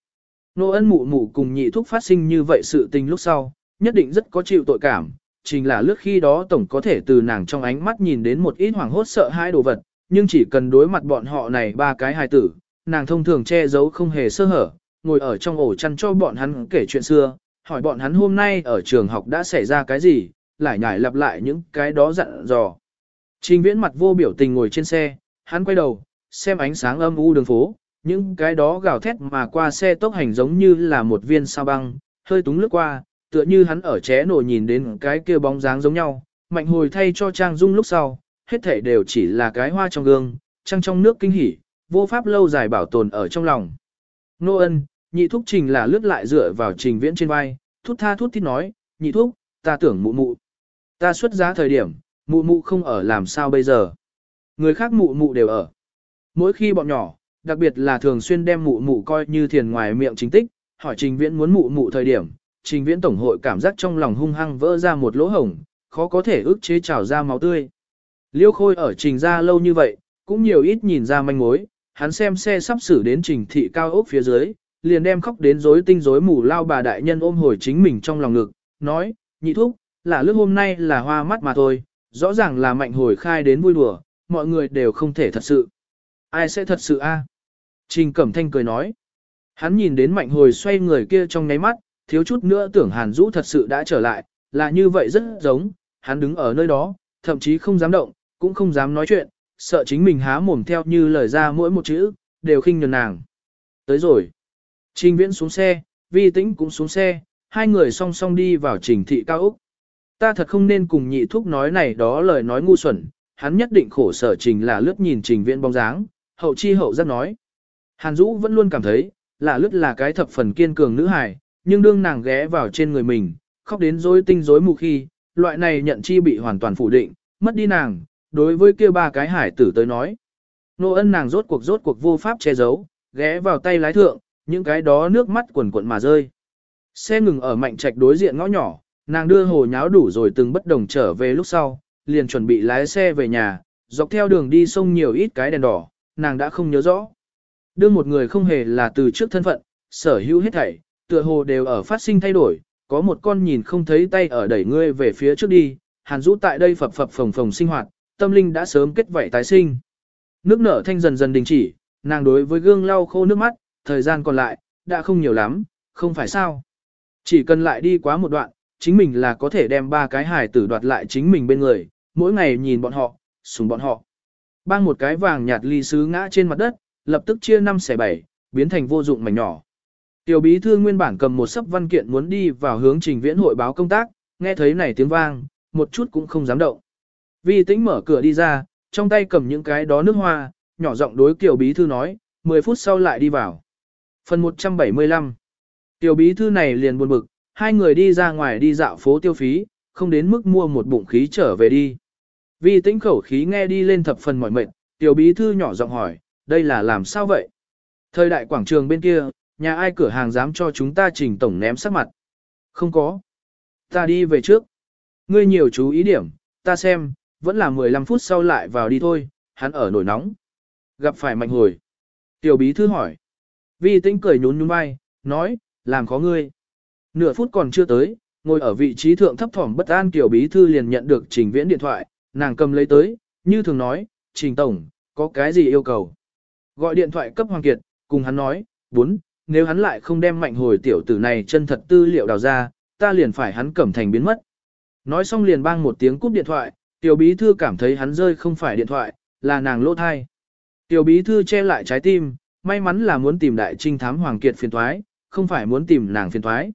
Nô ân mụ mụ cùng nhị thúc phát sinh như vậy sự tình lúc sau, nhất định rất có chịu tội cảm, trình là lướt khi đó tổng có thể từ nàng trong ánh mắt nhìn đến một ít hoảng hốt sợ hãi đồ vật, nhưng chỉ cần đối mặt bọn họ này ba cái hài tử, nàng thông thường che giấu không hề sơ hở, ngồi ở trong ổ chăn cho bọn hắn kể chuyện xưa, hỏi bọn hắn hôm nay ở trường học đã xảy ra cái gì, lại nhải lặp lại những cái đó dặn dò. Trình viễn mặt vô biểu tình ngồi trên xe, hắn quay đầu, xem ánh sáng âm u đường phố, những cái đó gào thét mà qua xe tốc hành giống như là một viên sao băng, hơi túng lướt qua, tựa như hắn ở ché nổ nhìn đến cái kia bóng dáng giống nhau, mạnh hồi thay cho Trang Dung lúc sau, hết thể đều chỉ là cái hoa trong gương, trăng trong nước kinh hỉ, vô pháp lâu dài bảo tồn ở trong lòng. Nô ân, nhị thúc trình là lướt lại dựa vào trình viễn trên vai, thút tha thút thít nói, nhị thúc, ta tưởng mụ mụ. Ta xuất giá thời điểm, mụ mụ không ở làm sao bây giờ. Người khác mụ mụ đều ở. Mỗi khi bọn nhỏ, đặc biệt là thường xuyên đem mụ mụ coi như thiền ngoài miệng chính tích, hỏi trình viễn muốn mụ mụ thời điểm, trình viễn tổng hội cảm giác trong lòng hung hăng vỡ ra một lỗ hổng, khó có thể ức chế trào ra máu tươi. Liêu khôi ở trình gia lâu như vậy, cũng nhiều ít nhìn ra manh mối, hắn xem xe sắp xử đến trình thị cao ốc phía dưới, liền đem khóc đến rối tinh rối mù lao bà đại nhân ôm hồi chính mình trong lòng ngực, nói, nhị thúc, là lúc hôm nay là hoa mắt mà thôi, rõ ràng là mạnh hồi khai đến vui đùa, mọi người đều không thể thật sự. Ai sẽ thật sự a? Trình Cẩm Thanh cười nói. Hắn nhìn đến mạnh hồi xoay người kia trong ngáy mắt, thiếu chút nữa tưởng Hàn Dũ thật sự đã trở lại, là như vậy rất giống, hắn đứng ở nơi đó, thậm chí không dám động, cũng không dám nói chuyện, sợ chính mình há mồm theo như lời ra mỗi một chữ, đều khinh nhường nàng. Tới rồi. Trình Viễn xuống xe, Vi Tĩnh cũng xuống xe, hai người song song đi vào trình thị cao Úc. Ta thật không nên cùng nhị thúc nói này đó lời nói ngu xuẩn, hắn nhất định khổ sở trình là lướt nhìn trình viễn bóng dáng, hậu chi hậu giác nói. Hàn Dũ vẫn luôn cảm thấy, là lướt là cái thập phần kiên cường nữ hài, nhưng đương nàng ghé vào trên người mình, khóc đến rối tinh rối mù khi, loại này nhận chi bị hoàn toàn phủ định, mất đi nàng, đối với kia ba cái hải tử tới nói. Nô ân nàng rốt cuộc rốt cuộc vô pháp che giấu, ghé vào tay lái thượng, những cái đó nước mắt quần cuộn mà rơi. Xe ngừng ở mạnh trạch đối diện ngõ nhỏ, nàng đưa hồ nháo đủ rồi từng bất đồng trở về lúc sau, liền chuẩn bị lái xe về nhà, dọc theo đường đi sông nhiều ít cái đèn đỏ, nàng đã không nhớ rõ. Đưa một người không hề là từ trước thân phận, sở hữu hết thảy, tựa hồ đều ở phát sinh thay đổi, có một con nhìn không thấy tay ở đẩy ngươi về phía trước đi, hàn rũ tại đây phập phập phồng phồng sinh hoạt, tâm linh đã sớm kết vảy tái sinh. Nước nở thanh dần dần đình chỉ, nàng đối với gương lau khô nước mắt, thời gian còn lại, đã không nhiều lắm, không phải sao. Chỉ cần lại đi quá một đoạn, chính mình là có thể đem ba cái hài tử đoạt lại chính mình bên người, mỗi ngày nhìn bọn họ, sùng bọn họ. Bang một cái vàng nhạt ly sứ ngã trên mặt đất, lập tức chia năm xẻ bảy, biến thành vô dụng mảnh nhỏ. Tiểu bí thư nguyên bản cầm một sấp văn kiện muốn đi vào hướng trình viễn hội báo công tác, nghe thấy này tiếng vang, một chút cũng không dám động. Vi tĩnh mở cửa đi ra, trong tay cầm những cái đó nước hoa, nhỏ giọng đối kiểu bí thư nói, 10 phút sau lại đi vào. Phần 175 Tiểu bí thư này liền buồn bực, hai người đi ra ngoài đi dạo phố tiêu phí, không đến mức mua một bụng khí trở về đi. Vi tĩnh khẩu khí nghe đi lên thập phần mỏi mệt, tiểu bí thư nhỏ giọng hỏi, đây là làm sao vậy? Thời đại quảng trường bên kia, nhà ai cửa hàng dám cho chúng ta trình tổng ném sắc mặt? Không có. Ta đi về trước. Ngươi nhiều chú ý điểm, ta xem, vẫn là 15 phút sau lại vào đi thôi, hắn ở nổi nóng. Gặp phải mạnh hồi. Tiểu bí thư hỏi. Vi tĩnh cười nhún nhún vai, nói, làm khó ngươi. Nửa phút còn chưa tới, ngồi ở vị trí thượng thấp thỏm bất an tiểu bí thư liền nhận được trình viễn điện thoại, nàng cầm lấy tới, như thường nói, trình tổng, có cái gì yêu cầu. Gọi điện thoại cấp Hoàng Kiệt, cùng hắn nói, bốn, nếu hắn lại không đem mạnh hồi tiểu tử này chân thật tư liệu đào ra, ta liền phải hắn cẩm thành biến mất. Nói xong liền bang một tiếng cúp điện thoại, tiểu bí thư cảm thấy hắn rơi không phải điện thoại, là nàng lỗ thai. Tiểu bí thư che lại trái tim, may mắn là muốn tìm đại trinh thám Hoàng Kiệt phiền thoái, không phải muốn tìm nàng phiền thoái.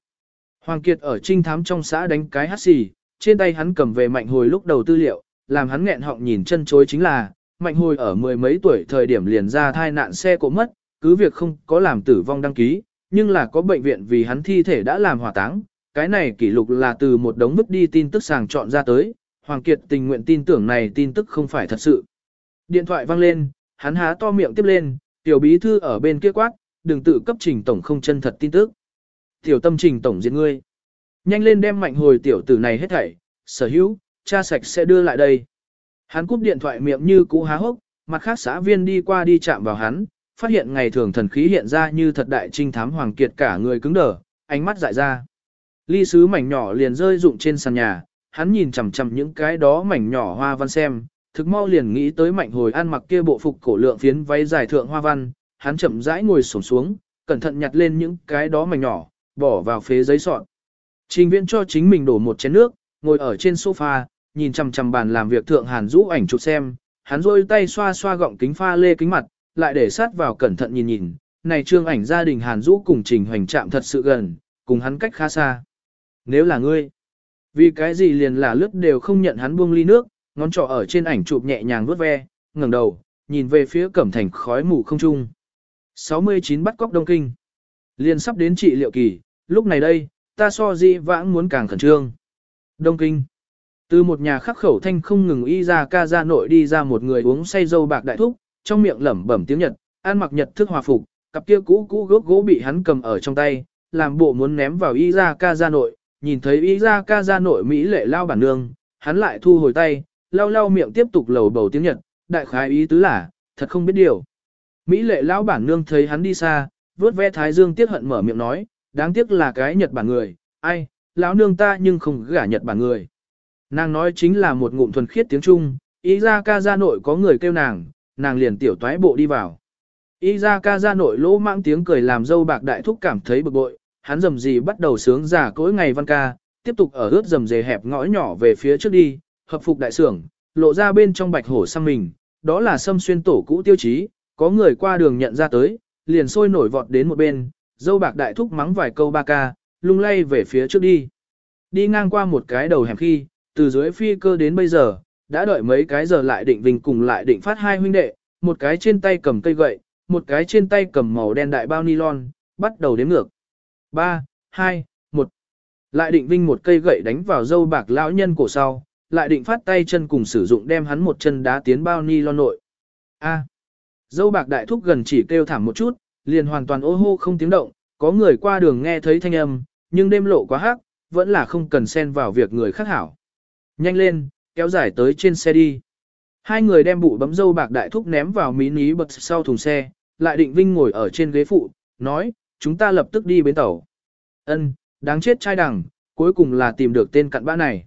Hoàng Kiệt ở trinh thám trong xã đánh cái hát xì, trên tay hắn cầm về mạnh hồi lúc đầu tư liệu, làm hắn nghẹn họng nhìn chân chối chính là, mạnh hồi ở mười mấy tuổi thời điểm liền ra thai nạn xe cộ mất, cứ việc không có làm tử vong đăng ký, nhưng là có bệnh viện vì hắn thi thể đã làm hỏa táng. Cái này kỷ lục là từ một đống mức đi tin tức sàng chọn ra tới, Hoàng Kiệt tình nguyện tin tưởng này tin tức không phải thật sự. Điện thoại vang lên, hắn há to miệng tiếp lên, Tiểu bí thư ở bên kia quát, đừng tự cấp trình tổng không chân thật tin tức. Tiểu tâm trình tổng diệt ngươi. Nhanh lên đem mạnh hồi tiểu tử này hết thảy, sở hữu, cha sạch sẽ đưa lại đây. Hắn cúp điện thoại miệng như cú há hốc, mặt khác xã viên đi qua đi chạm vào hắn, phát hiện ngày thường thần khí hiện ra như thật đại trinh thám hoàng kiệt cả người cứng đờ, ánh mắt dại ra. Ly sứ mảnh nhỏ liền rơi rụng trên sàn nhà, hắn nhìn chằm chằm những cái đó mảnh nhỏ hoa văn xem, thực mau liền nghĩ tới mạnh hồi ăn mặc kia bộ phục cổ lượng phiến váy dài thượng hoa văn, hắn chậm rãi ngồi xổm xuống, cẩn thận nhặt lên những cái đó mảnh nhỏ, bỏ vào phế giấy sọt. Trình viễn cho chính mình đổ một chén nước, ngồi ở trên sofa, nhìn chằm chằm bàn làm việc thượng hàn rũ ảnh chụp xem, hắn rôi tay xoa xoa gọng kính pha lê kính mặt, lại để sát vào cẩn thận nhìn nhìn, này trương ảnh gia đình hàn rũ cùng trình hoành chạm thật sự gần, cùng hắn cách khá xa. Nếu là ngươi, vì cái gì liền là lướt đều không nhận hắn buông ly nước, ngón trỏ ở trên ảnh chụp nhẹ nhàng vuốt ve, ngẩng đầu, nhìn về phía cẩm thành khói mù không trung. 69 bắt cóc Đông Kinh. Liền sắp đến trị liệu kỳ, lúc này đây, ta so di vãng muốn càng khẩn trương. Đông Kinh. Từ một nhà khắc khẩu thanh không ngừng y ra ca ra nội đi ra một người uống say dâu bạc đại thúc, trong miệng lẩm bẩm tiếng Nhật, ăn mặc Nhật thức hòa phục, cặp kia cũ cũ gốc gỗ bị hắn cầm ở trong tay, làm bộ muốn ném vào y ra ca ra nội, nhìn thấy y ra ca ra nội Mỹ lệ lao bản nương, hắn lại thu hồi tay, lau lau miệng tiếp tục lầu bầu tiếng Nhật, đại khái ý tứ là, thật không biết điều. Mỹ lệ lão bản nương thấy hắn đi xa, vớt ve thái dương tiếc hận mở miệng nói, đáng tiếc là cái Nhật Bản người, ai, lão nương ta nhưng không gả Nhật Bản người. Nàng nói chính là một ngụm thuần khiết tiếng Trung, ý ra ca ra nội có người kêu nàng, nàng liền tiểu toái bộ đi vào. Ý ra ca ra nội lỗ mang tiếng cười làm dâu bạc đại thúc cảm thấy bực bội, hắn dầm gì bắt đầu sướng giả cỗi ngày văn ca, tiếp tục ở ướt dầm dề hẹp ngõ nhỏ về phía trước đi, hợp phục đại sưởng, lộ ra bên trong bạch hổ sang mình, đó là xâm xuyên tổ cũ tiêu chí, có người qua đường nhận ra tới, liền sôi nổi vọt đến một bên, dâu bạc đại thúc mắng vài câu ba ca, lung lay về phía trước đi. Đi ngang qua một cái đầu hẻm khi, từ dưới phi cơ đến bây giờ, đã đợi mấy cái giờ lại định vinh cùng lại định phát hai huynh đệ, một cái trên tay cầm cây gậy, một cái trên tay cầm màu đen đại bao nylon, bắt đầu đếm ngược. 3, 2, 1. Lại định vinh một cây gậy đánh vào dâu bạc lão nhân cổ sau, lại định phát tay chân cùng sử dụng đem hắn một chân đá tiến bao nylon nội. A. Dâu bạc đại thúc gần chỉ kêu thảm một chút, liền hoàn toàn ô hô không tiếng động, có người qua đường nghe thấy thanh âm, nhưng đêm lộ quá hắc, vẫn là không cần xen vào việc người khác hảo. Nhanh lên, kéo dài tới trên xe đi. Hai người đem bụ bấm dâu bạc đại thúc ném vào mini bật sau thùng xe, lại định vinh ngồi ở trên ghế phụ, nói, chúng ta lập tức đi bến tàu. Ân, đáng chết trai đằng, cuối cùng là tìm được tên cặn bã này.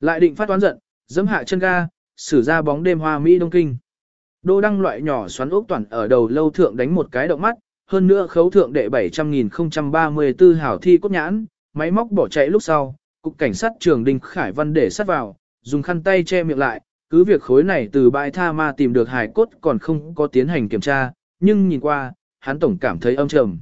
Lại định phát toán giận, dẫm hạ chân ga, xử ra bóng đêm hoa Mỹ Đông Kinh. Đô đăng loại nhỏ xoắn ốc toàn ở đầu lâu thượng đánh một cái động mắt, hơn nữa khấu thượng đệ 700.034 hảo thi cốt nhãn, máy móc bỏ chạy lúc sau, cục cảnh sát trường Đinh Khải Văn để sát vào, dùng khăn tay che miệng lại, cứ việc khối này từ bãi tha ma tìm được hài cốt còn không có tiến hành kiểm tra, nhưng nhìn qua, hắn tổng cảm thấy âm trầm.